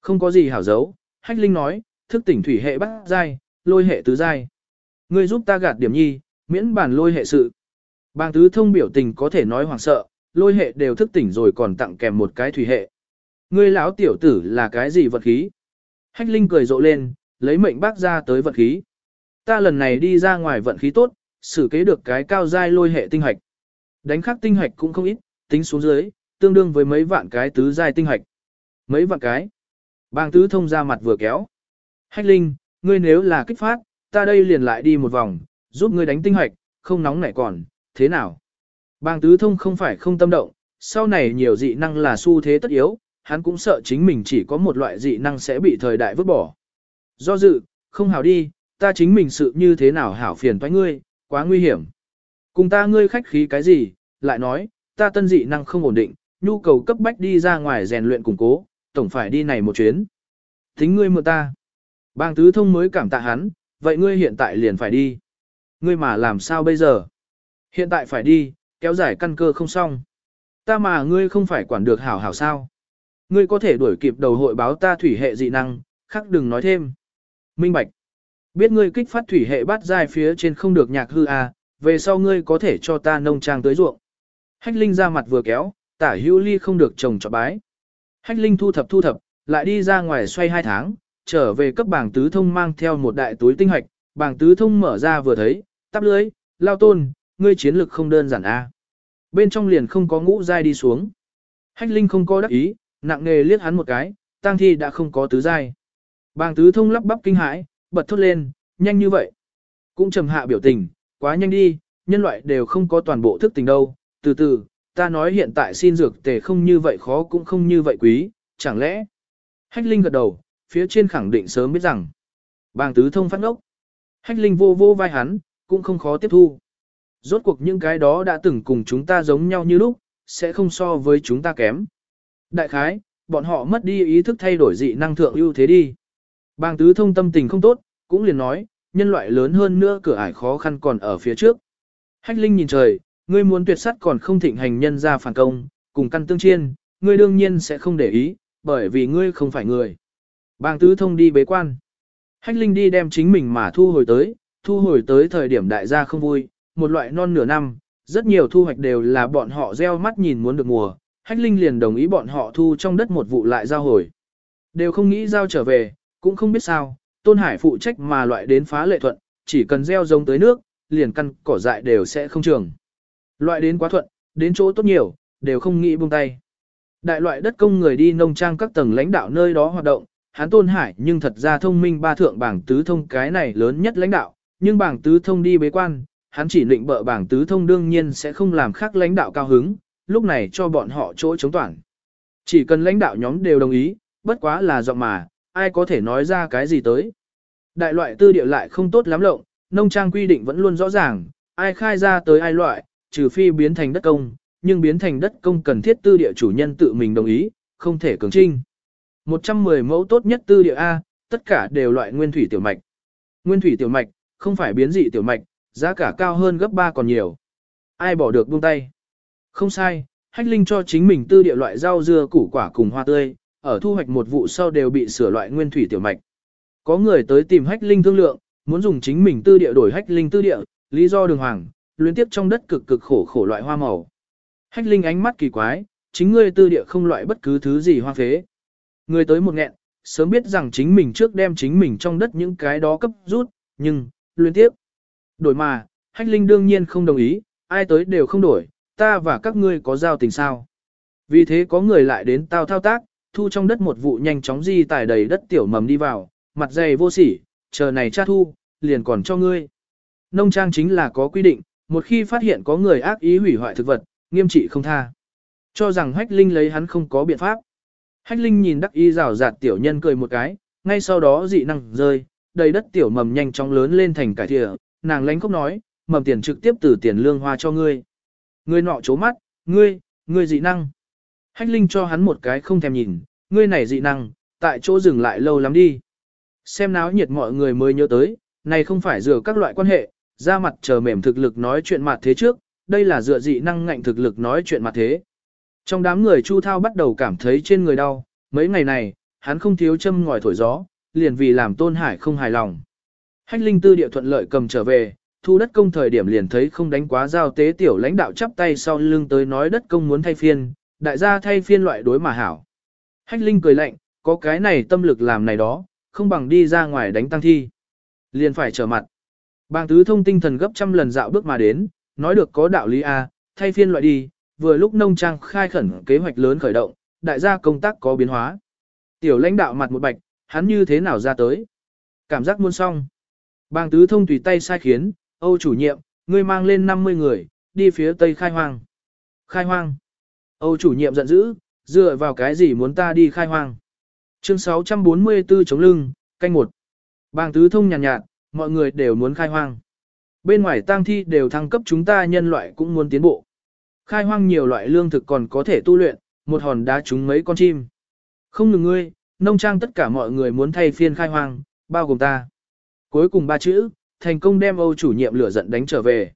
Không có gì hảo giấu hách linh nói, thức tỉnh thủy hệ bắt giai, lôi hệ tứ giai. Ngươi giúp ta gạt điểm nhi, miễn bản lôi hệ sự. Bang tứ thông biểu tình có thể nói hoảng sợ, lôi hệ đều thức tỉnh rồi còn tặng kèm một cái thủy hệ. Ngươi lão tiểu tử là cái gì vật khí? Hách linh cười rộ lên, lấy mệnh bác ra tới vận khí. Ta lần này đi ra ngoài vận khí tốt, xử kế được cái cao giai lôi hệ tinh hạch. Đánh khắc tinh hạch cũng không ít, tính xuống dưới, tương đương với mấy vạn cái tứ giai tinh hạch. Mấy vạn cái. Bang tứ thông ra mặt vừa kéo. Hách linh, ngươi nếu là kích phát, ta đây liền lại đi một vòng, giúp ngươi đánh tinh hạch, không nóng nảy còn, thế nào? Bang tứ thông không phải không tâm động, sau này nhiều dị năng là xu thế tất yếu, hắn cũng sợ chính mình chỉ có một loại dị năng sẽ bị thời đại vứt bỏ. Do dự, không hảo đi, ta chính mình sự như thế nào hảo phiền toái ngươi, quá nguy hiểm. Cùng ta ngươi khách khí cái gì, lại nói, ta tân dị năng không ổn định, nhu cầu cấp bách đi ra ngoài rèn luyện củng cố, tổng phải đi này một chuyến. Tính ngươi mượn ta. Bang tứ thông mới cảm tạ hắn, vậy ngươi hiện tại liền phải đi. Ngươi mà làm sao bây giờ? Hiện tại phải đi, kéo dài căn cơ không xong. Ta mà ngươi không phải quản được hảo hảo sao. Ngươi có thể đuổi kịp đầu hội báo ta thủy hệ dị năng, khác đừng nói thêm. Minh Bạch. Biết ngươi kích phát thủy hệ bát giai phía trên không được nhạc hư à, về sau ngươi có thể cho ta nông trang tới ruộng. Hách Linh ra mặt vừa kéo, tả hữu ly không được trồng cho bái. Hách Linh thu thập thu thập, lại đi ra ngoài xoay hai tháng, trở về cấp bảng tứ thông mang theo một đại túi tinh hạch, bảng tứ thông mở ra vừa thấy, tắp lưới, lao tôn, ngươi chiến lực không đơn giản a. À. Bên trong liền không có ngũ giai đi xuống. Hách Linh không có đắc ý, nặng nề liếc hắn một cái, tang thi đã không có tứ giai. Bàng tứ thông lắp bắp kinh hãi, bật thốt lên, nhanh như vậy. Cũng trầm hạ biểu tình, quá nhanh đi, nhân loại đều không có toàn bộ thức tình đâu, từ từ, ta nói hiện tại xin dược tề không như vậy khó cũng không như vậy quý, chẳng lẽ. Hách Linh gật đầu, phía trên khẳng định sớm biết rằng. Bàng tứ thông phát ngốc. Hách Linh vô vô vai hắn, cũng không khó tiếp thu. Rốt cuộc những cái đó đã từng cùng chúng ta giống nhau như lúc, sẽ không so với chúng ta kém. Đại khái, bọn họ mất đi ý thức thay đổi dị năng thượng ưu thế đi. Bàng tứ thông tâm tình không tốt, cũng liền nói, nhân loại lớn hơn nữa cửa ải khó khăn còn ở phía trước. Hách Linh nhìn trời, ngươi muốn tuyệt sắt còn không thịnh hành nhân ra phản công, cùng căn tương chiên, ngươi đương nhiên sẽ không để ý, bởi vì ngươi không phải người. Bàng tứ thông đi bế quan. Hách Linh đi đem chính mình mà thu hồi tới, thu hồi tới thời điểm đại gia không vui, một loại non nửa năm, rất nhiều thu hoạch đều là bọn họ gieo mắt nhìn muốn được mùa, Hách Linh liền đồng ý bọn họ thu trong đất một vụ lại giao hồi. Đều không nghĩ giao trở về, cũng không biết sao, Tôn Hải phụ trách mà loại đến phá lệ thuận, chỉ cần gieo giống tới nước, liền căn cỏ dại đều sẽ không trường. Loại đến quá thuận, đến chỗ tốt nhiều, đều không nghĩ buông tay. Đại loại đất công người đi nông trang các tầng lãnh đạo nơi đó hoạt động, hắn Tôn Hải nhưng thật ra thông minh ba thượng bảng tứ thông cái này lớn nhất lãnh đạo, nhưng bảng tứ thông đi bế quan, hắn chỉ định bợ bảng tứ thông đương nhiên sẽ không làm khác lãnh đạo cao hứng, lúc này cho bọn họ chỗ chống toàn. Chỉ cần lãnh đạo nhóm đều đồng ý, bất quá là giọng mà, ai có thể nói ra cái gì tới. Đại loại tư địa lại không tốt lắm lộng, nông trang quy định vẫn luôn rõ ràng, ai khai ra tới ai loại, trừ phi biến thành đất công, nhưng biến thành đất công cần thiết tư địa chủ nhân tự mình đồng ý, không thể cường trinh. 110 mẫu tốt nhất tư địa A, tất cả đều loại nguyên thủy tiểu mạch. Nguyên thủy tiểu mạch, không phải biến dị tiểu mạch, giá cả cao hơn gấp 3 còn nhiều. Ai bỏ được buông tay. Không sai, Hách Linh cho chính mình tư địa loại rau dưa củ quả cùng hoa tươi, ở thu hoạch một vụ sau đều bị sửa loại nguyên thủy tiểu mạch. Có người tới tìm Hách Linh thương lượng, muốn dùng chính mình tư địa đổi Hách Linh tư địa, lý do đường hoàng, luyến tiếp trong đất cực cực khổ khổ loại hoa màu. Hách Linh ánh mắt kỳ quái, chính ngươi tư địa không loại bất cứ thứ gì hoa phế. Người tới một nghẹn, sớm biết rằng chính mình trước đem chính mình trong đất những cái đó cấp rút, nhưng, luyến tiếp. Đổi mà, Hách Linh đương nhiên không đồng ý, ai tới đều không đổi, ta và các ngươi có giao tình sao. Vì thế có người lại đến tao thao tác, thu trong đất một vụ nhanh chóng di tải đầy đất tiểu mầm đi vào, mặt dày vô sỉ, chờ này cha thu, liền còn cho ngươi. Nông trang chính là có quy định, một khi phát hiện có người ác ý hủy hoại thực vật, nghiêm trị không tha. Cho rằng Hách Linh lấy hắn không có biện pháp. Hách Linh nhìn đắc y rào rạt tiểu nhân cười một cái, ngay sau đó dị năng rơi, đầy đất tiểu mầm nhanh chóng lớn lên thành cải thịa, nàng lánh khóc nói, mầm tiền trực tiếp từ tiền lương hoa cho ngươi. Ngươi nọ chố mắt, ngươi, ngươi dị năng. Hách Linh cho hắn một cái không thèm nhìn, ngươi này dị năng, tại chỗ dừng lại lâu lắm đi. Xem náo nhiệt mọi người mới nhớ tới, này không phải dựa các loại quan hệ, ra mặt chờ mềm thực lực nói chuyện mặt thế trước, đây là dựa dị năng ngạnh thực lực nói chuyện mặt thế. Trong đám người Chu Thao bắt đầu cảm thấy trên người đau, mấy ngày này, hắn không thiếu châm ngòi thổi gió, liền vì làm Tôn Hải không hài lòng. Hách Linh tư địa thuận lợi cầm trở về, thu đất công thời điểm liền thấy không đánh quá giao tế tiểu lãnh đạo chắp tay sau lưng tới nói đất công muốn thay phiên, đại gia thay phiên loại đối mà hảo. Hách Linh cười lạnh, có cái này tâm lực làm này đó, không bằng đi ra ngoài đánh tăng thi. Liền phải trở mặt. Bàng tứ thông tinh thần gấp trăm lần dạo bước mà đến, nói được có đạo lý A, thay phiên loại đi, vừa lúc nông trang khai khẩn kế hoạch lớn khởi động, đại gia công tác có biến hóa. Tiểu lãnh đạo mặt một bạch, hắn như thế nào ra tới? Cảm giác muôn xong. Bàng tứ thông tùy tay sai khiến, Âu chủ nhiệm, ngươi mang lên 50 người, đi phía tây khai hoang. Khai hoang. Âu chủ nhiệm giận dữ, dựa vào cái gì muốn ta đi khai hoang. Chương 644 chống lưng, canh một. Bàng tứ thông nhàn nhạt, nhạt, mọi người đều muốn khai hoang. Bên ngoài tang thi đều thăng cấp chúng ta nhân loại cũng muốn tiến bộ. Khai hoang nhiều loại lương thực còn có thể tu luyện, một hòn đá trúng mấy con chim. Không ngừng ngươi, nông trang tất cả mọi người muốn thay phiên khai hoang, bao gồm ta. Cuối cùng ba chữ, thành công đem Âu chủ nhiệm lửa giận đánh trở về.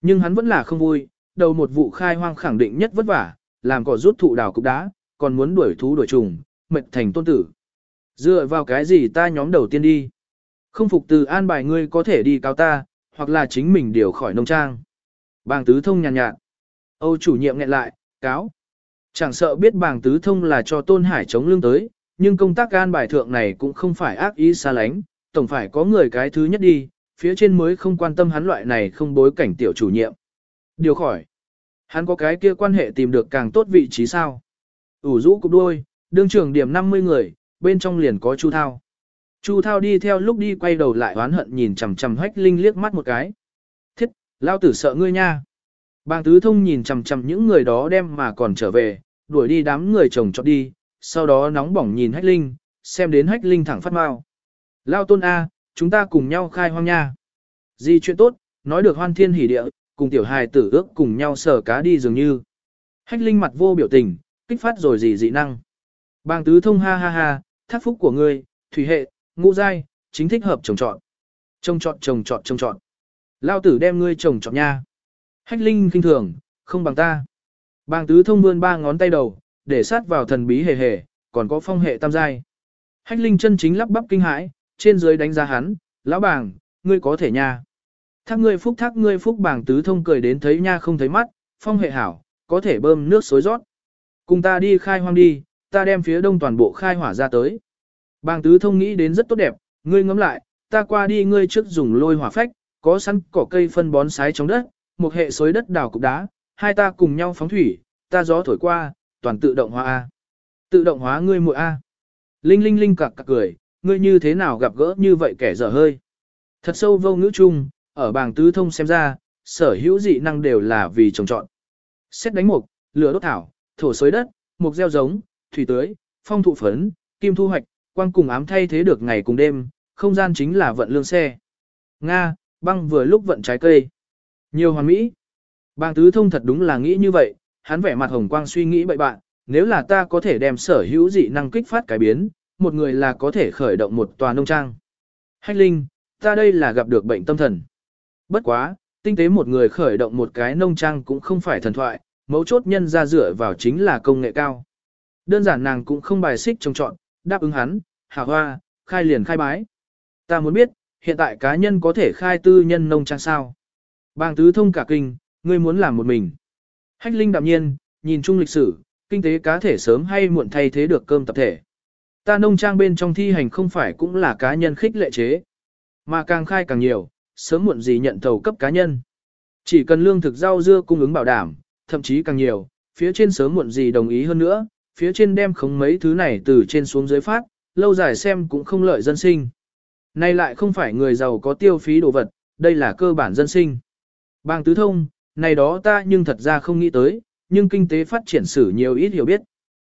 Nhưng hắn vẫn là không vui, đầu một vụ khai hoang khẳng định nhất vất vả, làm cỏ rút thụ đào cục đá, còn muốn đuổi thú đuổi trùng, mệt thành tôn tử. Dựa vào cái gì ta nhóm đầu tiên đi? Không phục từ an bài ngươi có thể đi cáo ta, hoặc là chính mình điều khỏi nông trang. Bàng tứ thông nhàn nhạt, nhạt. Âu chủ nhiệm nghẹn lại, cáo. Chẳng sợ biết bàng tứ thông là cho tôn hải chống lương tới, nhưng công tác an bài thượng này cũng không phải ác ý xa lánh, tổng phải có người cái thứ nhất đi, phía trên mới không quan tâm hắn loại này không bối cảnh tiểu chủ nhiệm. Điều khỏi. Hắn có cái kia quan hệ tìm được càng tốt vị trí sao. ủ rũ cục đuôi, đương trưởng điểm 50 người, bên trong liền có Chu Thao. Chu Thao đi theo lúc đi quay đầu lại oán hận nhìn chằm chằm Hách Linh liếc mắt một cái. Thiết, lao tử sợ ngươi nha. Bàng tứ thông nhìn chằm chằm những người đó đem mà còn trở về, đuổi đi đám người chồng chọn đi, sau đó nóng bỏng nhìn Hách Linh, xem đến Hách Linh thẳng phát mau. Lao tôn A, chúng ta cùng nhau khai hoang nha. Gì chuyện tốt, nói được hoan thiên hỉ địa, cùng tiểu hài tử ước cùng nhau sở cá đi dường như. Hách Linh mặt vô biểu tình, kích phát rồi gì dị năng. Bàng tứ thông ha ha ha, thác phúc của ngươi, thủy hệ, ngũ giai, chính thích hợp trồng trọt. Trồng trọt trồng trọt trồng trọt. Lao tử đem ngươi trồng trọt nha. Hách Linh kinh thường, không bằng ta. Bàng tứ thông vươn ba ngón tay đầu, để sát vào thần bí hề hề, còn có phong hệ tam giai. Hách Linh chân chính lắp bắp kinh hãi, trên dưới đánh giá hắn, lão bàng, ngươi có thể nha. Thác ngươi phúc thác ngươi phúc bàng tứ thông cười đến thấy nha không thấy mắt, phong hệ hảo, có thể bơm nước xối rót. Cùng ta đi khai hoang đi, ta đem phía đông toàn bộ khai hỏa ra tới. Bàng tứ thông nghĩ đến rất tốt đẹp, ngươi ngẫm lại, ta qua đi ngươi trước dùng lôi hỏa phách, có sẵn cỏ cây phân bón sái trong đất, một hệ xối đất đào cục đá, hai ta cùng nhau phóng thủy, ta gió thổi qua, toàn tự động hóa A. Tự động hóa ngươi muội A. Linh linh linh cặc cặc cười, ngươi như thế nào gặp gỡ như vậy kẻ dở hơi. Thật sâu vô ngữ chung, ở bảng tứ thông xem ra, sở hữu dị năng đều là vì trồng trọn. Xét đánh mục, lửa đốt thảo, thổ xới đất, mục gieo giống, thủy tưới, phong thụ phấn, kim thu hoạch, quang cùng ám thay thế được ngày cùng đêm, không gian chính là vận lương xe. Nga, băng vừa lúc vận trái cây. Nhiều hoàn mỹ. Bàng tứ thông thật đúng là nghĩ như vậy, hắn vẻ mặt hồng quang suy nghĩ bậy bạn, nếu là ta có thể đem sở hữu dị năng kích phát cải biến, một người là có thể khởi động một tòa nông trang. Hách linh, ta đây là gặp được bệnh tâm thần. Bất quá, tinh tế một người khởi động một cái nông trang cũng không phải thần thoại, mấu chốt nhân ra dựa vào chính là công nghệ cao. Đơn giản nàng cũng không bài xích trông chọn, đáp ứng hắn, hạ hoa, khai liền khai bái. Ta muốn biết, hiện tại cá nhân có thể khai tư nhân nông trang sao? Bàng tứ thông cả kinh, ngươi muốn làm một mình. Hách linh đạm nhiên, nhìn chung lịch sử, kinh tế cá thể sớm hay muộn thay thế được cơm tập thể. Ta nông trang bên trong thi hành không phải cũng là cá nhân khích lệ chế. Mà càng khai càng nhiều, sớm muộn gì nhận thầu cấp cá nhân. Chỉ cần lương thực rau dưa cung ứng bảo đảm, thậm chí càng nhiều, phía trên sớm muộn gì đồng ý hơn nữa, phía trên đem không mấy thứ này từ trên xuống dưới phát, lâu dài xem cũng không lợi dân sinh. Nay lại không phải người giàu có tiêu phí đồ vật, đây là cơ bản dân sinh. Bang tứ thông, này đó ta nhưng thật ra không nghĩ tới, nhưng kinh tế phát triển sử nhiều ít hiểu biết.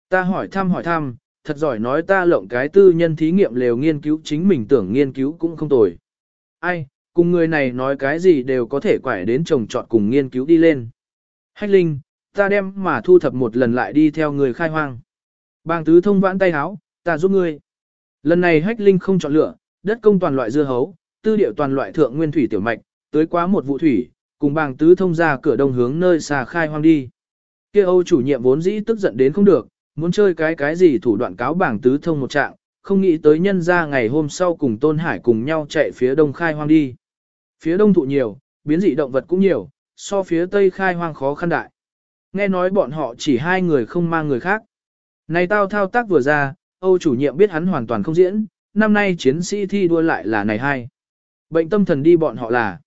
Ta hỏi thăm hỏi thăm, thật giỏi nói ta lộng cái tư nhân thí nghiệm lều nghiên cứu chính mình tưởng nghiên cứu cũng không tồi. Ai, cùng người này nói cái gì đều có thể quải đến trồng trọt cùng nghiên cứu đi lên. Hách Linh, ta đem mà thu thập một lần lại đi theo người khai hoang. Bàng tứ thông vãn tay háo, ta giúp ngươi. Lần này Hách Linh không chọn lựa, đất công toàn loại dưa hấu, tư điệu toàn loại thượng nguyên thủy tiểu mạch, tới quá một vụ thủy, cùng Bàng tứ thông ra cửa đông hướng nơi xà khai hoang đi. Kia Âu chủ nhiệm vốn dĩ tức giận đến không được, muốn chơi cái cái gì thủ đoạn cáo bảng tứ thông một trạng, không nghĩ tới nhân ra ngày hôm sau cùng Tôn Hải cùng nhau chạy phía đông khai hoang đi. Phía đông thụ nhiều, biến dị động vật cũng nhiều, so phía tây khai hoang khó khăn đại. Nghe nói bọn họ chỉ hai người không mang người khác. Này tao thao tác vừa ra, Âu chủ nhiệm biết hắn hoàn toàn không diễn, năm nay chiến sĩ thi đua lại là này hai. Bệnh tâm thần đi bọn họ là.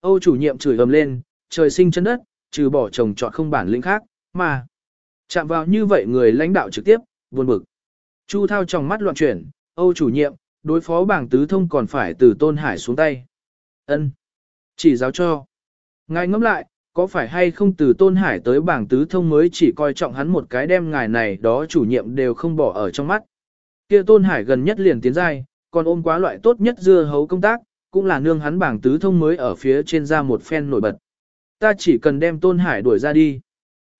Âu chủ nhiệm chửi ầm lên, trời sinh chân đất, trừ bỏ chồng chọn không bản lĩnh khác, mà. Chạm vào như vậy người lãnh đạo trực tiếp, buồn bực. Chu thao trong mắt loạn chuyển, Âu chủ nhiệm, đối phó bảng tứ thông còn phải từ Tôn Hải xuống tay. ân Chỉ giáo cho. Ngài ngẫm lại, có phải hay không từ Tôn Hải tới bảng tứ thông mới chỉ coi trọng hắn một cái đem ngài này đó chủ nhiệm đều không bỏ ở trong mắt. Kia Tôn Hải gần nhất liền tiến giai, còn ôm quá loại tốt nhất dưa hấu công tác, cũng là nương hắn bảng tứ thông mới ở phía trên ra một phen nổi bật. Ta chỉ cần đem Tôn Hải đuổi ra đi.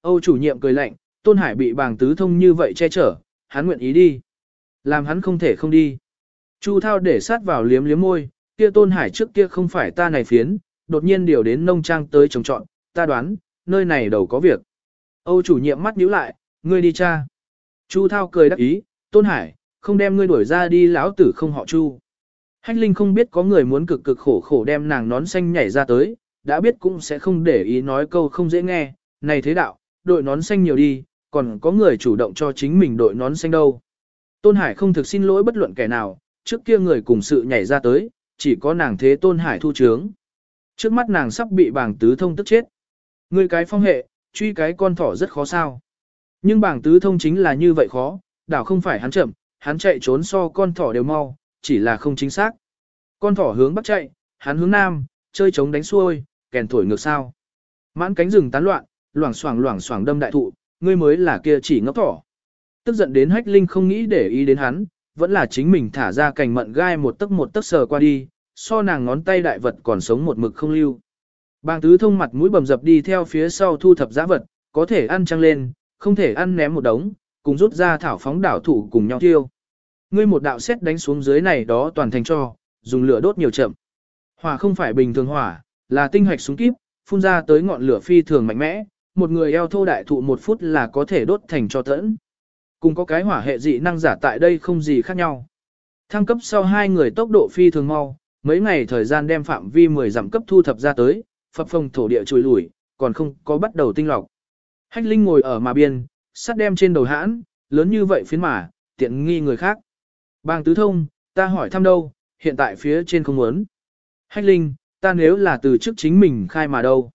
Âu chủ nhiệm cười lạnh, Tôn Hải bị bảng tứ thông như vậy che chở, hắn nguyện ý đi. Làm hắn không thể không đi. Chu Thao để sát vào liếm liếm môi, kia Tôn Hải trước kia không phải ta này phiến, đột nhiên điều đến nông trang tới trồng trọn, ta đoán, nơi này đầu có việc. Âu chủ nhiệm mắt nhíu lại, ngươi đi cha. Chu Thao cười đắc ý, Tôn Hải, không đem ngươi đuổi ra đi lão tử không họ Chu. Hách Linh không biết có người muốn cực cực khổ khổ đem nàng nón xanh nhảy ra tới, đã biết cũng sẽ không để ý nói câu không dễ nghe, này thế đạo, đội nón xanh nhiều đi, còn có người chủ động cho chính mình đội nón xanh đâu. Tôn Hải không thực xin lỗi bất luận kẻ nào, trước kia người cùng sự nhảy ra tới, chỉ có nàng thế Tôn Hải thu trướng. Trước mắt nàng sắp bị bảng tứ thông tức chết. Người cái phong hệ, truy cái con thỏ rất khó sao. Nhưng bảng tứ thông chính là như vậy khó, đảo không phải hắn chậm, hắn chạy trốn so con thỏ đều mau, chỉ là không chính xác. Con thỏ hướng bắc chạy, hắn hướng nam, chơi trống đánh xuôi, kèn thổi ngược sao. Mãn cánh rừng tán loạn, loảng xoảng loảng xoảng đâm đại thụ, ngươi mới là kia chỉ ngốc thỏ. Tức giận đến hách linh không nghĩ để ý đến hắn, vẫn là chính mình thả ra cành mận gai một tấc một tấc sờ qua đi, so nàng ngón tay đại vật còn sống một mực không lưu. Bàng tứ thông mặt mũi bầm dập đi theo phía sau thu thập giã vật, có thể ăn trăng lên, không thể ăn ném một đống, cùng rút ra thảo phóng đảo thủ cùng nhau tiêu. Ngươi một đạo xét đánh xuống dưới này đó toàn thành cho, dùng lửa đốt nhiều chậm. Hỏa không phải bình thường hỏa, là tinh hoạch súng kíp, phun ra tới ngọn lửa phi thường mạnh mẽ, một người eo thô đại thụ một phút là có thể đốt thành cho tẫn. Cùng có cái hỏa hệ dị năng giả tại đây không gì khác nhau. Thăng cấp sau hai người tốc độ phi thường mau, mấy ngày thời gian đem phạm vi 10 giảm cấp thu thập ra tới, phập phồng thổ địa trùi lủi, còn không có bắt đầu tinh lọc. Hách Linh ngồi ở mà biên, sắt đem trên đầu hãn, lớn như vậy phiến mà, tiện nghi người khác. Bang tứ thông, ta hỏi thăm đâu, hiện tại phía trên không muốn. Hách Linh, ta nếu là từ trước chính mình khai mà đâu.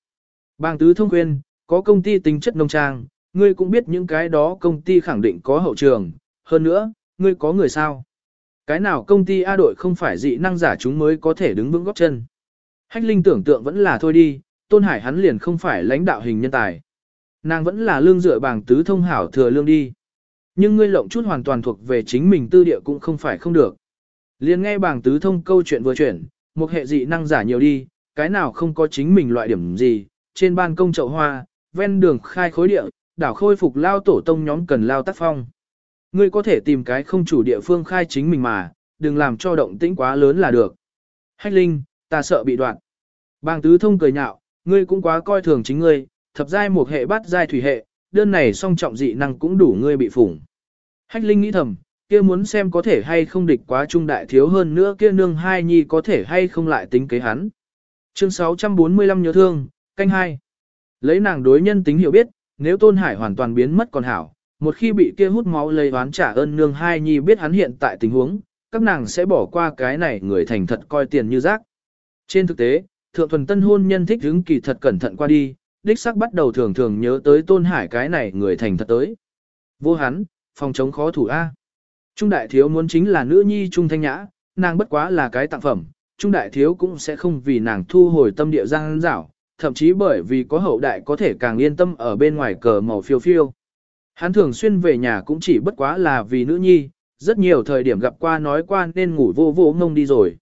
Bang tứ thông khuyên, có công ty tính chất nông trang, ngươi cũng biết những cái đó công ty khẳng định có hậu trường, hơn nữa, ngươi có người sao. Cái nào công ty A đội không phải dị năng giả chúng mới có thể đứng vững góp chân. Hách Linh tưởng tượng vẫn là thôi đi, Tôn Hải hắn liền không phải lãnh đạo hình nhân tài. Nàng vẫn là lương dựa bảng tứ thông hảo thừa lương đi. Nhưng ngươi lộng chút hoàn toàn thuộc về chính mình tư địa cũng không phải không được. Liền nghe bảng tứ thông câu chuyện vừa chuyển, một hệ dị năng giả nhiều đi, cái nào không có chính mình loại điểm gì, trên ban công chậu hoa, ven đường khai khối địa, đảo khôi phục lao tổ tông nhóm cần lao tác phong. Ngươi có thể tìm cái không chủ địa phương khai chính mình mà, đừng làm cho động tĩnh quá lớn là được. Hách Linh, ta sợ bị đoạn. Bàng tứ thông cười nhạo, ngươi cũng quá coi thường chính ngươi, thập giai một hệ bát giai thủy hệ, đơn này song trọng dị năng cũng đủ ngươi bị phủng. Hách Linh nghĩ thầm, kia muốn xem có thể hay không địch quá trung đại thiếu hơn nữa kia nương hai nhi có thể hay không lại tính kế hắn. Chương 645 nhớ thương, canh hai. Lấy nàng đối nhân tính hiểu biết, nếu Tôn Hải hoàn toàn biến mất còn hảo, một khi bị kia hút máu lấy oán trả ơn nương hai nhi biết hắn hiện tại tình huống, các nàng sẽ bỏ qua cái này người thành thật coi tiền như rác. Trên thực tế, thượng thuần tân hôn nhân thích hứng kỳ thật cẩn thận qua đi, đích sắc bắt đầu thường thường nhớ tới Tôn Hải cái này người thành thật tới. Vô hắn, phòng chống khó thủ A. Trung đại thiếu muốn chính là nữ nhi trung thanh nhã, nàng bất quá là cái tặng phẩm, trung đại thiếu cũng sẽ không vì nàng thu hồi tâm địa giang dảo, thậm chí bởi vì có hậu đại có thể càng yên tâm ở bên ngoài cờ màu phiêu phiêu. Hắn thường xuyên về nhà cũng chỉ bất quá là vì nữ nhi, rất nhiều thời điểm gặp qua nói qua nên ngủ vô vô ngông đi rồi.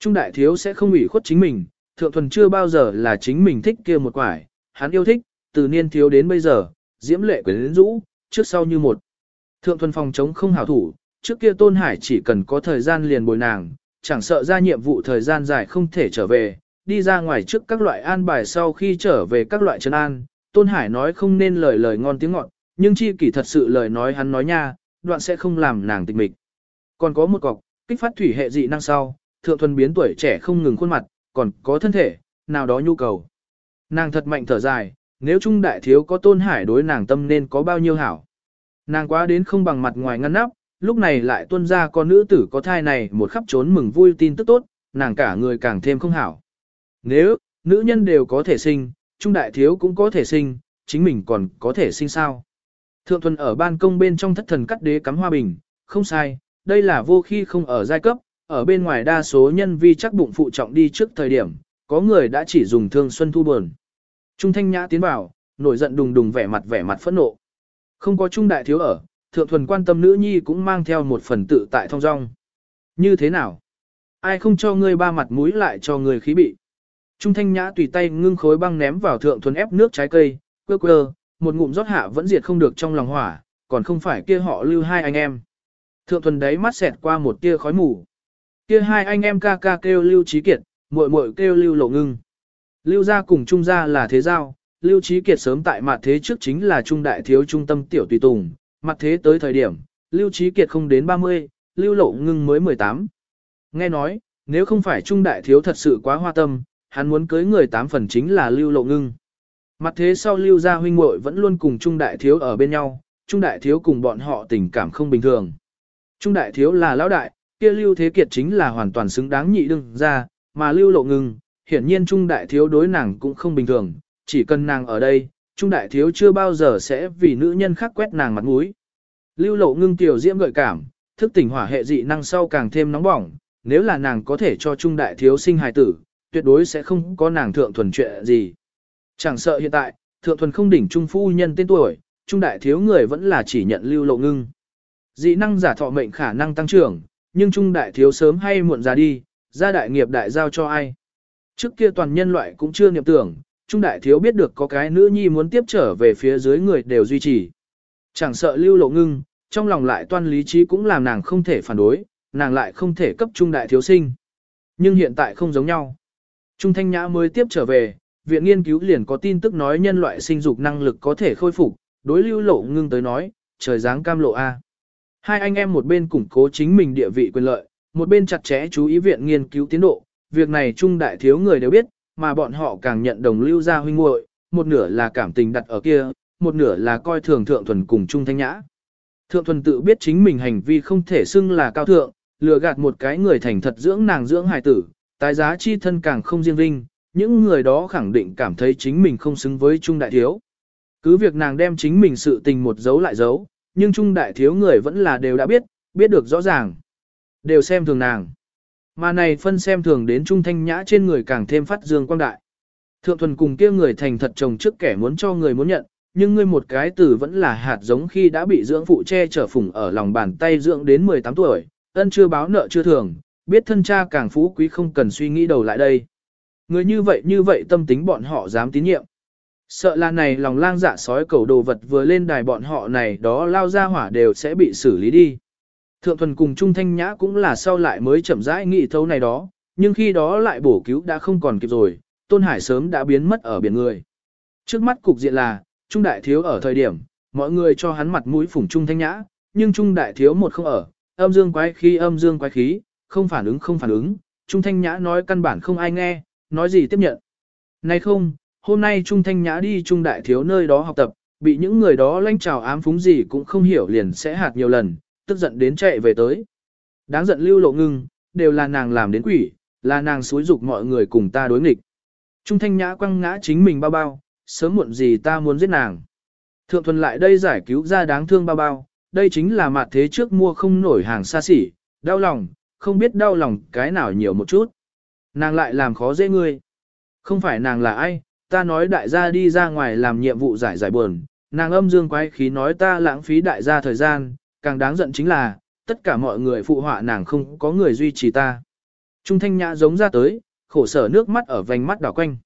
Trung đại thiếu sẽ không ủy khuất chính mình, thượng thuần chưa bao giờ là chính mình thích kia một quải, hắn yêu thích, từ niên thiếu đến bây giờ, diễm lệ quyến rũ, trước sau như một. Thượng thuần phòng chống không hảo thủ, trước kia Tôn Hải chỉ cần có thời gian liền bồi nàng, chẳng sợ ra nhiệm vụ thời gian dài không thể trở về, đi ra ngoài trước các loại an bài sau khi trở về các loại chân an, Tôn Hải nói không nên lời lời ngon tiếng ngọt, nhưng chi kỷ thật sự lời nói hắn nói nha, đoạn sẽ không làm nàng tịch mịch. Còn có một cọc, kích phát thủy hệ dị năng sau, thượng thuần biến tuổi trẻ không ngừng khuôn mặt, còn có thân thể, nào đó nhu cầu. Nàng thật mạnh thở dài, nếu trung đại thiếu có Tôn Hải đối nàng tâm nên có bao nhiêu hảo. Nàng quá đến không bằng mặt ngoài ngăn nắp, lúc này lại tuân ra con nữ tử có thai này một khắp trốn mừng vui tin tức tốt, nàng cả người càng thêm không hảo. Nếu, nữ nhân đều có thể sinh, trung đại thiếu cũng có thể sinh, chính mình còn có thể sinh sao. Thượng thuần ở ban công bên trong thất thần cắt đế cắm hoa bình, không sai, đây là vô khi không ở giai cấp, ở bên ngoài đa số nhân vi chắc bụng phụ trọng đi trước thời điểm, có người đã chỉ dùng thương xuân thu buồn. Trung thanh nhã tiến vào, nổi giận đùng đùng vẻ mặt vẻ mặt phẫn nộ. Không có trung đại thiếu ở, thượng thuần quan tâm nữ nhi cũng mang theo một phần tự tại thong dong. Như thế nào? Ai không cho ngươi ba mặt mũi lại cho ngươi khí bị? Trung thanh nhã tùy tay ngưng khối băng ném vào thượng thuần ép nước trái cây, quơ quơ, một ngụm rót hạ vẫn diệt không được trong lòng hỏa, còn không phải kia họ lưu hai anh em. Thượng thuần đấy mắt xẹt qua một tia khói mù. Kia hai anh em ca ca kêu lưu trí kiệt, muội muội kêu lưu lộ ngưng. Lưu gia cùng trung gia là thế giao, lưu trí kiệt sớm tại mặt thế trước chính là trung đại thiếu trung tâm tiểu tùy tùng, mặt thế tới thời điểm, lưu trí kiệt không đến 30, lưu lộ ngưng mới 18. Nghe nói, nếu không phải Trung Đại Thiếu thật sự quá hoa tâm, hắn muốn cưới người tám phần chính là Lưu Lộ Ngưng. Mặt thế sau Lưu gia huynh muội vẫn luôn cùng Trung Đại Thiếu ở bên nhau, Trung Đại Thiếu cùng bọn họ tình cảm không bình thường. Trung Đại Thiếu là lão đại, kia Lưu Thế Kiệt chính là hoàn toàn xứng đáng nhị đương ra, mà Lưu Lộ Ngưng, hiển nhiên Trung Đại Thiếu đối nàng cũng không bình thường, chỉ cần nàng ở đây, Trung Đại Thiếu chưa bao giờ sẽ vì nữ nhân khác quét nàng mặt mũi. Lưu Lộ Ngưng tiểu diễm gợi cảm, thức tỉnh hỏa hệ dị năng sau càng thêm nóng bỏng, nếu là nàng có thể cho Trung Đại Thiếu sinh hài tử, tuyệt đối sẽ không có nàng thượng thuần chuyện gì. Chẳng sợ hiện tại, thượng thuần không đỉnh Trung Phu nhân tên tuổi, Trung Đại Thiếu người vẫn là chỉ nhận Lưu Lộ Ngưng. Dị năng giả thọ mệnh khả năng tăng trưởng, nhưng Trung Đại Thiếu sớm hay muộn ra đi, ra đại nghiệp đại giao cho ai. Trước kia toàn nhân loại cũng chưa niệm tưởng, Trung Đại Thiếu biết được có cái nữ nhi muốn tiếp trở về phía dưới người đều duy trì. Chẳng sợ Lưu Lộ Ngưng, trong lòng lại toan lý trí cũng làm nàng không thể phản đối, nàng lại không thể cấp trung đại thiếu sinh. Nhưng hiện tại không giống nhau. Trung Thanh Nhã mới tiếp trở về, viện nghiên cứu liền có tin tức nói nhân loại sinh dục năng lực có thể khôi phục, đối lưu lộ ngưng tới nói, trời dáng cam lộ A. Hai anh em một bên củng cố chính mình địa vị quyền lợi, một bên chặt chẽ chú ý viện nghiên cứu tiến độ, việc này trung đại thiếu người đều biết, mà bọn họ càng nhận đồng lưu gia huynh muội, một nửa là cảm tình đặt ở kia, một nửa là coi thường thượng thuần cùng Trung Thanh Nhã. Thượng thuần tự biết chính mình hành vi không thể xưng là cao thượng, lừa gạt một cái người thành thật dưỡng nàng dưỡng hài tử, tái giá chi thân càng không riêng vinh, những người đó khẳng định cảm thấy chính mình không xứng với Trung Đại Thiếu. Cứ việc nàng đem chính mình sự tình một dấu lại dấu, nhưng Trung Đại Thiếu người vẫn là đều đã biết, biết được rõ ràng. Đều xem thường nàng. Mà này phân xem thường đến Trung Thanh Nhã trên người càng thêm phát dương quang đại. Thượng thuần cùng kia người thành thật chồng trước kẻ muốn cho người muốn nhận, nhưng ngươi một cái từ vẫn là hạt giống khi đã bị dưỡng phụ che chở phủng ở lòng bàn tay dưỡng đến 18 tuổi, ân chưa báo nợ chưa thường, biết thân cha càng phú quý không cần suy nghĩ đầu lại đây. Người như vậy như vậy tâm tính bọn họ dám tín nhiệm. Sợ là này lòng lang dạ sói cầu đồ vật vừa lên đài bọn họ này đó lao ra hỏa đều sẽ bị xử lý đi. Thượng thuần cùng Trung Thanh Nhã cũng là sau lại mới chậm rãi nghị thấu này đó, nhưng khi đó lại bổ cứu đã không còn kịp rồi, Tôn Hải sớm đã biến mất ở biển người. Trước mắt cục diện là, Trung Đại Thiếu ở thời điểm, mọi người cho hắn mặt mũi phủng Trung Thanh Nhã, nhưng Trung Đại Thiếu một không ở, âm dương quái khí âm dương quái khí, không phản ứng không phản ứng, Trung Thanh Nhã nói căn bản không ai nghe, nói gì tiếp nhận. Này không, hôm nay Trung Thanh Nhã đi Trung Đại Thiếu nơi đó học tập, bị những người đó lanh trào ám phúng gì cũng không hiểu liền sẽ hạt nhiều lần, tức giận đến chạy về tới. Đáng giận lưu lộ ngưng, đều là nàng làm đến quỷ, là nàng xúi dục mọi người cùng ta đối nghịch. Trung Thanh Nhã quăng ngã chính mình bao bao, sớm muộn gì ta muốn giết nàng. Thượng thuần lại đây giải cứu ra đáng thương bao bao, đây chính là mặt thế trước mua không nổi hàng xa xỉ, đau lòng, không biết đau lòng cái nào nhiều một chút. Nàng lại làm khó dễ ngươi. Không phải nàng là ai, ta nói đại gia đi ra ngoài làm nhiệm vụ giải giải buồn, nàng âm dương quái khí nói ta lãng phí đại gia thời gian, càng đáng giận chính là, tất cả mọi người phụ họa nàng không có người duy trì ta. Trung thanh nhã giống ra tới, khổ sở nước mắt ở vành mắt đảo quanh.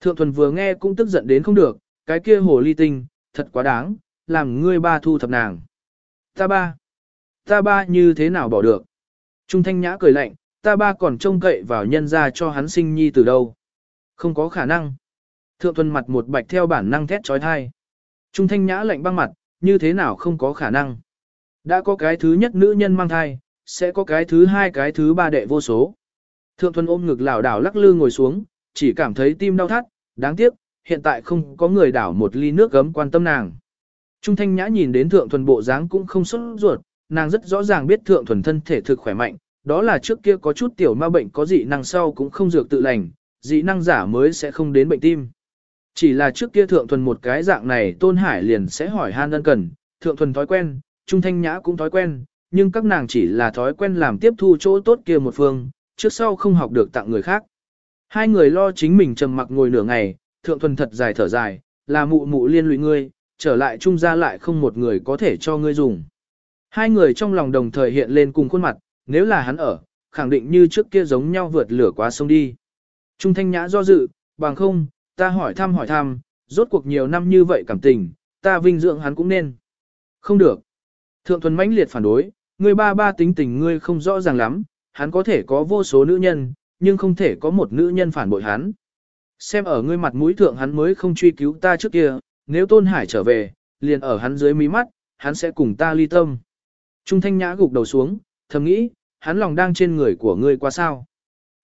Thượng thuần vừa nghe cũng tức giận đến không được, cái kia hồ ly tinh, thật quá đáng, làm ngươi ba thu thập nàng. Ta ba, ta ba như thế nào bỏ được? Trung thanh nhã cười lạnh, ta ba còn trông cậy vào nhân ra cho hắn sinh nhi từ đâu. Không có khả năng. Thượng thuần mặt một bạch theo bản năng thét trói thai. Trung thanh nhã lạnh băng mặt, như thế nào không có khả năng. Đã có cái thứ nhất nữ nhân mang thai, sẽ có cái thứ hai cái thứ ba đệ vô số. Thượng thuần ôm ngực lảo đảo lắc lư ngồi xuống, chỉ cảm thấy tim đau thắt, đáng tiếc, hiện tại không có người đảo một ly nước gấm quan tâm nàng. Trung thanh nhã nhìn đến thượng thuần bộ dáng cũng không xuất ruột, nàng rất rõ ràng biết thượng thuần thân thể thực khỏe mạnh, đó là trước kia có chút tiểu ma bệnh có dị năng sau cũng không dược tự lành, dị năng giả mới sẽ không đến bệnh tim. Chỉ là trước kia thượng thuần một cái dạng này tôn hải liền sẽ hỏi han ân cần, thượng thuần thói quen, trung thanh nhã cũng thói quen, nhưng các nàng chỉ là thói quen làm tiếp thu chỗ tốt kia một phương, trước sau không học được tặng người khác. Hai người lo chính mình trầm mặc ngồi nửa ngày, thượng thuần thật dài thở dài, là mụ mụ liên lụy ngươi, trở lại trung gia lại không một người có thể cho ngươi dùng. Hai người trong lòng đồng thời hiện lên cùng khuôn mặt, nếu là hắn ở, khẳng định như trước kia giống nhau vượt lửa qua sông đi. Trung thanh nhã do dự, bằng không, ta hỏi thăm hỏi thăm, rốt cuộc nhiều năm như vậy cảm tình, ta vinh dưỡng hắn cũng nên. Không được. Thượng thuần mãnh liệt phản đối, ngươi ba ba tính tình ngươi không rõ ràng lắm, hắn có thể có vô số nữ nhân, nhưng không thể có một nữ nhân phản bội hắn. Xem ở ngươi mặt mũi thượng hắn mới không truy cứu ta trước kia, nếu Tôn Hải trở về, liền ở hắn dưới mí mắt, hắn sẽ cùng ta ly tâm. Trung thanh nhã gục đầu xuống, thầm nghĩ, hắn lòng đang trên người của ngươi quá sao.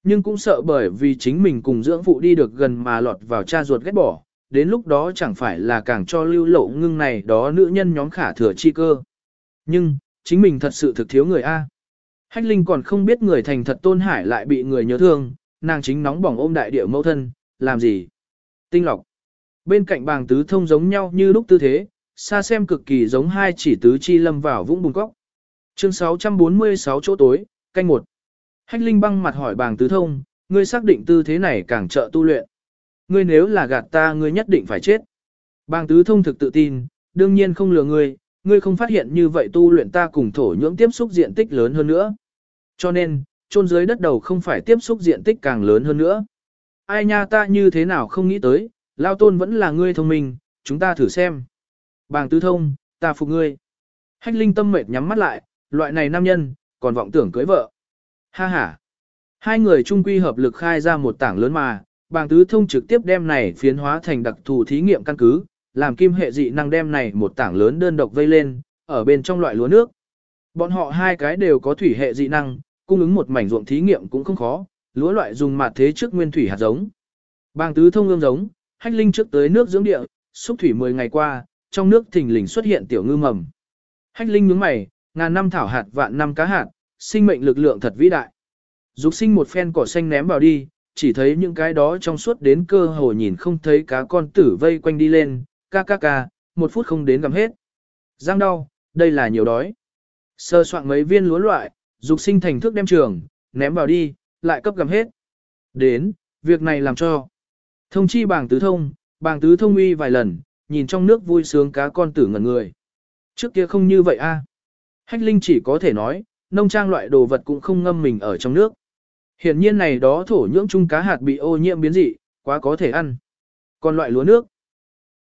Nhưng cũng sợ bởi vì chính mình cùng dưỡng phụ đi được gần mà lọt vào cha ruột ghét bỏ, đến lúc đó chẳng phải là càng cho lưu lộ ngưng này đó nữ nhân nhóm khả thừa chi cơ. Nhưng, chính mình thật sự thực thiếu người A. Hách Linh còn không biết người thành thật tôn hải lại bị người nhớ thương, nàng chính nóng bỏng ôm đại địa mẫu thân, làm gì? Tinh lọc. Bên cạnh bàng tứ thông giống nhau như lúc tư thế, xa xem cực kỳ giống hai chỉ tứ chi lâm vào vũng bùn cóc. Chương 646 chỗ tối, canh một. Hách Linh băng mặt hỏi bàng tứ thông, ngươi xác định tư thế này càng trợ tu luyện. Ngươi nếu là gạt ta ngươi nhất định phải chết. Bàng tứ thông thực tự tin, đương nhiên không lừa ngươi, ngươi không phát hiện như vậy tu luyện ta cùng thổ nhưỡng tiếp xúc diện tích lớn hơn nữa. Cho nên, chôn dưới đất đầu không phải tiếp xúc diện tích càng lớn hơn nữa. Ai nha ta như thế nào không nghĩ tới, lao tôn vẫn là ngươi thông minh, chúng ta thử xem. Bàng tứ thông, ta phục ngươi. Hách linh tâm mệt nhắm mắt lại, loại này nam nhân, còn vọng tưởng cưới vợ. Ha ha. Hai người chung quy hợp lực khai ra một tảng lớn mà, bàng tứ thông trực tiếp đem này phiến hóa thành đặc thù thí nghiệm căn cứ, làm kim hệ dị năng đem này một tảng lớn đơn độc vây lên, ở bên trong loại lúa nước. Bọn họ hai cái đều có thủy hệ dị năng, cung ứng một mảnh ruộng thí nghiệm cũng không khó, lúa loại dùng mặt thế trước nguyên thủy hạt giống. Bàng tứ thông ương giống, hách linh trước tới nước dưỡng địa, xúc thủy 10 ngày qua, trong nước thình lình xuất hiện tiểu ngư mầm. Hách linh nhướng mày, ngàn năm thảo hạt vạn năm cá hạt, sinh mệnh lực lượng thật vĩ đại. Dục sinh một phen cỏ xanh ném vào đi, chỉ thấy những cái đó trong suốt đến cơ hồ nhìn không thấy cá con tử vây quanh đi lên, ca ca ca, một phút không đến gặm hết. Giang đau, đây là nhiều đói. Sơ soạn mấy viên lúa loại, dục sinh thành thức đem trường, ném vào đi, lại cấp gặm hết. Đến, việc này làm cho. Thông chi bảng tứ thông, bảng tứ thông uy vài lần, nhìn trong nước vui sướng cá con tử ngẩn người. Trước kia không như vậy a. Hách Linh chỉ có thể nói, nông trang loại đồ vật cũng không ngâm mình ở trong nước. Hiển nhiên này đó thổ nhưỡng chung cá hạt bị ô nhiễm biến dị, quá có thể ăn. Còn loại lúa nước,